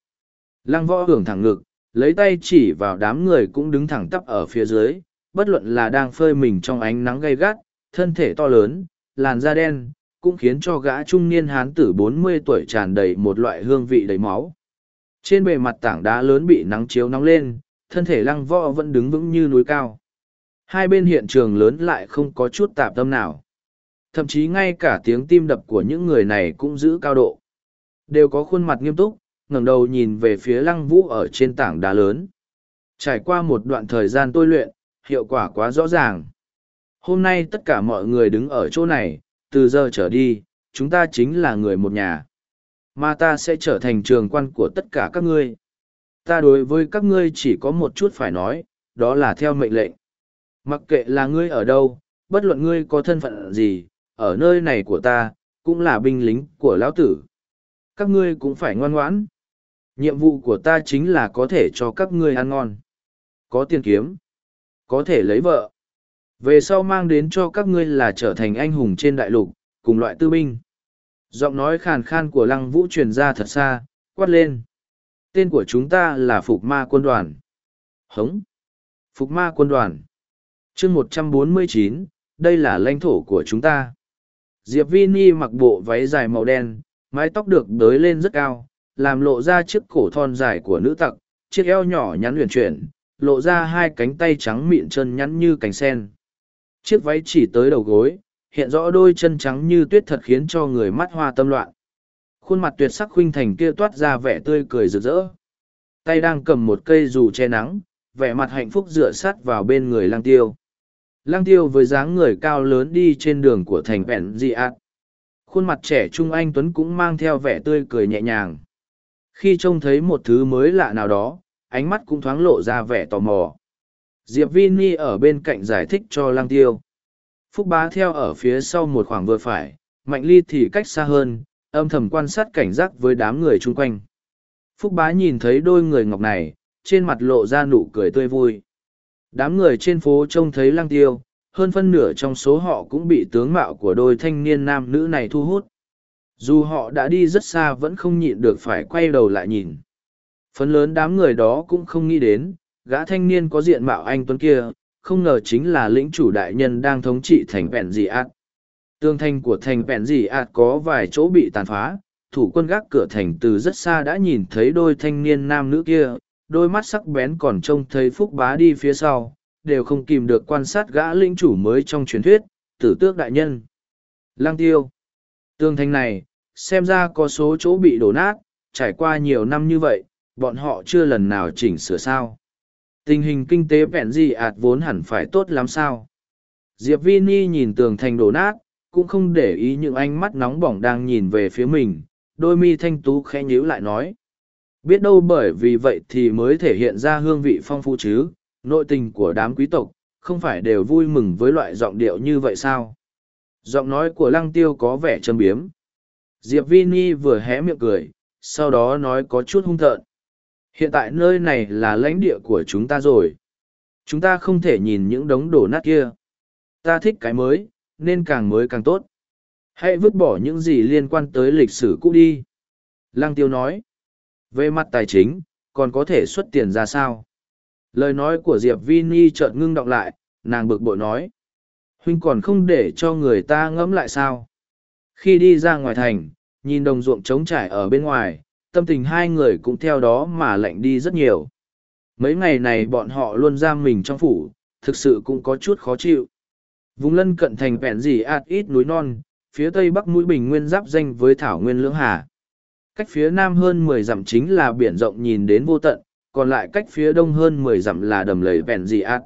Lăng võ hưởng thẳng ngực, lấy tay chỉ vào đám người cũng đứng thẳng tắp ở phía dưới, bất luận là đang phơi mình trong ánh nắng gay gắt, thân thể to lớn, làn da đen, cũng khiến cho gã trung niên hán tử bốn mươi tuổi tràn đầy một loại hương vị đầy máu. Trên bề mặt tảng đá lớn bị nắng chiếu nóng lên, thân thể lăng võ vẫn đứng vững như núi cao. Hai bên hiện trường lớn lại không có chút tạp tâm nào. Thậm chí ngay cả tiếng tim đập của những người này cũng giữ cao độ. Đều có khuôn mặt nghiêm túc, ngẩng đầu nhìn về phía lăng vũ ở trên tảng đá lớn. Trải qua một đoạn thời gian tôi luyện, hiệu quả quá rõ ràng. Hôm nay tất cả mọi người đứng ở chỗ này, từ giờ trở đi, chúng ta chính là người một nhà. Mà ta sẽ trở thành trường quan của tất cả các ngươi. Ta đối với các ngươi chỉ có một chút phải nói, đó là theo mệnh lệnh. Mặc kệ là ngươi ở đâu, bất luận ngươi có thân phận gì, ở nơi này của ta, cũng là binh lính của lão tử. Các ngươi cũng phải ngoan ngoãn. Nhiệm vụ của ta chính là có thể cho các ngươi ăn ngon. Có tiền kiếm. Có thể lấy vợ. Về sau mang đến cho các ngươi là trở thành anh hùng trên đại lục, cùng loại tư binh. Giọng nói khàn khan của lăng vũ truyền ra thật xa, quát lên. Tên của chúng ta là Phục Ma Quân Đoàn. Hống. Phục Ma Quân Đoàn. chương một trăm bốn mươi chín, đây là lãnh thổ của chúng ta. Diệp Vini mặc bộ váy dài màu đen, mái tóc được đới lên rất cao, làm lộ ra chiếc cổ thon dài của nữ tặc, chiếc eo nhỏ nhắn huyền chuyển, lộ ra hai cánh tay trắng mịn chân nhắn như cánh sen. Chiếc váy chỉ tới đầu gối, hiện rõ đôi chân trắng như tuyết thật khiến cho người mắt hoa tâm loạn. Khuôn mặt tuyệt sắc khuynh thành kia toát ra vẻ tươi cười rực rỡ. Tay đang cầm một cây dù che nắng, vẻ mặt hạnh phúc dựa sát vào bên người lang tiêu. Lang tiêu với dáng người cao lớn đi trên đường của thành vẹn dị ạt. Khuôn mặt trẻ trung anh Tuấn cũng mang theo vẻ tươi cười nhẹ nhàng. Khi trông thấy một thứ mới lạ nào đó, ánh mắt cũng thoáng lộ ra vẻ tò mò. Diệp Vini ở bên cạnh giải thích cho lang tiêu. Phúc bá theo ở phía sau một khoảng vừa phải, mạnh ly thì cách xa hơn, âm thầm quan sát cảnh giác với đám người chung quanh. Phúc bá nhìn thấy đôi người ngọc này, trên mặt lộ ra nụ cười tươi vui. Đám người trên phố trông thấy lăng tiêu, hơn phân nửa trong số họ cũng bị tướng mạo của đôi thanh niên nam nữ này thu hút. Dù họ đã đi rất xa vẫn không nhịn được phải quay đầu lại nhìn. Phần lớn đám người đó cũng không nghĩ đến, gã thanh niên có diện mạo anh tuấn kia, không ngờ chính là lĩnh chủ đại nhân đang thống trị thành vẹn dị ạt. Tương thanh của thành vẹn dị ạt có vài chỗ bị tàn phá, thủ quân gác cửa thành từ rất xa đã nhìn thấy đôi thanh niên nam nữ kia, đôi mắt sắc bén còn trông thấy phúc bá đi phía sau, đều không kìm được quan sát gã lĩnh chủ mới trong truyền thuyết, tử tước đại nhân. Lang tiêu. Tương thanh này, xem ra có số chỗ bị đổ nát, trải qua nhiều năm như vậy, bọn họ chưa lần nào chỉnh sửa sao. Tình hình kinh tế vẹn gì ạt vốn hẳn phải tốt lắm sao. Diệp Vini nhìn tường thành đổ nát, cũng không để ý những ánh mắt nóng bỏng đang nhìn về phía mình, đôi mi thanh tú khẽ nhíu lại nói. Biết đâu bởi vì vậy thì mới thể hiện ra hương vị phong phú chứ, nội tình của đám quý tộc, không phải đều vui mừng với loại giọng điệu như vậy sao? Giọng nói của lăng tiêu có vẻ châm biếm. Diệp Vini vừa hé miệng cười, sau đó nói có chút hung thợn. Hiện tại nơi này là lãnh địa của chúng ta rồi. Chúng ta không thể nhìn những đống đổ nát kia. Ta thích cái mới, nên càng mới càng tốt. Hãy vứt bỏ những gì liên quan tới lịch sử cũ đi. Lăng tiêu nói. Về mặt tài chính, còn có thể xuất tiền ra sao? Lời nói của Diệp Vini chợt ngưng đọng lại, nàng bực bội nói. Huynh còn không để cho người ta ngẫm lại sao? Khi đi ra ngoài thành, nhìn đồng ruộng trống trải ở bên ngoài, tâm tình hai người cũng theo đó mà lạnh đi rất nhiều. Mấy ngày này bọn họ luôn giam mình trong phủ, thực sự cũng có chút khó chịu. Vùng lân cận thành vẹn gì ạt ít núi non, phía tây bắc mũi bình nguyên giáp danh với thảo nguyên lưỡng hà. Cách phía nam hơn mười dặm chính là biển rộng nhìn đến vô tận, còn lại cách phía đông hơn mười dặm là đầm lầy vẹn gì ạt.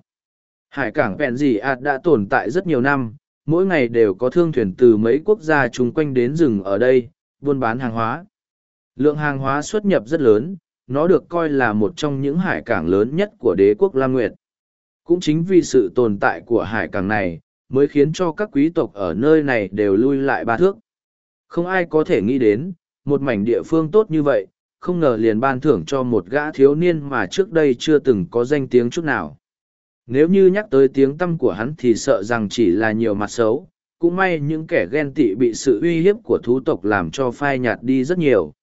Hải cảng vẹn gì ạt đã tồn tại rất nhiều năm, mỗi ngày đều có thương thuyền từ mấy quốc gia chung quanh đến rừng ở đây, buôn bán hàng hóa. Lượng hàng hóa xuất nhập rất lớn, nó được coi là một trong những hải cảng lớn nhất của đế quốc Lam Nguyệt. Cũng chính vì sự tồn tại của hải cảng này, mới khiến cho các quý tộc ở nơi này đều lui lại ba thước. Không ai có thể nghĩ đến, một mảnh địa phương tốt như vậy, không ngờ liền ban thưởng cho một gã thiếu niên mà trước đây chưa từng có danh tiếng chút nào. Nếu như nhắc tới tiếng tâm của hắn thì sợ rằng chỉ là nhiều mặt xấu, cũng may những kẻ ghen tị bị sự uy hiếp của thú tộc làm cho phai nhạt đi rất nhiều.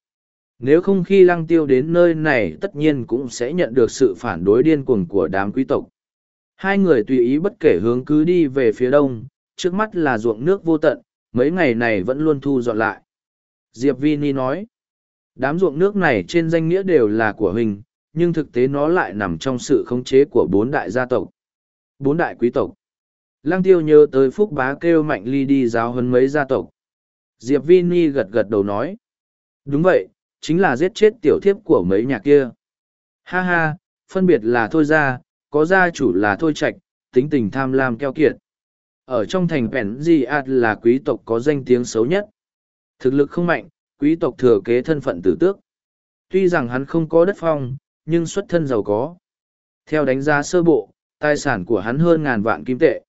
Nếu không khi lăng tiêu đến nơi này tất nhiên cũng sẽ nhận được sự phản đối điên cuồng của đám quý tộc. Hai người tùy ý bất kể hướng cứ đi về phía đông, trước mắt là ruộng nước vô tận, mấy ngày này vẫn luôn thu dọn lại. Diệp Vini nói, đám ruộng nước này trên danh nghĩa đều là của hình, nhưng thực tế nó lại nằm trong sự khống chế của bốn đại gia tộc. Bốn đại quý tộc. Lăng tiêu nhớ tới phúc bá kêu mạnh ly đi giáo hơn mấy gia tộc. Diệp Vini gật gật đầu nói. Đúng vậy, chính là giết chết tiểu thiếp của mấy nhà kia. Ha ha, phân biệt là thôi ra, có gia chủ là thôi trạch, tính tình tham lam keo kiệt. Ở trong thành Pèn Di Ad là quý tộc có danh tiếng xấu nhất. Thực lực không mạnh, quý tộc thừa kế thân phận tử tước. Tuy rằng hắn không có đất phong, nhưng xuất thân giàu có. Theo đánh giá sơ bộ, tài sản của hắn hơn ngàn vạn kim tệ.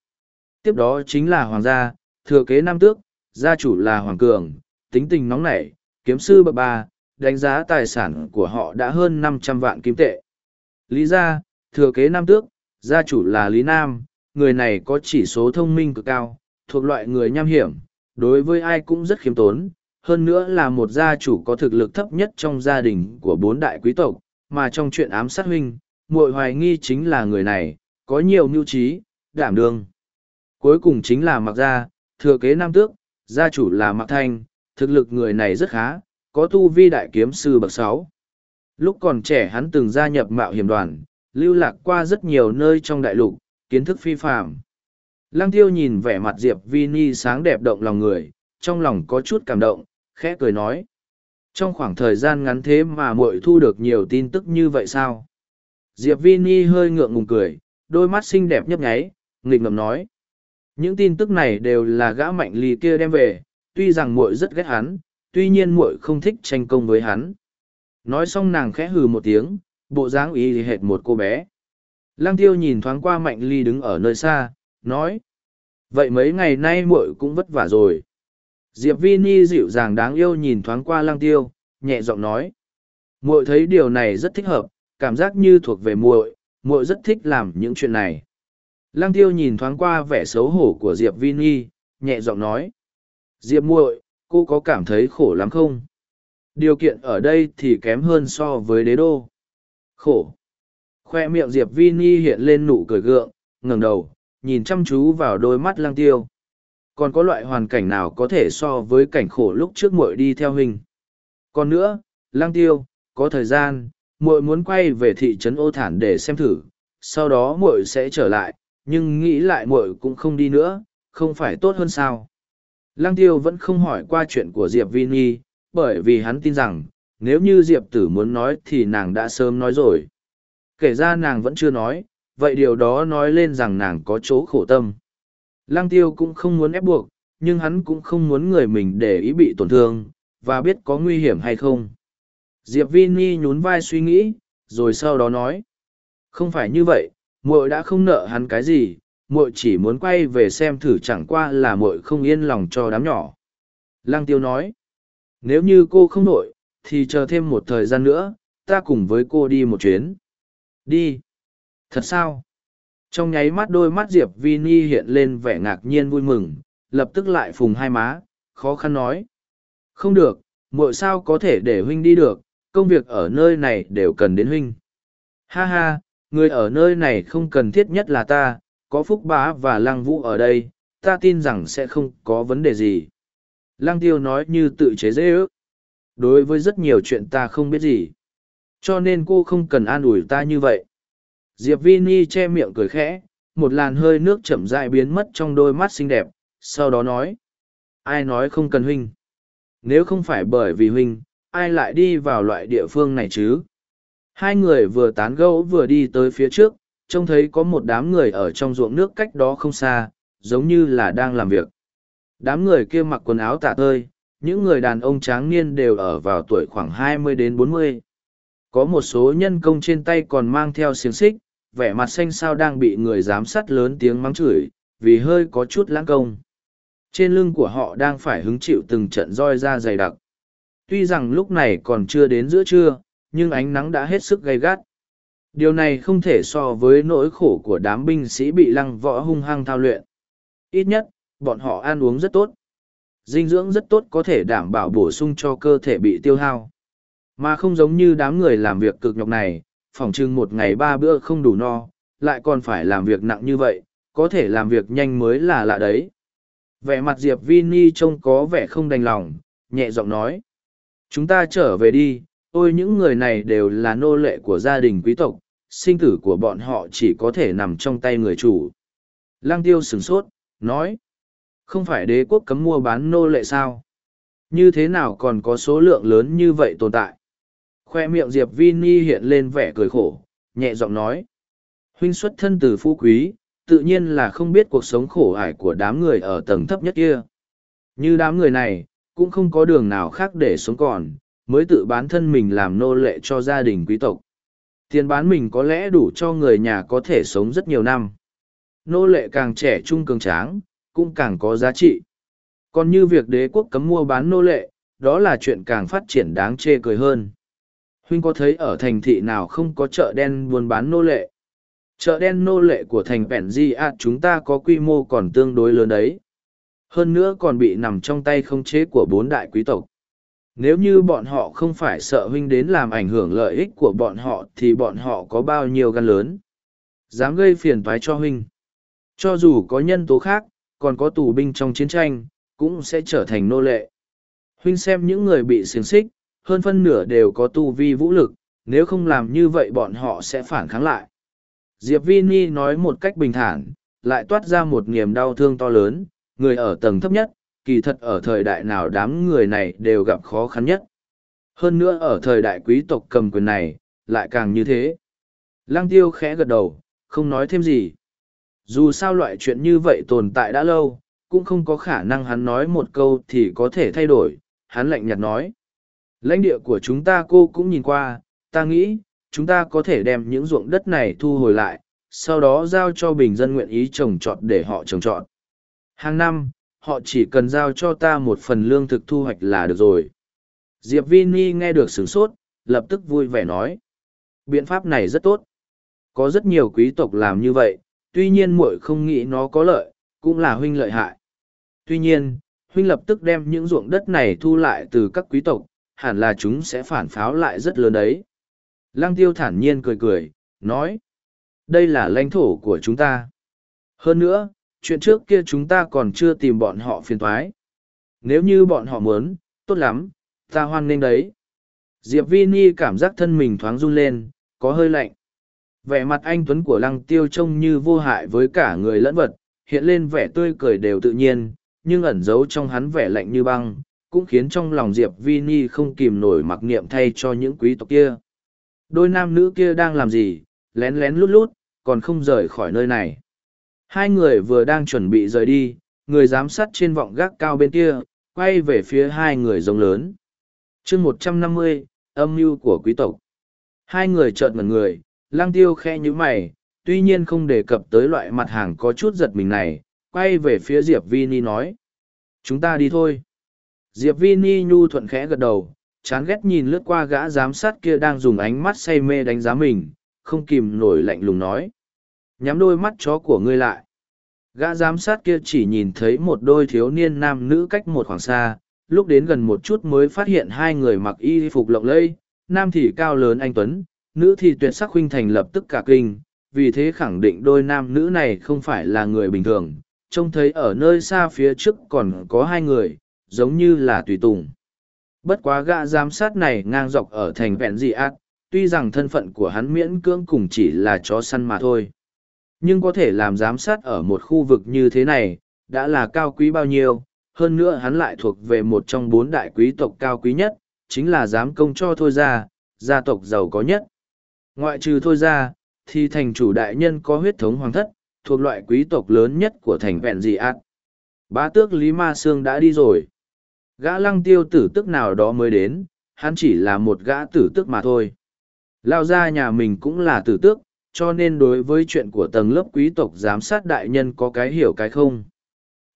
Tiếp đó chính là hoàng gia, thừa kế nam tước, gia chủ là hoàng cường, tính tình nóng nảy, kiếm sư bậc ba, đánh giá tài sản của họ đã hơn năm trăm vạn kim tệ. Lý gia, thừa kế nam tước, gia chủ là Lý Nam, người này có chỉ số thông minh cực cao, thuộc loại người nham hiểm, đối với ai cũng rất khiêm tốn, hơn nữa là một gia chủ có thực lực thấp nhất trong gia đình của bốn đại quý tộc, mà trong chuyện ám sát huynh, muội hoài nghi chính là người này, có nhiều mưu trí, đảm đương. Cuối cùng chính là Mặc Gia, thừa kế nam tước, gia chủ là Mặc Thanh, thực lực người này rất khá, có tu vi đại kiếm sư bậc sáu. Lúc còn trẻ hắn từng gia nhập mạo hiểm đoàn, lưu lạc qua rất nhiều nơi trong đại lục, kiến thức phi phạm. Lăng tiêu nhìn vẻ mặt Diệp vi ni sáng đẹp động lòng người, trong lòng có chút cảm động, khẽ cười nói. Trong khoảng thời gian ngắn thế mà muội thu được nhiều tin tức như vậy sao? Diệp vi ni hơi ngượng ngùng cười, đôi mắt xinh đẹp nhấp nháy, nghịch ngầm nói. Những tin tức này đều là gã mạnh lì kia đem về, tuy rằng muội rất ghét hắn, tuy nhiên muội không thích tranh công với hắn. Nói xong nàng khẽ hừ một tiếng, bộ dáng ý hệt một cô bé. Lăng tiêu nhìn thoáng qua mạnh ly đứng ở nơi xa, nói. Vậy mấy ngày nay muội cũng vất vả rồi. Diệp Vi Ni dịu dàng đáng yêu nhìn thoáng qua lăng tiêu, nhẹ giọng nói. Muội thấy điều này rất thích hợp, cảm giác như thuộc về muội, muội rất thích làm những chuyện này. Lăng tiêu nhìn thoáng qua vẻ xấu hổ của Diệp Vi Ni, nhẹ giọng nói. Diệp muội, cô có cảm thấy khổ lắm không? Điều kiện ở đây thì kém hơn so với đế đô. Khổ. Khoe miệng Diệp Vi Ni hiện lên nụ cười gượng, ngẩng đầu, nhìn chăm chú vào đôi mắt Lang tiêu. Còn có loại hoàn cảnh nào có thể so với cảnh khổ lúc trước muội đi theo hình. Còn nữa, Lang tiêu, có thời gian, muội muốn quay về thị trấn ô thản để xem thử, sau đó muội sẽ trở lại, nhưng nghĩ lại muội cũng không đi nữa, không phải tốt hơn sao. Lăng tiêu vẫn không hỏi qua chuyện của Diệp Vi Nhi, bởi vì hắn tin rằng, nếu như Diệp tử muốn nói thì nàng đã sớm nói rồi. Kể ra nàng vẫn chưa nói, vậy điều đó nói lên rằng nàng có chỗ khổ tâm. Lăng tiêu cũng không muốn ép buộc, nhưng hắn cũng không muốn người mình để ý bị tổn thương, và biết có nguy hiểm hay không. Diệp Vi Nhi nhún vai suy nghĩ, rồi sau đó nói. Không phải như vậy, muội đã không nợ hắn cái gì, muội chỉ muốn quay về xem thử chẳng qua là muội không yên lòng cho đám nhỏ. Lăng tiêu nói. Nếu như cô không nội, thì chờ thêm một thời gian nữa, ta cùng với cô đi một chuyến. Đi. Thật sao? Trong nháy mắt đôi mắt Diệp Vi Ni hiện lên vẻ ngạc nhiên vui mừng, lập tức lại phùng hai má, khó khăn nói. Không được, muội sao có thể để huynh đi được, công việc ở nơi này đều cần đến huynh. Ha ha, người ở nơi này không cần thiết nhất là ta, có Phúc Bá và Lăng Vũ ở đây, ta tin rằng sẽ không có vấn đề gì. Lăng Tiêu nói như tự chế dễ ước. Đối với rất nhiều chuyện ta không biết gì. Cho nên cô không cần an ủi ta như vậy. Diệp Vini che miệng cười khẽ, một làn hơi nước chậm rãi biến mất trong đôi mắt xinh đẹp, sau đó nói. Ai nói không cần huynh? Nếu không phải bởi vì huynh, ai lại đi vào loại địa phương này chứ? Hai người vừa tán gẫu vừa đi tới phía trước, trông thấy có một đám người ở trong ruộng nước cách đó không xa, giống như là đang làm việc. Đám người kia mặc quần áo tả tơi, những người đàn ông tráng niên đều ở vào tuổi khoảng 20 đến 40. Có một số nhân công trên tay còn mang theo xiềng xích, vẻ mặt xanh sao đang bị người giám sát lớn tiếng mắng chửi, vì hơi có chút lãng công. Trên lưng của họ đang phải hứng chịu từng trận roi ra dày đặc. Tuy rằng lúc này còn chưa đến giữa trưa, nhưng ánh nắng đã hết sức gay gắt điều này không thể so với nỗi khổ của đám binh sĩ bị lăng võ hung hăng thao luyện. Ít nhất, bọn họ ăn uống rất tốt. Dinh dưỡng rất tốt có thể đảm bảo bổ sung cho cơ thể bị tiêu hao. Mà không giống như đám người làm việc cực nhọc này phỏng chừng một ngày ba bữa không đủ no, lại còn phải làm việc nặng như vậy, có thể làm việc nhanh mới là lạ đấy. Vẻ mặt diệp vi ni trông có vẻ không đành lòng, nhẹ giọng nói, chúng ta trở về đi ôi những người này đều là nô lệ của gia đình quý tộc, sinh tử của bọn họ chỉ có thể nằm trong tay người chủ. Lang tiêu sửng sốt, nói, không phải đế quốc cấm mua bán nô lệ sao? Như thế nào còn có số lượng lớn như vậy tồn tại? Khoe miệng diệp vi ni hiện lên vẻ cười khổ, nhẹ giọng nói, huynh xuất thân từ phú quý, tự nhiên là không biết cuộc sống khổ ải của đám người ở tầng thấp nhất kia. Như đám người này, cũng không có đường nào khác để sống còn mới tự bán thân mình làm nô lệ cho gia đình quý tộc. Tiền bán mình có lẽ đủ cho người nhà có thể sống rất nhiều năm. Nô lệ càng trẻ trung cường tráng, cũng càng có giá trị. Còn như việc đế quốc cấm mua bán nô lệ, đó là chuyện càng phát triển đáng chê cười hơn. Huynh có thấy ở thành thị nào không có chợ đen buôn bán nô lệ? Chợ đen nô lệ của thành pẻn di ạt chúng ta có quy mô còn tương đối lớn đấy. Hơn nữa còn bị nằm trong tay không chế của bốn đại quý tộc nếu như bọn họ không phải sợ huynh đến làm ảnh hưởng lợi ích của bọn họ thì bọn họ có bao nhiêu gan lớn? Dám gây phiền toái cho huynh. Cho dù có nhân tố khác, còn có tù binh trong chiến tranh, cũng sẽ trở thành nô lệ. Huynh xem những người bị xiềng xích, hơn phân nửa đều có tu vi vũ lực, nếu không làm như vậy bọn họ sẽ phản kháng lại. Diệp vi ni nói một cách bình thản, lại toát ra một niềm đau thương to lớn, người ở tầng thấp nhất kỳ thật ở thời đại nào đám người này đều gặp khó khăn nhất. Hơn nữa ở thời đại quý tộc cầm quyền này, lại càng như thế. Lăng tiêu khẽ gật đầu, không nói thêm gì. Dù sao loại chuyện như vậy tồn tại đã lâu, cũng không có khả năng hắn nói một câu thì có thể thay đổi, hắn lạnh nhạt nói. Lãnh địa của chúng ta cô cũng nhìn qua, ta nghĩ, chúng ta có thể đem những ruộng đất này thu hồi lại, sau đó giao cho bình dân nguyện ý trồng trọt để họ trồng trọt. Hàng năm, họ chỉ cần giao cho ta một phần lương thực thu hoạch là được rồi. Diệp Vini nghe được sửng sốt, lập tức vui vẻ nói. Biện pháp này rất tốt. Có rất nhiều quý tộc làm như vậy, tuy nhiên muội không nghĩ nó có lợi, cũng là huynh lợi hại. Tuy nhiên, huynh lập tức đem những ruộng đất này thu lại từ các quý tộc, hẳn là chúng sẽ phản pháo lại rất lớn đấy. Lăng tiêu thản nhiên cười cười, nói. Đây là lãnh thổ của chúng ta. Hơn nữa, chuyện trước kia chúng ta còn chưa tìm bọn họ phiền thoái. Nếu như bọn họ muốn, tốt lắm, ta hoan nghênh đấy. Diệp Vini cảm giác thân mình thoáng run lên, có hơi lạnh. Vẻ mặt anh Tuấn của lăng tiêu trông như vô hại với cả người lẫn vật, hiện lên vẻ tươi cười đều tự nhiên, nhưng ẩn giấu trong hắn vẻ lạnh như băng, cũng khiến trong lòng Diệp Vini không kìm nổi mặc niệm thay cho những quý tộc kia. Đôi nam nữ kia đang làm gì, lén lén lút lút, còn không rời khỏi nơi này. Hai người vừa đang chuẩn bị rời đi, người giám sát trên vọng gác cao bên kia, quay về phía hai người rồng lớn. chương một trăm năm mươi âm mưu của quý tộc. Hai người trợn ngần người, lang tiêu khe như mày, tuy nhiên không đề cập tới loại mặt hàng có chút giật mình này, quay về phía Diệp Vini nói. Chúng ta đi thôi. Diệp Vini nhu thuận khẽ gật đầu, chán ghét nhìn lướt qua gã giám sát kia đang dùng ánh mắt say mê đánh giá mình, không kìm nổi lạnh lùng nói nhắm đôi mắt chó của ngươi lại. Gã giám sát kia chỉ nhìn thấy một đôi thiếu niên nam nữ cách một khoảng xa, lúc đến gần một chút mới phát hiện hai người mặc y phục lộng lẫy, nam thì cao lớn anh tuấn, nữ thì tuyệt sắc huynh thành lập tức cả kinh, vì thế khẳng định đôi nam nữ này không phải là người bình thường, trông thấy ở nơi xa phía trước còn có hai người, giống như là tùy tùng. Bất quá gã giám sát này ngang dọc ở thành vẹn dị ác tuy rằng thân phận của hắn miễn cưỡng cùng chỉ là chó săn mà thôi nhưng có thể làm giám sát ở một khu vực như thế này, đã là cao quý bao nhiêu, hơn nữa hắn lại thuộc về một trong bốn đại quý tộc cao quý nhất, chính là giám công cho thôi ra, gia tộc giàu có nhất. Ngoại trừ thôi ra, thì thành chủ đại nhân có huyết thống hoàng thất, thuộc loại quý tộc lớn nhất của thành vẹn dị ạt. Bá tước Lý Ma Sương đã đi rồi. Gã lăng tiêu tử tức nào đó mới đến, hắn chỉ là một gã tử tức mà thôi. Lao ra nhà mình cũng là tử tước, cho nên đối với chuyện của tầng lớp quý tộc giám sát đại nhân có cái hiểu cái không.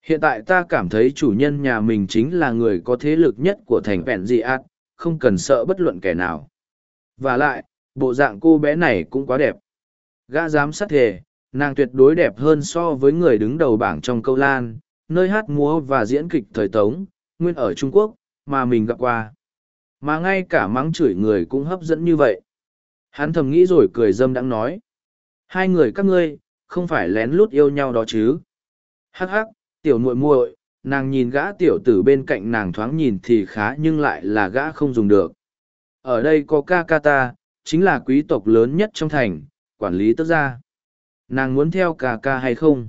Hiện tại ta cảm thấy chủ nhân nhà mình chính là người có thế lực nhất của thành vẹn dị ác, không cần sợ bất luận kẻ nào. Và lại, bộ dạng cô bé này cũng quá đẹp. Gã giám sát thề, nàng tuyệt đối đẹp hơn so với người đứng đầu bảng trong câu lan, nơi hát múa và diễn kịch thời tống, nguyên ở Trung Quốc, mà mình gặp qua. Mà ngay cả mắng chửi người cũng hấp dẫn như vậy. Hắn thầm nghĩ rồi cười dâm đãng nói. Hai người các ngươi, không phải lén lút yêu nhau đó chứ. Hắc hắc, tiểu muội muội, nàng nhìn gã tiểu tử bên cạnh nàng thoáng nhìn thì khá nhưng lại là gã không dùng được. Ở đây có ca ca ta, chính là quý tộc lớn nhất trong thành, quản lý tức gia. Nàng muốn theo ca ca hay không?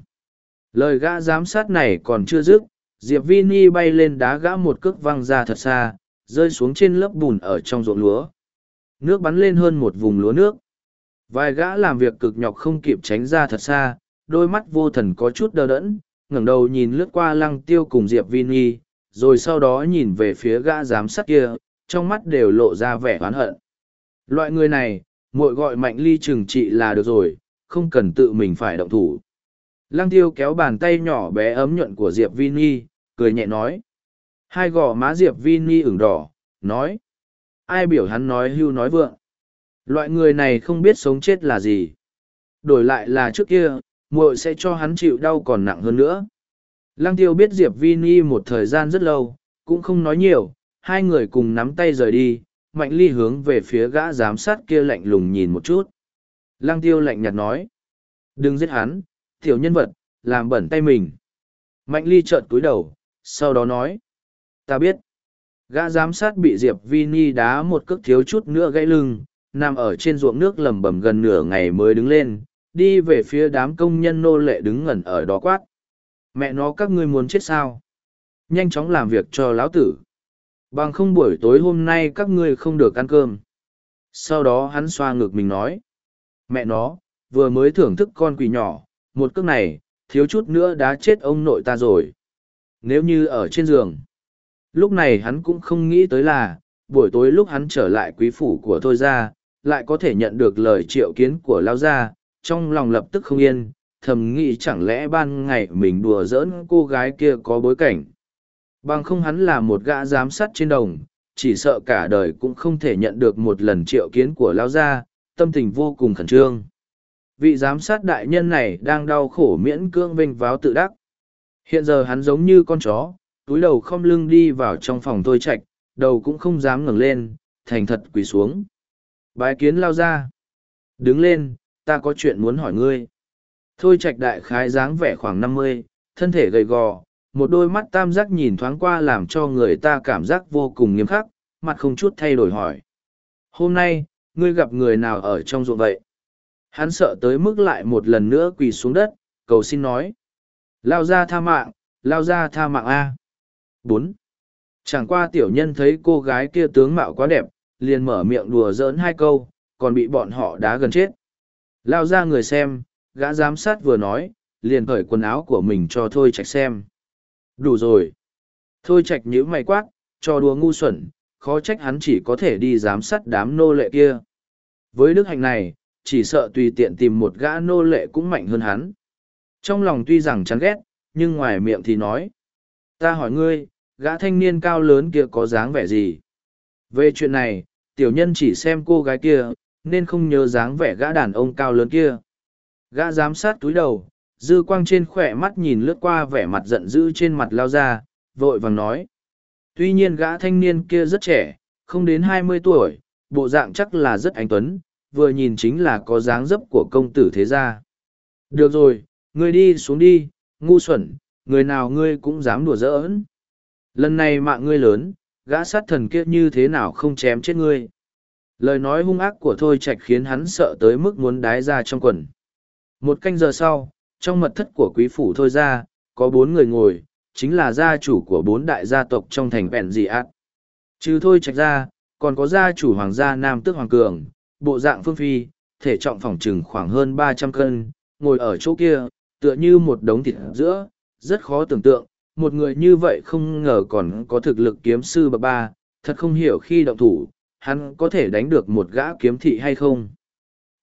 Lời gã giám sát này còn chưa dứt, Diệp Vini bay lên đá gã một cước văng ra thật xa, rơi xuống trên lớp bùn ở trong ruộng lúa. Nước bắn lên hơn một vùng lúa nước. Vài gã làm việc cực nhọc không kịp tránh ra thật xa, đôi mắt vô thần có chút đờ đẫn, ngẩng đầu nhìn lướt qua lăng tiêu cùng Diệp Vini, rồi sau đó nhìn về phía gã giám sát kia, trong mắt đều lộ ra vẻ oán hận. Loại người này, muội gọi mạnh ly trừng trị là được rồi, không cần tự mình phải động thủ. Lăng tiêu kéo bàn tay nhỏ bé ấm nhuận của Diệp Vini, cười nhẹ nói. Hai gò má Diệp Vini ửng đỏ, nói. Ai biểu hắn nói hưu nói vượng. Loại người này không biết sống chết là gì. Đổi lại là trước kia, muội sẽ cho hắn chịu đau còn nặng hơn nữa. Lăng tiêu biết Diệp Vi Ni một thời gian rất lâu, cũng không nói nhiều, hai người cùng nắm tay rời đi, mạnh ly hướng về phía gã giám sát kia lạnh lùng nhìn một chút. Lăng tiêu lạnh nhạt nói. Đừng giết hắn, tiểu nhân vật, làm bẩn tay mình. Mạnh ly trợn cúi đầu, sau đó nói. Ta biết. Gã giám sát bị Diệp vi ni đá một cước thiếu chút nữa gãy lưng, nằm ở trên ruộng nước lầm bầm gần nửa ngày mới đứng lên, đi về phía đám công nhân nô lệ đứng ngẩn ở đó quát. Mẹ nó các ngươi muốn chết sao? Nhanh chóng làm việc cho lão tử. Bằng không buổi tối hôm nay các ngươi không được ăn cơm. Sau đó hắn xoa ngực mình nói. Mẹ nó, vừa mới thưởng thức con quỷ nhỏ, một cước này, thiếu chút nữa đã chết ông nội ta rồi. Nếu như ở trên giường. Lúc này hắn cũng không nghĩ tới là, buổi tối lúc hắn trở lại quý phủ của Thôi ra lại có thể nhận được lời triệu kiến của Lao Gia, trong lòng lập tức không yên, thầm nghĩ chẳng lẽ ban ngày mình đùa giỡn cô gái kia có bối cảnh. Bằng không hắn là một gã giám sát trên đồng, chỉ sợ cả đời cũng không thể nhận được một lần triệu kiến của Lao Gia, tâm tình vô cùng khẩn trương. Vị giám sát đại nhân này đang đau khổ miễn cưỡng vinh váo tự đắc. Hiện giờ hắn giống như con chó, túi đầu không lưng đi vào trong phòng tôi chạch, đầu cũng không dám ngẩng lên, thành thật quỳ xuống. Bái kiến lao ra. Đứng lên, ta có chuyện muốn hỏi ngươi. Thôi trạch đại khái dáng vẻ khoảng năm mươi, thân thể gầy gò, một đôi mắt tam giác nhìn thoáng qua làm cho người ta cảm giác vô cùng nghiêm khắc, mặt không chút thay đổi hỏi. Hôm nay, ngươi gặp người nào ở trong ruộng vậy? Hắn sợ tới mức lại một lần nữa quỳ xuống đất, cầu xin nói. Lao ra tha mạng, lao ra tha mạng A bốn Chẳng qua tiểu nhân thấy cô gái kia tướng mạo quá đẹp, liền mở miệng đùa giỡn hai câu, còn bị bọn họ đá gần chết. Lao ra người xem, gã giám sát vừa nói, liền cởi quần áo của mình cho Thôi Trạch xem. Đủ rồi. Thôi Trạch nhữ mày quát, cho đùa ngu xuẩn, khó trách hắn chỉ có thể đi giám sát đám nô lệ kia. Với đức hạnh này, chỉ sợ tùy tiện tìm một gã nô lệ cũng mạnh hơn hắn. Trong lòng tuy rằng chán ghét, nhưng ngoài miệng thì nói. Ta hỏi ngươi, gã thanh niên cao lớn kia có dáng vẻ gì? Về chuyện này, tiểu nhân chỉ xem cô gái kia, nên không nhớ dáng vẻ gã đàn ông cao lớn kia. Gã giám sát túi đầu, dư quang trên khỏe mắt nhìn lướt qua vẻ mặt giận dữ trên mặt lao ra, vội vàng nói. Tuy nhiên gã thanh niên kia rất trẻ, không đến hai mươi tuổi, bộ dạng chắc là rất anh tuấn, vừa nhìn chính là có dáng dấp của công tử thế gia. Được rồi, ngươi đi xuống đi, ngu xuẩn, người nào ngươi cũng dám đùa giỡn. Lần này mạng ngươi lớn, gã sát thần kia như thế nào không chém chết ngươi. Lời nói hung ác của Thôi Trạch khiến hắn sợ tới mức muốn đái ra trong quần. Một canh giờ sau, trong mật thất của quý phủ Thôi ra, có bốn người ngồi, chính là gia chủ của bốn đại gia tộc trong thành vẹn dị ác. Trừ Thôi Trạch ra, còn có gia chủ hoàng gia Nam Tước Hoàng Cường, bộ dạng phương phi, thể trọng phòng trừng khoảng hơn ba trăm cân, ngồi ở chỗ kia, tựa như một đống thịt giữa, rất khó tưởng tượng, một người như vậy không ngờ còn có thực lực kiếm sư bậc ba, thật không hiểu khi động thủ, hắn có thể đánh được một gã kiếm thị hay không.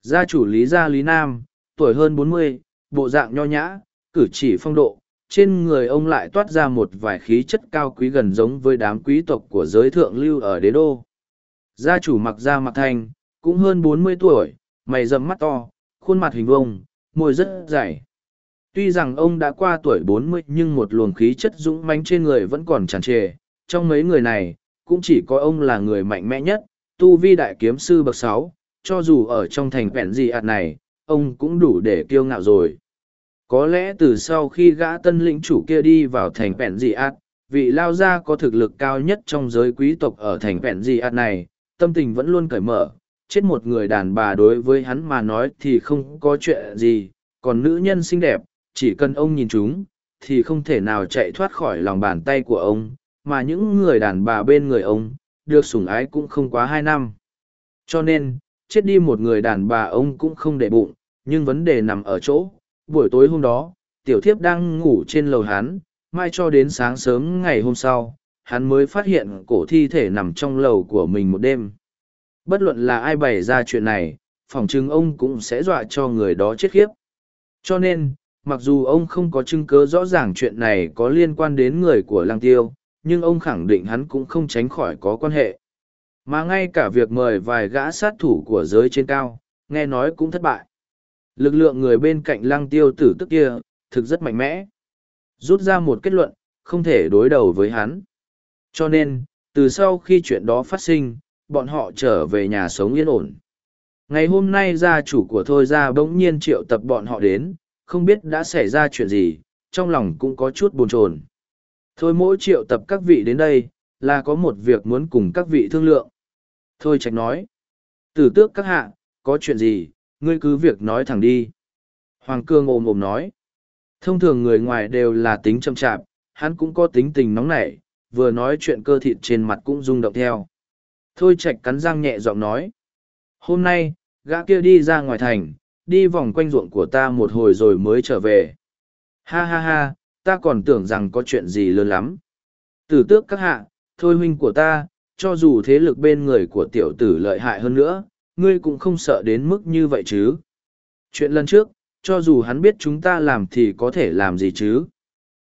Gia chủ Lý Gia Lý Nam, tuổi hơn bốn mươi, bộ dạng nho nhã, cử chỉ phong độ, trên người ông lại toát ra một vài khí chất cao quý gần giống với đám quý tộc của giới thượng lưu ở đế đô. Gia chủ mặc ra mặc thanh, cũng hơn bốn mươi tuổi, mày rậm mắt to, khuôn mặt hình vông, môi rất dày. Tuy rằng ông đã qua tuổi bốn mươi nhưng một luồng khí chất dũng mãnh trên người vẫn còn tràn trề. Trong mấy người này, cũng chỉ có ông là người mạnh mẽ nhất, tu vi đại kiếm sư bậc sáu. cho dù ở trong thành vẹn gì ạt này, ông cũng đủ để kiêu ngạo rồi. Có lẽ từ sau khi gã tân lĩnh chủ kia đi vào thành vẹn gì ạt, vị lao gia có thực lực cao nhất trong giới quý tộc ở thành vẹn gì ạt này, tâm tình vẫn luôn cởi mở, chết một người đàn bà đối với hắn mà nói thì không có chuyện gì, còn nữ nhân xinh đẹp, chỉ cần ông nhìn chúng, thì không thể nào chạy thoát khỏi lòng bàn tay của ông, mà những người đàn bà bên người ông, được sủng ái cũng không quá hai năm. Cho nên, chết đi một người đàn bà ông cũng không để bụng, nhưng vấn đề nằm ở chỗ, buổi tối hôm đó, tiểu thiếp đang ngủ trên lầu hắn, mai cho đến sáng sớm ngày hôm sau, hắn mới phát hiện cổ thi thể nằm trong lầu của mình một đêm. Bất luận là ai bày ra chuyện này, phỏng chừng ông cũng sẽ dọa cho người đó chết khiếp. Cho nên, mặc dù ông không có chứng cớ rõ ràng chuyện này có liên quan đến người của lăng tiêu, nhưng ông khẳng định hắn cũng không tránh khỏi có quan hệ. Mà ngay cả việc mời vài gã sát thủ của giới trên cao, nghe nói cũng thất bại. Lực lượng người bên cạnh lăng tiêu tử tức kia, thực rất mạnh mẽ. Rút ra một kết luận, không thể đối đầu với hắn. Cho nên, từ sau khi chuyện đó phát sinh, bọn họ trở về nhà sống yên ổn. Ngày hôm nay gia chủ của Thôi Gia bỗng nhiên triệu tập bọn họ đến, không biết đã xảy ra chuyện gì, trong lòng cũng có chút buồn chồn. Thôi mỗi triệu tập các vị đến đây, là có một việc muốn cùng các vị thương lượng. Thôi trạch nói. Tử tước các hạ, có chuyện gì, ngươi cứ việc nói thẳng đi. Hoàng cương ồm ồm nói. Thông thường người ngoài đều là tính chậm chạp, hắn cũng có tính tình nóng nảy, vừa nói chuyện cơ thịt trên mặt cũng rung động theo. Thôi Trạch cắn răng nhẹ giọng nói. Hôm nay, gã kia đi ra ngoài thành, đi vòng quanh ruộng của ta một hồi rồi mới trở về. Ha ha ha, ta còn tưởng rằng có chuyện gì lớn lắm. Tử tước các hạ, thôi huynh của ta, cho dù thế lực bên người của tiểu tử lợi hại hơn nữa, ngươi cũng không sợ đến mức như vậy chứ. Chuyện lần trước, cho dù hắn biết chúng ta làm thì có thể làm gì chứ.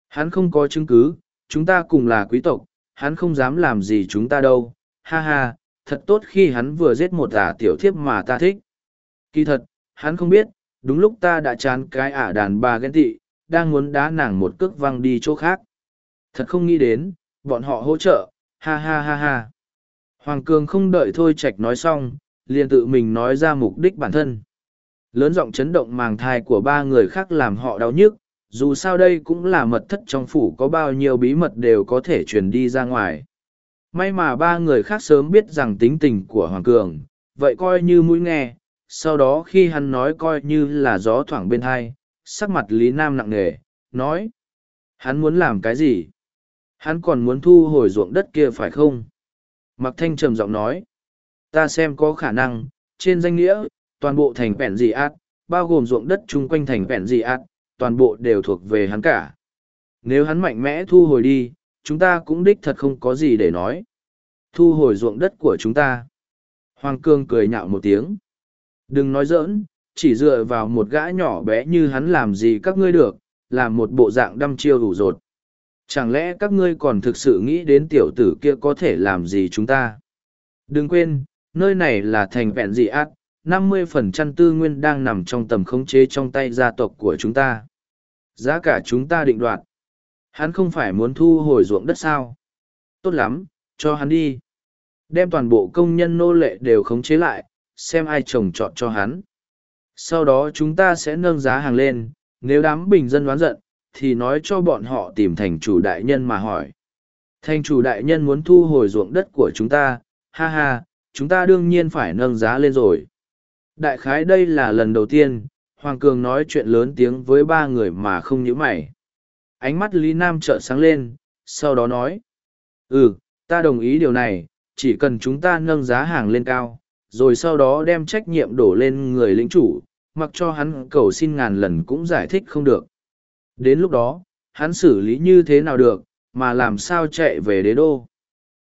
Hắn không có chứng cứ, chúng ta cùng là quý tộc, hắn không dám làm gì chúng ta đâu, ha ha, thật tốt khi hắn vừa giết một ả tiểu thiếp mà ta thích. Kỳ thật, hắn không biết, đúng lúc ta đã chán cái ả đàn bà ghen tị, đang muốn đá nàng một cước văng đi chỗ khác. Thật không nghĩ đến, bọn họ hỗ trợ, ha ha ha ha. Hoàng Cường không đợi Thôi Trạch nói xong, liền tự mình nói ra mục đích bản thân. Lớn giọng chấn động màng thai của ba người khác làm họ đau nhức, dù sao đây cũng là mật thất trong phủ có bao nhiêu bí mật đều có thể truyền đi ra ngoài. May mà ba người khác sớm biết rằng tính tình của Hoàng Cường, vậy coi như mũi nghe, sau đó khi hắn nói coi như là gió thoảng bên hai, sắc mặt Lý Nam nặng nề, nói. Hắn muốn làm cái gì? Hắn còn muốn thu hồi ruộng đất kia phải không? Mặc thanh trầm giọng nói. Ta xem có khả năng, trên danh nghĩa, toàn bộ thành vẹn dị ác, bao gồm ruộng đất chung quanh thành vẹn dị ác, toàn bộ đều thuộc về hắn cả. Nếu hắn mạnh mẽ thu hồi đi, chúng ta cũng đích thật không có gì để nói. Thu hồi ruộng đất của chúng ta. Hoàng Cương cười nhạo một tiếng. Đừng nói giỡn, chỉ dựa vào một gã nhỏ bé như hắn làm gì các ngươi được, làm một bộ dạng đăm chiêu đủ rột. Chẳng lẽ các ngươi còn thực sự nghĩ đến tiểu tử kia có thể làm gì chúng ta? Đừng quên, nơi này là thành vẹn dị ác, năm mươi phần trăm tư nguyên đang nằm trong tầm khống chế trong tay gia tộc của chúng ta. Giá cả chúng ta định đoạt. Hắn không phải muốn thu hồi ruộng đất sao? Tốt lắm, cho hắn đi. Đem toàn bộ công nhân nô lệ đều khống chế lại, xem ai trồng trọt cho hắn. Sau đó chúng ta sẽ nâng giá hàng lên, nếu đám bình dân đoán giận, thì nói cho bọn họ tìm thành chủ đại nhân mà hỏi. Thành chủ đại nhân muốn thu hồi ruộng đất của chúng ta, ha ha, chúng ta đương nhiên phải nâng giá lên rồi. Đại khái đây là lần đầu tiên, Hoàng Cường nói chuyện lớn tiếng với ba người mà không nhíu mày. Ánh mắt Lý Nam trợ sáng lên, sau đó nói. Ừ, ta đồng ý điều này, chỉ cần chúng ta nâng giá hàng lên cao, rồi sau đó đem trách nhiệm đổ lên người lính chủ, mặc cho hắn cầu xin ngàn lần cũng giải thích không được. Đến lúc đó, hắn xử lý như thế nào được, mà làm sao chạy về đế đô.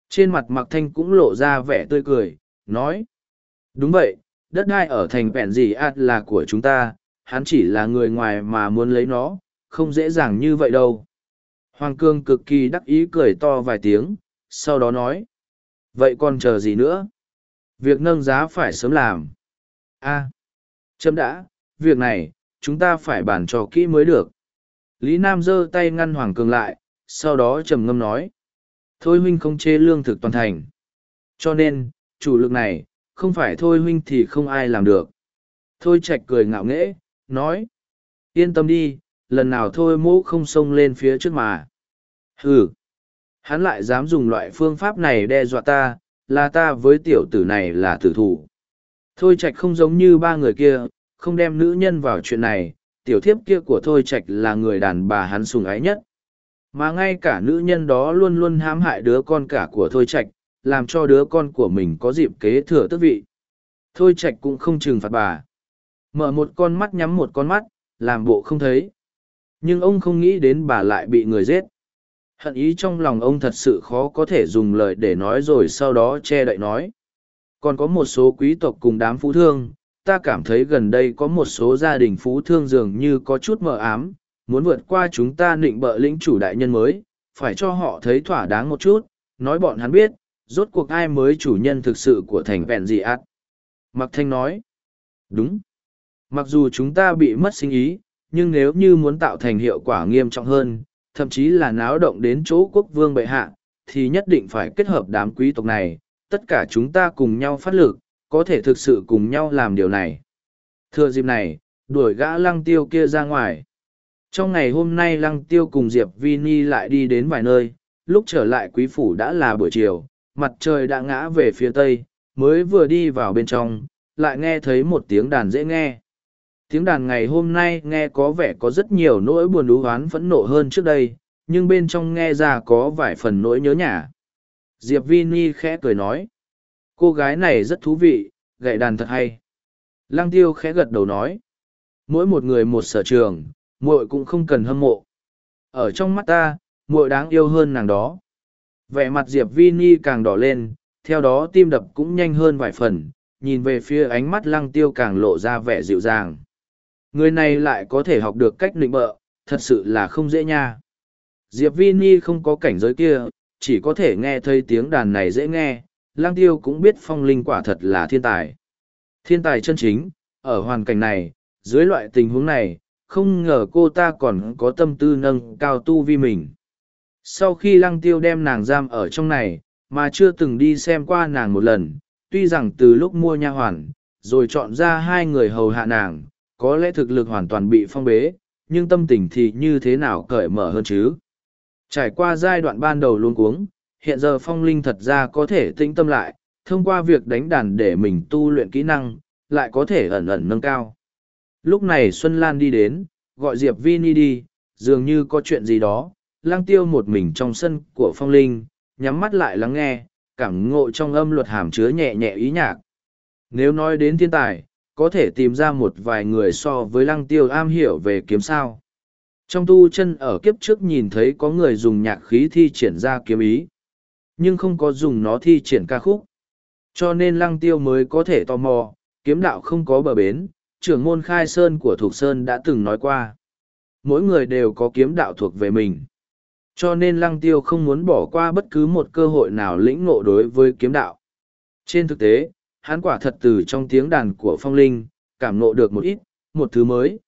Trên mặt Mạc Thanh cũng lộ ra vẻ tươi cười, nói. Đúng vậy, đất đai ở thành vẹn gì ạt là của chúng ta, hắn chỉ là người ngoài mà muốn lấy nó, không dễ dàng như vậy đâu. Hoàng Cương cực kỳ đắc ý cười to vài tiếng, sau đó nói. Vậy còn chờ gì nữa? Việc nâng giá phải sớm làm. a chấm đã, việc này, chúng ta phải bàn cho kỹ mới được. Lý Nam giơ tay ngăn Hoàng Cường lại, sau đó trầm ngâm nói. Thôi huynh không chê lương thực toàn thành. Cho nên, chủ lực này, không phải thôi huynh thì không ai làm được. Thôi Trạch cười ngạo nghễ, nói. Yên tâm đi, lần nào thôi mũ không xông lên phía trước mà. Hừ, hắn lại dám dùng loại phương pháp này đe dọa ta, là ta với tiểu tử này là tử thủ. Thôi Trạch không giống như ba người kia, không đem nữ nhân vào chuyện này, tiểu thiếp kia của Thôi Trạch là người đàn bà hắn sùng ái nhất. Mà ngay cả nữ nhân đó luôn luôn hãm hại đứa con cả của Thôi Trạch, làm cho đứa con của mình có dịp kế thừa tước vị. Thôi Trạch cũng không trừng phạt bà. Mở một con mắt nhắm một con mắt, làm bộ không thấy. Nhưng ông không nghĩ đến bà lại bị người giết. Hận ý trong lòng ông thật sự khó có thể dùng lời để nói rồi sau đó che đậy nói. Còn có một số quý tộc cùng đám phú thương, ta cảm thấy gần đây có một số gia đình phú thương dường như có chút mờ ám, muốn vượt qua chúng ta định bợ lĩnh chủ đại nhân mới, phải cho họ thấy thỏa đáng một chút, nói bọn hắn biết, rốt cuộc ai mới chủ nhân thực sự của thành vẹn dị ạt. Mặc thanh nói, đúng. Mặc dù chúng ta bị mất sinh ý, nhưng nếu như muốn tạo thành hiệu quả nghiêm trọng hơn, thậm chí là náo động đến chỗ quốc vương bệ hạ, thì nhất định phải kết hợp đám quý tộc này, tất cả chúng ta cùng nhau phát lực, có thể thực sự cùng nhau làm điều này. Thừa dịp này, đuổi gã lăng tiêu kia ra ngoài. Trong ngày hôm nay lăng tiêu cùng Diệp Vini lại đi đến vài nơi, lúc trở lại quý phủ đã là buổi chiều, mặt trời đã ngã về phía tây, mới vừa đi vào bên trong, lại nghe thấy một tiếng đàn dễ nghe. Tiếng đàn ngày hôm nay nghe có vẻ có rất nhiều nỗi buồn đú oán phẫn nộ hơn trước đây, nhưng bên trong nghe ra có vài phần nỗi nhớ nhà. Diệp Vini khẽ cười nói. Cô gái này rất thú vị, gậy đàn thật hay. Lang tiêu khẽ gật đầu nói. Mỗi một người một sở trường, muội cũng không cần hâm mộ. Ở trong mắt ta, muội đáng yêu hơn nàng đó. Vẻ mặt Diệp Vini càng đỏ lên, theo đó tim đập cũng nhanh hơn vài phần, nhìn về phía ánh mắt lăng tiêu càng lộ ra vẻ dịu dàng. Người này lại có thể học được cách nịnh bợ, thật sự là không dễ nha. Diệp Vini không có cảnh giới kia, chỉ có thể nghe thấy tiếng đàn này dễ nghe, lang tiêu cũng biết phong linh quả thật là thiên tài. Thiên tài chân chính, ở hoàn cảnh này, dưới loại tình huống này, không ngờ cô ta còn có tâm tư nâng cao tu vi mình. Sau khi lăng tiêu đem nàng giam ở trong này, mà chưa từng đi xem qua nàng một lần, tuy rằng từ lúc mua nha hoàn, rồi chọn ra hai người hầu hạ nàng, có lẽ thực lực hoàn toàn bị phong bế, nhưng tâm tình thì như thế nào cởi mở hơn chứ. Trải qua giai đoạn ban đầu luôn cuống, hiện giờ phong linh thật ra có thể tĩnh tâm lại, thông qua việc đánh đàn để mình tu luyện kỹ năng, lại có thể ẩn ẩn nâng cao. Lúc này Xuân Lan đi đến, gọi Diệp Vini đi, dường như có chuyện gì đó, lang tiêu một mình trong sân của phong linh, nhắm mắt lại lắng nghe, cảm ngộ trong âm luật hàm chứa nhẹ nhẹ ý nhạc. Nếu nói đến thiên tài, có thể tìm ra một vài người so với lăng tiêu am hiểu về kiếm sao. Trong tu chân ở kiếp trước nhìn thấy có người dùng nhạc khí thi triển ra kiếm ý, nhưng không có dùng nó thi triển ca khúc. Cho nên lăng tiêu mới có thể tò mò, kiếm đạo không có bờ bến, trưởng môn khai sơn của Thục Sơn đã từng nói qua. Mỗi người đều có kiếm đạo thuộc về mình. Cho nên lăng tiêu không muốn bỏ qua bất cứ một cơ hội nào lĩnh ngộ đối với kiếm đạo. Trên thực tế, hắn quả thật từ trong tiếng đàn của phong linh, cảm ngộ được một ít, một thứ mới.